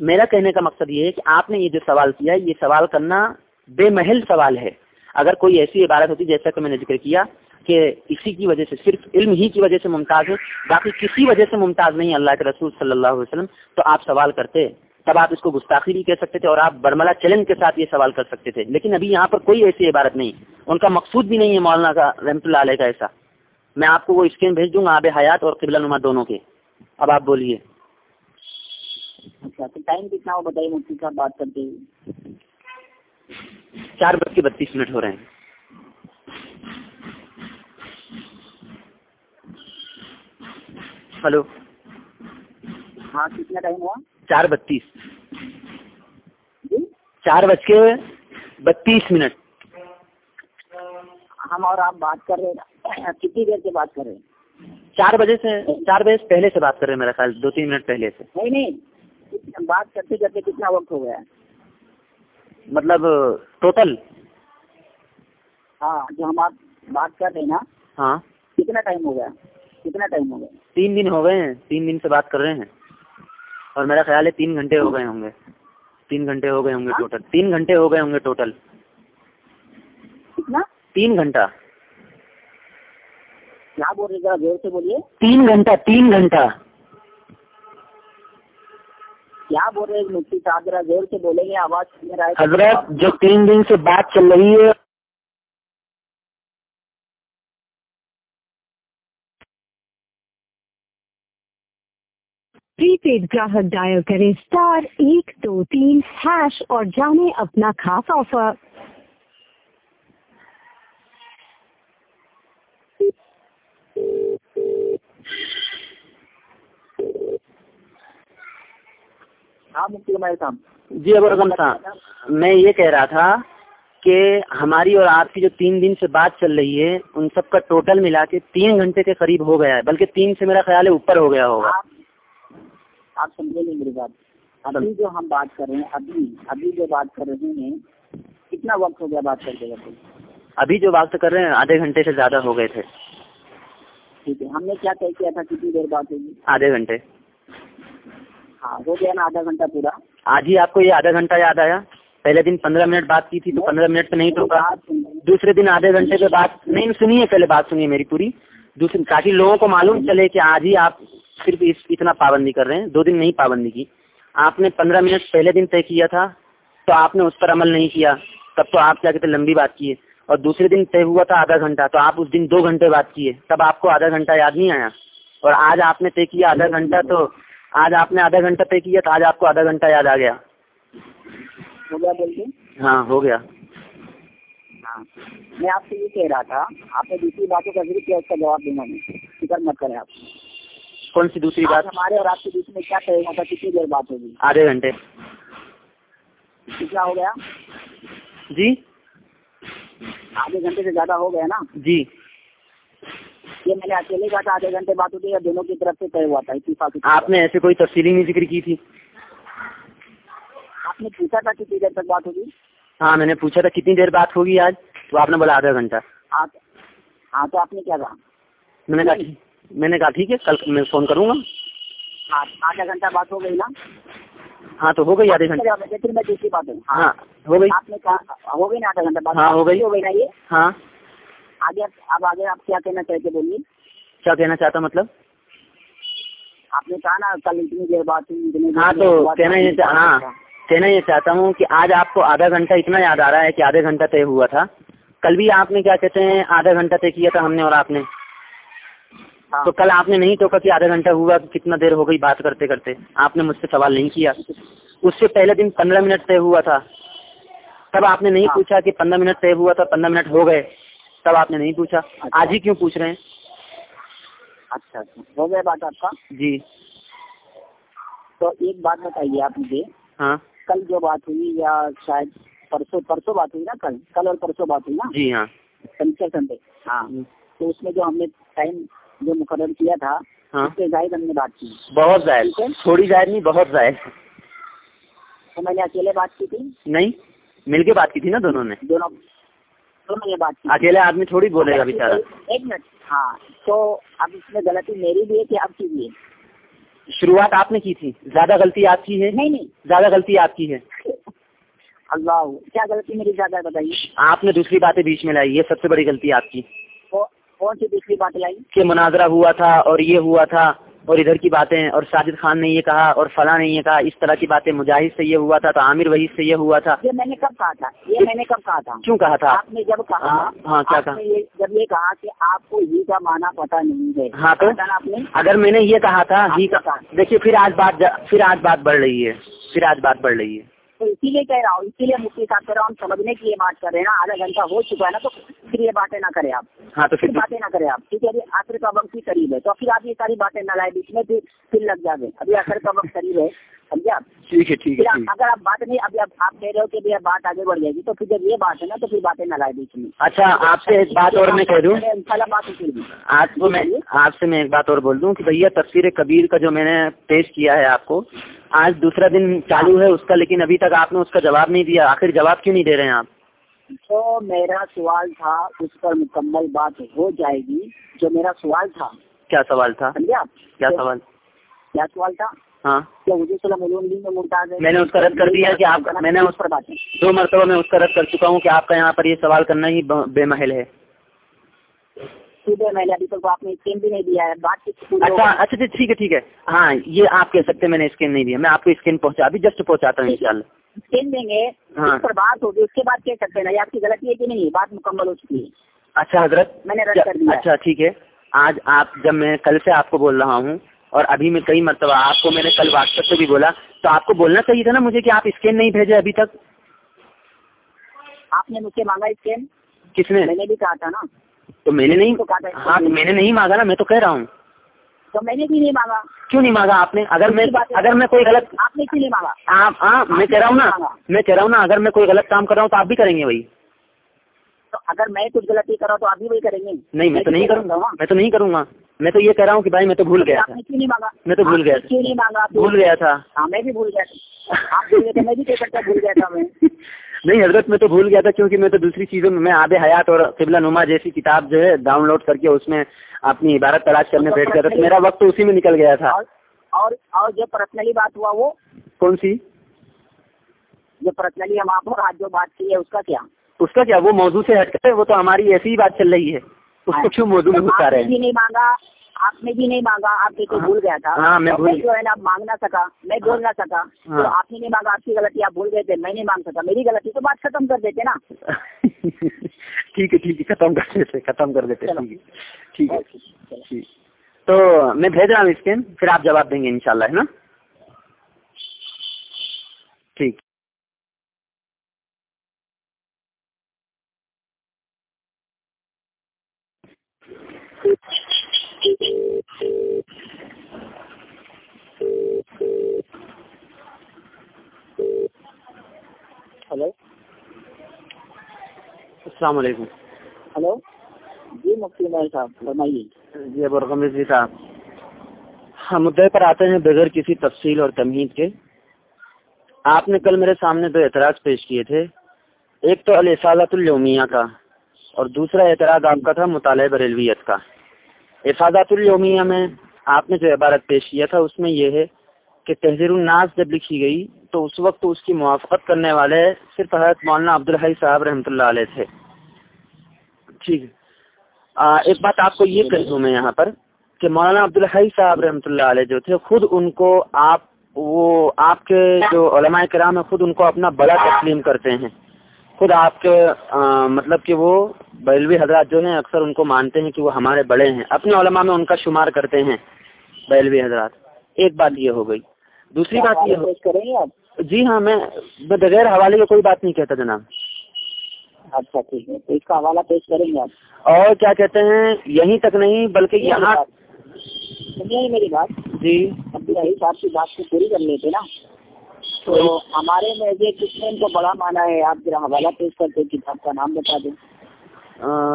میرا کہنے کا مقصد یہ ہے کہ آپ نے یہ جو سوال کیا ہے، یہ سوال کرنا بے محل سوال ہے۔ اگر کوئی ایسی عبارت ہوتی جیسا کہ میں نے ذکر کیا کہ اسی کی وجہ سے صرف علم ہی کی وجہ سے ممتاز ہے، باقی کسی وجہ سے ممتاز نہیں اللہ کے رسول صلی اللہ علیہ وسلم، تو آپ سوال کرتے، تب آپ اس کو گستاخی بھی کہہ سکتے تھے اور آپ برملا چیلنج کے ساتھ یہ سوال کر سکتے تھے۔ لیکن ابھی یہاں پر کوئی ایسی عبارت نہیں، ان کا مقصود بھی نہیں ہے مولانا کا رحمۃ اللہ علیہ کا ایسا۔ میں آپ کو وہ اسکین بھیج دوں گا، آب حیات اور قبلہ نما دونوں کے۔ اب آپ بولیے۔ اچھا تو ٹائم کتنا ہو بتائیے مفتی صاحب، بات کرتے ہوئے؟ چار بج کے بتیس منٹ ہو رہے ہیں۔ ہلو۔ ہاں کتنا ٹائم ہوا؟ چار بتیس۔ جی؟ چار بج کے بتیس منٹ۔ ہم اور آپ بات کر رہے ہیں۔ کتنی دیر سے بات کر رہے ہیں؟ چار بجے سے چار بجے پہلے سے بات کر رہے ہیں میرا خیال دو تین منٹ پہلے سے۔ نہیں نہیں بات کرتے کرتے کتنا وقت ہو گیا؟ ہے مطلب ٹوٹل ہاں جو ہم آپ بات کر رہے ہیں نا ہاں۔ کتنا ٹائم ہو گیا؟ کتنا ٹائم ہو گیا؟ تین دن ہو گئے ہیں تین دن سے بات کر رہے ہیں۔ اور میرا خیال ہے تین گھنٹے ہو گئے ہوں گے۔ تین گھنٹے ہو گئے ہوں گے ٹوٹل تین گھنٹے ہو گئے ہوں گے ٹوٹل کتنا؟ تین گھنٹہ۔ کیا بول رہے ذرا زور سے بولیے۔ تین گھنٹہ تین گھنٹہ۔ کیا بول رہے ہیں؟ مفتی صاحب ذرا زور سے بولیں گے آواز حضرت جو تین دن سے بات چل رہی ہے۔ پری پیڈ گراہک ڈائل کریں اسٹار ایک دو تین ہیش اور جانے اپنا خاص آفر جی ابو رقم صاحب میں یہ کہہ رہا تھا کہ ہماری اور آپ کی جو تین دن سے بات چل رہی ہے ان سب کا ٹوٹل ملا کے تین گھنٹے کے قریب ہو گیا ہے بلکہ تین سے میرا خیال ہے اوپر ہو گیا ہوگا۔ آپ سمجھے نہیں میری بات۔ ابھی جو ہم بات کر رہے ہیں ابھی ابھی جو بات کر رہے ہیں کتنا وقت ہو گیا بات کرتے وقت ابھی جو بات کر رہے ہیں آدھے گھنٹے سے زیادہ ہو گئے تھے۔ ٹھیک ہے ہم نے کیا طے کیا تھا کتنی دیر بات ہوگی؟ آدھے گھنٹے۔ ہاں ہو گیا نا آدھا گھنٹہ پورا۔ آج ہی آپ کو یہ آدھا گھنٹہ یاد آیا۔ پہلے دن پندرہ منٹ بات کی تھی تو پندرہ منٹ پہ نہیں ٹوکا۔ دوسرے دن آدھے گھنٹے پہ بات نہیں سنیے پہلے بات سنیے میری پوری۔ دوسری تاکہ لوگوں کو معلوم چلے کہ آج ہی آپ صرف اس اتنا پابندی کر رہے ہیں۔ دو دن نہیں پابندی کی۔ آپ نے پندرہ منٹ پہلے دن طے کیا تھا تو آپ نے اس پر عمل نہیں کیا۔ تب تو آپ کیا کہتے لمبی بات کیے اور دوسرے دن طے ہوا تھا آدھا گھنٹہ تو آپ اس دن دو گھنٹے بات کیے تب آپ کو آدھا گھنٹہ یاد نہیں آیا۔ اور آج آپ نے طے کیا آدھا گھنٹہ تو آج آپ نے آدھا گھنٹہ طے کیا تو آج آپ کو آدھا گھنٹہ یاد آ گیا۔ ہاں ہو گیا۔ ہاں۔ میں آپ سے یہ کہہ رہا تھا آپ نے دوسری باتوں کا ذکر کیا اس کا جواب دوں گا میں فکر مت کریں آپ۔ کون سی دوسری بات؟ ہمارے اور آپ کے بیچ میں کیا کہے گا تھا کتنی دیر بات ہوگی؟ آدھے گھنٹے۔ کتنا ہو گیا؟ جی؟ آدھے گھنٹے سے زیادہ ہو گیا نا؟ جی۔ یہ میں نے اکیلے کہا تھا آدھے گھنٹے بات ہوتی ہے دونوں کی طرف سے طے ہوا تھا اتفاق آپ نے ایسے کوئی تفصیلی نہیں ذکر کی تھی؟ آپ نے پوچھا تھا کتنی دیر تک بات ہوگی؟ ہاں میں نے پوچھا تھا کتنی دیر بات ہوگی آج؟ تو آپ نے بولا آدھا گھنٹہ۔ ہاں تو آپ نے کیا کہا؟ میں نے کہا میں نے کہا ٹھیک ہے کل میں فون کروں گا۔ ہاں آدھا گھنٹہ بات ہو گئی نا؟ ہاں تو ہو گئی آدھے گھنٹے پھر میں دوسری بات ہوں ہاں ہو گئی۔ آپ نے کہا ہو گئی نا آدھا گھنٹہ بات؟ ہاں، ہو گئی۔ ہو گئی نا یہ؟ ہاں۔ آگے اب آگے آپ کیا کہنا چاہتے بولیے؟ کیا کہنا چاہتا مطلب؟ آپ نے کہا نا کل اتنی دیر بات اتنی دیر ہاں تو بات کہنا یہ ہاں کہنا یہ چاہتا ہوں کہ آج آپ کو آدھا گھنٹہ اتنا یاد آ رہا ہے کہ آدھے گھنٹہ طے ہوا تھا۔ کل بھی آپ نے کیا کہتے ہیں آدھا گھنٹہ طے کیا تھا ہم نے اور آپ نے۔ ہاں۔ تو کل آپ نے نہیں ٹوکا کہ آدھا گھنٹہ ہوا کتنا دیر ہو گئی بات کرتے کرتے۔ آپ نے مجھ سے سوال نہیں کیا۔ اس سے پہلے دن پندرہ منٹ طے ہوا تھا۔ تب آپ نے نہیں ہاں۔ پوچھا کہ پندرہ منٹ طے ہوا تھا پندرہ منٹ ہو گئے۔ تب آپ نے نہیں پوچھا؟ آج ہی کیوں پوچھ رہے ہیں؟ اچھا اچھا۔ ہو گیا بات آپ کا؟ جی۔ تو ایک بات بتائیے آپ مجھے۔ ہاں۔ کل جو بات ہوئی یا شاید پرسوں پرسوں بات ہوئی نا کل؟ کل اور پرسوں بات ہوئی نا؟ جی ہاں۔ سنڈے سنڈے ہاں۔ تو اس میں جو ہم نے ٹائم جو مقرر کیا تھا ہاں۔ اس سے زائد ہم نے بات کی۔ بہت زائد۔ تھوڑی زائد نہیں بہت زائد۔ تو میں نے اکیلے بات کی تھی؟ نہیں مل کے بات کی تھی نا دونوں نے۔ دونوں۔ دونوں نے بات کی۔ اکیلے آدمی تھوڑی بولے گا بیچارہ۔ ایک منٹ۔ ہاں تو اب اس میں غلطی میری بھی ہے کہ آپ کی بھی ہے؟ شروعات آپ نے کی تھی۔ زیادہ غلطی آپ کی ہے؟ نہیں نہیں۔ زیادہ غلطی آپ کی ہے۔ اللہ کیا غلطی میری زیادہ بتائیے؟ آپ نے دوسری باتیں بیچ میں لائی۔ یہ سب سے بڑی غلطی آپ کی۔ کو- کون سی دوسری بات لائی؟ کہ مناظرہ ہوا تھا اور یہ ہوا تھا۔ اور ادھر کی باتیں اور ساجد خان نے یہ کہا اور فلاں نے یہ کہا اس طرح کی باتیں مجاہد سے یہ ہوا تھا تو عامر وحید سے یہ ہوا تھا۔ یہ میں نے کب کہا تھا؟ یہ میں نے کب کہا تھا؟ کیوں کہا تھا؟ آپ نے جب کہا ہاں، ہاں، کیا کہا؟ جب یہ کہا کہ آپ کو ہی کا معنی پتا نہیں ہے۔ ہاں تو اگر میں نے یہ کہا تھا ہی کا۔ دیکھیے پھر آج بات پھر آج بات بڑھ رہی ہے۔ پھر آج بات بڑھ رہی ہے۔ تو اسی لیے کہہ رہا ہوں اسی لیے مفتی صاحب کہہ رہا ہوں سمجھنے کی یہ بات کر رہے ہیں نا آدھا گھنٹہ ہو چکا ہے نا تو پھر یہ باتیں نہ کریں آپ۔ ہاں تو پھر باتیں نہ کریں آپ ٹھیک ہے ابھی آخر کا وقت بھی قریب ہے۔ تو پھر آپ یہ ساری باتیں نہ لائے بیچ میں پھر پھر لگ جائے ابھی آخر کا وقت قریب ہے۔ سمجھے آپ؟ ٹھیک ہے ٹھیک ہے اگر آپ بات نہیں ابھی آپ کہہ رہے ہو کہ بات آگے بڑھ جائے گی تو پھر جب یہ بات ہے نا تو پھر باتیں نہ لائے بیچ میں۔ اچھا آپ سے ایک بات اور میں کہہ دوں۔ آج کو میں آپ سے میں ایک بات اور بول دوں کہ بھیا تفسیر کبیر کا جو میں نے پیش کیا ہے آپ کو آج دوسرا دن چالو ہے اس کا لیکن ابھی تک آپ نے اس کا جواب نہیں دیا۔ آخر جواب کیوں نہیں دے رہے ہیں آپ؟ جو میرا سوال تھا اس پر مکمل بات ہو جائے گی جو میرا سوال تھا۔ کیا سوال تھا؟ سمجھے آپ؟ کیا سوال؟ کیا سوال تھا؟ ہاں۔ میں نے اس کا رد کر دیا کہ آپ میں نے اس پر دو مرتبہ میں اس کا رد کر چکا ہوں کہ آپ کا یہاں پر یہ سوال کرنا ہی بے محل ہے۔ اچھا۔ اچھا ٹھیک ٹھیک ہے ٹھیک ہے۔ ہاں یہ آپ کہہ سکتے ہیں میں نے اسکین نہیں دیا۔ میں آپ کو اسکین پہنچا ابھی جسٹ پہنچاتا ہوں انشاءاللہ۔ اسکیم دیں گے ہاں۔ اس پر بات ہوگی اس کے بعد کہہ سکتے ہیں آپ کی غلطی ہے کہ نہیں؟ بات مکمل ہو چکی ہے۔ اچھا حضرت۔ میں نے رد کر دیا۔ اچھا ٹھیک ہے۔ آج آپ جب میں کل سے آپ کو بول رہا ہوں اور ابھی میں کئی مرتبہ آپ کو میں نے کل واٹس ایپ پہ بھی بولا تو آپ کو بولنا چاہیے تھا نا مجھے کہ آپ اسکین نہیں بھیجے ابھی تک؟ آپ نے مجھ سے مانگا اسکیم کس نے؟ میں نے بھی کہا تھا نا۔ تو میں نے نہیں کہا تھا ہاں میں نے نہیں مانگا نا میں تو کہہ رہا ہوں۔ تو میں نے بھی نہیں مانگا۔ کیوں نہیں مانگا آپ نے؟ اگر میں اگر میں کوئی غلط آپ نے کیوں نہیں مانگا؟ آپ ہاں میں کہہ رہا ہوں نا۔ میں کہہ رہا ہوں نا اگر میں کوئی غلط کام کر رہا ہوں تو آپ بھی کریں گے وہی۔ تو اگر میں کچھ غلطی کرا تو آپ بھی وہی کریں گے۔ نہیں میں تو نہیں کروں گا۔ میں تو نہیں کروں گا۔ میں تو یہ کہہ رہا ہوں کہ بھائی میں تو بھول گیا تھا۔ میں تو بھول گیا تھا۔ بھول گیا تھا۔ ہاں میں بھی بھول گیا تھا۔ میں بھی بھول گیا تھا نہیں حضرت میں تو بھول گیا تھا کیونکہ میں تو دوسری چیزوں میں آب حیات اور قبلہ نما جیسی کتاب جو ہے ڈاؤن لوڈ کر کے اس میں اپنی عبارت تلاش کرنے بیٹھ گیا تھا۔ میرا وقت اسی میں نکل گیا تھا۔ اور اور جو پرسنلی بات ہوا وہ؟ کون سی؟ جو پرسنلی ہم آپ آج جو بات کی ہے اس کا کیا؟ اس کا کیا؟ وہ موضوع سے ہٹ کر وہ تو ہماری ایسی ہی بات چل رہی ہے۔ اس کو کیوں موضوع میں گھسا رہے ہیں؟ نہیں مانگا آپ نے بھی نہیں مانگا آپ کے تو بھول گیا تھا۔ ہاں، میں جو ہے نا مانگ نہ سکا میں بول نہ سکا۔ ہاں۔ تو آپ نے نہیں مانگا آپ کی غلطی آپ بھول گئے تھے میں نہیں مانگ سکا میری غلطی تو بات ختم کر دیتے نا۔ ٹھیک ہے ٹھیک ہے ختم کر دیتے ختم کر دیتے۔ ٹھیک ہے۔ ٹھیک تو میں بھیج رہا ہوں اسکین پھر آپ جواب دیں گے انشاءاللہ ہے نا؟ ٹھیک۔ ہلو السلام علیکم۔ ہلو جی مفتی عمر صاحب فرمائیے۔ جی ابو رقم جی صاحب۔ ہم مدعے پر آتے ہیں بغیر کسی تفصیل اور تمہید کے۔ آپ نے کل میرے سامنے دو اعتراض پیش کیے تھے۔ ایک تو الفاظت الومیہ کا اور دوسرا اعتراض آپ کا تھا مطالعہ بریلویت کا۔ افادات الومیہ میں آپ نے جو عبارت پیش کیا تھا، اس میں یہ ہے کہ تحزیر الناس جب لکھی گئی تو اس وقت اس کی موافقت کرنے والے صرف حضرت مولانا عبدالحی صاحب رحمۃ اللہ علیہ تھے۔ ٹھیک۔ ہے ایک بات آپ کو یہ کہہ دوں میں یہاں پر کہ مولانا عبدالحی صاحب رحمۃ اللہ علیہ جو تھے، خود ان کو آپ، وہ آپ کے جو علماء کرام ہیں، خود ان کو اپنا بڑا تسلیم کرتے ہیں۔ خود آپ کے مطلب کہ وہ بیلوی حضرات جو ہیں اکثر ان کو مانتے ہیں کہ وہ ہمارے بڑے ہیں۔ اپنے علماء میں ان کا شمار کرتے ہیں بیلوی حضرات۔ ایک بات یہ ہو گئی۔ دوسری بات یہ ہو جی ہاں میں بغیر حوالے کے کوئی بات نہیں کہتا جناب۔ اچھا ٹھیک ہے۔ اس کا حوالہ پیش کریں گے آپ۔ اور کیا کہتے ہیں یہیں تک نہیں بلکہ یہاں میری بات۔ جی۔ صاحب کی بات کو پوری کر لیتے نا۔ تو ہمارے میں یہ کس نے ان کو بڑا مانا ہے؟ آپ ذرا حوالہ پیش کتاب کا نام بتا دیں۔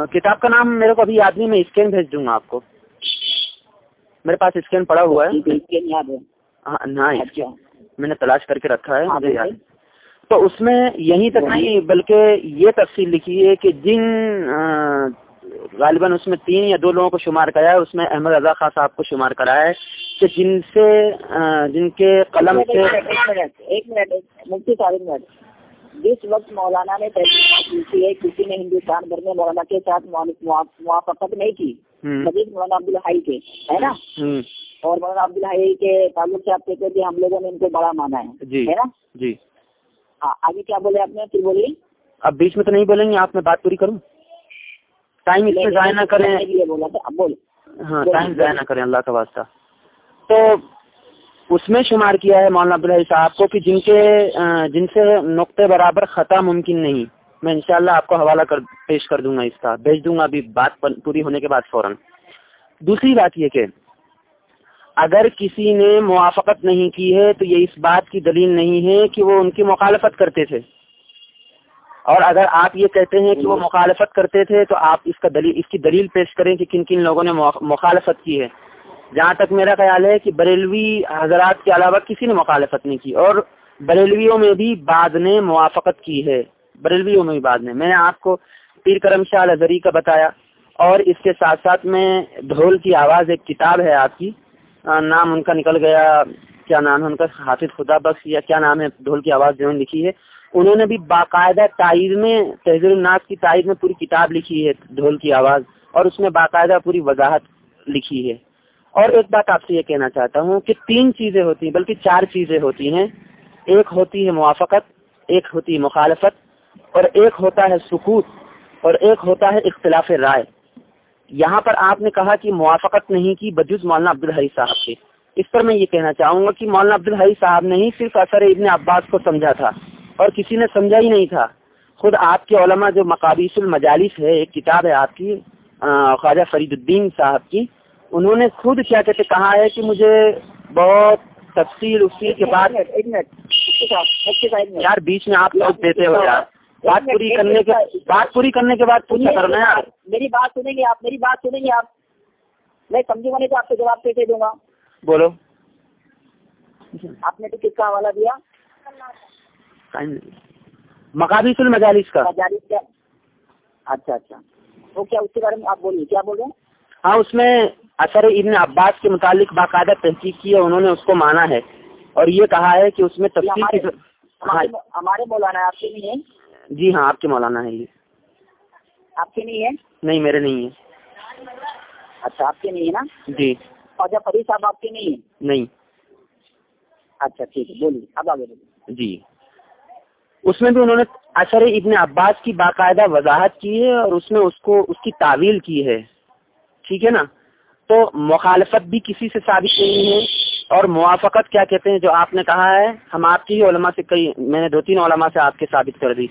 کتاب کا نام میرے کو ابھی یاد نہیں میں اسکین بھیج دوں گا آپ کو۔ میرے پاس اسکین پڑا ہوا ہے۔ ٹھیک ہے اس کے یاد ہے۔ ہاں اچھا۔ میں نے تلاش کر کے رکھا ہے ہاں، مجھے یاد۔ تو اس میں یہیں تک نہیں بلکہ یہ تفصیل لکھی ہے کہ جن غالباً اس میں تین یا دو لوگوں کو شمار کرا ہے اس میں احمد رضا خان صاحب کو شمار کرا ہے۔ کہ جن سے جن کے قلم سے ایک منٹ مفتی ایک منٹ۔ جس وقت مولانا نے تحقیقات کی تھی ہے کسی نے ہندوستان بھر میں مولانا کے ساتھ موا- موافقت نہیں کی مزید مولانا عبدالحائی کے ہے نا؟ اور مولانا عبدالحائی کے تعلق سے آپ کہتے تھے ہم لوگوں نے ان کو بڑا مانا ہے جی۔ ہے نا؟ جی۔ ہاں آگے کیا بولے آپ نے؟ پھر بولیے۔ اب بیچ میں تو نہیں بولیں گے آپ میں بات پوری کروں۔ ٹائم اس میں ضائع نہ کریں۔ بولا تھا اب بول ہاں ٹائم ضائع نہ کریں اللہ کا واسطہ۔ تو اس میں شمار کیا ہے مولانا عبدالحی صاحب کو کہ جن کے جن سے نقطے برابر خطا ممکن نہیں، میں انشاءاللہ آپ کو حوالہ کر، پیش کر دوں گا اس کا، بھیج دوں گا ابھی بات پوری ہونے کے بعد فوراً۔ دوسری بات یہ کہ اگر کسی نے موافقت نہیں کی ہے تو یہ اس بات کی دلیل نہیں ہے کہ وہ ان کی مخالفت کرتے تھے۔ اور اگر آپ یہ کہتے ہیں کہ وہ مخالفت کرتے تھے تو آپ اس کا دلیل، اس کی دلیل پیش کریں کہ کن کن لوگوں نے مخالفت کی ہے۔ جہاں تک میرا خیال ہے کہ بریلوی حضرات کے علاوہ کسی نے مخالفت نہیں کی اور بریلویوں میں بھی بعد نے موافقت کی ہے۔ بریلویوں میں بھی بعد نے۔ میں نے آپ کو پیر کرم شاہ الزری کا بتایا اور اس کے ساتھ ساتھ میں ڈھول کی آواز ایک کتاب ہے آپ کی۔ نام ان کا نکل گیا۔ کیا نام ہے ان کا؟ حافظ خدا بخش یا کیا نام ہے؟ ڈھول کی آواز جو لکھی ہے۔ انہوں نے بھی باقاعدہ تائید میں تحزیر الناس کی تائید میں پوری کتاب لکھی ہے، ڈھول کی آواز اور اس میں باقاعدہ پوری وضاحت لکھی ہے۔ اور ایک بات آپ سے یہ کہنا چاہتا ہوں کہ تین چیزیں ہوتی ہیں، بلکہ چار چیزیں ہوتی ہیں۔ ایک ہوتی ہے موافقت، ایک ہوتی ہے مخالفت، اور ایک ہوتا ہے سکوت، اور ایک ہوتا ہے اختلاف رائے۔ یہاں پر آپ نے کہا کہ موافقت نہیں کی بجز مولانا عبدالحی صاحب کی۔ اس پر میں یہ کہنا چاہوں گا کہ مولانا عبدالحی صاحب نے ہی صرف اثر ابن عباس کو سمجھا تھا، اور کسی نے سمجھا ہی نہیں تھا۔ خود آپ کے علماء جو مقابیس المجالس ہے، ایک کتاب ہے آپ کی خواجہ فرید الدین صاحب کی۔ انہوں نے خود کیا کہتے کہا ہے کہ مجھے بہت تفصیل اسی کے بعد یار بیچ میں آپ لوگ دیتے ہو یار۔ بات پوری کرنے کے بات پوری کرنے کے بعد پوچھا کرنا یار۔ میری بات سنیں گے آپ میری بات سنیں گے آپ۔ میں سمجھوں گا نہیں تو آپ کو جواب کیسے دوں گا؟ بولو۔ آپ نے تو کس کا حوالہ دیا؟ ٹائم نہیں مقابیس المجالس کا۔ مجالس کیا اچھا اچھا۔ وہ کیا اس کے بارے میں آپ بولیے کیا بول رہے ہیں؟ ہاں اس میں اثر ابن عباس کے متعلق باقاعدہ تحقیق کی ہے انہوں نے اس کو مانا ہے۔ اور یہ کہا ہے کہ اس میں تفصیل کی ہمارے ہاں۔ ہمارے ہمارے مولانا ہے آپ کے نہیں ہے جی ہاں آپ کے مولانا ہے یہ۔ آپ کے نہیں ہے نہیں میرے نہیں ہے اچھا آپ کے نہیں ہے نا؟ جی۔ خواجہ فرید صاحب آپ کے نہیں ہے نہیں۔ اچھا ٹھیک ہے بولیے اب آگے بولیے۔ جی۔ اس میں بھی انہوں نے اثر ابن عباس کی باقاعدہ وضاحت کی ہے اور اس میں اس کو اس کی تعویل کی ہے۔ ٹھیک ہے نا؟ تو مخالفت بھی کسی سے ثابت نہیں ہے۔ اور موافقت کیا کہتے ہیں جو آپ نے کہا ہے؟ ہم آپ کی ہی علماء سے کئی، میں نے دو تین علماء سے آپ کے ثابت کر دی۔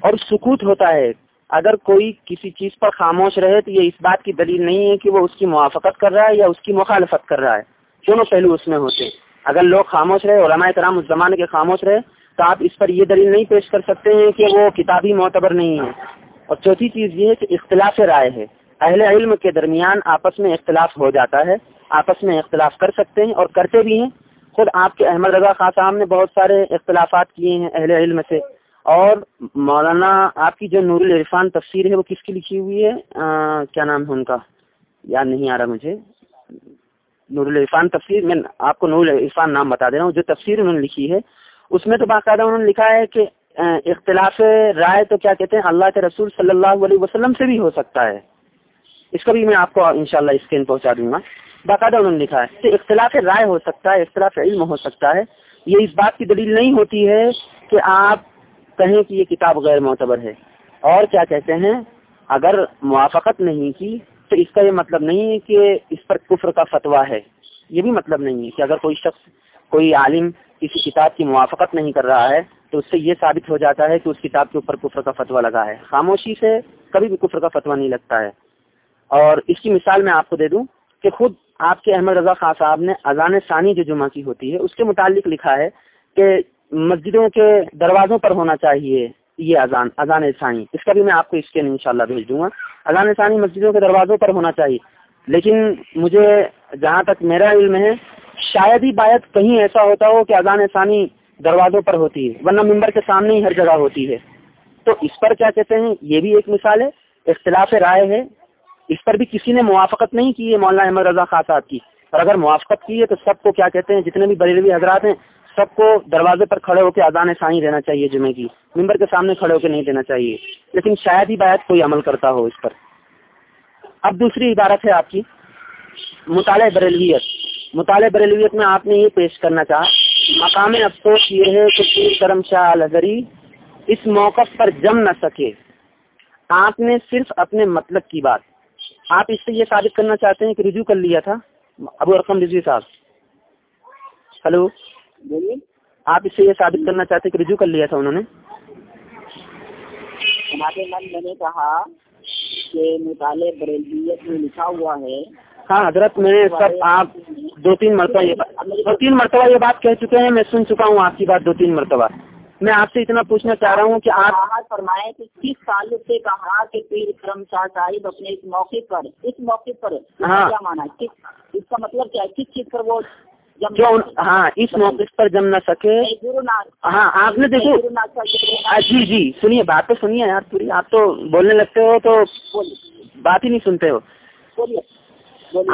اور سکوت ہوتا ہے۔ اگر کوئی کسی چیز پر خاموش رہے تو یہ اس بات کی دلیل نہیں ہے کہ وہ اس کی موافقت کر رہا ہے یا اس کی مخالفت کر رہا ہے۔ دونوں پہلو اس میں ہوتے ہیں۔ اگر لوگ خاموش رہے، علماء کرام اس زمانے کے خاموش رہے، تو آپ اس پر یہ دلیل نہیں پیش کر سکتے ہیں کہ وہ کتابی معتبر نہیں ہے۔ اور چوتھی چیز یہ ہے کہ اختلاف رائے ہے۔ اہل علم کے درمیان آپس میں اختلاف ہو جاتا ہے آپس میں اختلاف کر سکتے ہیں اور کرتے بھی ہیں۔ خود آپ کے احمد رضا خان صاحب نے بہت سارے اختلافات کیے ہیں اہل علم سے۔ اور مولانا آپ کی جو نور العرفان تفسیر ہے وہ کس کی لکھی ہوئی ہے؟ آ, کیا نام ہے ان کا؟ یاد نہیں آ رہا مجھے۔ نور العرفان تفسیر میں آپ کو نور العرفان نام بتا دے رہا ہوں جو تفسیر انہوں نے لکھی ہے اس میں تو باقاعدہ انہوں نے لکھا ہے کہ اختلاف رائے تو کیا کہتے ہیں؟ اللہ کے رسول صلی اللہ علیہ وسلم سے بھی ہو سکتا ہے۔ اس کا بھی میں آپ کو انشاءاللہ اسکرین پہنچا دوں گا۔ باقاعدہ انہوں نے لکھا ہے اختلاف رائے ہو سکتا ہے، اختلاف علم ہو سکتا ہے۔ یہ اس بات کی دلیل نہیں ہوتی ہے کہ آپ کہیں کہ یہ کتاب غیر معتبر ہے۔ اور کیا کہتے ہیں؟ اگر موافقت نہیں کی تو اس کا یہ مطلب نہیں ہے کہ اس پر کفر کا فتویٰ ہے۔ یہ بھی مطلب نہیں ہے کہ اگر کوئی شخص، کوئی عالم کسی کتاب کی موافقت نہیں کر رہا ہے تو اس سے یہ ثابت ہو جاتا ہے کہ اس کتاب کے اوپر کفر کا فتویٰ لگا ہے۔ خاموشی سے کبھی بھی کفر کا فتویٰ نہیں لگتا ہے۔ اور اس کی مثال میں آپ کو دے دوں کہ خود آپ کے احمد رضا خان صاحب نے اذان ثانی جو جمعہ کی ہوتی ہے، اس کے متعلق لکھا ہے کہ مسجدوں کے دروازوں پر ہونا چاہیے یہ اذان اذان ثانی۔ اس کا بھی میں آپ کو اس کے ان شاء اللہ بھیج دوں گا۔ اذان ثانی مسجدوں کے دروازوں پر ہونا چاہیے۔ لیکن مجھے جہاں تک میرا علم ہے، شاید ہی باید کہیں ایسا ہوتا ہو کہ اذان ثانی دروازوں پر ہوتی ہے، ورنہ ممبر کے سامنے ہی ہر جگہ ہوتی ہے۔ تو اس پر کیا کہتے ہیں؟ یہ بھی ایک مثال ہے۔ اختلاف رائے ہے۔ اس پر بھی کسی نے موافقت نہیں کی ہے مولانا احمد رضا خان صاحب کی۔ اور اگر موافقت کی ہے تو سب کو کیا کہتے ہیں، جتنے بھی بریلوی حضرات ہیں، سب کو دروازے پر کھڑے ہو کے اذان ثانی دینا چاہیے جمعے کی۔ ممبر کے سامنے کھڑے ہو کے نہیں دینا چاہیے۔ لیکن شاید ہی باید کوئی عمل کرتا ہو اس پر۔ اب دوسری عبارت ہے آپ کی۔ مطالعہ بریلویت۔ مطالعہ بریلویت میں آپ نے یہ پیش کرنا چاہا۔ مقام افسوس یہ ہے کہ پیر کرم شاہ الگری اس موقع پر جم نہ سکے۔ آپ نے صرف اپنے مطلب کی بات۔ آپ اس سے یہ ثابت کرنا چاہتے ہیں کہ رجوع کر لیا تھا؟ ابو رقم رضوی صاحب۔ ہلو بولیے۔ آپ اس سے یہ ثابت کرنا چاہتے ہیں کہ رجوع کر لیا تھا انہوں نے؟ ہمارے من میں نے کہا کہ مطالعہ بریلیت میں لکھا ہوا ہے۔ ہاں حضرت میں سب آپ دو تین مرتبہ یہ دو تین مرتبہ یہ بات کہہ چکے ہیں میں سن چکا ہوں آپ کی بات دو تین مرتبہ۔ میں آپ سے اتنا پوچھنا چاہ رہا ہوں کہ آپ فرمائے کہ کس تعلق سے کہا کہ پیر کرم شاہ صاحب اپنے اس موقع پر اس موقع پر ہاں۔ کیا مانا اس کا مطلب کیا ہے؟ کس چیز پر وہ جو ہاں اس موقع پر جم نہ سکے۔ ہاں آپ نے دیکھو جی جی سنیے بات تو سنیے یار پوری۔ آپ تو بولنے لگتے ہو تو بات ہی نہیں سنتے ہو۔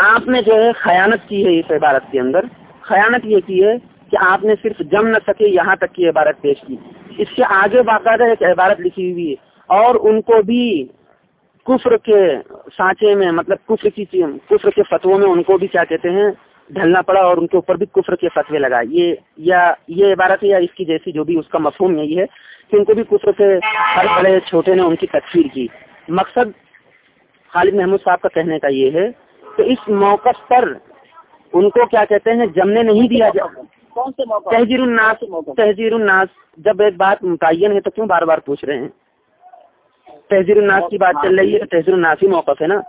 آپ نے جو ہے خیانت کی ہے اس عبارت کے اندر۔ خیانت یہ کی ہے کہ آپ نے صرف جم نہ سکے، یہاں تک کی عبارت پیش کی۔ اس کے آگے باقاعدہ ایک عبارت لکھی ہوئی ہے۔ اور ان کو بھی کفر کے سانچے میں مطلب کفر کی کفر کے فتووں میں ان کو بھی کیا کہتے ہیں، ڈھلنا پڑا اور ان کے اوپر بھی کفر کے فتوے لگائے۔ یہ، یا یہ عبارت ہے یا اس کی جیسی جو بھی اس کا مفہوم یہی ہے کہ ان کو بھی کفر کے ہر بڑے چھوٹے نے ان کی تکفیر کی۔ مقصد خالد محمود صاحب کا کہنے کا یہ ہے کہ اس موقع پر ان کو کیا کہتے ہیں جمنے نہیں دیا جا کون سے موقع تحجیر الناس تحجیر الناس جب ایک بات متعین ہے تو کیوں بار بار پوچھ رہے ہیں؟ تحجیر الناس کی بات چل رہی ہے تحجیر الناس ہی موقف ہے نا؟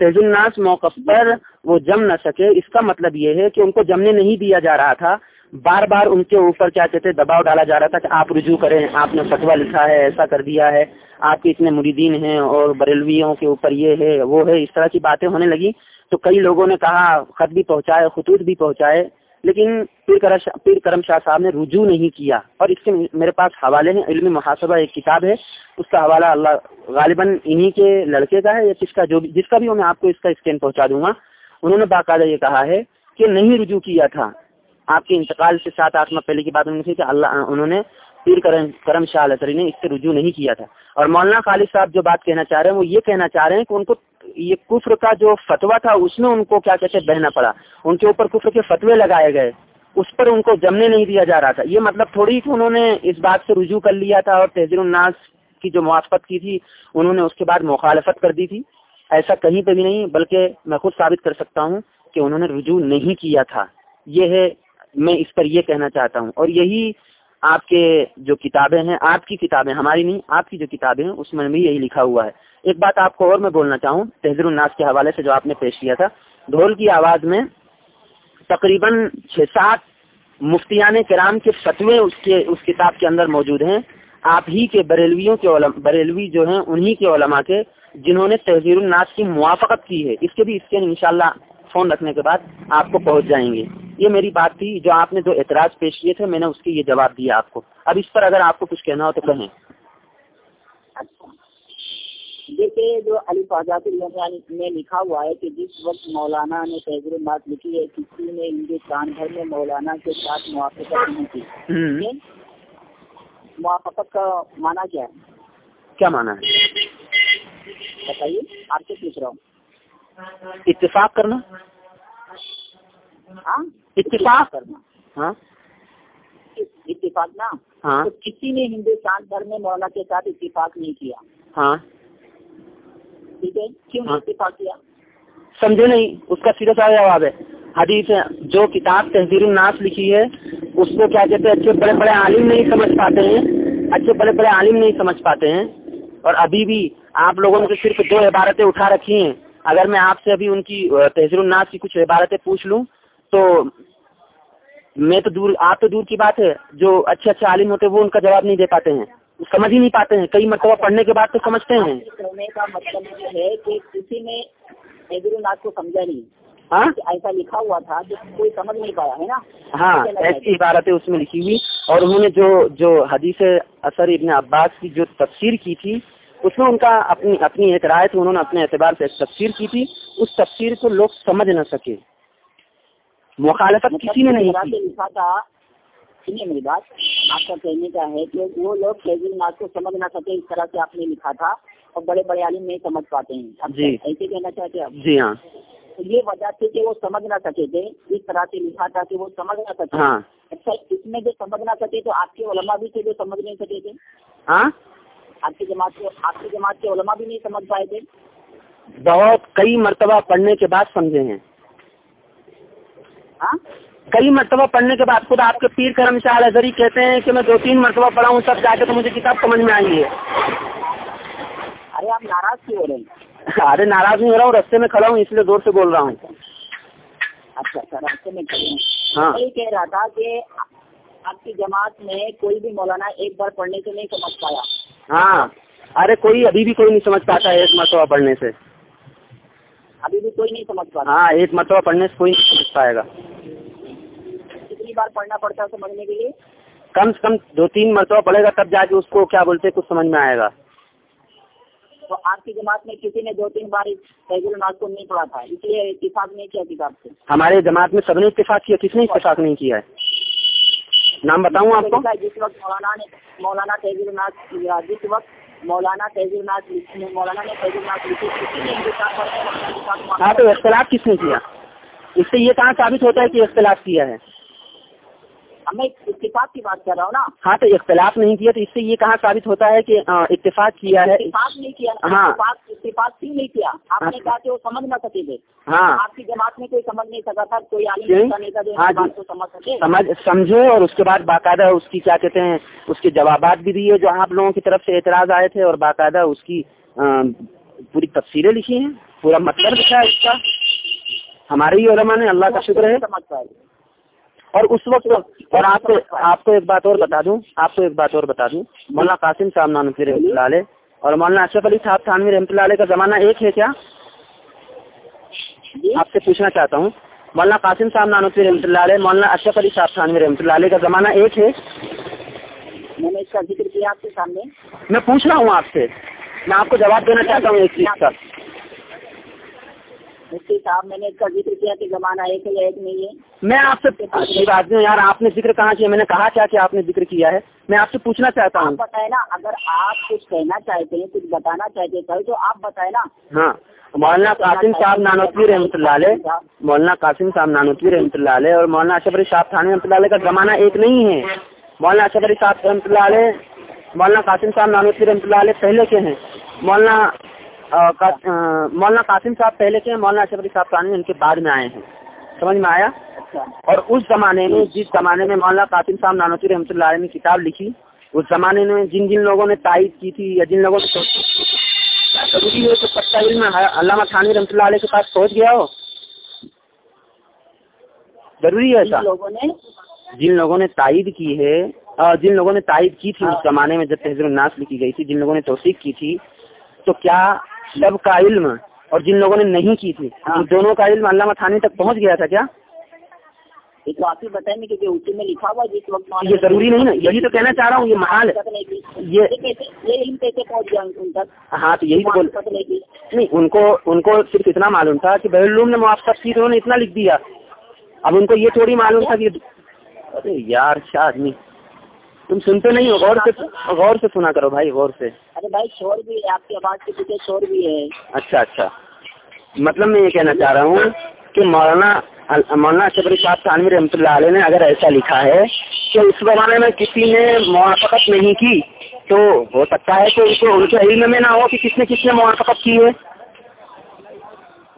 تحجیر الناس موقف پر وہ جم نہ سکے۔ اس کا مطلب یہ ہے کہ ان کو جمنے نہیں دیا جا رہا تھا۔ بار بار ان کے اوپر کیا کہتے دباؤ ڈالا جا رہا تھا کہ آپ رجوع کریں آپ نے فتویٰ لکھا ہے ایسا کر دیا ہے۔ آپ کے اتنے مریدین ہیں اور بریلویوں کے اوپر یہ ہے وہ ہے اس طرح کی باتیں ہونے لگی تو کئی لوگوں نے کہا خط بھی پہنچائے خطوط بھی پہنچائے۔ لیکن پیر کرم شاہ صاحب نے رجوع نہیں کیا اور اس کے میرے پاس حوالے ہیں علمی محاسبہ ایک کتاب ہے، اس کا حوالہ اللہ غالباً انہی کے لڑکے کا ہے، یا کس کا جو بھی جس کا بھی ہو، میں آپ کو اس کا اسکین پہنچا دوں گا۔ انہوں نے باقاعدہ یہ کہا ہے کہ نہیں رجوع کیا تھا۔ آپ کے انتقال سے سات آٹھ ماہ پہلے کی بات انہوں نے کہ اللہ انہوں نے پیر کرم شاہ الری نے اس سے رجوع نہیں کیا تھا۔ اور مولانا خالد صاحب جو بات کہنا چاہ رہے ہیں، وہ یہ کہنا چاہ رہے ہیں کہ ان کو یہ کفر کا جو فتویٰ تھا، اس میں ان کو کیا کہتے بہنا پڑا۔ ان کے اوپر کفر کے فتوے لگائے گئے۔ اس پر ان کو جمنے نہیں دیا جا رہا تھا۔ یہ مطلب تھوڑی کہ انہوں نے اس بات سے رجوع کر لیا تھا اور تحزیر الناس کی جو موافقت کی تھی، انہوں نے اس کے بعد مخالفت کر دی تھی۔ ایسا کہیں پہ بھی نہیں، بلکہ میں خود ثابت کر سکتا ہوں کہ انہوں نے رجوع نہیں کیا تھا۔ یہ ہے، میں اس پر یہ کہنا چاہتا ہوں۔ اور یہی آپ کے جو کتابیں ہیں، آپ کی کتابیں، ہماری نہیں، آپ کی جو کتابیں ہیں، اس میں بھی یہی لکھا ہوا ہے۔ ایک بات آپ کو اور میں بولنا چاہوں تحزیر الناس کے حوالے سے جو آپ نے پیش کیا تھا، ڈھول کی آواز میں تقریباً چھ سات مفتیان کرام کے فتوے اس کے، اس کتاب کے اندر موجود ہیں۔ آپ ہی کے بریلویوں کے علم، بریلوی جو ہیں، انہی کے علماء کے، جنہوں نے تحزیر الناس کی موافقت کی ہے۔ اس کے بھی اسکین انشاءاللہ فون رکھنے کے بعد آپ کو پہنچ جائیں گے۔ یہ میری بات تھی جو آپ نے دو اعتراض پیش کیے تھے میں نے اس کی یہ جواب دیا آپ کو۔ اب اس پر اگر آپ کو کچھ کہنا ہو تو کہیں۔ دیکھیے جو علی فاضات میں لکھا ہوا ہے کہ جس وقت مولانا نے تحزیر الناس لکھی ہے کسی نے ہندوستان بھر میں مولانا کے ساتھ موافقت نہیں کی؟ موافقت کا معنی کیا ہے؟ کیا مانا ہے؟ بتائیے آپ سے پوچھ رہا ہوں۔ اتفاق کرنا؟ ہاں؟ اتفاق؟ کرنا ہاں؟ اتفاق نا ہاں؟ تو کسی نے ہندوستان بھر میں مولانا کے ساتھ اتفاق نہیں کیا۔ ہاں؟ ٹھیک ہے؟ کیوں ہاں۔ اتفاق کیا؟ سمجھے نہیں اس کا سیدھا سا جواب ہے۔ حدیث جو کتاب تحزیر الناس لکھی ہے اس کو کیا کہتے ہیں؟ اچھے بڑے بڑے عالم نہیں سمجھ پاتے ہیں۔ اچھے بڑے بڑے عالم نہیں سمجھ پاتے ہیں۔ اور ابھی بھی آپ لوگوں نے صرف دو عبارتیں اٹھا رکھی ہیں۔ اگر میں آپ سے ابھی ان کی تحزیر الناس کی کچھ عبارتیں پوچھ لوں تو میں تو دور آپ تو دور کی بات ہے جو اچھے اچھے عالم ہوتے وہ ان کا جواب نہیں دے پاتے ہیں۔ سمجھ ہی نہیں پاتے ہیں۔ کئی مرتبہ پڑھنے کے بعد تو سمجھتے ہیں۔ کا مطلب یہ ہے کہ کسی نے تحزیر الناس کو سمجھا نہیں۔ ہاں؟ ایسا لکھا ہوا تھا جو کوئی سمجھ نہیں پایا ہے نا؟ ہاں ایسی عبارتیں اس میں لکھی ہوئی۔ اور انہوں نے جو جو حدیث اثر ابن عباس کی جو تفسیر کی تھی اس میں ان کا اپنی اپنی ایک رائے تھی انہوں نے اپنے اعتبار سے ایک تفسیر کی تھی۔ اس تفسیر کو لوگ سمجھ نہ سکے۔ مخالفت کسی نے نہیں کی۔ سنیے میری بات آپ کا کہنے کا ہے کہ وہ لوگ کو سمجھ نہ سکے اس طرح سے آپ نے لکھا تھا اور بڑے بڑے عالم نہیں سمجھ پاتے ہیں۔ جی۔ ایسے کہنا چاہتے ہیں جی ہاں۔ یہ وجہ تھی کہ وہ سمجھ نہ سکے تھے۔ اس طرح سے لکھا تھا کہ وہ سمجھ نہ سکے۔ ہاں۔ اچھا اس میں جو سمجھ نہ سکے تو آپ کے علماء بھی تھے جو سمجھ نہیں سکے تھے؟ ہاں۔ آپ کی جماعت کے آپ کی جماعت کے علماء بھی نہیں سمجھ پائے تھے۔ بہت کئی مرتبہ پڑھنے کے بعد سمجھے ہیں۔ ہاں؟ کئی مرتبہ پڑھنے کے بعد خود آپ کے پیر کرم شاہ ازری کہتے ہیں کہ میں دو تین مرتبہ پڑھا ہوں سب جا کے تو مجھے کتاب سمجھ میں آئی ہے۔ ارے آپ ناراض کیوں ہو رہے ہیں؟ ارے ناراض نہیں ہو رہا ہوں رستے میں کھڑا ہوں اس لیے دور سے بول رہا ہوں۔ اچھا اچھا راستے میں ہاں۔ یہ کہہ رہا تھا کہ آپ کی جماعت میں کوئی بھی مولانا ایک بار پڑھنے سے نہیں سمجھ پایا۔ ہاں۔ ارے کوئی ابھی بھی کوئی نہیں سمجھ پاتا ہے ایک مرتبہ پڑھنے سے۔ ابھی بھی کوئی نہیں سمجھ پاتا۔ ہاں ایک مرتبہ پڑھنے سے کوئی نہیں سمجھ پائے گا۔ کتنی بار پڑھنا پڑتا ہے سمجھنے کے لیے؟ کم سے کم دو تین مرتبہ پڑھے گا تب جا کے اس کو کیا بولتے کچھ سمجھ میں آئے گا۔ تو آپ کی جماعت میں کسی نے دو تین بار الناس کو نہیں پڑھا تھا اس لیے اتفاق نہیں کیا کتاب سے؟ ہمارے جماعت میں سب نے اتفاق کیا کس نے اتفاق نہیں کیا ہے؟ نام بتاؤں آپ کو؟ جس وقت مولانا نے مولانا تحزیر الناس جس وقت مولانا تحزیر الناس مولانا نے تحزیر الناس لکھی کسی نے ہندوستان پر ہاں تو اختلاف کس نے کیا؟ اس سے یہ کہاں ثابت ہوتا ہے کہ اختلاف کیا ہے؟ میں اتفاق کی بات کر رہا ہوں نا۔ ہاں تو اختلاف نہیں کیا تو اس سے یہ کہاں ثابت ہوتا ہے کہ اتفاق کیا ہے۔ اتفاق نہیں کیا ہاں۔ اتفاق کیوں نہیں کیا۔ آپ نے ہاں۔ کہا کہ وہ سمجھ نہ سکے تھے۔ ہاں۔ آپ کی جماعت میں کوئی سمجھ نہیں سکا تھا کوئی عالم جو ہاں جی۔ کو سمجھ سکے۔ سمجھ سمجھے اور اس کے بعد باقاعدہ اس کی کیا کہتے ہیں اس کے جوابات بھی دیے جو آپ لوگوں کی طرف سے اعتراض آئے تھے اور باقاعدہ اس کی پوری تفصیلیں لکھی ہیں۔ پورا مطلب لکھا ہے اس کا۔ ہمارے ہی علماء نے اللہ کا شکر ہے۔ اور اس وقت اور آپ کو آپ کو ایک بات اور بتا دوں آپ کو ایک بات اور بتا دوں۔ مولانا قاسم صاحب نانوی رحمۃ اللہ علیہ اور مولانا اشرف علی صاحب تھانوی رحمۃ اللہ علیہ کا زمانہ ایک ہے کیا؟ آپ سے پوچھنا چاہتا ہوں۔ مولانا قاسم صاحب نانوی رحمۃ اللہ علیہ مولانا اشرف علی صاحب تھانوی رحمۃ اللہ علیہ کا زمانہ ایک ہے۔ میں نے اس کا ذکر کیا آپ کے سامنے۔ میں پوچھ رہا ہوں آپ سے۔ میں آپ کو جواب دینا چاہتا ہوں ایک چیز کا۔ مفتی صاحب میں نے اس کا ذکر کیا کہ زمانہ ایک ہے یا ایک نہیں ہے۔ میں آپ سے بات نہیں یار آپ نے ذکر کہاں کیا؟ میں نے کہا کیا کہ آپ نے ذکر کیا ہے۔ میں آپ سے پوچھنا چاہتا ہوں۔ بتائے نا اگر آپ کچھ کہنا چاہتے ہیں کچھ بتانا چاہتے ہیں تو آپ بتائے نا۔ ہاں۔ مولانا قاسم صاحب نانوتوی رحمۃ اللہ علیہ۔ مولانا قاسم صاحب نانوتوی رحمۃ اللہ علیہ اور مولانا اشف علی صاحب تھانے رحمۃ اللہ علیہ کا زمانہ ایک نہیں ہے۔ مولانا اشف علی صاحب رحمۃ اللہ علیہ مولانا قاسم صاحب نانوتوی رحمۃ اللہ علیہ پہلے کے ہیں۔ مولانا مولانا قاسم صاحب پہلے کے مولانا اشف علی صاحب ان کے بعد میں آئے ہیں۔ سمجھ میں آیا؟ اچھا۔ اور اس زمانے میں جس زمانے میں مولانا قاسم صاحب نانوتوی رحمۃ اللہ علیہ نے کتاب لکھی اس زمانے میں جن جن لوگوں نے تائید کی تھی یا جن لوگوں نے ضروری ہے تو پتہ علم علامہ تھانوی رحمۃ اللہ علیہ کے پاس پہنچ گیا ہو۔ ضروری ہے ایسا؟ جن لوگوں نے۔ تائید کی ہے جن لوگوں نے تائید کی تھی اس زمانے میں جب تحزیر الناس لکھی گئی تھی جن لوگوں نے توثیق کی تھی تو کیا سب کا علم اور جن لوگوں نے نہیں کی تھی ان دونوں کا علم علامہ تھانوی تک پہنچ گیا تھا کیا؟ بتائیں گے کہ اسی میں لکھا ہوا ہے جس وقت مولانا یہ ضروری نہیں نا یہی تو کہنا چاہ رہا ہوں یہ محال یہ یہ کیسے یہ علم کیسے پہنچ گیا ان تک؟ ہاں تو یہی بول نہیں ان کو ان کو صرف اتنا معلوم تھا کہ بہلوم نے موافقت کی تو انہوں نے اتنا لکھ دیا۔ اب ان کو یہ تھوڑی معلوم تھا کہ ارے یار کیا آدمی تم سنتے نہیں ہو غور سے غور سے سنا کرو بھائی غور سے۔ ارے بھائی شور بھی ہے آپ کی آواز کے پیچھے شور بھی ہے۔ اچھا اچھا۔ مطلب میں یہ کہنا چاہ رہا ہوں کہ مولانا مولانا علی صاحب تھانوی رحمۃ اللہ علیہ نے اگر ایسا لکھا ہے کہ اس زمانے میں کسی نے موافقت نہیں کی تو ہو سکتا ہے کہ ان کو ان کے علم میں نہ ہو کہ کس نے کس نے موافقت کی ہے۔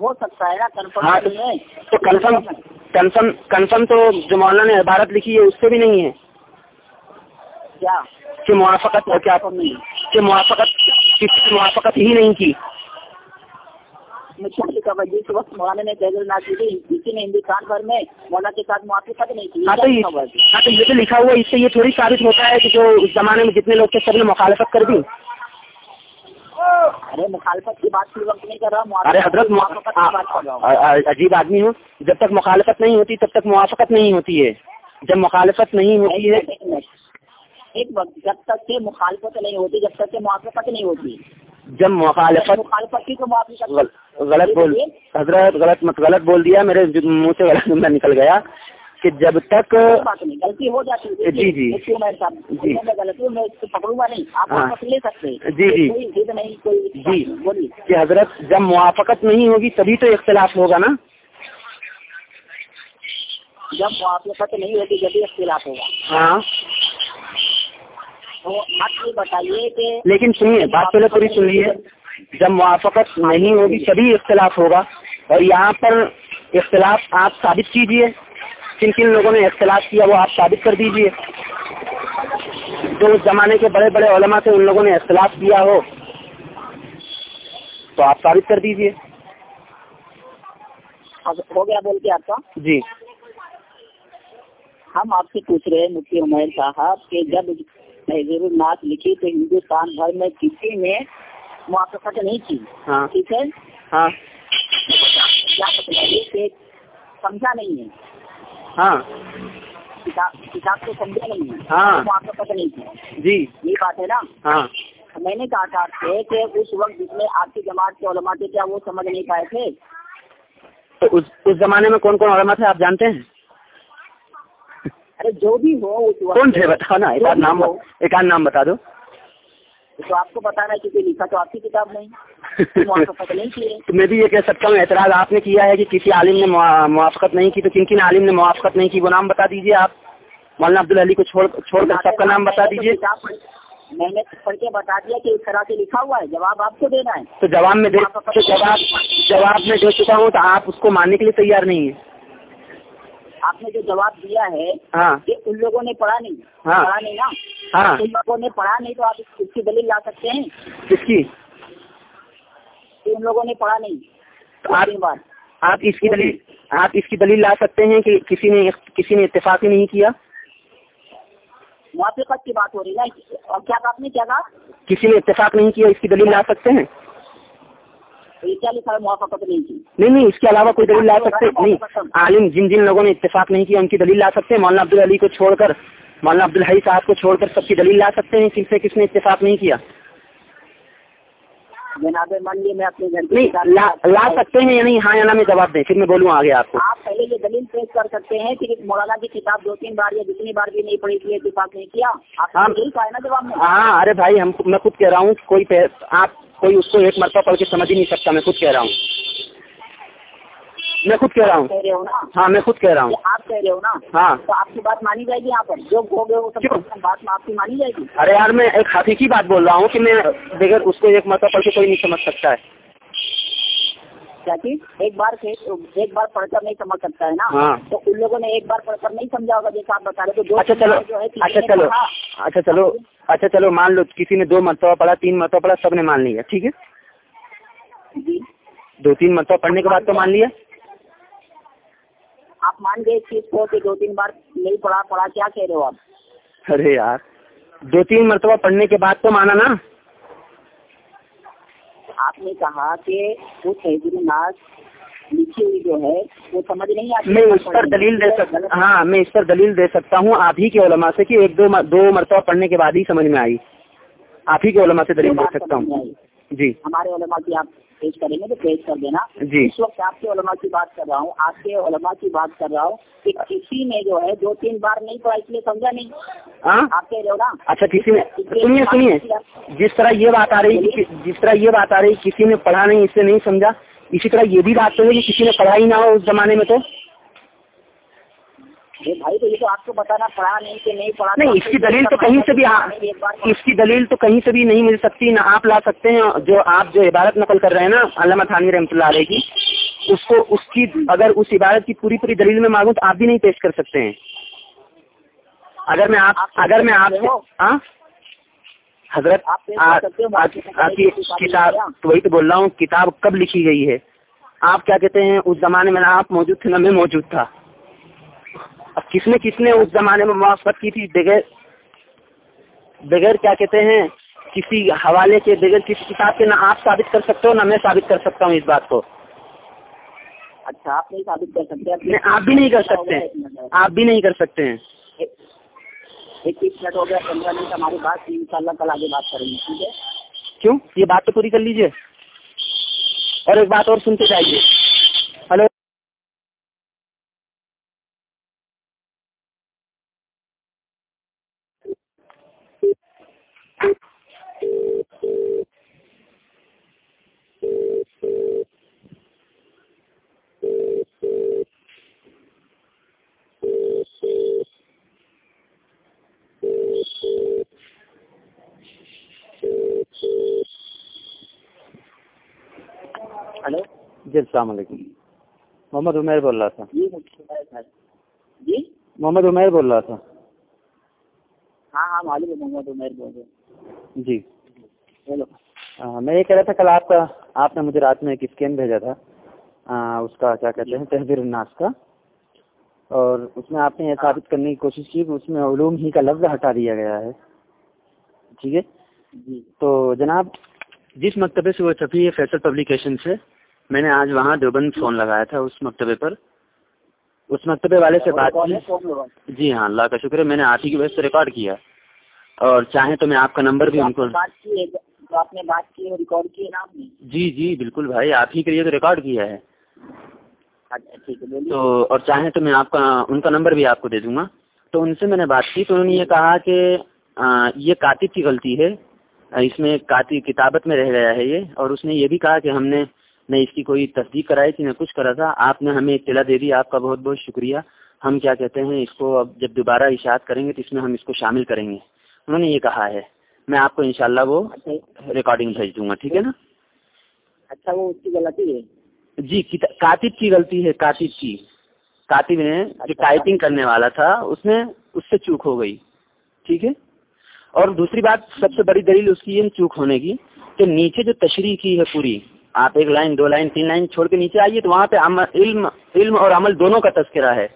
ہو سکتا ہے نا ہاں کنفرم تو کنفرم کنفرم کنفرم تو جو مولانا نے عبارت لکھی ہے اس سے بھی نہیں ہے۔ کیا کہ موافقت کیا؟ کہ موافقت کسی کی موافقت ہی نہیں کی؟ جس وقت مولانا نے کسی نے ہندوستان بھر میں مولانا کے ساتھ موافقت نہیں کی۔ ہاں تو یہ ہاں تو لکھا ہوا اس سے یہ تھوڑی ثابت ہوتا ہے کہ جو اس زمانے میں جتنے لوگ تھے سب نے مخالفت کر دی۔ ارے مخالفت کی بات وقت نہیں کر رہا ارے حضرت موافقت ہوں۔ عجیب آدمی ہو جب تک مخالفت نہیں ہوتی تب تک موافقت نہیں ہوتی ہے۔ جب مخالفت نہیں ہوتی ہے ایک وقت جب تک کہ مخالفت نہیں ہوتی جب تک کہ موافقت نہیں ہوتی۔ جب مخالفت مخالفت کی تو موافقت غلط بول حضرت غلط مت غلط بول دیا میرے منہ سے غلط جملہ نکل گیا کہ جب تک غلطی ہو جاتی ہے۔ جی، جی۔ جی۔ میں غلطی میں پکڑوں گا نہیں۔ آپ ہاں۔ لے سکتے جی، جی۔ جی۔ کہ حضرت جب موافقت نہیں ہوگی تبھی تو اختلاف ہوگا نا؟ جب موافقت نہیں ہوتی جب اختلاف ہوگا۔ ہاں۔ آپ یہ بتائیے کہ لیکن سنیے بات پہلے پوری سن لیے جب موافقت نہیں ہوگی تبھی اختلاف ہوگا۔ اور یہاں پر اختلاف آپ ثابت کیجیے کن کن لوگوں نے اختلاف کیا وہ آپ ثابت کر دیجیے۔ جو اس زمانے کے بڑے بڑے علماء تھے ان لوگوں نے اختلاف کیا ہو تو آپ ثابت کر دیجیے۔ ہو گیا بول کے آپ کا؟ جی۔ ہم آپ سے پوچھ رہے ہیں مفتی عمیر صاحب کہ جب تحزیر الناس لکھی تو ہندوستان بھر میں کسی نے موافقت نہیں کی۔ ہاں۔ ٹھیک ہے؟ ہاں۔ سمجھا نہیں ہے۔ ہاں۔ کتاب کو سمجھا نہیں ہے۔ موافقت نہیں کی۔ جی۔ یہ بات ہے نا۔ ہاں۔ میں نے کہا تھا آپ سے کہ اس وقت جس میں آپ کی جماعت کے علماء تھے کیا وہ سمجھ نہیں پائے تھے؟ اس زمانے میں کون کون علماء تھے؟ آپ جانتے ہیں؟ ارے جو بھی ہو کون تھے؟ بتاؤ نا ایک آدھ نام ایک آدھ نام بتا دو۔ تو آپ کو بتانا ہے کیونکہ لکھا تو آپ کی کتاب نہیں ہے تو میں بھی یہ کہہ سکتا ہوں اعتراض آپ نے کیا ہے کہ کسی عالم نے موا- موافقت نہیں کی تو کن کن عالم نے موافقت نہیں کی؟ وہ نام بتا دیجیے آپ۔ مولانا عبدالعلی کو چھوڑ چھوڑ کر سب کا نام بتا دیجیے میں نے پڑھ کے بتا دیا کہ اس طرح سے لکھا ہوا ہے۔ جواب آپ کو دینا ہے۔ تو جواب میں جواب جواب میں دے چکا ہوں تو آپ اس کو ماننے کے لیے تیار نہیں ہیں۔ آپ نے جو جواب دیا ہے ہاں۔ کہ ان لوگوں نے پڑھا نہیں ہاں۔ پڑھا نہیں نا۔ ہاں۔ ان لوگوں نے پڑھا نہیں تو آپ اس کی دلیل لا سکتے ہیں؟ کس کی؟ ان لوگوں نے پڑھا نہیں۔ آپ اس کی دلیل آپ اس کی دلیل لا سکتے ہیں کہ کسی نے کسی نے اتفاق ہی نہیں کیا؟ موافقت کی بات ہو رہی ہے اور کیا آپ نے کیا کہا؟ کسی نے اتفاق نہیں کیا اس کی دلیل لا سکتے ہیں تو یہ کیا لکھا ہے موافقت نہیں نہیں اس کے علاوہ کوئی دلیل لا سکتے۔ نہیں۔ عالم جن جن لوگوں نے اتفاق نہیں کیا ان کی دلیل لا سکتے ہیں۔ مولانا عبدالعلی کو چھوڑ کر مولانا عبدالحی صاحب کو چھوڑ کر سب کی دلیل لا سکتے ہیں کس سے کس نے اتفاق نہیں کیا۔ جناب مان لیے میں اپنے گھر نہیں لا, سکتے ہیں یا نہیں؟ ہاں یا نا میں جواب دیں پھر میں بولوں آگے آپ کو۔ آپ پہلے یہ دلیل پیش کر سکتے ہیں کہ مولانا کی کتاب دو تین بار یا جتنی بار بھی نہیں پڑھی تھی اتفاق نہیں کیا۔ آپ ہاں۔ نے ہے نا جواب میں؟ ہاں ارے بھائی ہم میں خود کہہ رہا ہوں کوئی آپ کوئی اس کو ایک مرتبہ پڑھ کے سمجھ ہی نہیں سکتا میں خود کہہ رہا ہوں۔ میں خود کہہ رہا ہوں۔ ہاں میں خود کہہ رہا ہوں۔ آپ کہہ رہے ہو نا؟ ہاں۔ تو آپ کی بات مانی جائے گی یہاں پر۔ جو ہو گئے وہ سب؟ بات آپ کی مانی جائے گی۔ ارے یار میں ایک حقیقی بات بول رہا ہوں کہ میں بغیر اس کو ایک مرتبہ پڑھ کے کوئی نہیں سمجھ سکتا ہے۔ کیا چیز؟ ایک بار ایک بار پڑھ کر نہیں سمجھ سکتا ہے نا؟ ہاں۔ تو ان لوگوں نے ایک بار پڑھ کر نہیں سمجھا ہوگا جیسا آپ بتا رہے تو اچھا چلو۔ اچھا چلو۔ اچھا چلو۔ اچھا چلو مان لو کسی نے دو مرتبہ پڑھا تین مرتبہ پڑھا سب نے مان لیا ٹھیک ہے؟ جی۔ دو تین مرتبہ پڑھنے کے بعد تو مان لیا؟ آپ مان گئے چیز کو کہ دو تین بار نہیں پڑھا پڑھا کیا کہہ رہے ہو آپ؟ ارے یار دو تین مرتبہ پڑھنے کے بعد تو مانا نا۔ آپ نے کہا کہ وہ تحزیر ناز لکھی ہوئی جو ہے وہ سمجھ نہیں آتی میں اس پر دلیل دے سکتا ہاں میں اس پر دلیل دے سکتا ہوں۔ آپ ہی کے علماء سے کہ ایک دو دو مرتبہ پڑھنے کے بعد ہی سمجھ میں آئی۔ آپ ہی کے علماء سے دلیل دے سکتا ہوں۔ جی۔ ہمارے علماء کی آپ پیش کریں گے تو پیش کر دینا۔ جی۔ اس وقت آپ کے علماء کی بات کر رہا ہوں۔ آپ کے علماء کی بات کر رہا ہوں کہ کسی نے جو ہے دو تین بار نہیں پڑھا اس لیے سمجھا نہیں۔ ہاں؟ آپ کہہ رہے ہو نا۔ اچھا کسی نے سنیے سنیے۔ جس طرح یہ بات آ رہی جس طرح یہ بات آ رہی کسی نے پڑھا نہیں اس سے نہیں سمجھا۔ اسی طرح یہ بھی بات ہے کہ کسی نے پڑھا ہی نہ ہو اس زمانے میں تو۔ بھائی تو یہ تو آپ کو بتانا پڑھا نہیں کہ نہیں نہیں اس کی دلیل تو کہیں سے بھی بار اس کی دلیل تو کہیں سے بھی نہیں مل سکتی نہ آپ لا سکتے ہیں جو آپ جو عبارت نقل کر رہے ہیں نا علامہ تھانی رحمۃ اللہ علیہ کی اس کو اس کی اگر اس عبارت کی پوری پوری دلیل میں مانگوں تو آپ بھی نہیں پیش کر سکتے ہیں۔ اگر میں آپ اگر میں آپ ہاں؟ حضرت آپ کی کتاب وہی تو بول رہا ہوں کتاب کب لکھی گئی ہے؟ آپ کیا کہتے ہیں اس زمانے میں نہ آپ موجود تھے نہ میں موجود تھا۔ اب کس نے کس نے اس زمانے میں موافقت کی تھی؟ بغیر بغیر کیا کہتے ہیں؟ کسی حوالے کے بغیر کسی کتاب کے نہ آپ ثابت کر سکتے ہو نہ میں ثابت کر سکتا ہوں اس بات کو۔ اچھا آپ نہیں ثابت کر سکتے آپ بھی نہیں کر سکتے۔ آپ بھی نہیں کر سکتے ہیں۔ اکیس منٹ ہو گیا پندرہ منٹ ہماری بات ان شاء اللہ کل آگے بات کریں گے ٹھیک ہے؟ کیوں؟ یہ بات تو پوری کر لیجیے اور ایک بات اور سنتے جائیے ہلو ہلو جی السلام علیکم۔ محمد عمیر بول رہا تھا۔ جی جی؟ محمد عمیر بول رہا تھا۔ ہاں ہاں معلوم ہے محمد عمیر بول رہے جی۔ ہاں، میں یہ کہہ رہا تھا کل آپ کا آپ نے مجھے رات میں ایک اسکین بھیجا تھا۔ اس کا کیا کہتے ہیں تحریر الناس کا۔ اور اس میں آپ نے یہ ثابت کرنے کی کوشش کی کہ اس میں علوم ہی کا لفظ ہٹا دیا گیا ہے۔ ٹھیک ہے؟ جی۔ تو جناب جس مکتبے سے وہ چھپی ہے فیصل پبلیکیشن سے میں نے آج وہاں دیوبند فون لگایا تھا اس مکتبے پر۔ اس مکتبے والے سے بات کی۔ جی ہاں اللہ کا شکر ہے میں نے آپ ہی کی وجہ سے ریکارڈ کیا۔ اور چاہیں تو میں آپ کا نمبر بھی ان کو آپ نے بات کی ریکارڈ کی جی جی بالکل بھائی آپ ہی کے لیے تو ریکارڈ کیا ہے۔ اچھا تو اور چاہیں تو میں آپ کا ان کا نمبر بھی آپ کو دے دوں گا۔ تو ان سے میں نے بات کی تو انہوں نے یہ کہا کہ یہ کاتب کی غلطی ہے۔ اس میں کاتب کتابت میں رہ گیا ہے یہ۔ اور اس نے یہ بھی کہا کہ ہم نے نہ اس کی کوئی تصدیق کرائی تھی نہ کچھ کرا تھا۔ آپ نے ہمیں اطلاع دے دی آپ کا بہت بہت شکریہ۔ ہم کیا کہتے ہیں اس کو اب جب دوبارہ اشاعت کریں گے تو اس میں ہم اس کو شامل کریں گے۔ انہوں نے یہ کہا ہے۔ میں آپ کو انشاءاللہ وہ اچھا۔ ریکارڈنگ بھیج دوں گا ٹھیک ہے نا؟ اچھا وہ اس کی غلطی ہے۔ جی کاتب کی غلطی ہے کاتب کی۔ کاتب نے جو ٹائپنگ کرنے والا تھا اس نے اس سے چوک ہو گئی ٹھیک ہے؟ اور دوسری بات سب سے بڑی دلیل اس کی یہ چوک ہونے کی کہ نیچے جو تشریح کی ہے پوری آپ ایک لائن دو لائن تین لائن چھوڑ کے نیچے آئیے تو وہاں پہ علم علم اور عمل دونوں کا تذکرہ ہے۔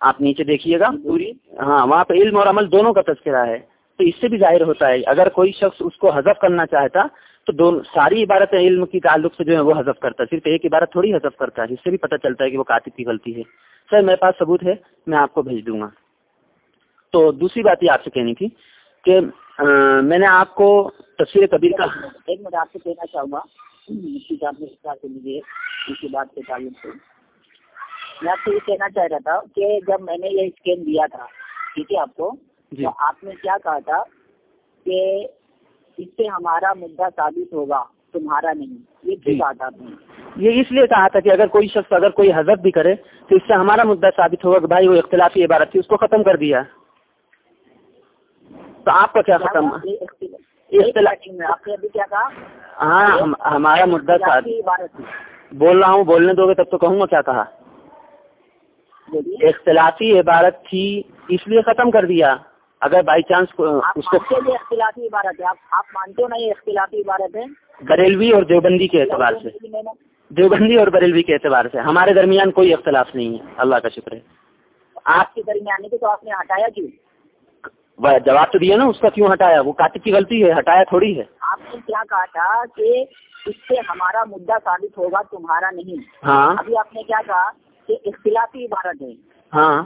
آپ نیچے دیکھیے گا۔ پوری؟ ہاں وہاں پہ علم اور عمل دونوں کا تذکرہ ہے۔ تو اس سے بھی ظاہر ہوتا ہے اگر کوئی شخص اس کو حذف کرنا چاہتا تو دون ساری عبارتیں علم کی تعلق سے جو ہے وہ حذف کرتا ہے صرف ایک عبارت تھوڑی حذف کرتا ہے اس سے بھی پتہ چلتا ہے کہ وہ کاتب کی غلطی ہے۔ سر میرے پاس ثبوت ہے میں آپ کو بھیج دوں گا۔ تو دوسری بات یہ آپ سے کہنی تھی کہ میں نے آپ کو تفسیر کبیر کا ایک منٹ آپ سے کہنا چاہوں گا نے کہا کہ مجھے اس کی بات کے تعلق سے۔ میں آپ سے یہ کہنا چاہ رہا تھا کہ جب میں نے یہ اسکین دیا تھا ٹھیک ہے آپ کو؟ جی۔ تو آپ نے کیا کہا تھا کہ اس سے ہمارا مدعا ثابت ہوگا تمہارا نہیں۔ یہ جی۔ کیوں کہا تھا آپ نے؟ یہ اس لیے کہا تھا کہ اگر کوئی شخص اگر کوئی حذف بھی کرے تو اس سے ہمارا مدعا ثابت ہوگا کہ بھائی وہ اختلافی عبارت تھی اس کو ختم کر دیا۔ تو آپ کا کیا ختم ہاں ہم- ہمارا مدعا تھی بول رہا ہوں بولنے دو گے تب تو کہوں گا کیا کہا۔ اختلافی عبارت تھی اس لیے ختم کر دیا۔ اگر بائی چانس اس کو اختلافی عبارت ہے۔ آپ مانتے ہو نا یہ اختلافی عبارت ہے؟ بریلوی اور دیوبندی کے اعتبار سے۔ دیوبندی اور بریلوی کے اعتبار سے۔ ہمارے درمیان کوئی اختلاف نہیں ہے۔ اللہ کا شکر ہے۔ آپ کے درمیانے کو تو آپ نے ہٹایا کیوں؟ جواب تو دیا نا اس کا کیوں ہٹایا؟ وہ کاتب کی غلطی ہے ہٹایا تھوڑی ہے۔ آپ نے کیا کہا تھا کہ اس سے ہمارا مدعا ثابت ہوگا تمہارا نہیں۔ ہاں۔ ابھی آپ نے کیا کہا کہ اختلافی عبارت ہے۔ ہاں۔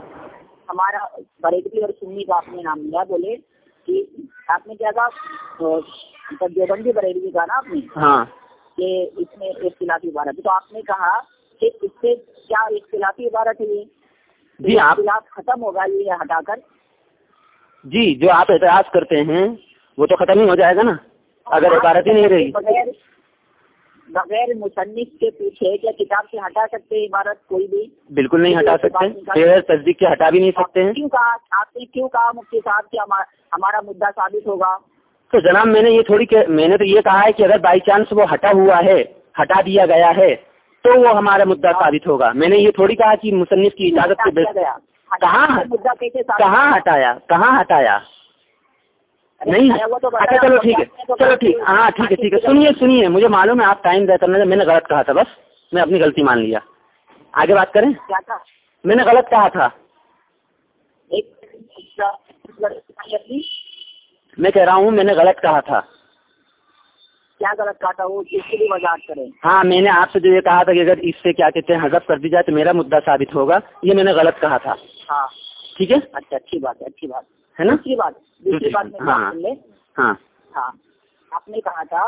ہمارا بریلوی اور سنی کا آپ نے نام لیا بولے کہ آپ نے کیا کہا؟ دیوبندی بریلوی کا نا آپ نے ہاں۔ کہ اس میں اختلافی عبارت ہے۔ تو آپ نے کہا کہ اس سے کیا اختلافی عبارت ہے؟ یہ جی اختلاف ختم ہوگا یہ ہٹا کر۔ جی جو آپ اعتراض کرتے ہیں وہ تو ختم ہی ہو جائے گا نا؟ اگر عبارت ہی نہیں رہی۔ بغیر بغیر مصنف کے پیچھے کیا کتاب سے ہٹا سکتے ہیں عبارت کوئی بھی۔ بالکل نہیں ہٹا سکتے۔ بغیر تصدیق کے ہٹا بھی نہیں سکتے ہیں۔ کیوں کہا؟ آپ نے کیوں کہا مفتی صاحب کہ ہما- ہمارا مدعا ثابت ہوگا؟ تو جناب میں نے یہ تھوڑی میں نے تو یہ کہا ہے کہ اگر بائی چانس وہ ہٹا ہوا ہے ہٹا دیا گیا ہے تو وہ ہمارا مدعا ثابت ہوگا۔ میں نے یہ تھوڑی کہا کہ مصنف کی اجازت گیا۔ کہاں کہاں ہٹایا؟ کہاں ہٹایا؟ نہیں۔ اچھا چلو ٹھیک ہے۔ چلو ٹھیک۔ ہاں ٹھیک ہے ٹھیک ہے۔ سنیے سنیے مجھے معلوم ہے آپ ٹائم ضائع کرنا میں نے غلط کہا تھا بس۔ میں اپنی غلطی مان لیا۔ آگے بات کریں؟ میں نے غلط کہا تھا۔ میں کہہ رہا ہوں میں نے غلط کہا تھا۔ کیا غلط کہا تھا؟ وہ اس کی بھی وضاحت کریں۔ ہاں میں نے آپ سے جو یہ کہا تھا کہ اگر اس سے کیا کہتے ہیں حذف کر دی جائے تو میرا مدعا ثابت ہوگا۔ یہ میں نے غلط کہا تھا۔ ہاں۔ ٹھیک ہے؟ اچھا اچھی بات ہے اچھی بات۔ ہے نا؟ دوسری بات دوسری بات میں ہاں۔ سن لیں ہاں۔ ہاں۔ آپ نے کہا تھا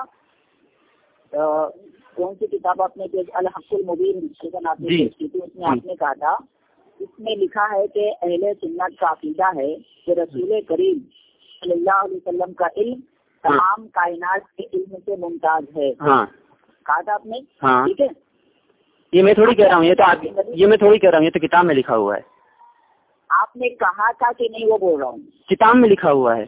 کون سی کتاب آپ نے الحق المبین آپ نے جی۔ پیش کی تھی؟ اس میں آپ نے کہا تھا اس میں لکھا ہے کہ اہل سنت کا عقیدہ ہے کہ رسول کریم صلی اللہ علیہ وسلم کا علم تمام کائنات کے علم سے ممتاز ہے۔ ہاں۔ کہا تھا آپ نے؟ ہاں۔ ٹھیک ہے؟ یہ میں تھوڑی کہہ رہا ہوں یہ تو آپ یہ میں تھوڑی کہہ رہا ہوں یہ تو کتاب میں لکھا ہوا ہے۔ آپ نے کہا تھا کہ نہیں وہ بول رہا ہوں۔ کتاب میں لکھا ہوا ہے۔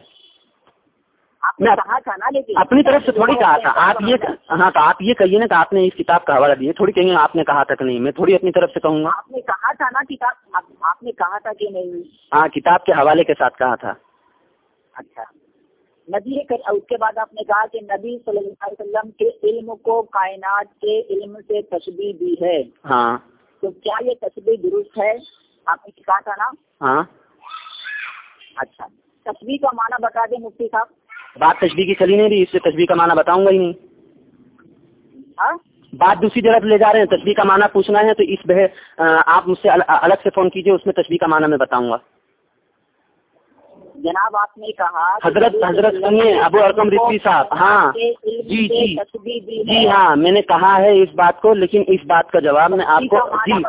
آپ نے کہا تھا نا لیکن اپنی طرف سے تھوڑی کہا تھا۔ آپ یہ ہاں تو آپ یہ کہیے نا کہ آپ نے اس کتاب کا حوالہ دیا۔ تھوڑی کہیں گے آپ نے کہا تھا کہ نہیں میں تھوڑی اپنی طرف سے کہوں گا۔ آپ نے کہا تھا نا کتاب آپ- نے کہا تھا کہ نہیں۔ ہاں کتاب کے حوالے کے ساتھ کہا تھا۔ اچھا۔ نبی اس کے بعد آپ نے کہا کہ نبی صلی اللہ علیہ وسلم کے علم کو کائنات کے علم سے تشبیح دی ہے۔ ہاں۔ تو کیا یہ تشبیح درست ہے؟ آپ نے کہا تھا نا؟ ہاں۔ اچھا۔ تشبیح کا معنی بتا دیں مفتی صاحب۔ بات تشبیح کی چلی نہیں رہی اس سے تشبیح کا معنی بتاؤں گا ہی نہیں۔ ہاں؟ بات دوسری جگہ لے جا رہے ہیں تشبیح کا معنی پوچھنا ہے تو اس بہ آپ مجھ سے ال- الگ سے فون کیجیے اس میں تشبیح کا معنی میں بتاؤں گا۔ جناب آپ نے کہا کہ حضرت حضرت سنیے ابو ارکم رضوی صاحب ہاں۔ جی جی۔ جی ہاں میں نے کہا ہے اس بات کو لیکن اس بات کا جواب میں آپ کو جی۔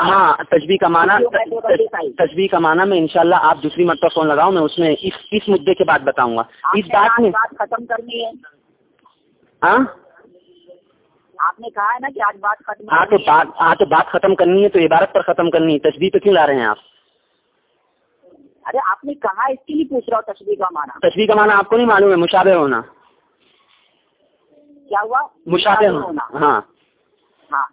ہاں تشبیح کا معنی۔ تشبیح کا معنی میں انشاءاللہ آپ دوسری مرتبہ فون لگاؤ میں اس میں اس مدعے کے بعد بتاؤں گا۔ اس بات میں ختم کرنی ہے۔ ہاں؟ آپ نے کہا ہے نا کہ آج بات ختم ہاں تو بات ہاں تو بات ختم کرنی ہے تو عبارت پر ختم کرنی ہے۔ تشبیح پہ کیوں لا رہے ہیں آپ؟ ارے آپ نے کہا اس کے لیے پوچھ رہا ہوں تشبیح کا معنی۔ تشبیح کا معنی آپ کو نہیں معلوم ہے مشابہ ہونا۔ کیا ہوا؟ مشابہ ہونا ہاں۔ ہاں۔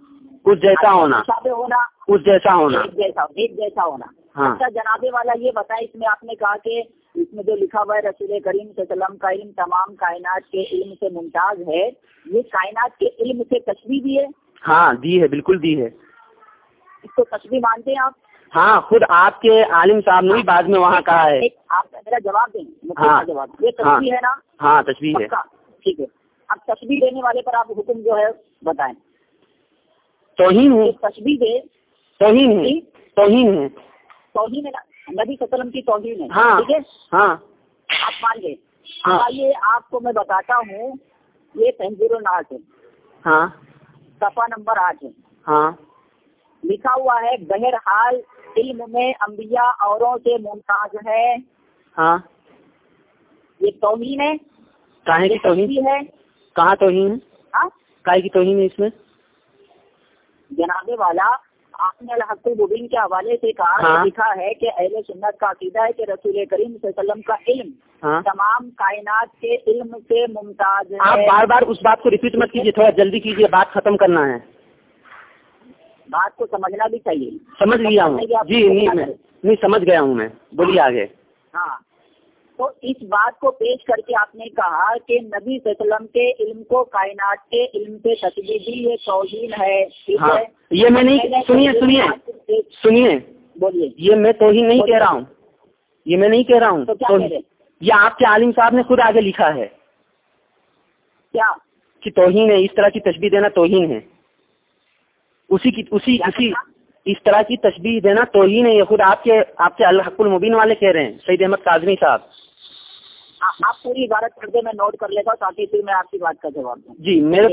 کچھ جیسا ہونا۔ مشابہ ہونا۔ کچھ جیسا ہونا۔ ایک جیسا ایک جیسا ہونا۔ ہاں۔ اچھا جنابے والا یہ بتائے اس میں آپ نے کہا کہ اس میں جو لکھا ہوا ہے رسول کریم صلی اللہ علیہ وسلم کا علم تمام کائنات کے علم سے ممتاز ہے۔ یہ کائنات کے علم سے تشبیح بھی ہے۔ ہاں دی ہے بالکل دی ہے۔ اس کو تشبیح مانتے ہیں آپ؟ ہاں خود آپ کے عالم صاحب نے بھی بعد میں وہاں کہا ہے۔ آپ میرا جواب دیں ہاں۔ جواب یہ تشبیح ہے نا؟ ہاں تشبیح ہے۔ ٹھیک ہے۔ اب تشبیح دینے والے پر آپ حکم جو ہے بتائیں۔ توہین ہے یہ تشبیح دے۔ توہین ہے۔ توہین ہے۔ توہین ہے نبی وسلم کی توہین ہے۔ ہاں۔ ٹھیک ہے۔ ہاں۔ آپ مان گئے ہاں۔ آئیے آپ کو میں بتاتا ہوں یہ تنظیر الناس ہے۔ ہاں۔ صفحہ نمبر آٹھ ہے۔ ہاں۔ لکھا ہوا ہے بہرحال علم میں انبیاء اوروں سے ممتاز ہے۔ ہاں۔ یہ توہین ہے۔ کہاں کی توہین؟ ہے۔ کہاں توہین؟ ہے ہاں کی توہین ہے اس میں؟ جناب والا آپ نے الحق المبین کے حوالے سے کہا ہاں۔ لکھا ہے کہ اہل سنت کا عقیدہ ہے کہ رسول کریم صلی اللہ علیہ وسلم کا علم ہاں۔ تمام کائنات کے علم سے ممتاز آپ ہے۔ بار بار اس بات کو ریپیٹ مت کیجیے تھوڑا جلدی کیجیے بات ختم کرنا ہے۔ بات کو سمجھنا بھی چاہیے۔ سمجھ گیا ہوں۔ جی نہیں سمجھ گیا ہوں میں۔ بولیے آگے۔ ہاں۔ تو اس بات کو پیش کر کے آپ نے کہا کہ نبی صلی اللہ علیہ وسلم کے علم کو کائنات کے علم سے دی یہ توہین ہے ہاں۔ ہے؟ یہ میں نہیں سنیے سنیے۔ سنیے۔ بولیے۔ یہ میں توہین نہیں کہہ رہا ہوں۔ یہ میں نہیں کہہ رہا ہوں۔ یہ آپ کے عالم صاحب نے خود آگے لکھا ہے کیا؟ کہ توہین ہے اس طرح کی تشبیح دینا توہین ہے۔ اسی کی اسی اسی؟ اس طرح کی تشبیح دینا توہین ہے یہ خود آپ کے آپ کے الحق المبین والے کہہ رہے ہیں سعید احمد کاظمی صاحب آپ پوری عبارت کر دیں میں نوٹ کر لیتا ہوں تاکہ پھر میں آپ کی بات کا جواب دوں جی میرے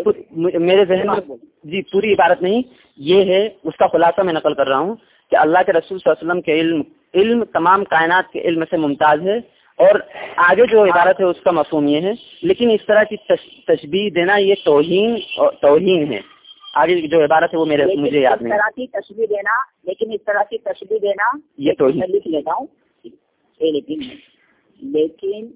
میرے ذہن میں جی پوری عبارت نہیں یہ ہے اس کا خلاصہ میں نقل کر رہا ہوں کہ اللہ کے رسول صلی اللہ علیہ وسلم کے علم علم تمام کائنات کے علم سے ممتاز ہے اور آگے جو عبارت ہے اس کا مفہوم یہ ہے لیکن اس طرح کی تش- تشبیح دینا یہ توہین توہین ہے آگے جو عبارت ہے وہ میرے مجھے یاد اس نہیں۔ طرح کی تشبیح دینا لیکن اس طرح کی تشبیح دینا یہ میں لکھ لیتا ہوں۔ لیکن لیکن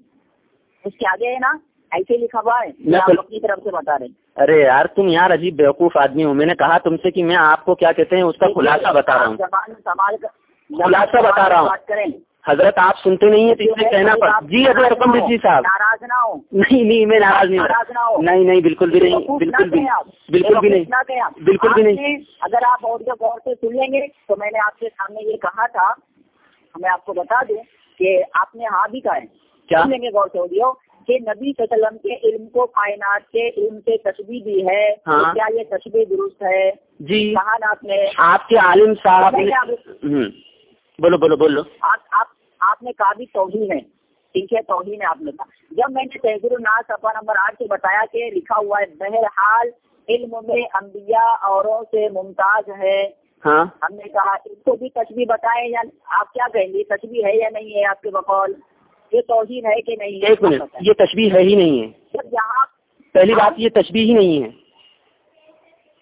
اس کے آگے ہے نا ایسے لکھا ہوا ہے۔ اپنی طرف سے بتا رہے ارے یار تم یار عجیب بیوقوف آدمی ہو۔ میں نے کہا تم سے کہ میں آپ کو کیا کہتے ہیں اس کا خلاصہ بتا رہا ہوں۔ خلاصہ بتا رہا ہوں۔ حضرت آپ سنتے نہیں ہیں تو اس لیے کہنا پڑ جی ابو ارکم رضوی صاحب۔ ناراض نہ ہو۔ نہیں نہیں میں ناراض نہیں نہیں نہیں بالکل بھی نہیں بالکل بھی۔ بالکل بھی نہیں۔ بالکل بھی نہیں۔ اگر آپ آڈیو غور سے سن لیں گے تو میں نے آپ کے سامنے یہ کہا تھا۔ میں آپ کو بتا دوں کہ آپ نے ہاں بھی کہا ہے۔ سن لیں گے غور سے آڈیو کہ نبی صلی اللہ علیہ وسلم کے علم کو کائنات کے علم سے تشبیح دی ہے۔ ہاں۔ کیا یہ تشبیح درست ہے؟ جی۔ کہا نا آپ نے۔ آپ کے عالم صاحب ہوں۔ بولو بولو بولو۔ آپ آپ نے کہا بھی توہین ہے۔ ٹھیک ہے توہین ہے آپ نے کہا۔ جب میں نے تحزیر الناس صفحہ نمبر آٹھ سے بتایا کہ لکھا ہوا ہے بہرحال علم میں انبیاء اوروں سے ممتاز ہے۔ ہاں۔ ہم نے کہا اس کو بھی تشبیح بتائیں یا آپ کیا کہیں گے تشبیح ہے یا نہیں ہے آپ کے بقول؟ یہ توہین ہے کہ نہیں ہے؟ یہ تشبیح ہے ہی نہیں ہے۔ جب یہاں پہلی بات یہ تشبیح ہی نہیں ہے۔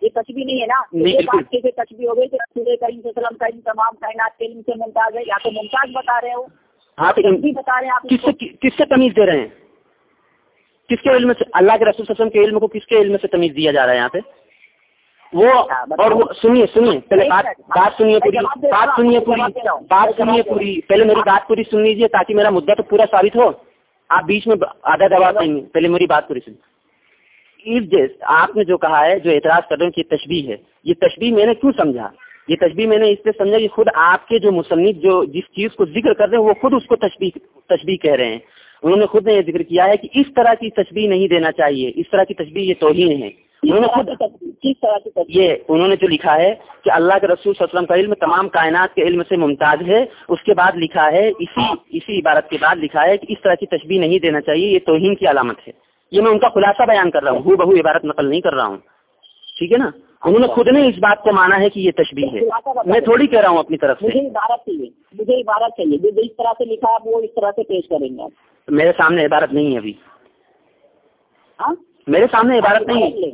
یہ تشبیح نہیں ہے نا۔ یہ۔ بات کیسے تشبیح ہو گئی کہ رسول کریم صلی اللہ علیہ وسلم کا ان تمام کائنات کے علم سے ممتاز ہے یا تو ممتاز بتا رہے ہو ہاں تشبیح بتا رہے ہیں آپ کس؟ سے تمیز دے رہے ہیں؟ کس کے علم سے؟ اللہ کے رسول صلی اللہ علیہ وسلم کے علم کو کس کے علم سے تمیز دیا جا رہا ہے یہاں پہ؟ وہ اور وہ سنیے سنیے پہلے بات بات سنیے پوری بات سنیے پوری بات سنیے پوری پہلے میری بات پوری سن لیجیے تاکہ میرا مدعا تو پورا ثابت ہو۔ آپ بیچ میں آدھا دبا پائیں گے۔ پہلے میری بات پوری سنیے آپ نے جو کہا ہے جو اعتراض کر رہے ہیں کہ تشبیح ہے۔ یہ تشبیح میں نے کیوں سمجھا؟ یہ تشبیح میں نے اس لیے سمجھا کہ خود آپ کے جو مصنف جو جس چیز کو ذکر کر رہے ہیں وہ خود اس کو تشبیح تشبیح کہہ رہے ہیں۔ انہوں نے خود نے یہ ذکر کیا ہے کہ اس طرح کی تشبیح نہیں دینا چاہیے۔ اس طرح کی تشبیح یہ توہین ہے۔ انہوں نے خود کس طرح کی تشبیح یہ انہوں نے جو لکھا ہے کہ اللہ کے رسول صلی اللہ علیہ وسلم کا علم تمام کائنات کے علم سے ممتاز ہے۔ اس کے بعد لکھا ہے اسی اسی عبارت کے بعد لکھا ہے کہ اس طرح کی تشبیح نہیں دینا چاہیے یہ توہین کی علامت ہے۔ یہ میں ان کا خلاصہ بیان کر رہا ہوں۔ ہو بہو عبارت نقل نہیں کر رہا ہوں۔ ٹھیک ہے نا؟ انہوں نے خود نے اس بات کو مانا ہے کہ یہ تشبیح ہے۔ میں تھوڑی کہہ رہا ہوں اپنی طرف مجھے سے عبارت چاہیے۔ مجھے عبارت چاہیے۔ جو جس طرح سے لکھا آپ وہ اس طرح سے پیش کریں گے میرے سامنے عبارت نہیں ہے ابھی۔ ہاں؟ میرے سامنے عبارت نہیں ہے۔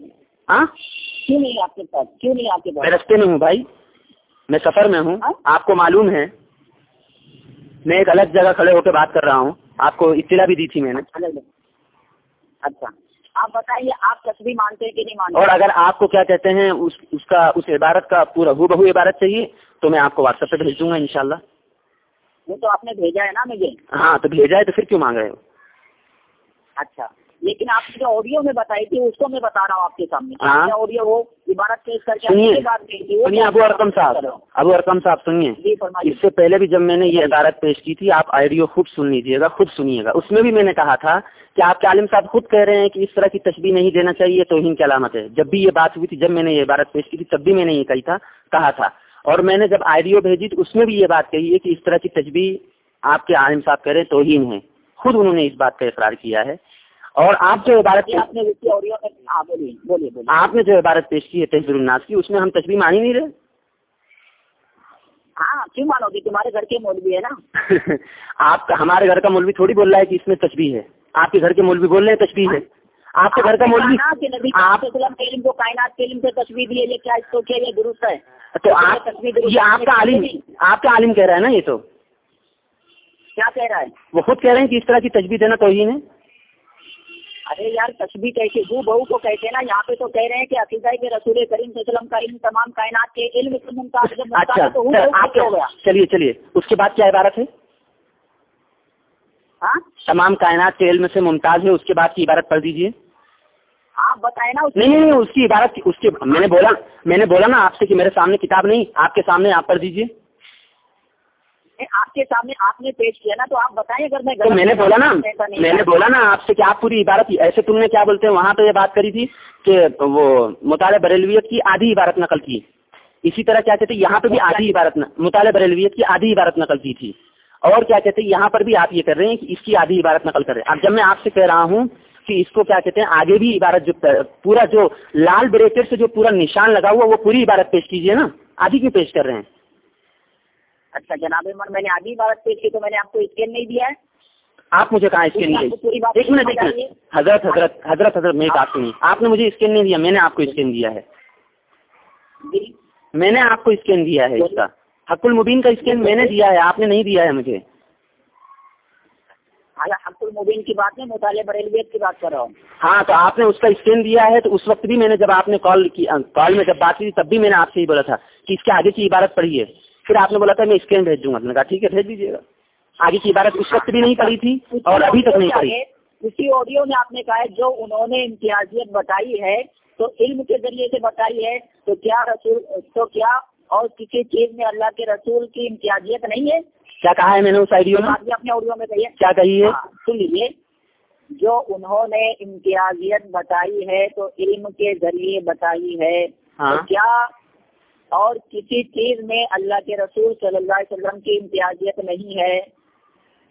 ہاں؟ کیوں نہیں آپ کے پاس؟ کیوں نہیں آپ کے میں پاس رستے میں ہوں بھائی۔ میں سفر میں ہوں۔ آپ کو معلوم ہے۔ میں ایک الگ جگہ کھڑے ہو کے بات کر رہا ہوں۔ آپ کو اطلاع بھی دی تھی میں نے۔ اچھا۔ آپ بتائیے آپ تصویر مانتے ہیں کہ نہیں مانتے؟ اور اگر آپ کو کیا کہتے ہیں اس اس کا اس عبارت کا پورا ہو بہو عبارت چاہیے تو میں آپ کو واٹس ایپ پہ بھیج دوں گا انشاءاللہ۔ وہ تو آپ نے بھیجا ہے نا مجھے؟ ہاں تو بھیجا ہے تو پھر کیوں مانگ رہے ہو؟ اچھا۔ لیکن آپ نے جو آڈیو میں بتائی تھی اس کو میں بتا رہا ہوں آپ کے سامنے۔ ہاں۔ آڈیو وہ عبارت پیش کر کے ابو ارکم صاحب۔ ابو ارکم صاحب سنیے۔ جی اس سے پہلے بھی جب میں نے یہ عبارت پیش کی تھی آپ آئیڈیو خود سن لیجیے گا خود سنیے گا۔ اس میں بھی میں نے کہا تھا کہ آپ کے عالم صاحب خود کہہ رہے ہیں کہ اس طرح کی تشبیح نہیں دینا چاہیے توہین کی علامت ہے؟ جب بھی یہ بات ہوئی تھی جب میں نے یہ عبارت پیش کی تھی تب بھی میں نے یہ کہی تھا کہا تھا۔ اور میں نے جب آئیڈیو بھیجی تو اس میں بھی یہ بات کہی ہے کہ اس طرح کی تشبیح آپ کے عالم صاحب کہہ رہے ہیں توہین ہے۔ خود انہوں نے اس بات کا اقرار کیا ہے۔ اور آپ جو عبارت آپ نے میں ہاں آپ نے جو عبارت پیش کی ہے تحزیر الناس کی اس میں ہم تشبیح مان ہی نہیں رہے؟ ہاں کیوں مانو گی؟ تمہارے گھر کے مولوی ہے نا۔ آپ کا ہمارے گھر کا مولوی تھوڑی بول رہا ہے کہ اس میں تشبیح ہے۔ آپ کے گھر کے مولوی بول رہے ہیں تشبیح ہے آپ کے گھر کا مولوی آپ کے علم کو کائنات کے علم سے تصویر دی ہے یہ کیا اس کو کیا یہ درست ہے؟ تو آپ یہ آپ کا عالم آپ کا عالم کہہ رہا ہے نا یہ تو۔ کیا کہہ رہا ہے؟ وہ خود کہہ رہے ہیں کہ اس طرح کی تجبیح دینا توہین ہے۔ ارے یار تشبیح کیسے؟ ہو بہو کو کہتے ہیں نا یہاں پہ تو کہہ رہے ہیں کہ عقیدہ کہ رسول کریم صلی اللہ علیہ وسلم کا علم تمام کائنات کے علم سے ممتاز اچھا چلیے چلیے۔ اس کے بعد کیا عبارت ہے؟ ہاں؟ تمام کائنات کے علم سے ممتاز ہے اس کے بعد کی عبارت پڑھ دیجیے آپ بتائیں نا نہیں نہیں اس کی عبارت اس کے میں نے بولا میں نے بولا نا آپ سے کہ میرے سامنے کتاب نہیں آپ کے سامنے آپ پڑھ دیجیے آپ کے سامنے آپ نے پیش کیا نا تو آپ بتائیں اگر میں میں نے بولا نا میں نے بولا نا آپ سے کہ آپ پوری عبارت ایسے تم نے کیا بولتے ہیں وہاں پہ یہ بات کری تھی کہ وہ مطالعہ بریلویت کی آدھی عبارت نقل کی۔ اسی طرح کیا کہتے ہیں یہاں پہ بھی آدھی عبارت مطالعہ بریلویت کی آدھی عبارت نقل کی تھی۔ اور کیا کہتے ہیں یہاں پر بھی آپ یہ کر رہے ہیں کہ اس کی آدھی عبارت نقل کر رہے ہیں اب جب میں آپ سے کہہ رہا ہوں کہ اس کو کیا کہتے ہیں آگے بھی عبارت جو پورا جو لال بریکٹ سے جو پورا نشان لگا ہوا وہ پوری عبارت پیش کیجیے نا۔ آدھی کیوں پیش کر رہے ہیں؟ اچھا جناب عمر میں نے آدھی بات پیش کی تو میں نے آپ کو اسکین نہیں دیا ہے۔ آپ مجھے کہاں اسکین نہیں بات ایک منٹ ایک منٹ۔ حضرت حضرت حضرت حضرت میری بات سنیے آپ نے مجھے اسکین نہیں دیا میں نے آپ کو اسکین دیا ہے۔ جی۔ میں نے آپ کو اسکین دیا ہے اس کا۔ حق المبین کا اسکین میں نے دیا ہے آپ نے نہیں دیا ہے مجھے۔ حق المبین کی بات نہیں مطالعہ بریلویت کی بات کر رہا ہوں۔ ہاں تو آپ نے اس کا اسکین دیا ہے تو اس وقت بھی میں نے جب آپ نے کال کی کال میں جب بات کی تب بھی میں نے آپ سے ہی بولا تھا کہ اس کے آگے کی عبارت پڑھی ہے۔ پھر آپ نے بولا تھا میں اسکین بھیج دوں گا میں نے کہا ٹھیک ہے بھیج دیجیے گا۔ آگے کی عبارت اس وقت بھی نہیں پڑھی تھی اور ابھی تک نہیں پڑھی۔ اسی آڈیو میں آپ نے کہا ہے جو انہوں نے امتیازیت بتائی ہے تو علم کے ذریعے سے بتائی ہے تو کیا رسول تو کیا اور کسی چیز میں اللہ کے رسول کی امتیازیت نہیں ہے۔ کیا کہا ہے میں نے اس آئیڈیو میں؟ اپنے آڈیو میں کہیے۔ کیا کہی ہے؟ ہاں، سن لیجیے جو انہوں نے امتیازیت بتائی ہے تو علم کے ذریعے بتائی ہے۔ ہاں۔ کیا اور کسی چیز میں اللہ کے رسول صلی اللہ علیہ وسلم کی امتیازیت نہیں ہے؟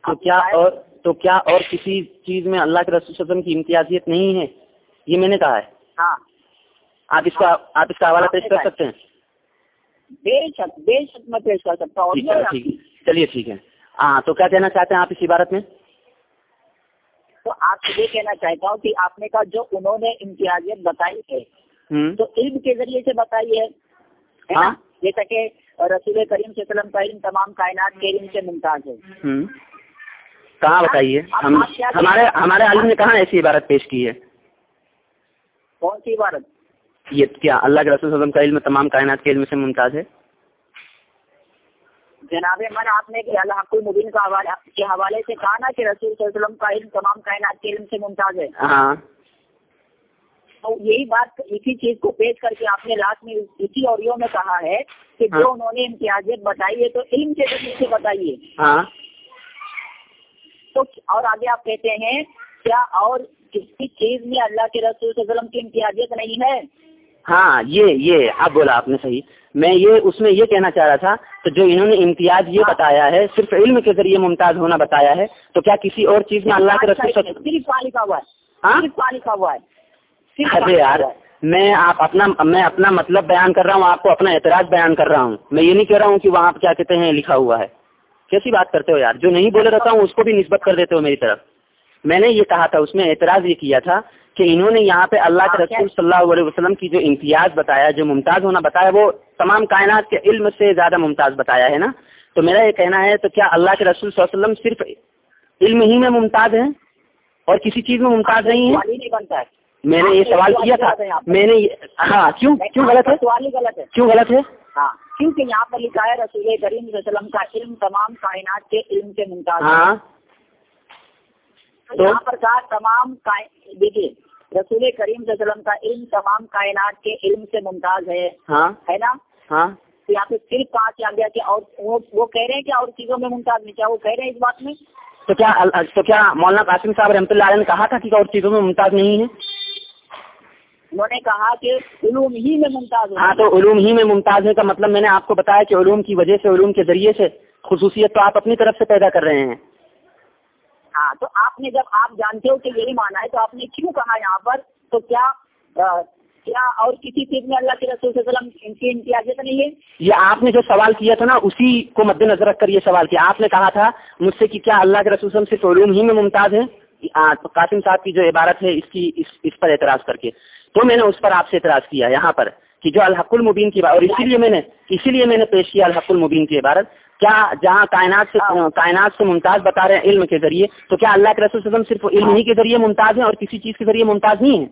تو کیا اور تو کیا اور کسی چیز میں اللہ کے رسول صلی اللہ علیہ وسلم کی امتیازیت نہیں ہے؟ یہ میں نے کہا ہے۔ ہاں۔ آپ اس کا آپ اس کا حوالہ پیش کر سکتے ہیں۔ بے شک بے شک میں پیش کر سکتا ہوں چلیے ٹھیک ہے۔ ہاں تو کیا کہنا چاہتے ہیں آپ اس عبارت میں؟ تو آپ سے یہ کہنا چاہتا ہوں کہ آپ نے کہا جو انہوں نے امتیازیت بتائی ہے تو علم کے ذریعے سے بتائی ہے؟ ہاں۔ جیسا کہ رسول کریم صلی اللہ علیہ وسلم کا علم تمام کائنات کے علم سے ممتاز ہے۔ کہاں بتائیے؟ ہم ہمارے ہمارے عالم نے کہاں ایسی عبارت پیش کی ہے؟ کون سی عبارت؟ یہ کیا اللہ کے رسول صلی اللہ علیہ وسلم کا علم تمام کائنات کے علم سے ممتاز ہے؟ جناب من آپ نے کہ اللہ حق المبین کا حوالہ کے حوالے سے کہا نا کہ رسول صلی اللہ علیہ وسلم کا علم تمام کائنات کے علم سے ممتاز ہے؟ ہاں۔ تو یہی بات اسی چیز کو پیش کر کے آپ نے لاسٹ میں اسی آڈیو میں کہا ہے کہ جو ہاں۔ انہوں نے امتیازیت بتائی ہے تو علم کے ذریعے سے بتائیے۔ ہاں۔ تو اور آگے آپ کہتے ہیں کیا اور کسی چیز میں اللہ کے رسول صلی اللہ علیہ وسلم کی امتیازیت نہیں ہے؟ ہاں یہ یہ اب بولا آپ نے صحیح۔ میں یہ اس میں یہ کہنا چاہ رہا تھا تو جو انہوں نے امتیاز یہ بتایا ہے صرف علم کے ذریعے ممتاز ہونا بتایا ہے تو کیا کسی اور چیز میں اللہ کے رسول ارے یار۔ میں آپ اپنا میں اپنا مطلب بیان کر رہا ہوں آپ کو اپنا اعتراض بیان کر رہا ہوں۔ میں یہ نہیں کہہ رہا ہوں کہ وہاں کیا کہتے ہیں لکھا ہوا ہے۔ کیسی بات کرتے ہو یار؟ جو نہیں بولے رہتا ہوں اس کو بھی نسبت کر دیتے ہو میری طرف۔ میں نے یہ کہا تھا اس میں اعتراض یہ کیا تھا کہ انہوں نے یہاں پہ اللہ کے رسول صلی اللہ علیہ وسلم کی جو امتیاز بتایا جو ممتاز ہونا بتایا وہ تمام کائنات کے علم سے زیادہ ممتاز بتایا ہے نا؟ تو میرا یہ کہنا ہے تو کیا اللہ کے رسول صلی اللہ علیہ وسلم صرف علم ہی میں ممتاز ہیں اور کسی چیز میں ممتاز نہیں ہے۔ میں نے یہ سوال کیا تھا۔ میں نے ہاں کیوں کیوں غلط ہے؟ سوال ہی غلط ہے۔ کیوں غلط ہے؟ ہاں کیونکہ یہاں پر لکھا ہے رسول کریم وسلم کا علم تمام کائنات کے علم سے ممتاز ہاں۔ یہاں پر کہا تمام دیکھیے رسول کریم صلی اللہ علیہ وسلم کا علم تمام کائنات کے علم سے ممتاز ہے۔ ہاں۔ ہے نا؟ ہاں۔ یہاں پہ صرف کہا کیا گیا کہ اور وہ کہہ رہے ہیں کہ اور چیزوں میں ممتاز نہیں کیا وہ کہہ رہے ہیں اس بات میں؟ تو کیا تو کیا مولانا قاسم صاحب رحمۃ اللہ علیہ نے کہا تھا کہ اور چیزوں میں ممتاز نہیں ہے؟ انہوں نے کہا کہ علوم ہی میں ممتاز ہاں تو علوم ہی میں ممتاز ہے کا مطلب میں نے آپ کو بتایا کہ علوم کی وجہ سے علوم کے ذریعے سے خصوصیت تو آپ اپنی طرف سے پیدا کر رہے ہیں۔ ہاں تو آپ نے جب آپ جانتے ہو کہ یہی مانا ہے تو آپ نے کیوں کہا یہاں پر؟ تو کیا کیا اور کسی چیز میں اللہ کے رسول صلی اللہ علیہ وسلم کی امتیازیت نہیں ہے یہ آپ نے جو سوال کیا تھا نا اسی کو مد نظر رکھ کر یہ سوال کیا۔ آپ نے کہا تھا مجھ سے کہ کیا اللہ کے رسول صلی اللہ علیہ وسلم صرف علوم ہی میں ممتاز ہے قاسم صاحب کی جو عبارت ہے اس کی اس, اس پر اعتراض کر کے۔ تو میں نے اس پر آپ سے اعتراض کیا یہاں پر کہ جو الحق المبین کی بات اور اسی لیے میں نے اسی لیے میں نے پیش کیا الحق المبین کی عبارت۔ کیا جہاں کائنات سے کائنات سے ممتاز بتا رہے ہیں علم کے ذریعے تو کیا اللہ کے رسول وسلم صرف علم ہی کے ذریعے ممتاز ہیں اور کسی چیز کے ذریعے ممتاز نہیں ہے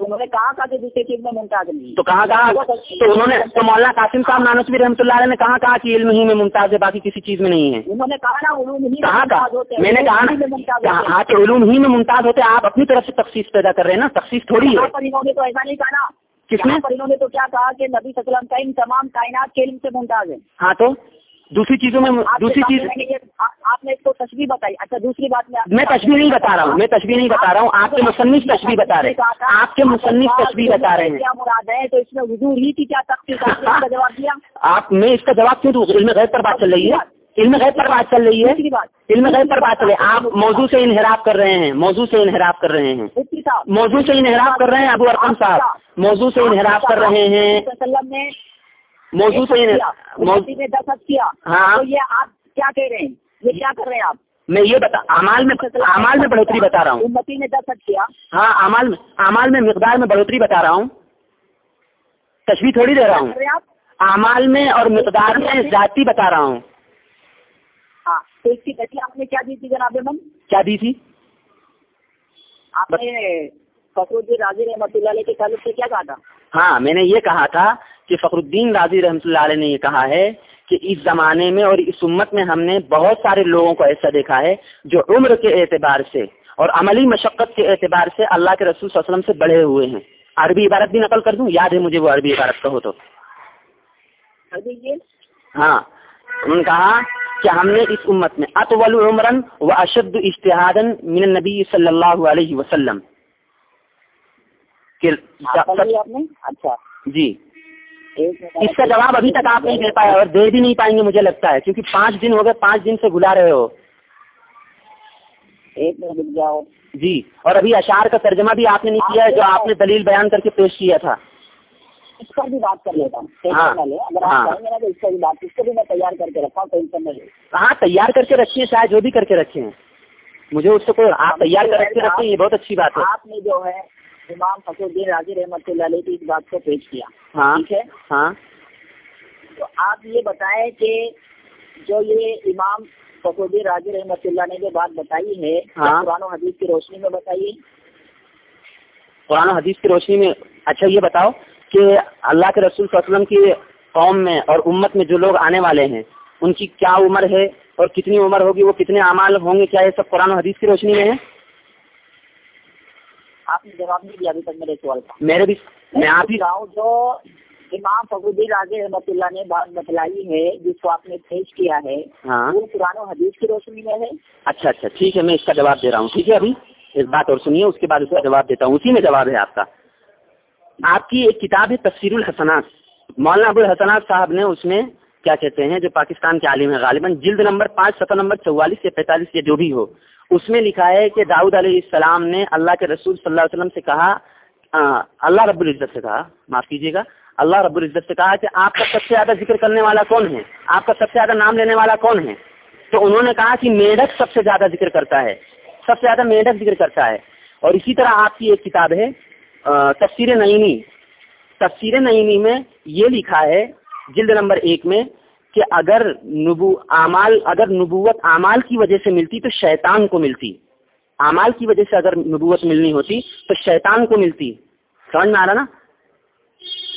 تو انہوں نے کہا کہ دوسری چیز میں ممتاز نہیں تو کہاں کہا تو انہوں نے تو مولانا قاسم صاحب نانسوی رحمۃ اللہ علیہ نے کہاں کہا کہ علم ہی میں ممتاز ہے باقی کسی چیز میں نہیں ہے؟ انہوں نے کہا نا علوم ہی کہاں ہوتے ہیں میں نے کہا نا ہیں۔ ہاں تو علوم ہی میں ممتاز ہوتے ہیں آپ اپنی طرف سے تخصیص پیدا کر رہے ہیں نا تخصیص تھوڑی ہے۔ انہوں نے تو ایسا نہیں کہا انہوں نے تو کیا کہا کہ نبی صلی اللہ علیہ وسلم کا علم تمام کائنات کے علم سے ممتاز ہے ہاں تو دوسری چیزوں میں دوسری چیز آپ نے اس کو تشبیح بتائی۔ اچھا دوسری بات میں میں تشبیح نہیں بتا رہا ہوں میں تشبیح نہیں بتا رہا ہوں آپ کے مصنف تشبیح بتا رہے ہیں۔ آپ کے مصنف تشبیح بتا رہے ہیں۔ کیا مراد ہے؟ تو اس میں حضور ہی کی کیا اس کا جواب دیا۔ آپ میں اس کا جواب کیوں دوں؟ علم غیب پر بات چل رہی ہے۔ علم غیب پر بات چل رہی ہے؟ علم غیب پر بات چل رہی ہے۔ آپ موضوع سے انحراف کر رہے ہیں موضوع سے انحراف کر رہے ہیں۔ موضوع سے انحراف کر رہے ہیں ابو ارقم صاحب۔ موضوع سے انحراف کر رہے ہیں۔ موضوع سے دستخط کیا ہاں۔ یہ آپ کیا کہہ رہے ہیں؟ یہ کیا کر رہے ہیں آپ؟ میں یہ بتا اعمال میں اعمال میں بڑھوتری بتا رہا ہوں۔ نے دستخط کیا۔ ہاں اعمال میں اعمال میں مقدار میں بڑھوتری بتا رہا ہوں۔ تشبیح تھوڑی دے رہا ہوں۔ اعمال میں اور مقدار میں ذاتی بتا رہا ہوں۔ ہاں۔ تو اس کی تشریح آپ نے کیا دی تھی جناب من کیا دی تھی؟ آپ نے فخر الدین راضی رحمۃ اللہ علیہ کے تعلق سے کیا کہا تھا؟ ہاں میں نے یہ کہا تھا کہ فخر الدین راضی رحمۃ اللہ علیہ نے یہ کہا ہے کہ اس زمانے میں اور اس امت میں ہم نے بہت سارے لوگوں کو ایسا دیکھا ہے جو عمر کے اعتبار سے اور عملی مشقت کے اعتبار سے اللہ کے رسول صلی اللہ علیہ وسلم سے بڑھے ہوئے ہیں۔ عربی عبارت بھی نقل کر دوں؟ یاد ہے مجھے وہ عربی عبارت کہو تو۔ ہاں انہوں نے کہا کہ ہم نے اس امت میں اطول عمرن و اشد اشتہادن من النبی صلی اللہ علیہ وسلم۔ اچھا۔ جی۔ اس کا جواب ابھی تک آپ نہیں دے پائے اور دے بھی نہیں پائیں گے مجھے لگتا ہے کیونکہ پانچ دن ہو گئے پانچ دن سے گلا رہے ہو۔ جی۔ اور ابھی اشعار کا ترجمہ بھی آپ نے نہیں کیا ہے جو آپ نے دلیل بیان کر کے پیش کیا تھا۔ اس پر بھی بات کر لیتا ہوں ہاں، اگر ہاں۔ آپ کہیں گے نا تو اس پر بھی بات اس کو بھی میں تیار کر کے رکھا ہوں ٹینشن نہ لیں ہاں تیار کر کے رکھیے شاید جو بھی کر کے رکھے ہیں مجھے اس سے کوئی آپ تیار کر کے رکھیں یہ بہت اچھی بات ہے۔ آپ نے جو ہے امام فخر الدین راضی رحمۃ اللہ علیہ کی اس بات کو پیش کیا۔ ہاں ٹھیک ہے؟ ہاں۔ تو آپ یہ بتائیں کہ جو یہ امام فخر الدین راضی رحمۃ اللہ نے جو بات بتائی ہے ہاں۔ قرآن و حدیث کی روشنی میں بتائیے قرآن و حدیث کی روشنی میں اچھا یہ بتاؤ۔ کہ اللہ کے رسول صلی اللہ علیہ وسلم کی قوم میں اور امت میں جو لوگ آنے والے ہیں ان کی کیا عمر ہے اور کتنی عمر ہوگی وہ کتنے اعمال ہوں گے کیا یہ سب قرآن و حدیث کی روشنی میں ہے؟ آپ نے جواب نہیں دیا ابھی تک میرے سوال کا۔ میرے بھی میں آپ ہی جو امام فخر الدین راضی رحمۃ اللہ نے بات بتلائی ہے جس کو آپ نے پیش کیا ہے ہاں۔ وہ قرآن و حدیث کی روشنی میں ہے؟ اچھا اچھا ٹھیک ہے میں اس کا جواب دے رہا ہوں۔ ٹھیک ہے ابھی ایک بات اور سنیے اس کے بعد اس کا جواب دیتا ہوں۔ اسی میں جواب ہے آپ کا۔ آپ کی ایک کتاب ہے تفسیر الحسنات۔ مولانا ابو الحسنات صاحب نے اس میں کیا کہتے ہیں جو پاکستان کے عالم ہیں غالباً جلد نمبر پانچ سفر نمبر چوالیس یا پینتالیس یا جو بھی ہو اس میں لکھا ہے کہ داؤد علیہ السلام نے اللہ کے رسول صلی اللہ علیہ وسلم سے کہا آ, اللہ رب العزت سے کہا معاف کیجیے گا اللہ رب العزت سے کہا کہ آپ کا سب سے زیادہ ذکر کرنے والا کون ہے؟ آپ کا سب سے زیادہ نام لینے والا کون ہے؟ تو انہوں نے کہا کہ میڈک سب سے زیادہ ذکر کرتا ہے سب سے زیادہ میڈک ذکر کرتا ہے۔ اور اسی طرح آپ کی ایک کتاب ہے تفسیر نعیمی۔ تفسیر نعیمی میں یہ لکھا ہے جلد نمبر ایک میں کہ اگر نبو، اعمال، اگر نبوت اعمال کی وجہ سے ملتی تو شیطان کو ملتی۔ اعمال کی وجہ سے اگر نبوت ملنی ہوتی تو شیطان کو ملتی۔ سمجھ میں آ رہا نا؟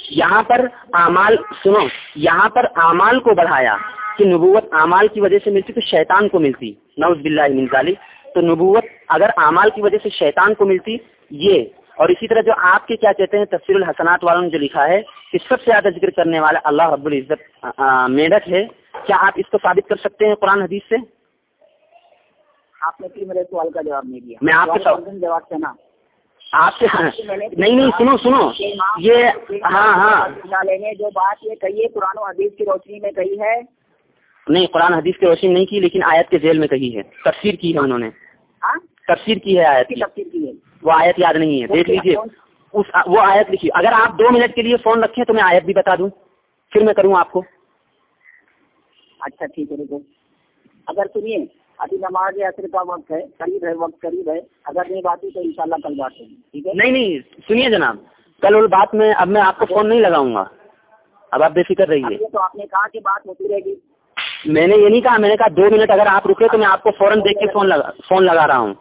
یہاں پر اعمال، سنو، یہاں پر اعمال کو بڑھایا کہ نبوت اعمال کی وجہ سے ملتی تو شیطان کو ملتی۔ نوز باللہ من ذالک۔ تو نبوت اگر اعمال کی وجہ سے شیطان کو ملتی، یہ اور اسی طرح جو آپ کے کیا کہتے ہیں تفسیر الحسنات والوں نے جو لکھا ہے کہ سب سے زیادہ ذکر کرنے والا اللہ رب العزت میڈک ہے۔ کیا آپ اس کو ثابت کر سکتے ہیں قرآن حدیث سے؟ آپ نے میرے سوال کا جواب نہیں دیا۔ میں آپ کے جواب سے نا آپ سے نہیں نہیں سنو سنو۔ یہ ہاں ہاں۔ جو بات یہ کہی ہے قرآن و حدیث کی روشنی میں کہی ہے۔ نہیں قرآن حدیث کی روشنی نہیں کی لیکن آیت کے ذیل میں کہی ہے۔ تفسیر کی ہے انہوں نے۔ ہاں؟ تفسیر کی ہے آیت کی ہے۔ وہ آیت یاد نہیں ہے۔ دیکھ لیجیے اس وہ آیت لکھی اگر آپ دو منٹ کے لیے فون رکھیں تو میں آیت بھی بتا دوں۔ پھر میں کروں آپ کو۔ اچھا ٹھیک ہے رکو۔ اگر سنیے ابھی نماز عصر کا وقت ہے قریب ہے وقت قریب ہے۔ اگر نہیں بات ہوئی تو انشاءاللہ کل بات ہوگی ٹھیک ہے؟ نہیں نہیں سنیے جناب۔ کل اور بات میں اب میں آپ کو فون نہیں لگاؤں گا۔ اب آپ بے فکر رہیے۔ تو آپ نے کہا کہ بات ہوتی رہے گی۔ میں نے یہ نہیں کہا میں نے کہا دو منٹ اگر آپ رکے تو میں آپ کو فوراً دیکھ کے فون لگا فون لگا رہا ہوں۔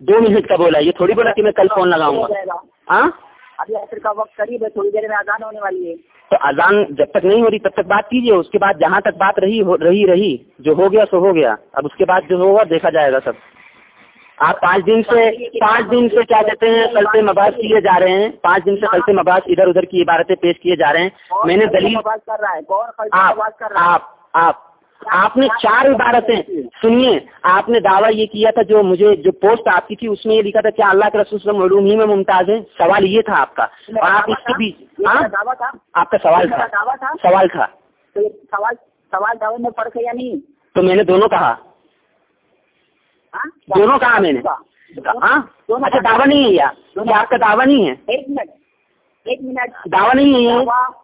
دو منٹ کا بولا یہ تھوڑی بولا کہ میں کل فون لگاؤں گا۔ ہاں؟ ابھی عصر کا وقت قریب ہے تھوڑی دیر میں آزان ہونے والی ہے۔ تو اذان جب تک نہیں ہو رہی تب تک بات کیجیے اس کے بعد جہاں تک بات رہی رہی رہی جو ہو گیا سو ہو گیا۔ اب اس کے بعد جو ہوگا دیکھا جائے گا سب۔ آپ پانچ دن سے پانچ دن سے کیا کہتے ہیں کل سے مباحث کیے جا رہے ہیں۔ پانچ دن سے کل سے مباحث ادھر ادھر کی عبارتیں پیش کیے جا رہے ہیں۔ میں نے دلیل کر رہا ہے؟ آپ آپ آپ نے چار عبارتیں سنیے آپ نے دعویٰ یہ کیا تھا جو مجھے جو پوسٹ آپ کی تھی اس میں یہ لکھا تھا کہ اللہ کے رسول وسلم علوم ہی میں ممتاز ہے سوال یہ تھا آپ کا۔ اور آپ اس کے بیچ ہاں؟ آپ کا سوال تھا۔ سوال تھا۔ تو یہ سوال سوال دعوے میں فرق ہے یا نہیں؟ تو میں نے دونوں کہا۔ ہاں؟ دونوں کہا میں نے۔ ہاں؟ اچھا دعویٰ نہیں ہے یہ یہ آپ کا دعویٰ نہیں ہے۔ ایک منٹ ایک منٹ۔ دعویٰ نہیں ہے۔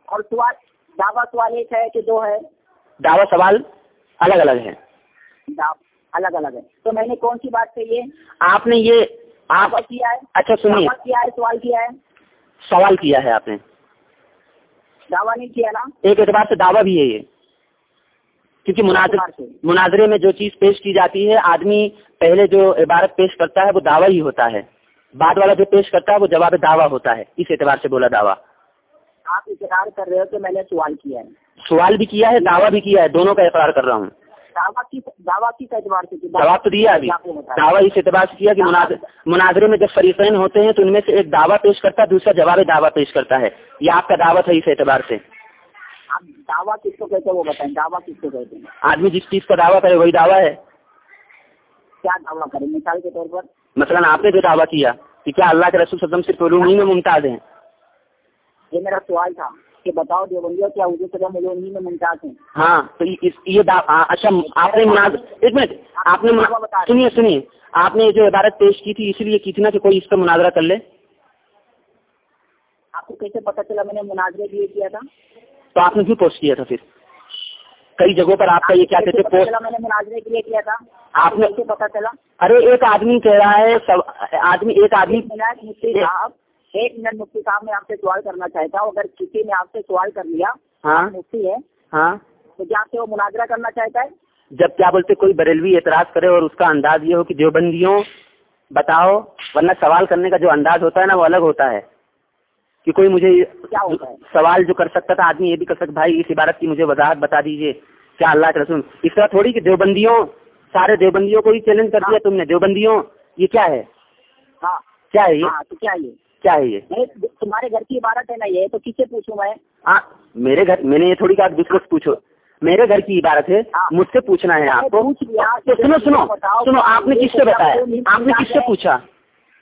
اور سوال دعویٰ سوال ایک ہے کہ دو ہے؟ دعویٰ سوال الگ الگ ہے الگ الگ ہے تو میں نے کون سی بات کہی ہے؟ آپ نے یہ آپ کیا ہے؟ اچھا سنیے۔ کیا ہے؟ سوال کیا ہے؟ سوال کیا ہے آپ نے۔ دعویٰ نہیں کیا نا؟ ایک اعتبار سے دعویٰ بھی ہے یہ۔ کیونکہ مناظر مناظرے میں جو چیز پیش کی جاتی ہے آدمی پہلے جو عبارت پیش کرتا ہے وہ دعویٰ ہی ہوتا ہے۔ بعد والا جو پیش کرتا ہے وہ جواب دعویٰ ہوتا ہے۔ اس اعتبار سے بولا دعویٰ۔ آپ اقرار کر رہے ہو کہ میں نے سوال کیا ہے۔ سوال بھی کیا ہے دعویٰ بھی کیا ہے دونوں کا اقرار کر رہا ہوں۔ دعویٰ دعویٰ کیا؟ جواب تو دیا ابھی۔ دعویٰ اس اعتبار سے کیا کہ مناظر مناظرے میں جب فریقین ہوتے ہیں تو ان میں سے ایک دعویٰ پیش کرتا ہے دوسرا جواب دعویٰ پیش کرتا ہے۔ یہ آپ کا دعوت ہے اس اعتبار سے۔ دعویٰ کس کو کہتے ہیں وہ بتائیں دعویٰ کس کو کہتے ہیں؟ آدمی جس چیز کا دعویٰ کرے وہی دعویٰ ہے۔ کیا دعویٰ کریں؟ مثال کے طور پر۔ مثلا آپ نے جو دعویٰ کیا کہ کیا اللہ کے رسول وسلم صرف علوم میں ممتاز ہیں؟ یہ میرا سوال تھا۔ کہ بتاؤ دیوبندیوں کیا صلی اللہ علیہ وسلم میں ممتاز ہیں؟ ہاں تو یہ- اس- اچھا آپ نے مناظر ایک منٹ آپ نے سنیے سنیے۔ آپ نے جو عبارت پیش کی تھی اسی لیے کی تھی نا کہ کوئی اس کا مناظرہ کر لے۔ آپ کو کیسے پتا چلا میں نے مناظرے لیے کیا تھا؟ تو آپ نے کیوں پوسٹ کیا تھا پھر۔ کئی جگہوں پر آپ کا یہ کیا کہتے پتا پوسٹ میں نے مناظرے کے لیے کیا تھا؟ آپ نے- پتا چلا؟ ارے ایک آدمی کہہ رہا ہے آدمی ایک آدمی ایک منٹ مفتی صاحب میں آپ سے سوال کرنا چاہتا ہوں۔ اگر کسی نے آپ سے سوال کر لیا ہاں۔ مفتی ہے ہاں۔ تو کیا آپ سے وہ مناظرہ کرنا چاہتا ہے؟ جب کیا بولتے کوئی بریلوی اعتراض کرے اور اس کا انداز یہ ہو کہ دیوبندیوں بتاؤ ورنہ سوال کرنے کا جو انداز ہوتا ہے نا وہ الگ ہوتا ہے۔ کہ کوئی مجھے کیا ہوتا ہے؟ سوال جو کر سکتا تھا آدمی یہ بھی کر سکتا بھائی اس عبارت کی مجھے وضاحت بتا دیجیے کیا اللہ کے رسول۔ اس طرح تھوڑی کہ دیوبندیوں سارے دیوبندیوں کو ہی چیلنج کر دیا تم نے۔ دیوبندیوں یہ کیا ہے؟ ہاں۔ کیا ہے یہ؟ نہیں تمہارے گھر کی عبارت ہے نا یہ تو کس سے پوچھوں میں؟ میرے گھر میں نے یہ تھوڑی کہا کہ دوسرے سے پوچھو۔ میرے گھر کی عبارت ہے ہاں۔ مجھ سے پوچھنا ہے آپ کو۔ سنو سنو سنو آپ نے کس سے بتایا؟ آپ نے کس سے پوچھا؟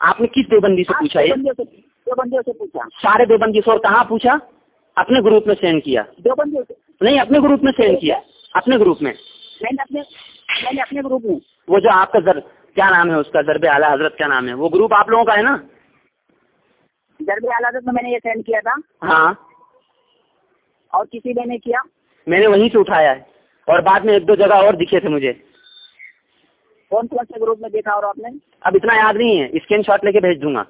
آپ نے کس دیوبندی سے پوچھا دیوبندیوں سے سارے دیوبندی سے اور کہاں پوچھا؟ اپنے گروپ میں سینڈ کیا۔ دیوبندیوں سے۔ نہیں اپنے گروپ میں سینڈ کیا۔ اپنے گروپ میں۔ میں نے اپنے میں نے اپنے گروپ میں۔ وہ جو آپ کا کیا نام ہے اس کا؟ ضرب اعلیٰ حضرت کیا نام ہے؟ وہ گروپ آپ لوگوں کا ہے نا؟ درب عدالت میں میں نے یہ سینڈ کیا تھا۔ ہاں۔ اور کسی نے نہیں کیا؟ میں نے وہیں سے اٹھایا ہے۔ اور بعد میں ایک دو جگہ اور دکھے تھے مجھے۔ کون کون سے گروپ میں دیکھا اور آپ نے؟ اب اتنا یاد نہیں ہے۔ اسکرین شاٹ لے کے بھیج دوں گا۔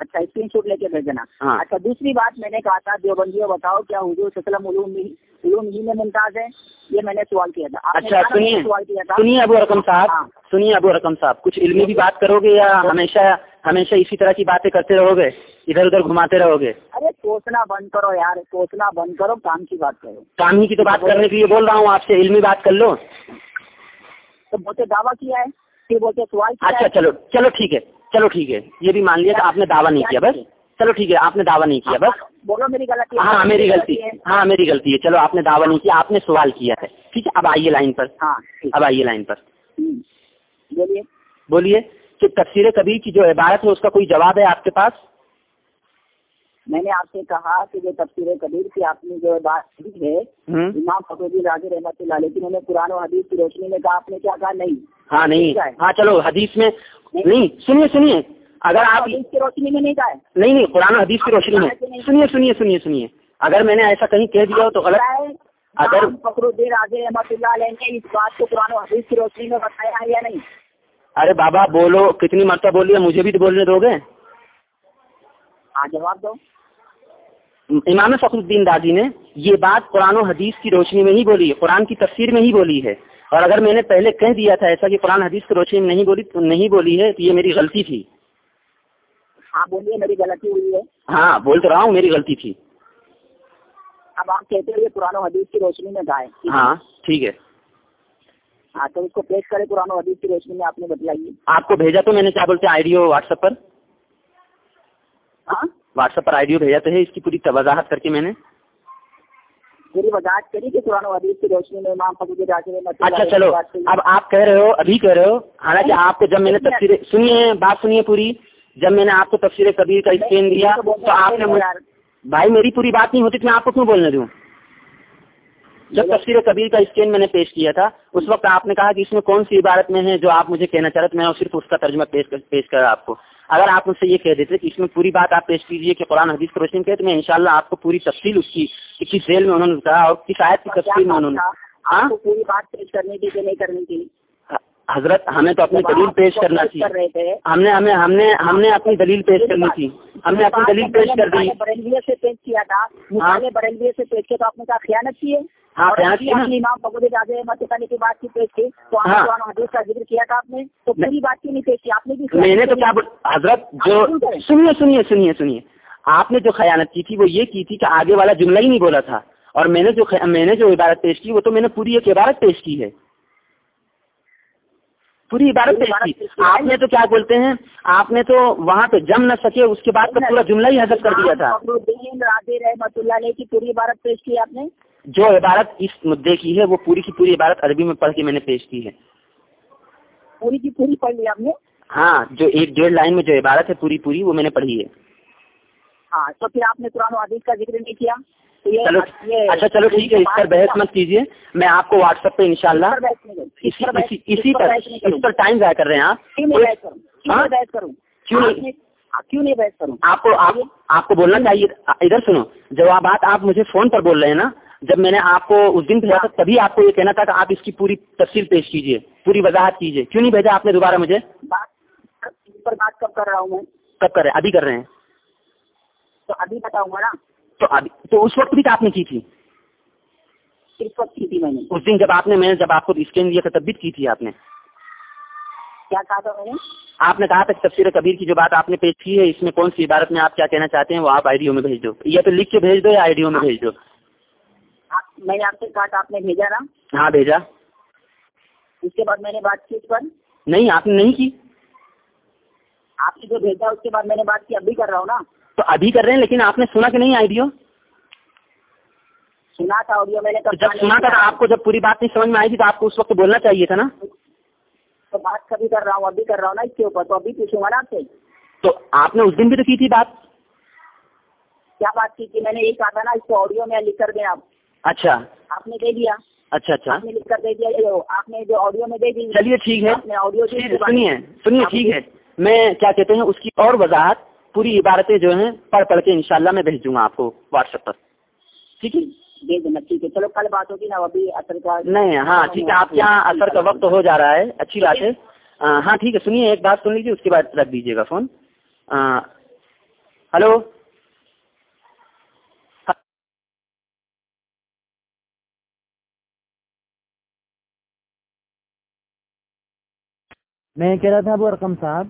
اچھا اسکرین شاٹ لے کے بھیجنا۔ ہاں۔ اچھا دوسری بات میں نے کہا تھا دیوبندیوں بتاؤ کیا حضور وسلم علوم علوم ہی میں ممتاز ہے یہ میں نے سوال کیا تھا۔ اچھا سنیے۔ سوال کیا تھا۔ سنیے ابو رقم ہاں۔ صاحب سنیے ابو رقم صاحب کچھ علمی بھی بات کرو گے یا ہمیشہ ہمیشہ اسی طرح کی باتیں کرتے رہو گے؟ ادھر ادھر گھماتے رہو گے؟ ارے سوچنا بند کرو یار سوچنا بند کرو کام کی بات کرو۔ کام ہی کی تو بات کرنے کے لیے بول رہا ہوں آپ سے علمی بات کر لو۔ تو بولتے دعویٰ کیا ہے؟ پھر بولتے سوال اچھا چلو چلو ٹھیک ہے۔ چلو ٹھیک ہے یہ بھی مان لیا کہ آپ نے دعویٰ نہیں کیا بس۔ چلو ٹھیک ہے آپ نے دعویٰ نہیں کیا بس۔ بولو میری غلطی ہاں میری غلطی ہاں میری غلطی ہے۔ چلو آپ نے دعویٰ نہیں کیا آپ نے سوال کیا ہے۔ ٹھیک ہے اب آئیے لائن پر۔ ہاں اب آئیے لائن پر۔ بولیے۔ بولیے کہ تفسیر کبیر کی جو عبارت ہے اس کا کوئی جواب ہے آپ کے پاس؟ میں نے آپ سے کہا کہ جو تفسیر کبیر کی آپ نے جو بات کی ہے امام فخر راضی رحمۃ اللہ علیہ نے قرآن و حدیث کی روشنی میں کہا آپ نے کیا کہا؟ نہیں۔ ہاں نہیں۔ ہاں چلو حدیث میں نہیں. سنیے سنیے. اگر آپ کی روشنی میں نہیں ہے نہیں نہیں قرآن حدیث کی روشنی میں. سنیے سنیے سنیے سنیے. اگر میں نے ایسا کہیں کہہ دیا ہو تو غلط اگر- فخر الدین راضی رحمۃ اللہ علیہ نے اس بات کو قرآن و حدیث کی روشنی میں بتایا ہے یا نہیں؟ ارے بابا بولو کتنی مرتبہ بولیے مجھے بھی تو بولنے دو گے. ہاں جواب دو. امام فخر الدین دادی نے یہ بات قرآن و حدیث کی روشنی میں ہی بولی ہے قرآن کی تفسیر میں ہی بولی ہے۔ اور اگر میں نے پہلے کہہ دیا تھا ایسا کہ قرآن حدیث کی روشنی میں نہیں بولی نہیں بولی ہے تو یہ میری غلطی تھی۔ ہاں بولیے میری غلطی ہوئی ہے۔ ہاں بول تو رہا ہوں میری غلطی تھی۔ اب آپ کہتے ہیں یہ قرآن و حدیث کی روشنی میں ہے۔ ہاں ٹھیک ہے۔ ہاں تو اس کو پیش کرے قرآن و حدیث کی روشنی میں آپ نے بتلائیے۔ آپ کو بھیجا تو میں نے کیا بولتے ہیں آئیڈیو واٹس ایپ پر؟ ہاں؟ واٹس ایپ پر آئیڈیو بھیجا تو ہے اس کی پوری وضاحت کر کے میں نے۔ میری وضاحت کری کہ قرآن و حدیث کی روشنی میں امام الدین راضی اللہ اچھا چلو۔ اب آپ کہہ رہے ہو ابھی کہہ رہے ہو حالانکہ آپ کو جب میں نے تفسیر سنیے بات سنیے پوری جب میں نے آپ کو تفسیر کبیر کا اسکین دیا تو آپ نے بھائی میری پوری بات نہیں ہوتی تو میں آپ کو کیوں بولنے دوں؟ جب تفسیر کبیر کا اسکین میں نے پیش کیا تھا اس وقت آپ نے کہا کہ اس میں کون سی عبارت میں ہے جو آپ مجھے کہنا چاہ رہے تھے میں صرف اس کا ترجمہ پیش کر کرا آپ کو۔ اگر آپ مجھ سے یہ کہہ دیتے کہ اس میں پوری بات آپ پیش کیجیے کہ قرآن حدیث کی روشنی کے تو میں انشاءاللہ آپ کو پوری تفصیل اس کی کہ کس ذیل میں انہوں نے کہا اور کس آیت کی تفصیل میں انہوں نے؟ ہاں کو پوری بات پیش کرنی تھی کہ نہیں کرنی تھی حضرت ہمیں تو اپنی دلیل پیش کرنا تھی۔ ہم نے ہمیں ہم نے ہم نے اپنی دلیل پیش کرنی تھی۔ ہم نے اپنی دلیل پیش کر دی برنویے سے پیش کیا تھا۔ ہاں۔ برنویے سے پیش کیا تو آپ نے کہا خیانت کی ہے۔ ہاں امام بغود جاتے مسئلہ کی بات کی پیش کی تو ہاں۔ حدیث کا ذکر کیا تھا آپ نے۔ تو پوری بات کی نہیں پیش کی؟ آپ نے بھی میں نے تو کیا حضرت جو سنیے سنیے سنیے سنیے۔ آپ نے جو خیانت کی تھی وہ یہ کی تھی کہ آگے والا جملہ ہی نہیں بولا تھا۔ اور میں نے جو میں نے جو عبارت پیش کی وہ تو میں نے پوری ایک عبارت پیش کی ہے۔ پوری عبارت کی۔ آپ نے تو کیا بولتے ہیں؟ آپ نے تو وہاں پہ جم نہ سکے اس کے بعد کا پورا جملہ ہی حذف کر دیا تھا۔ رحمۃ اللہ علیہ کی پوری عبارت پیش کی آپ نے جو عبارت اس مدعے کی ہے وہ پوری کی پوری عبارت عربی میں پڑھ کے میں نے پیش کی ہے۔ پوری کی پوری پڑھ لی آپ نے؟ ہاں جو ایک ڈیڑھ لائن میں جو عبارت ہے پوری پوری وہ میں نے پڑھی ہے۔ ہاں تو پھر آپ نے قرآن و حدیث کا ذکر نہیں کیا۔ تو چلو اچھا چلو ٹھیک ہے اس پر بحث مت کیجیے میں آپ کو واٹس ایپ پہ انشاءاللہ اسی پر اس پر ٹائم ضائع کر رہے ہیں آپ۔ کیوں نہیں بحث کروں؟ کیوں؟ نہیں بحث کروں؟ کیوں نہیں؟ آپ کو آپ کو بولنا چاہیے۔ ادھر سنو جوابات آپ مجھے فون پر بول رہے ہیں نا جب میں نے آپ کو اس دن بھیجا تھا تبھی آپ کو یہ کہنا تھا کہ آپ اس کی پوری تفصیل پیش کیجیے پوری وضاحت کیجیے کیوں نہیں بھیجا آپ نے دوبارہ مجھے؟ بات اس پر بات کب کر رہا ہوں میں؟ کب کر رہے ابھی کر رہے ہیں۔ تو ابھی بتاؤں گا نا۔ تو ابھی تو اس وقت بھی تو آپ نے کی تھی؟ کس وقت کی تھی میں نے۔ اس دن جب آپ نے میں نے جب آپ کو اسکین دیا تھا تب بھی کی تھی آپ نے۔ کیا کہا تھا میں نے؟ آپ نے کہا تھا تفسیر کبیر کی جو بات آپ نے پیش کی ہے اس میں کون سی عبارت میں آپ کیا کہنا چاہتے ہیں وہ آپ آئیڈیو میں بھیج دو۔ یا تو لکھ کے بھیج دو یا آئیڈیو میں بھیج دو۔ آپ- میں نے آپ سے کہا تھا آپ نے بھیجا نا۔ ہاں بھیجا۔ اس کے بعد میں نے بات کی اس پر۔ نہیں آپ نے نہیں کی۔ آپ نے جو بھیجا اس کے بعد میں نے بات کی ابھی کر رہا ہوں نا۔ تو ابھی کر رہے ہیں لیکن آپ نے سنا کہ نہیں آئیڈیو؟ سنا تھا آڈیو میں نے جب سنا تھا آپ کو جب پوری بات نہیں سمجھ میں آئی تھی تو آپ کو اس وقت بولنا چاہیے تھا نا؟ تو بات کبھی کر رہا ہوں ابھی کر رہا ہوں نا اس کے اوپر تو ابھی پوچھوں گا نا آپ سے۔ تو آپ نے اس دن بھی تو کی تھی بات؟ کیا بات کی تھی؟ میں نے یہی کہا تھا نا اس کو آڈیو میں لکھ کر دیں آپ۔ اچھا۔ آپ نے دے دیا۔ اچھا اچھا۔ آپ نے لکھ کر دے دیا یہ آپ نے جو آڈیو میں دے دی۔ چلیے ٹھیک ہے۔ آڈیو سنیے سنیے ٹھیک ہے۔ میں کیا کہتے ہیں اس کی اور وضاحت پوری عبارتیں جو ہیں پڑھ پڑھ کے انشاءاللہ میں بھیج دوں گا آپ کو واٹس ایپ پر۔ ٹھیک ہے؟ چلو کل بات ہوگی نا ابھی اثر کا نہیں ہاں ٹھیک ہے آپ کے یہاں اثر کا وقت ہو جا رہا ہے۔ اچھی بات ہے۔ ہاں ٹھیک ہے سنیے ایک بات سن لیجیے اس کے بعد رکھ دیجیے گا فون۔ ہلو؟ میں کہہ رہا تھا ابو ارقم صاحب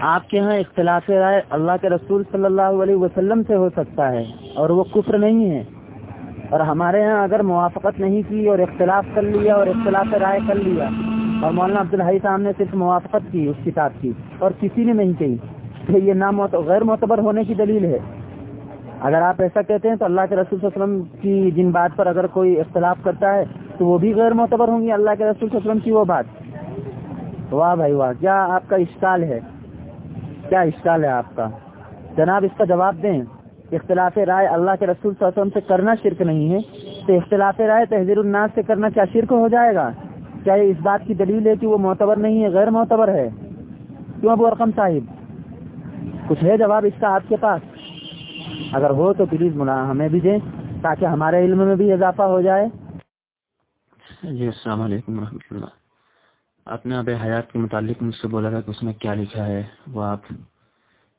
آپ کے یہاں اختلاف رائے اللہ کے رسول صلی اللہ علیہ وسلم سے ہو سکتا ہے اور وہ کفر نہیں ہے۔ اور ہمارے یہاں اگر موافقت نہیں کی اور اختلاف کر لیا اور اختلاف رائے کر لیا اور مولانا عبدالحی صاحب نے صرف موافقت کی، اس کتاب کی اور کسی نے نہیں کہی تو یہ نام غیر معتبر ہونے کی دلیل ہے۔ اگر آپ ایسا کہتے ہیں تو اللہ کے رسول صلی اللہ علیہ وسلم کی جن بات پر اگر کوئی اختلاف کرتا ہے تو وہ بھی غیر معتبر ہوں گی اللہ کے رسول صلی اللہ علیہ وسلم کی وہ بات۔ واہ بھائی واہ، کیا آپ کا اشکال ہے؟ کیا اشکال ہے آپ کا؟ جناب، اس کا جواب دیں۔ اختلاف رائے اللہ کے رسول صلی اللہ علیہ وسلم سے کرنا شرک نہیں ہے۔ تو اختلاف رائے تحزیر الناس سے کرنا کیا شرک ہو جائے گا؟ کیا یہ اس بات کی دلیل ہے کہ وہ معتبر نہیں ہے، غیر معتبر ہے؟ کیوں ابو ارقم صاحب؟ کچھ ہے جواب اس کا آپ کے پاس؟ اگر ہو تو پلیز ملا ہمیں بھی دیں تاکہ ہمارے علم میں بھی اضافہ ہو جائے۔ جی السلام علیکم ورحمۃ اللہ۔ آپ نے اب حیات کے متعلق مجھ سے بولا تھا کہ اس میں کیا لکھا ہے، وہ آپ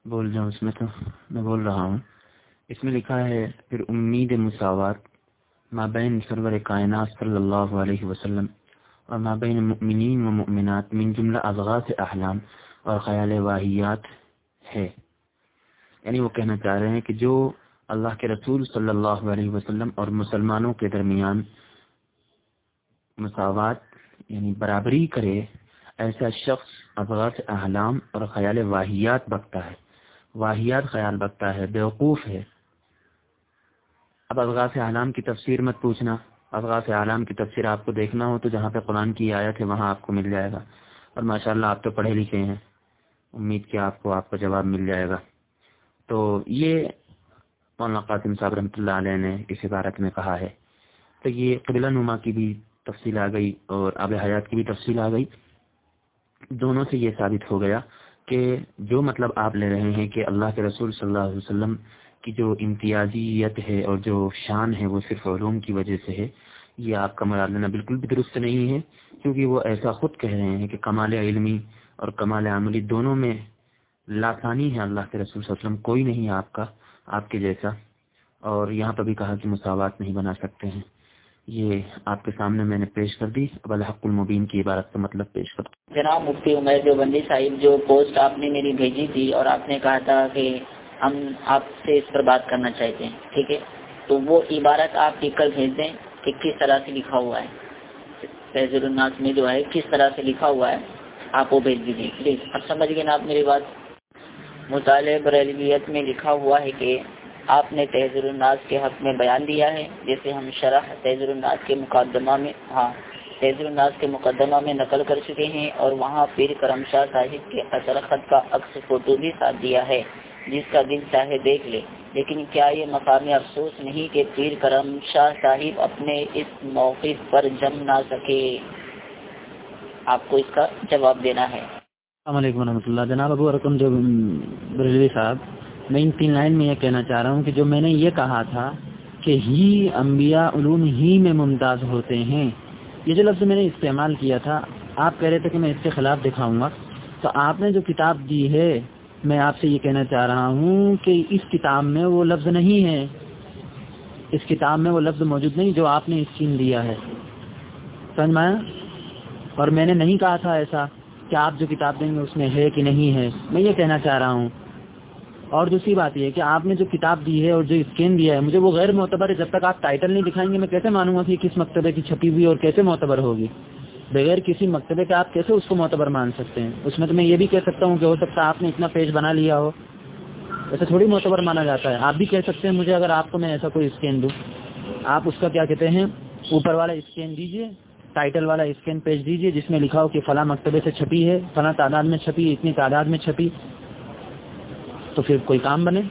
بول جاؤ، اس میں تو میں بول رہا ہوں۔ اس میں لکھا ہے، پھر امید مساوات مابین سرور کائنات صلی اللہ علیہ وسلم اور مابین مؤمنین و مؤمنات من جملہ اضغاث احلام، اور خیال واحیات ہے۔ یعنی وہ کہنا چاہ رہے ہیں کہ جو اللہ کے رسول صلی اللہ علیہ وسلم اور مسلمانوں کے درمیان مساوات یعنی برابری کرے، ایسا شخص اضغاث احلام اور خیال واحیات بکتا ہے۔ واحیات خیال بکتا ہے، بیوقوف ہے۔ اب اضغاث اعلام کی تفسیر مت پوچھنا۔ اضغاث اعلام کی تفسیر آپ کو دیکھنا ہو تو جہاں پہ قرآن کی آیت ہے، وہاں آپ کو مل جائے گا۔ اور ماشاءاللہ آپ تو پڑھے لکھے ہیں۔ امید کہ آپ کو آپ کو جواب مل جائے گا۔ تو یہ مولانا قاسم صاحب رحمۃ اللہ علیہ نے اس عبارت میں کہا ہے۔ تو یہ قبلہ نما کی بھی تفصیل آ گئی اور آب حیات کی بھی تفصیل آ گئی۔ دونوں سے یہ ثابت ہو گیا کہ جو مطلب آپ لے رہے ہیں کہ اللہ کے رسول صلی اللہ علیہ وسلم کی جو امتیازیت ہے اور جو شان ہے وہ صرف علوم کی وجہ سے ہے، یہ آپ کا مراد لینا بالکل بھی درست نہیں ہے، کیونکہ وہ ایسا خود کہہ رہے ہیں کہ کمال علمی اور کمال عملی دونوں میں لاسانی ہے۔ اللہ کے رسول صلی اللہ علیہ وسلم کوئی نہیں ہے آپ کا، آپ کے جیسا۔ اور یہاں پر بھی کہا کہ مساوات نہیں بنا سکتے ہیں۔ یہ آپ کے سامنے میں نے پیش کر دی۔ اب الحق المبین کی عبارت کا مطلب پیش کر جناب مفتی عمر جو بندی صاحب، جو پوسٹ آپ نے میری بھیجی تھی اور آپ نے کہا تھا کہ ہم آپ سے اس پر بات کرنا چاہتے ہیں، ٹھیک ہے؟ تو وہ عبارت آپ لکھ کر بھیج دیں کہ کس طرح سے لکھا ہوا ہے۔ فیض الناس میں جو ہے، کس طرح سے لکھا ہوا ہے، آپ وہ بھیج دیجیے پلیز اب سمجھ گئے نا آپ میری بات؟ مطالعہ بریلویت میں لکھا ہوا ہے کہ آپ نے تحزر الناس کے حق میں بیان دیا ہے، جیسے ہم شرح تحزر الناس کے مقدمہ میں ہاں تحزر الناس کے مقدمہ میں نقل کر چکے ہیں اور وہاں پیر کرم شاہ صاحب کے اثر خط کا عکس فوٹو بھی ساتھ دیا ہے، جس کا دل چاہے دیکھ لے۔ لیکن کیا یہ مقام افسوس نہیں کہ پیر کرم شاہ صاحب اپنے اس موقف پر جم نہ سکے؟ آپ کو اس کا جواب دینا ہے۔ السلام علیکم ورحمۃ اللہ۔ جناب ابو رقم جو بریلوی صاحب میں ان تین لائن میں یہ کہنا چاہ رہا ہوں کہ جو میں نے یہ کہا تھا کہ ہی انبیاء علوم ہی میں ممتاز ہوتے ہیں، یہ جو لفظ میں نے استعمال کیا تھا، آپ کہہ رہے تھے کہ میں اس کے خلاف دکھاؤں گا۔ تو آپ نے جو کتاب دی ہے، میں آپ سے یہ کہنا چاہ رہا ہوں کہ اس کتاب میں وہ لفظ نہیں ہے۔ اس کتاب میں وہ لفظ موجود نہیں جو آپ نے اسکین دیا ہے۔ سمجھ میں اور میں نے نہیں کہا تھا ایسا کہ آپ جو کتاب دیں گے اس میں ہے کہ نہیں ہے۔ میں یہ کہنا چاہ رہا ہوں اور دوسری بات یہ کہ آپ نے جو کتاب دی ہے اور جو اسکین دیا ہے، مجھے وہ غیر معتبر ہے جب تک آپ ٹائٹل نہیں دکھائیں گے، میں کیسے مانوں گا کہ کس مکتبے کی چھپی ہوئی اور کیسے معتبر ہوگی؟ بغیر کسی مکتبے کے آپ کیسے اس کو معتبر مان سکتے ہیں؟ اس میں تو میں یہ بھی کہہ سکتا ہوں کہ ہو سکتا ہے آپ نے اتنا پیج بنا لیا ہو۔ ایسا تھوڑی معتبر مانا جاتا ہے۔ آپ بھی کہہ سکتے ہیں، مجھے اگر آپ کو میں ایسا کوئی اسکین دوں۔ آپ اس کا کیا کہتے ہیں؟ اوپر والا اسکین دیجیے ٹائٹل والا اسکین پیج دیجیے جس میں لکھا ہو کہ فلاں مکتبے سے چھپی ہے، فلاں تعداد میں چھپی، اتنی تعداد میں چھپی۔ تو پھر کوئی کام بنے،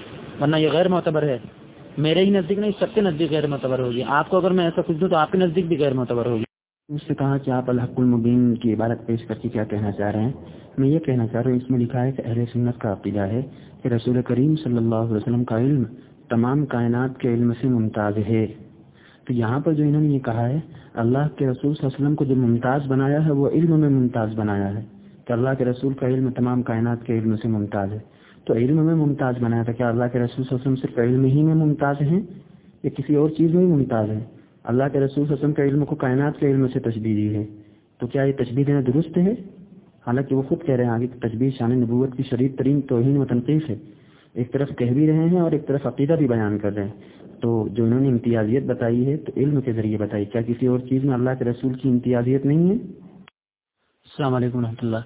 ورنہ یہ غیر معتبر ہے۔ میرے ہی نزدیک نہیں، سب کے نزدیک غیر معتبر ہوگی۔ آپ کو اگر میں ایسا کچھ دوں تو آپ کے نزدیک بھی غیر معتبر ہوگی۔ اس سے کہا کہ آپ الحق المبین کی عبارت پیش کر کے کیا کہنا چاہ رہے ہیں؟ میں یہ کہنا چاہ رہا ہوں، اس میں لکھا ہے کہ اہل سنت کا عقیدہ ہے کہ رسول کریم صلی اللہ علیہ وسلم کا علم تمام کائنات کے علم سے ممتاز ہے۔ تو یہاں پر جو انہوں نے یہ کہا ہے، اللہ کے رسول صلی اللہ علیہ وسلم کو جو ممتاز بنایا ہے، وہ علم میں ممتاز بنایا ہے۔ کہ اللہ کے رسول کا علم تمام کائنات کے علم سے ممتاز ہے۔ تو علم میں ممتاز بنایا تھا کیا اللہ کے رسول صلی اللہ علیہ وسلم صرف علم ہی میں ممتاز ہیں یا کسی اور چیز میں ممتاز ہیں؟ اللہ کے رسول صلی اللہ علیہ وسلم کا علم کو کائنات کے علم سے تجبی دی ہے۔ تو کیا یہ تجبی دینا درست ہے؟ حالانکہ وہ خود کہہ رہے ہیں آگے تجبی شان نبوت کی شریف ترین توہین و تنقید ہے۔ ایک طرف کہہ بھی رہے ہیں اور ایک طرف عقیدہ بھی بیان کر رہے ہیں۔ تو جو انہوں نے امتیازیت بتائی ہے تو علم کے ذریعے بتائی۔ کیا کسی اور چیز میں اللہ کے رسول کی امتیازیت نہیں ہے؟ السلام علیکم و اللہ۔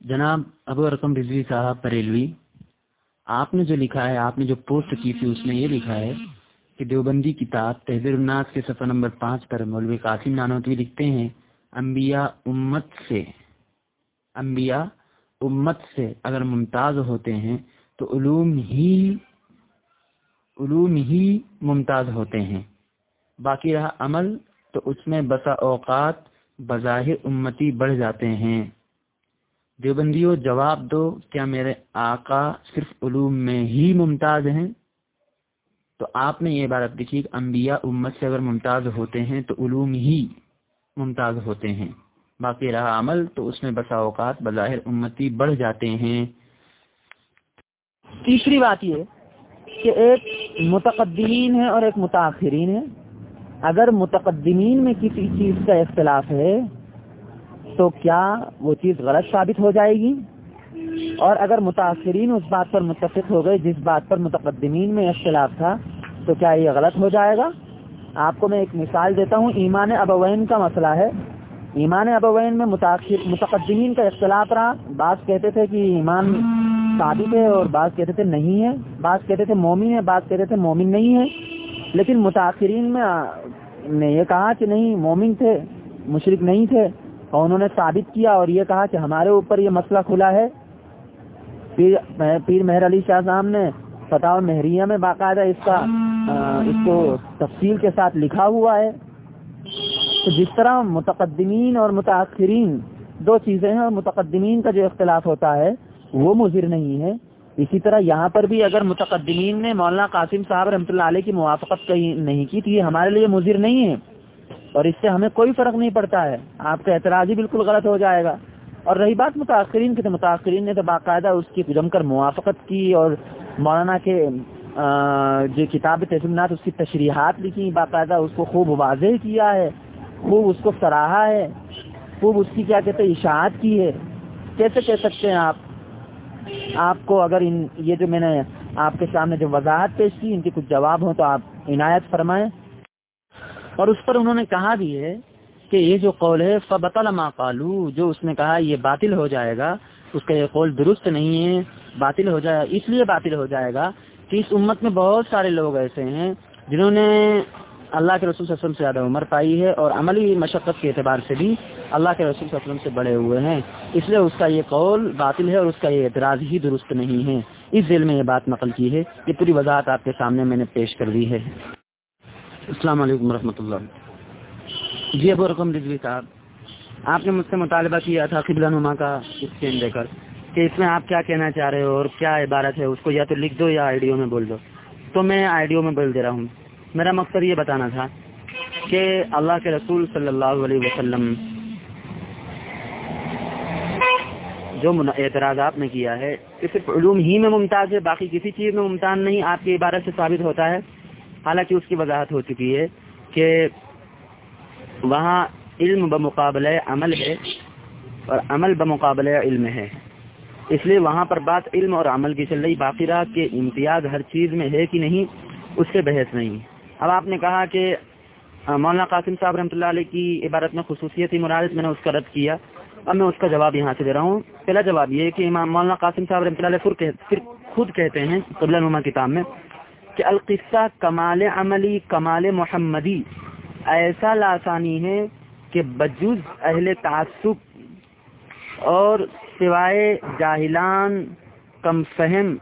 جناب ابو رقم رضوی صاحب بریلوی آپ نے جو لکھا ہے، آپ نے جو پوسٹ کی تھی، اس میں یہ لکھا ہے کہ دیوبندی کتاب تحزیر الناس کے صفحہ نمبر پانچ پر مولوی قاسم نانوتوی لکھتے ہیں، انبیاء امت سے۔ انبیاء امت سے اگر ممتاز ہوتے ہیں تو علوم ہی علوم ہی ممتاز ہوتے ہیں۔ باقی رہا عمل تو اس میں بسا اوقات بظاہر امتی بڑھ جاتے ہیں۔ دیوبندیوں جواب دو، کیا میرے آقا صرف علوم میں ہی ممتاز ہیں؟ تو آپ نے یہ بات لکھی کہ انبیاء امت سے اگر ممتاز ہوتے ہیں تو علوم ہی ممتاز ہوتے ہیں۔ باقی رہا عمل تو اس میں بسا اوقات بظاہر امتی بڑھ جاتے ہیں۔ تیسری بات یہ کہ ایک متقدمین ہے اور ایک متاثرین ہے اگر متقدمین میں کسی چیز کا اختلاف ہے تو کیا وہ چیز غلط ثابت ہو جائے گی؟ اور اگر متاثرین اس بات پر متفق ہو گئے، جس بات پر متقدمین میں اختلاف تھا، تو کیا یہ غلط ہو جائے گا؟ آپ کو میں ایک مثال دیتا ہوں، ایمان ابوین کا مسئلہ ہے۔ ایمان ابوین میں متقدمین کا اختلاف رہا۔ بعض کہتے تھے کہ ایمان ثابت ہے اور بعض کہتے تھے نہیں ہے۔ بعض کہتے تھے مومن ہے، بعض کہتے تھے مومن نہیں ہے۔ لیکن متاثرین میں نے یہ کہا کہ نہیں، مومن تھے مشرق نہیں تھے۔ اور انہوں نے ثابت کیا اور یہ کہا کہ ہمارے اوپر یہ مسئلہ کھلا ہے۔ پیر پیر مہر علی شاہ صاحب نے فتح مہریہ میں باقاعدہ اس کا اس کو تفصیل کے ساتھ لکھا ہوا ہے۔ تو جس طرح متقدمین اور متاثرین دو چیزیں ہیں اور متقدمین کا جو اختلاف ہوتا ہے، وہ مضر نہیں ہے۔ اسی طرح یہاں پر بھی اگر متقدمین نے مولانا قاسم صاحب رحمۃ اللہ علیہ کی موافقت نہیں کی تو یہ ہمارے لیے مضر نہیں ہے۔ اور اس سے ہمیں کوئی فرق نہیں پڑتا ہے۔ آپ کا اعتراض ہی بالکل غلط ہو جائے گا۔ اور رہی بات متاثرین کی تو متاثرین نے تو باقاعدہ اس کی جم کر موافقت کی اور مولانا کے جو کتاب تحصیلات اس کی تشریحات لکھی، باقاعدہ اس کو خوب واضح کیا ہے، خوب اس کو سراہا ہے، خوب اس کی کیا کہتے ہیں، اشاعت کی ہے۔ کیسے کہہ سکتے ہیں آپ؟ آپ کو اگر ان، یہ جو میں نے آپ کے سامنے جو وضاحت پیش کی، ان کے کچھ جواب ہوں تو آپ عنایت فرمائیں۔ اور اس پر انہوں نے کہا بھی ہے کہ یہ جو قول ہے فبط ما قالو جو اس نے کہا یہ باطل ہو جائے گا، اس کا یہ قول درست نہیں ہے، باطل ہو جائے، اس لیے باطل ہو جائے گا کہ اس امت میں بہت سارے لوگ ایسے ہیں جنہوں نے اللہ کے رسول صلی اللہ علیہ وسلم سے زیادہ عمر پائی ہے اور عملی مشقت کے اعتبار سے بھی اللہ کے رسول صلی اللہ علیہ وسلم سے بڑے ہوئے ہیں۔ اس لیے اس کا یہ قول باطل ہے اور اس کا یہ اعتراض ہی درست نہیں ہے۔ اس ذیل میں یہ بات نقل کی ہے۔ یہ پوری وضاحت آپ کے سامنے میں نے پیش کر دی ہے۔ السلام علیکم ورحمۃ اللہ۔ جی ابو رقم رضوی صاحب آپ نے مجھ سے مطالبہ کیا تھا قبلہ نما کا اسکین دے کر کہ اس میں آپ کیا کہنا چاہ رہے ہو اور کیا عبارت ہے، اس کو یا تو لکھ دو یا آئیڈیو میں بول دو۔ تو میں آئیڈیو میں بول دے رہا ہوں۔ میرا مقصد یہ بتانا تھا کہ اللہ کے رسول صلی اللہ علیہ وسلم جو اعتراض آپ نے کیا ہے کہ صرف علوم ہی میں ممتاز ہے، باقی کسی چیز میں ممتاز نہیں، آپ کی عبارت سے ثابت ہوتا ہے۔ حالانکہ اس کی وضاحت ہو چکی ہے کہ وہاں علم بمقابلہ عمل ہے اور عمل بمقابلہ علم ہے۔ اس لیے وہاں پر بات علم اور عمل کی چل رہی، باقی رہا کہ امتیاز ہر چیز میں ہے کہ نہیں، اس سے بحث نہیں۔ اب آپ نے کہا کہ مولانا قاسم صاحب رحمۃ اللہ علیہ کی عبارت میں خصوصیت مراد میں نے اس کا رد کیا۔ اب میں اس کا جواب یہاں سے دے رہا ہوں۔ پہلا جواب یہ کہ امام مولانا قاسم صاحب رحمۃ اللہ علیہ پھر خود کہتے ہیں قبل نما کتاب میں۔ کہ القصہ کمال عملی، کمال محمدی۔ ایسا لاسانی ہے کہ بجوز اہل تعصب اور سوائے جاہلان کم فہم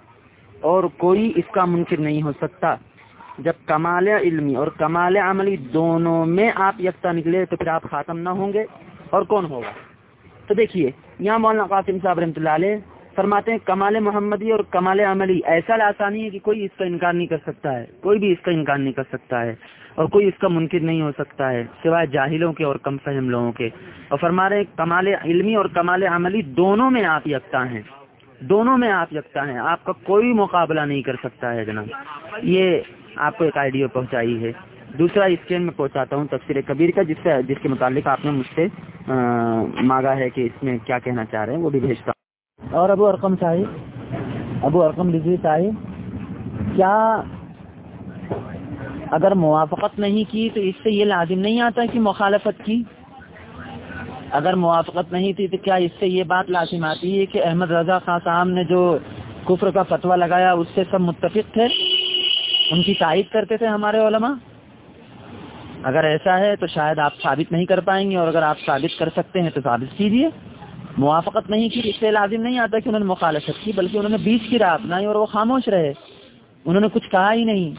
اور کوئی اس کا منکر نہیں ہو سکتا۔ جب کمال علمی اور کمال عملی دونوں میں آپ یکتا نکلے تو پھر آپ خاتم نہ ہوں گے اور کون ہوگا؟ تو دیکھیے، یہاں مولانا قاسم صاحب رحمۃ اللہ علیہ فرماتے ہیں کمال محمدی اور کمال عملی، ایسا آسانی ہے کہ کوئی اس کا انکار نہیں کر سکتا ہے، کوئی بھی اس کا انکار نہیں کر سکتا ہے اور کوئی اس کا منکر نہیں ہو سکتا ہے، سوائے جاہلوں کے اور کم فہم لوگوں کے۔ اور فرما رہے کمال علمی اور کمال عملی دونوں میں آپ یکتا ہیں، دونوں میں آپ یکتا ہیں، آپ کا کوئی مقابلہ نہیں کر سکتا ہے جناب۔ یہ آپ کو ایک آئیڈیا پہنچائی ہے۔ دوسرا اسکین میں پہنچاتا ہوں تفصیل کبیر کا، جس سے جس کے متعلق آپ نے مجھ سے مانگا ہے کہ اس میں کیا کہنا چاہ رہے ہیں، وہ بھی بھیجتا ہوں۔ اور ابو ارقم صاحب ابو ارقم رضوی صاحب کیا اگر موافقت نہیں کی تو اس سے یہ لازم نہیں آتا کہ مخالفت کی؟ اگر موافقت نہیں تھی تو کیا اس سے یہ بات لازم آتی ہے کہ احمد رضا خان صاحب نے جو کفر کا فتویٰ لگایا اس سے سب متفق تھے؟ ان کی تائید کرتے تھے ہمارے علماء؟ اگر ایسا ہے تو شاید آپ ثابت نہیں کر پائیں گے اور اگر آپ ثابت کر سکتے ہیں تو ثابت کیجیے موافقت نہیں کی، اس سے لازم نہیں آتا کہ انہوں نے مخالفت کی، بلکہ انہوں نے بیچ کی رات اپنائی اور وہ خاموش رہے۔ انہوں نے کچھ کہا ہی نہیں،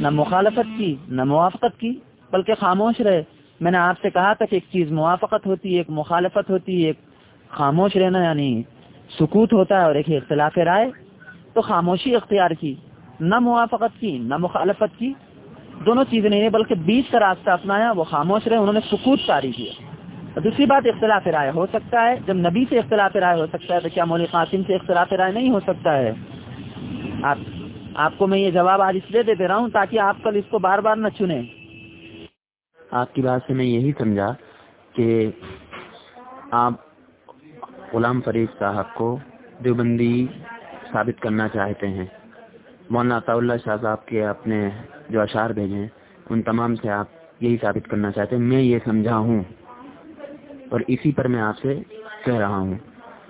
نہ مخالفت کی، نہ موافقت کی، بلکہ خاموش رہے۔ میں نے آپ سے کہا تھا کہ ایک چیز موافقت ہوتی ہے، ایک مخالفت ہوتی ہے، ایک خاموش رہنا یعنی سکوت ہوتا ہے اور ایک اختلاف رائے۔ تو خاموشی اختیار کی، نہ موافقت کی، نہ مخالفت کی۔ دونوں چیزیں نہیں، بلکہ بیچ کا راستہ اپنایا، وہ خاموش رہے، انہوں نے سکوت کاری کیا۔ دوسری بات اختلاف رائے ہو سکتا ہے۔ جب نبی سے اختلاف رائے ہو سکتا ہے تو کیا مول قاسم سے اختلاف رائے نہیں ہو سکتا ہے؟ آپ آپ کو میں یہ جواب آج اس لیے دے دے رہا ہوں تاکہ آپ کل اس کو بار بار نہ چنیں۔ آپ کی بات سے میں یہی سمجھا کہ آپ غلام فرید صاحب کو دیوبندی ثابت کرنا چاہتے ہیں۔ مولانا عطا اللہ شاہ صاحب کے اپنے جو اشعار بھیجے ہیں، ان تمام سے آپ یہی ثابت کرنا چاہتے ہیں۔ میں یہ سمجھا ہوں۔ اور اسی پر میں آپ سے کہہ رہا ہوں۔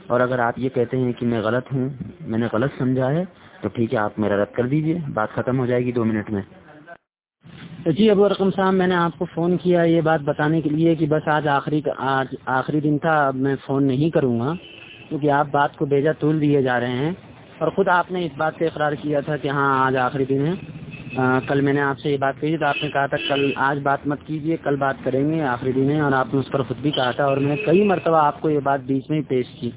اور اگر آپ یہ کہتے ہیں کہ میں غلط ہوں، میں نے غلط سمجھا ہے، تو ٹھیک ہے، آپ میرا رد کر دیجیے، بات ختم ہو جائے گی دو منٹ میں۔ جی ابو رقم صاحب، میں نے آپ کو فون کیا یہ بات بتانے کے لیے کہ بس آج آخری آج آخری دن تھا، اب میں فون نہیں کروں گا، کیونکہ آپ بات کو بیجا طول دیے جا رہے ہیں۔ اور خود آپ نے اس بات سے اقرار کیا تھا کہ ہاں آج آخری دن ہے۔ کل میں نے آپ سے یہ بات کہی تو آپ نے کہا تھا، کل آج بات مت کیجیے کل بات کریں گے آخری دن ہے اور آپ نے اس پر خود بھی کہا تھا اور میں نے کئی مرتبہ آپ کو یہ بات بیچ میں ہی پیش کی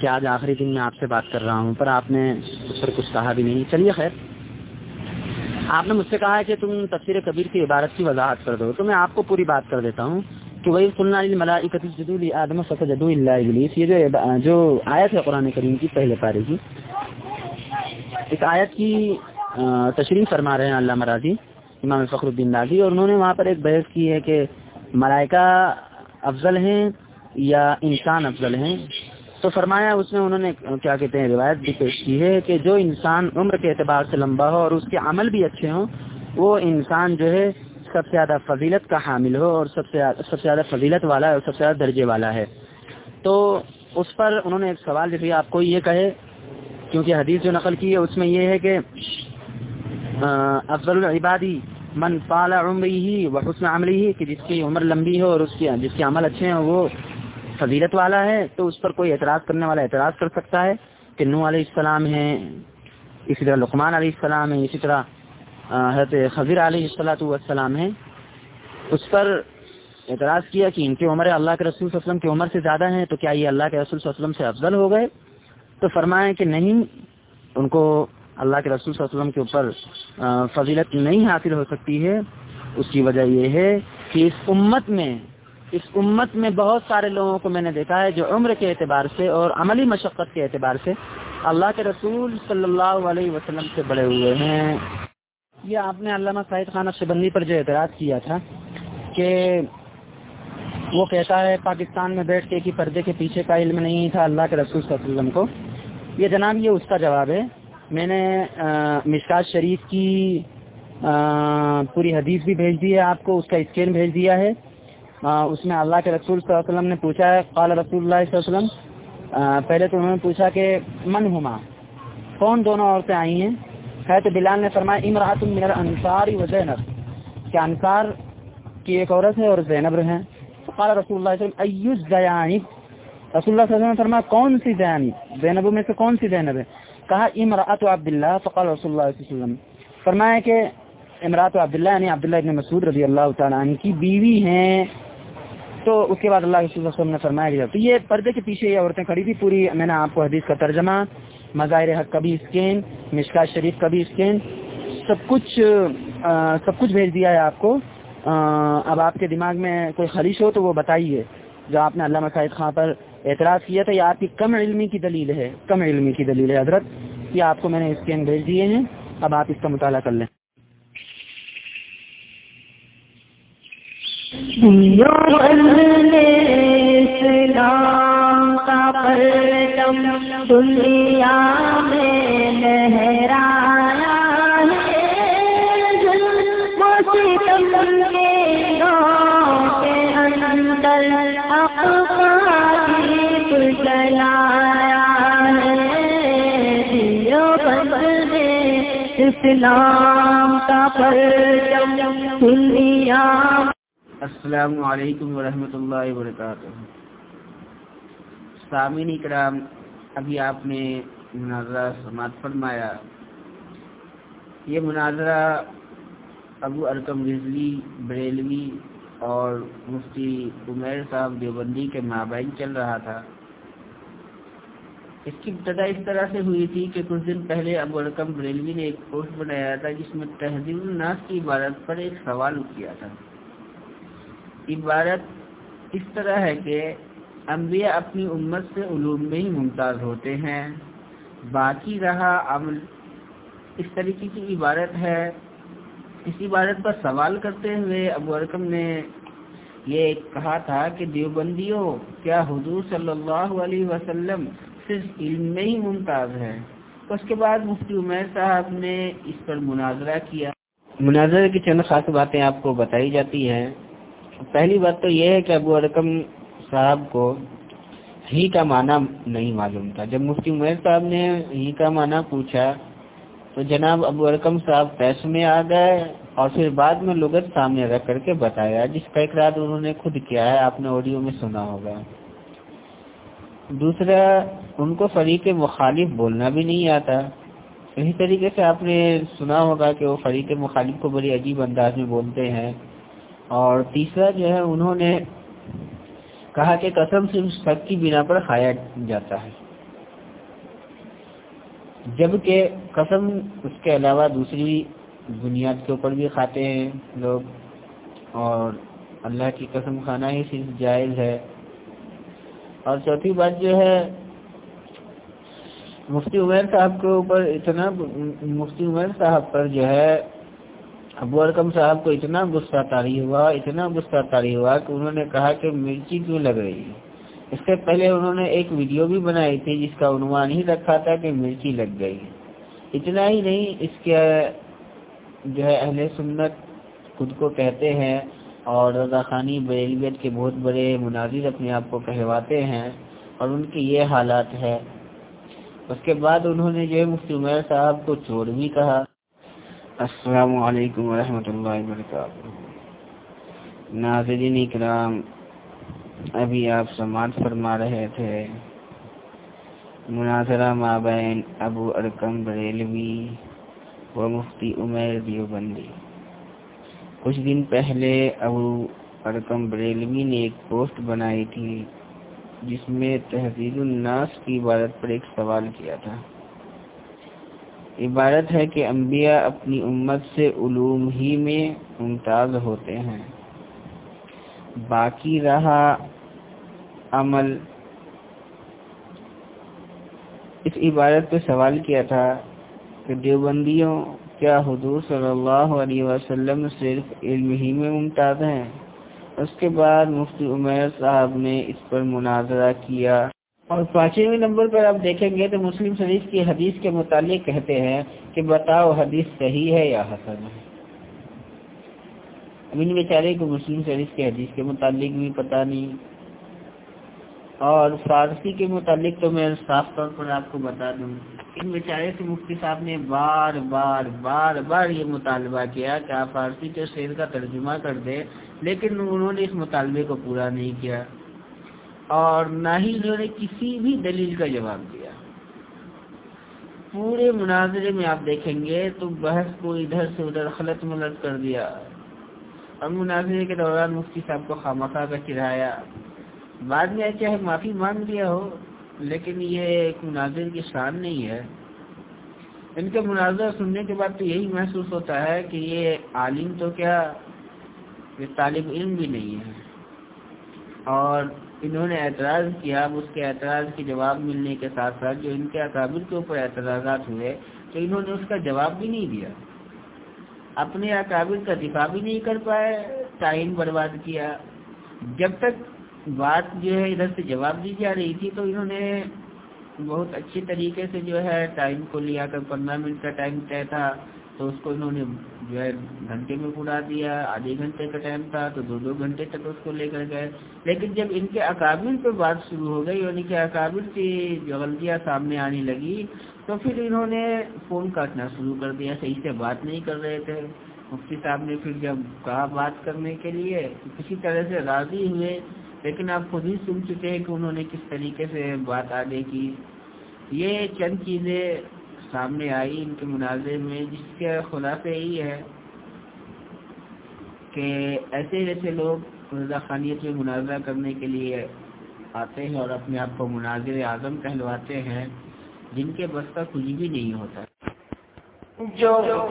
کہ آج آخری دن میں آپ سے بات کر رہا ہوں، پر آپ نے اس پر کچھ کہا بھی نہیں۔ چلیے خیر، آپ نے مجھ سے کہا ہے کہ تم تفسیر کبیر کی عبارت کی وضاحت کر دو، تو میں آپ کو پوری بات کر دیتا ہوں کہ وہی ملائی آدم جدو اللہ یہ جو جو آیت ہے قرآن کریم کی پہلے پارے کی اس آیت کی تشریح فرما رہے ہیں اللہ مرادی امام فخر الدین نازی، اور انہوں نے وہاں پر ایک بحث کی ہے کہ ملائکہ افضل ہیں یا انسان افضل ہیں؟ تو فرمایا اس میں انہوں نے کیا کہتے ہیں، روایت بھی پیش کی ہے کہ جو انسان عمر کے اعتبار سے لمبا ہو اور اس کے عمل بھی اچھے ہوں، وہ انسان جو ہے سب سے زیادہ فضیلت کا حامل ہو اور سب سے سب سے زیادہ فضیلت والا ہے اور سب سے زیادہ درجے والا ہے۔ تو اس پر انہوں نے ایک سوال جو آپ کو یہ کہے، کیونکہ حدیث جو نقل کی ہے، اس میں یہ ہے کہ افضل العبادی من فال عمری ہی و حسن عملی ہی کہ جس کی عمر لمبی ہو اور اس کی، جس کے عمل اچھے ہیں وہ فضیلت والا ہے، تو اس پر کوئی اعتراض کرنے والا اعتراض کر سکتا ہے کہ نو علیہ السلام ہے اسی طرح لقمان علیہ السلام ہے اسی طرح حضرت خضر علیہ السلاۃ والسلام ہے اس پر اعتراض کیا کہ ان کی عمر اللہ کے رسول صلی اللہ علیہ وسلم کی عمر سے زیادہ ہیں، تو کیا یہ اللہ کے رسول صلی اللہ علیہ وسلم سے افضل ہو گئے؟ تو فرمائیں کہ نہیں، ان کو اللہ کے رسول صلی اللہ علیہ وسلم کے اوپر فضیلت نہیں حاصل ہو سکتی ہے، اس کی وجہ یہ ہے کہ اس امت میں، اس امت میں بہت سارے لوگوں کو میں نے دیکھا ہے جو عمر کے اعتبار سے اور عملی مشقت کے اعتبار سے اللہ کے رسول صلی اللہ علیہ وسلم سے بڑے ہوئے ہیں۔ یہ آپ نے علامہ سعید خان شبندی پر جو اعتراض کیا تھا کہ وہ کہتا ہے، پاکستان میں بیٹھ کے کہ پردے کے پیچھے کا علم نہیں تھا اللہ کے رسول صلی اللہ علیہ وسلم کو۔ یہ جناب یہ اس کا جواب ہے۔ میں نے مشکات شریف کی پوری حدیث بھی بھیج دی ہے، آپ کو اس کا اسکین بھیج دیا ہے۔ اس میں اللہ کے رسول صلی اللہ علیہ وسلم نے پوچھا ہے، قال رسول اللہ صلی اللہ علیہ وسلم پہلے تو انہوں نے پوچھا کہ من ہما؟ کون دونوں عورتیں آئی ہیں؟ ہے تو بلال نے فرمایا امراۃ میرا انصار و زینب۔ کیا انصار کی ایک عورت ہے اور زینب ہیں؟ قال رسول اللہ علیہ وسلم ایوز زیانب رسول اللہ صلی اللہ علیہ وسلم فرمایا، کون سی زیانب زینب میں سے کون سی زینب ہے؟ کہا امراۃ عبداللہ فقال رسول اللہ علیہ وسلم۔ فرمایا کہ امراۃ عبداللہ یعنی عبداللہ ابن مسعود رضی اللہ تعالیٰ عنہ کی بیوی ہیں۔ تو اس کے بعد اللہ کے وسلم نے فرمایا گیا تو یہ پردے کے پیچھے یہ عورتیں کھڑی تھی پوری، میں نے آپ کو حدیث کا ترجمہ، مظاہر حق کا بھی اسکین مشکا شریف کا بھی اسکین، سب کچھ سب کچھ بھیج دیا ہے آپ کو۔ اب آپ کے دماغ میں کوئی خریش ہو تو وہ بتائیے۔ جو آپ نے علامہ شاہد خان پر اعتراض کیا تھا، یہ آپ کی کم علمی کی دلیل ہے، کم علمی کی دلیل ہے، حضرت، یہ آپ کو میں نے اسکین بھیج دیے ہیں، اب آپ اس کا مطالعہ کر لیں۔ دنیا میں لہرایا اندر اسلام کا پرچم دنیا السلام علیکم ورحمۃ اللہ وبرکاتہ۔ سامعین اکرام ابھی آپ نے مناظرہ سماعت فرمایا۔ یہ مناظرہ ابو ارکم رضوی بریلوی اور مفتی عمیر صاحب دیوبندی کے مابین چل رہا تھا۔ اس کی ابتدا اس طرح سے ہوئی تھی کہ کچھ دن پہلے ابو ارکم بریلوی نے ایک پوسٹ بنایا تھا جس میں تہذیب الناس کی عبارت پر ایک سوال کیا تھا۔ عبارت اس طرح ہے کہ انبیاء اپنی امت سے علوم میں ہی ممتاز ہوتے ہیں۔ باقی رہا عمل۔ اس طریقے کی عبارت ہے۔ اس عبارت پر سوال کرتے ہوئے ابو ارکم نے یہ کہا تھا کہ دیوبندیوں، کیا حضور صلی اللہ علیہ وسلم صرف علم میں ہی ممتاز ہے اس کے بعد مفتی عمیر صاحب نے اس پر مناظرہ کیا۔ مناظرے کی چند خاص باتیں آپ کو بتائی جاتی ہیں۔ پہلی بات تو یہ ہے کہ ابو ارکم صاحب کو ہی کا معنی نہیں معلوم تھا۔ جب مفتی عمیر صاحب نے ہی کا معنی پوچھا تو جناب ابو ارکم صاحب پیس میں آ گئے اور پھر بعد میں لغت سامنے رکھ کر کے بتایا، جس کا اقرار انہوں نے خود کیا ہے، آپ نے آڈیو میں سنا ہوگا۔ دوسرا ان کو فریق مخالف بولنا بھی نہیں آتا۔ اسی طریقے سے آپ نے سنا ہوگا کہ وہ فریق مخالف کو بڑی عجیب انداز میں بولتے ہیں۔ اور تیسرا جو ہے، انہوں نے کہا کہ قسم صرف شک کی بنا پر کھایا جاتا ہے۔ جبکہ قسم اس کے علاوہ دوسری بنیاد کے اوپر بھی کھاتے ہیں لوگ۔ اور اللہ کی قسم کھانا ہی صرف جائز ہے۔ اور چوتھی بات جو ہے مفتی عمیر صاحب کے اوپر اتنا مفتی عمیر صاحب پر جو ہے، ابو ارکم صاحب کو اتنا غصہ تاری ہوا، اتنا غصہ تاری ہوا کہ انہوں نے کہا کہ مرچی کیوں لگ رہی ہے؟ اس سے پہلے انہوں نے ایک ویڈیو بھی بنائی تھی جس کا عنوان ہی رکھا تھا کہ مرچی لگ گئی اتنا ہی نہیں، اس کے جو ہے، اہل سنت خود کو کہتے ہیں اور رضا خانی بریلیت کے بہت بڑے مناظر اپنے آپ کو کہواتے ہیں اور ان کی یہ حالات ہے اس کے بعد انہوں نے جو ہے مفتی عمیر صاحب کو چور بھی کہا۔ السلام علیکم ورحمۃ اللہ وبرکاتہ۔ ناظرین اکرام، ابھی آپ سماعت فرما رہے تھے۔ مناظرہ مابین ابو ارکم بریلوی و مفتی عمیر دیوبندی۔ کچھ دن پہلے ابو ارکم بریلوی نے ایک پوسٹ بنائی تھی۔ جس میں تحریر الناس کی عبارت پر ایک سوال کیا تھا۔ عبارت ہے کہ انبیاء اپنی امت سے علوم ہی میں ممتاز ہوتے ہیں۔ باقی رہا عمل۔ اس عبارت پہ سوال کیا تھا کہ دیوبندیوں کیا حضور صلی اللہ علیہ وسلم صرف علم ہی میں ممتاز ہیں؟ اس کے بعد مفتی عمیر صاحب نے اس پر مناظرہ کیا۔ اور پانچویں نمبر پر آپ دیکھیں گے تو مسلم شریف کی حدیث کے متعلق کہتے ہیں کہ بتاؤ حدیث صحیح ہے یا حسن ہے۔ اب ان بیچارے کو مسلم شریف کی حدیث کے متعلق بھی پتہ نہیں۔ اور فارسی کے متعلق تو میں صاف طور پر آپ کو بتا دوں۔ ان بیچارے سے مفتی صاحب نے بار بار بار بار یہ مطالبہ کیا کہ آپ فارسی کے شعر کا ترجمہ کر دیں، لیکن انہوں نے اس مطالبے کو پورا نہیں کیا۔ اور نہ ہی انہوں نے کسی بھی دلیل کا جواب دیا۔ پورے مناظرے میں آپ دیکھیں گے تو بحث کو ادھر سے ادھر خلط ملت کر دیا۔ اور مناظرے کے دوران مفتی صاحب کو خامخواہ کا چڑھایا بعد میں چاہے معافی مانگ لیا ہو۔ لیکن یہ ایک مناظر کی شان نہیں ہے۔ ان کے مناظر سننے کے بعد تو یہی محسوس ہوتا ہے کہ یہ عالم تو کیا، یہ طالب علم بھی نہیں ہے۔ اور انہوں نے اعتراض کیا، اب اس کے اعتراض کے جواب ملنے کے ساتھ ساتھ جو ان کے اکابر کے اوپر اعتراضات ہوئے، تو انہوں نے اس کا جواب بھی نہیں دیا۔ اپنے اکابر کا دفاع بھی نہیں کر پائے ٹائم برباد کیا۔ جب تک بات جو ہے ادھر سے جواب دی جا رہی تھی تو انہوں نے بہت اچھی طریقے سے جو ہے ٹائم کو لیا کر پندرہ منٹ کا ٹائم طے تھا تو اس کو انہوں نے جو ہے گھنٹے میں پورا دیا، آدھے گھنٹے کا ٹائم تھا تو دو دو گھنٹے تک اس کو لے کر گئے۔ لیکن جب ان کے اکابر پہ بات شروع ہو گئی یعنی کہ اکابر کی جو غلطیاں سامنے آنے لگی، تو پھر انہوں نے فون کاٹنا شروع کر دیا، صحیح سے بات نہیں کر رہے تھے۔ مفتی صاحب نے پھر جب کہا بات کرنے کے لیے کسی طرح سے راضی ہوئے۔ لیکن آپ خود ہی سن چکے ہیں کہ انہوں نے کس طریقے سے بات آگے کی۔ یہ چند چیزیں سامنے آئی ان کے مناظر میں، جس کے خلاصے یہی ہے کہ ایسے جیسے لوگ رضا خانیت میں مناظرہ کرنے کے لیے آتے ہیں اور اپنے آپ کو مناظر اعظم کہلواتے ہیں، جن کے بس کا کچھ بھی نہیں ہوتا۔ جو جو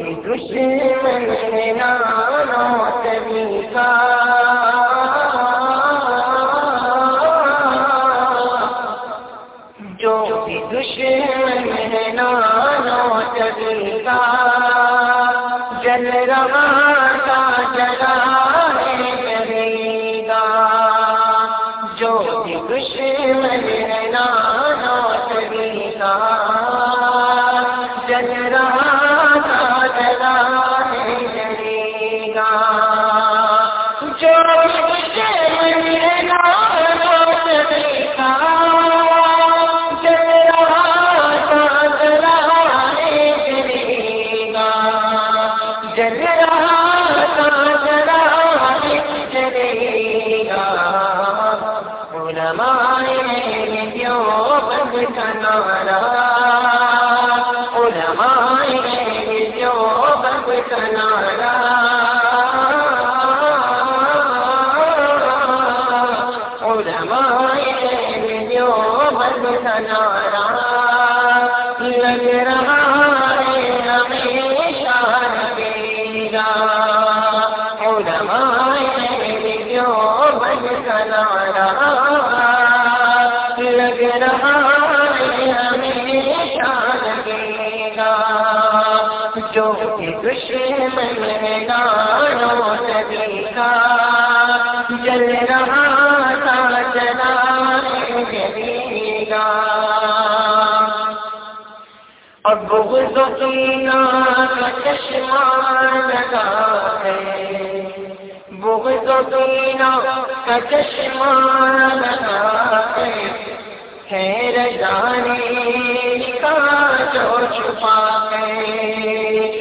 جل رہا تھا چلا گا اور بغض کا چشمہ لگا ہے۔ بغض کینا کا چشمہ لگا ہے۔ خیر جانے کا جو چھپا ہے۔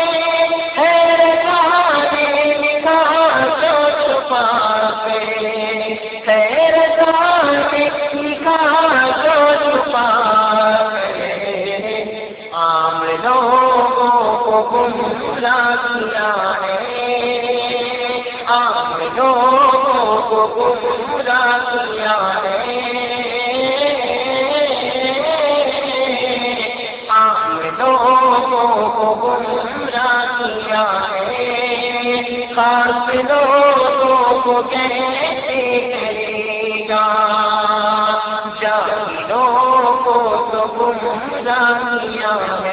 کو گمراہ کیا ہے عام لوگوں کو گمراہ کیا ہے عام لوگوں کو گمراہ کیا ہے خاص لوگوں کو کرے گا جاہلوں کو تو گمراہ کیا ہے۔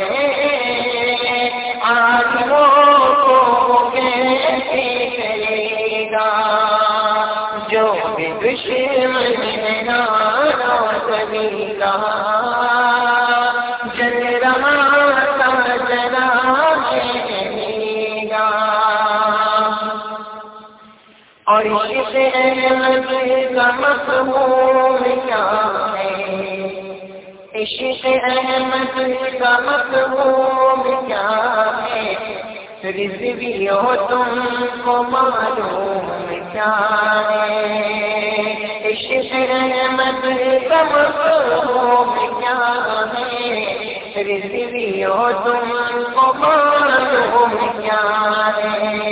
اور اس احمد کا مفہوم کیا ہے؟ عشق احمد کا مفہوم رضوی ہو تم کو معلوم کیا ہے عشق رحمت کا مفہوم کیا ہے رضوی ہو تم کو معلوم کیا ہے؟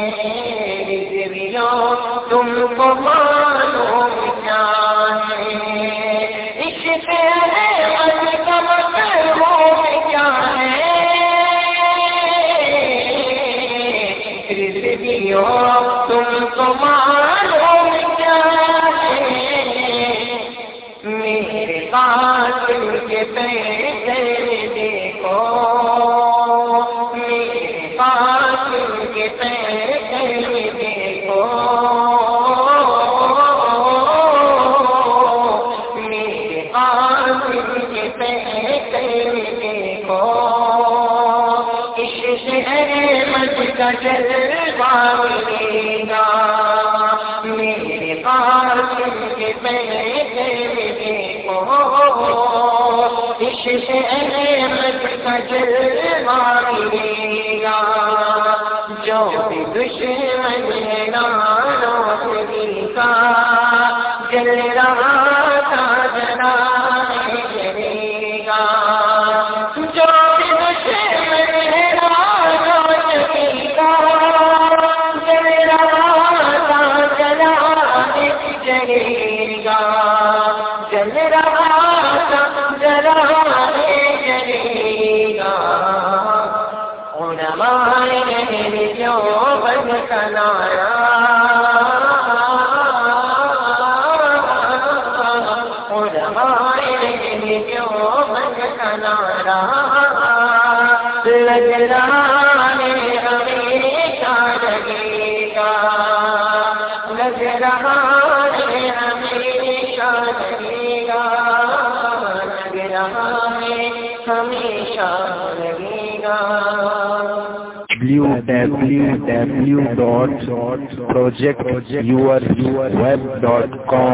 Dot project U R U S dot com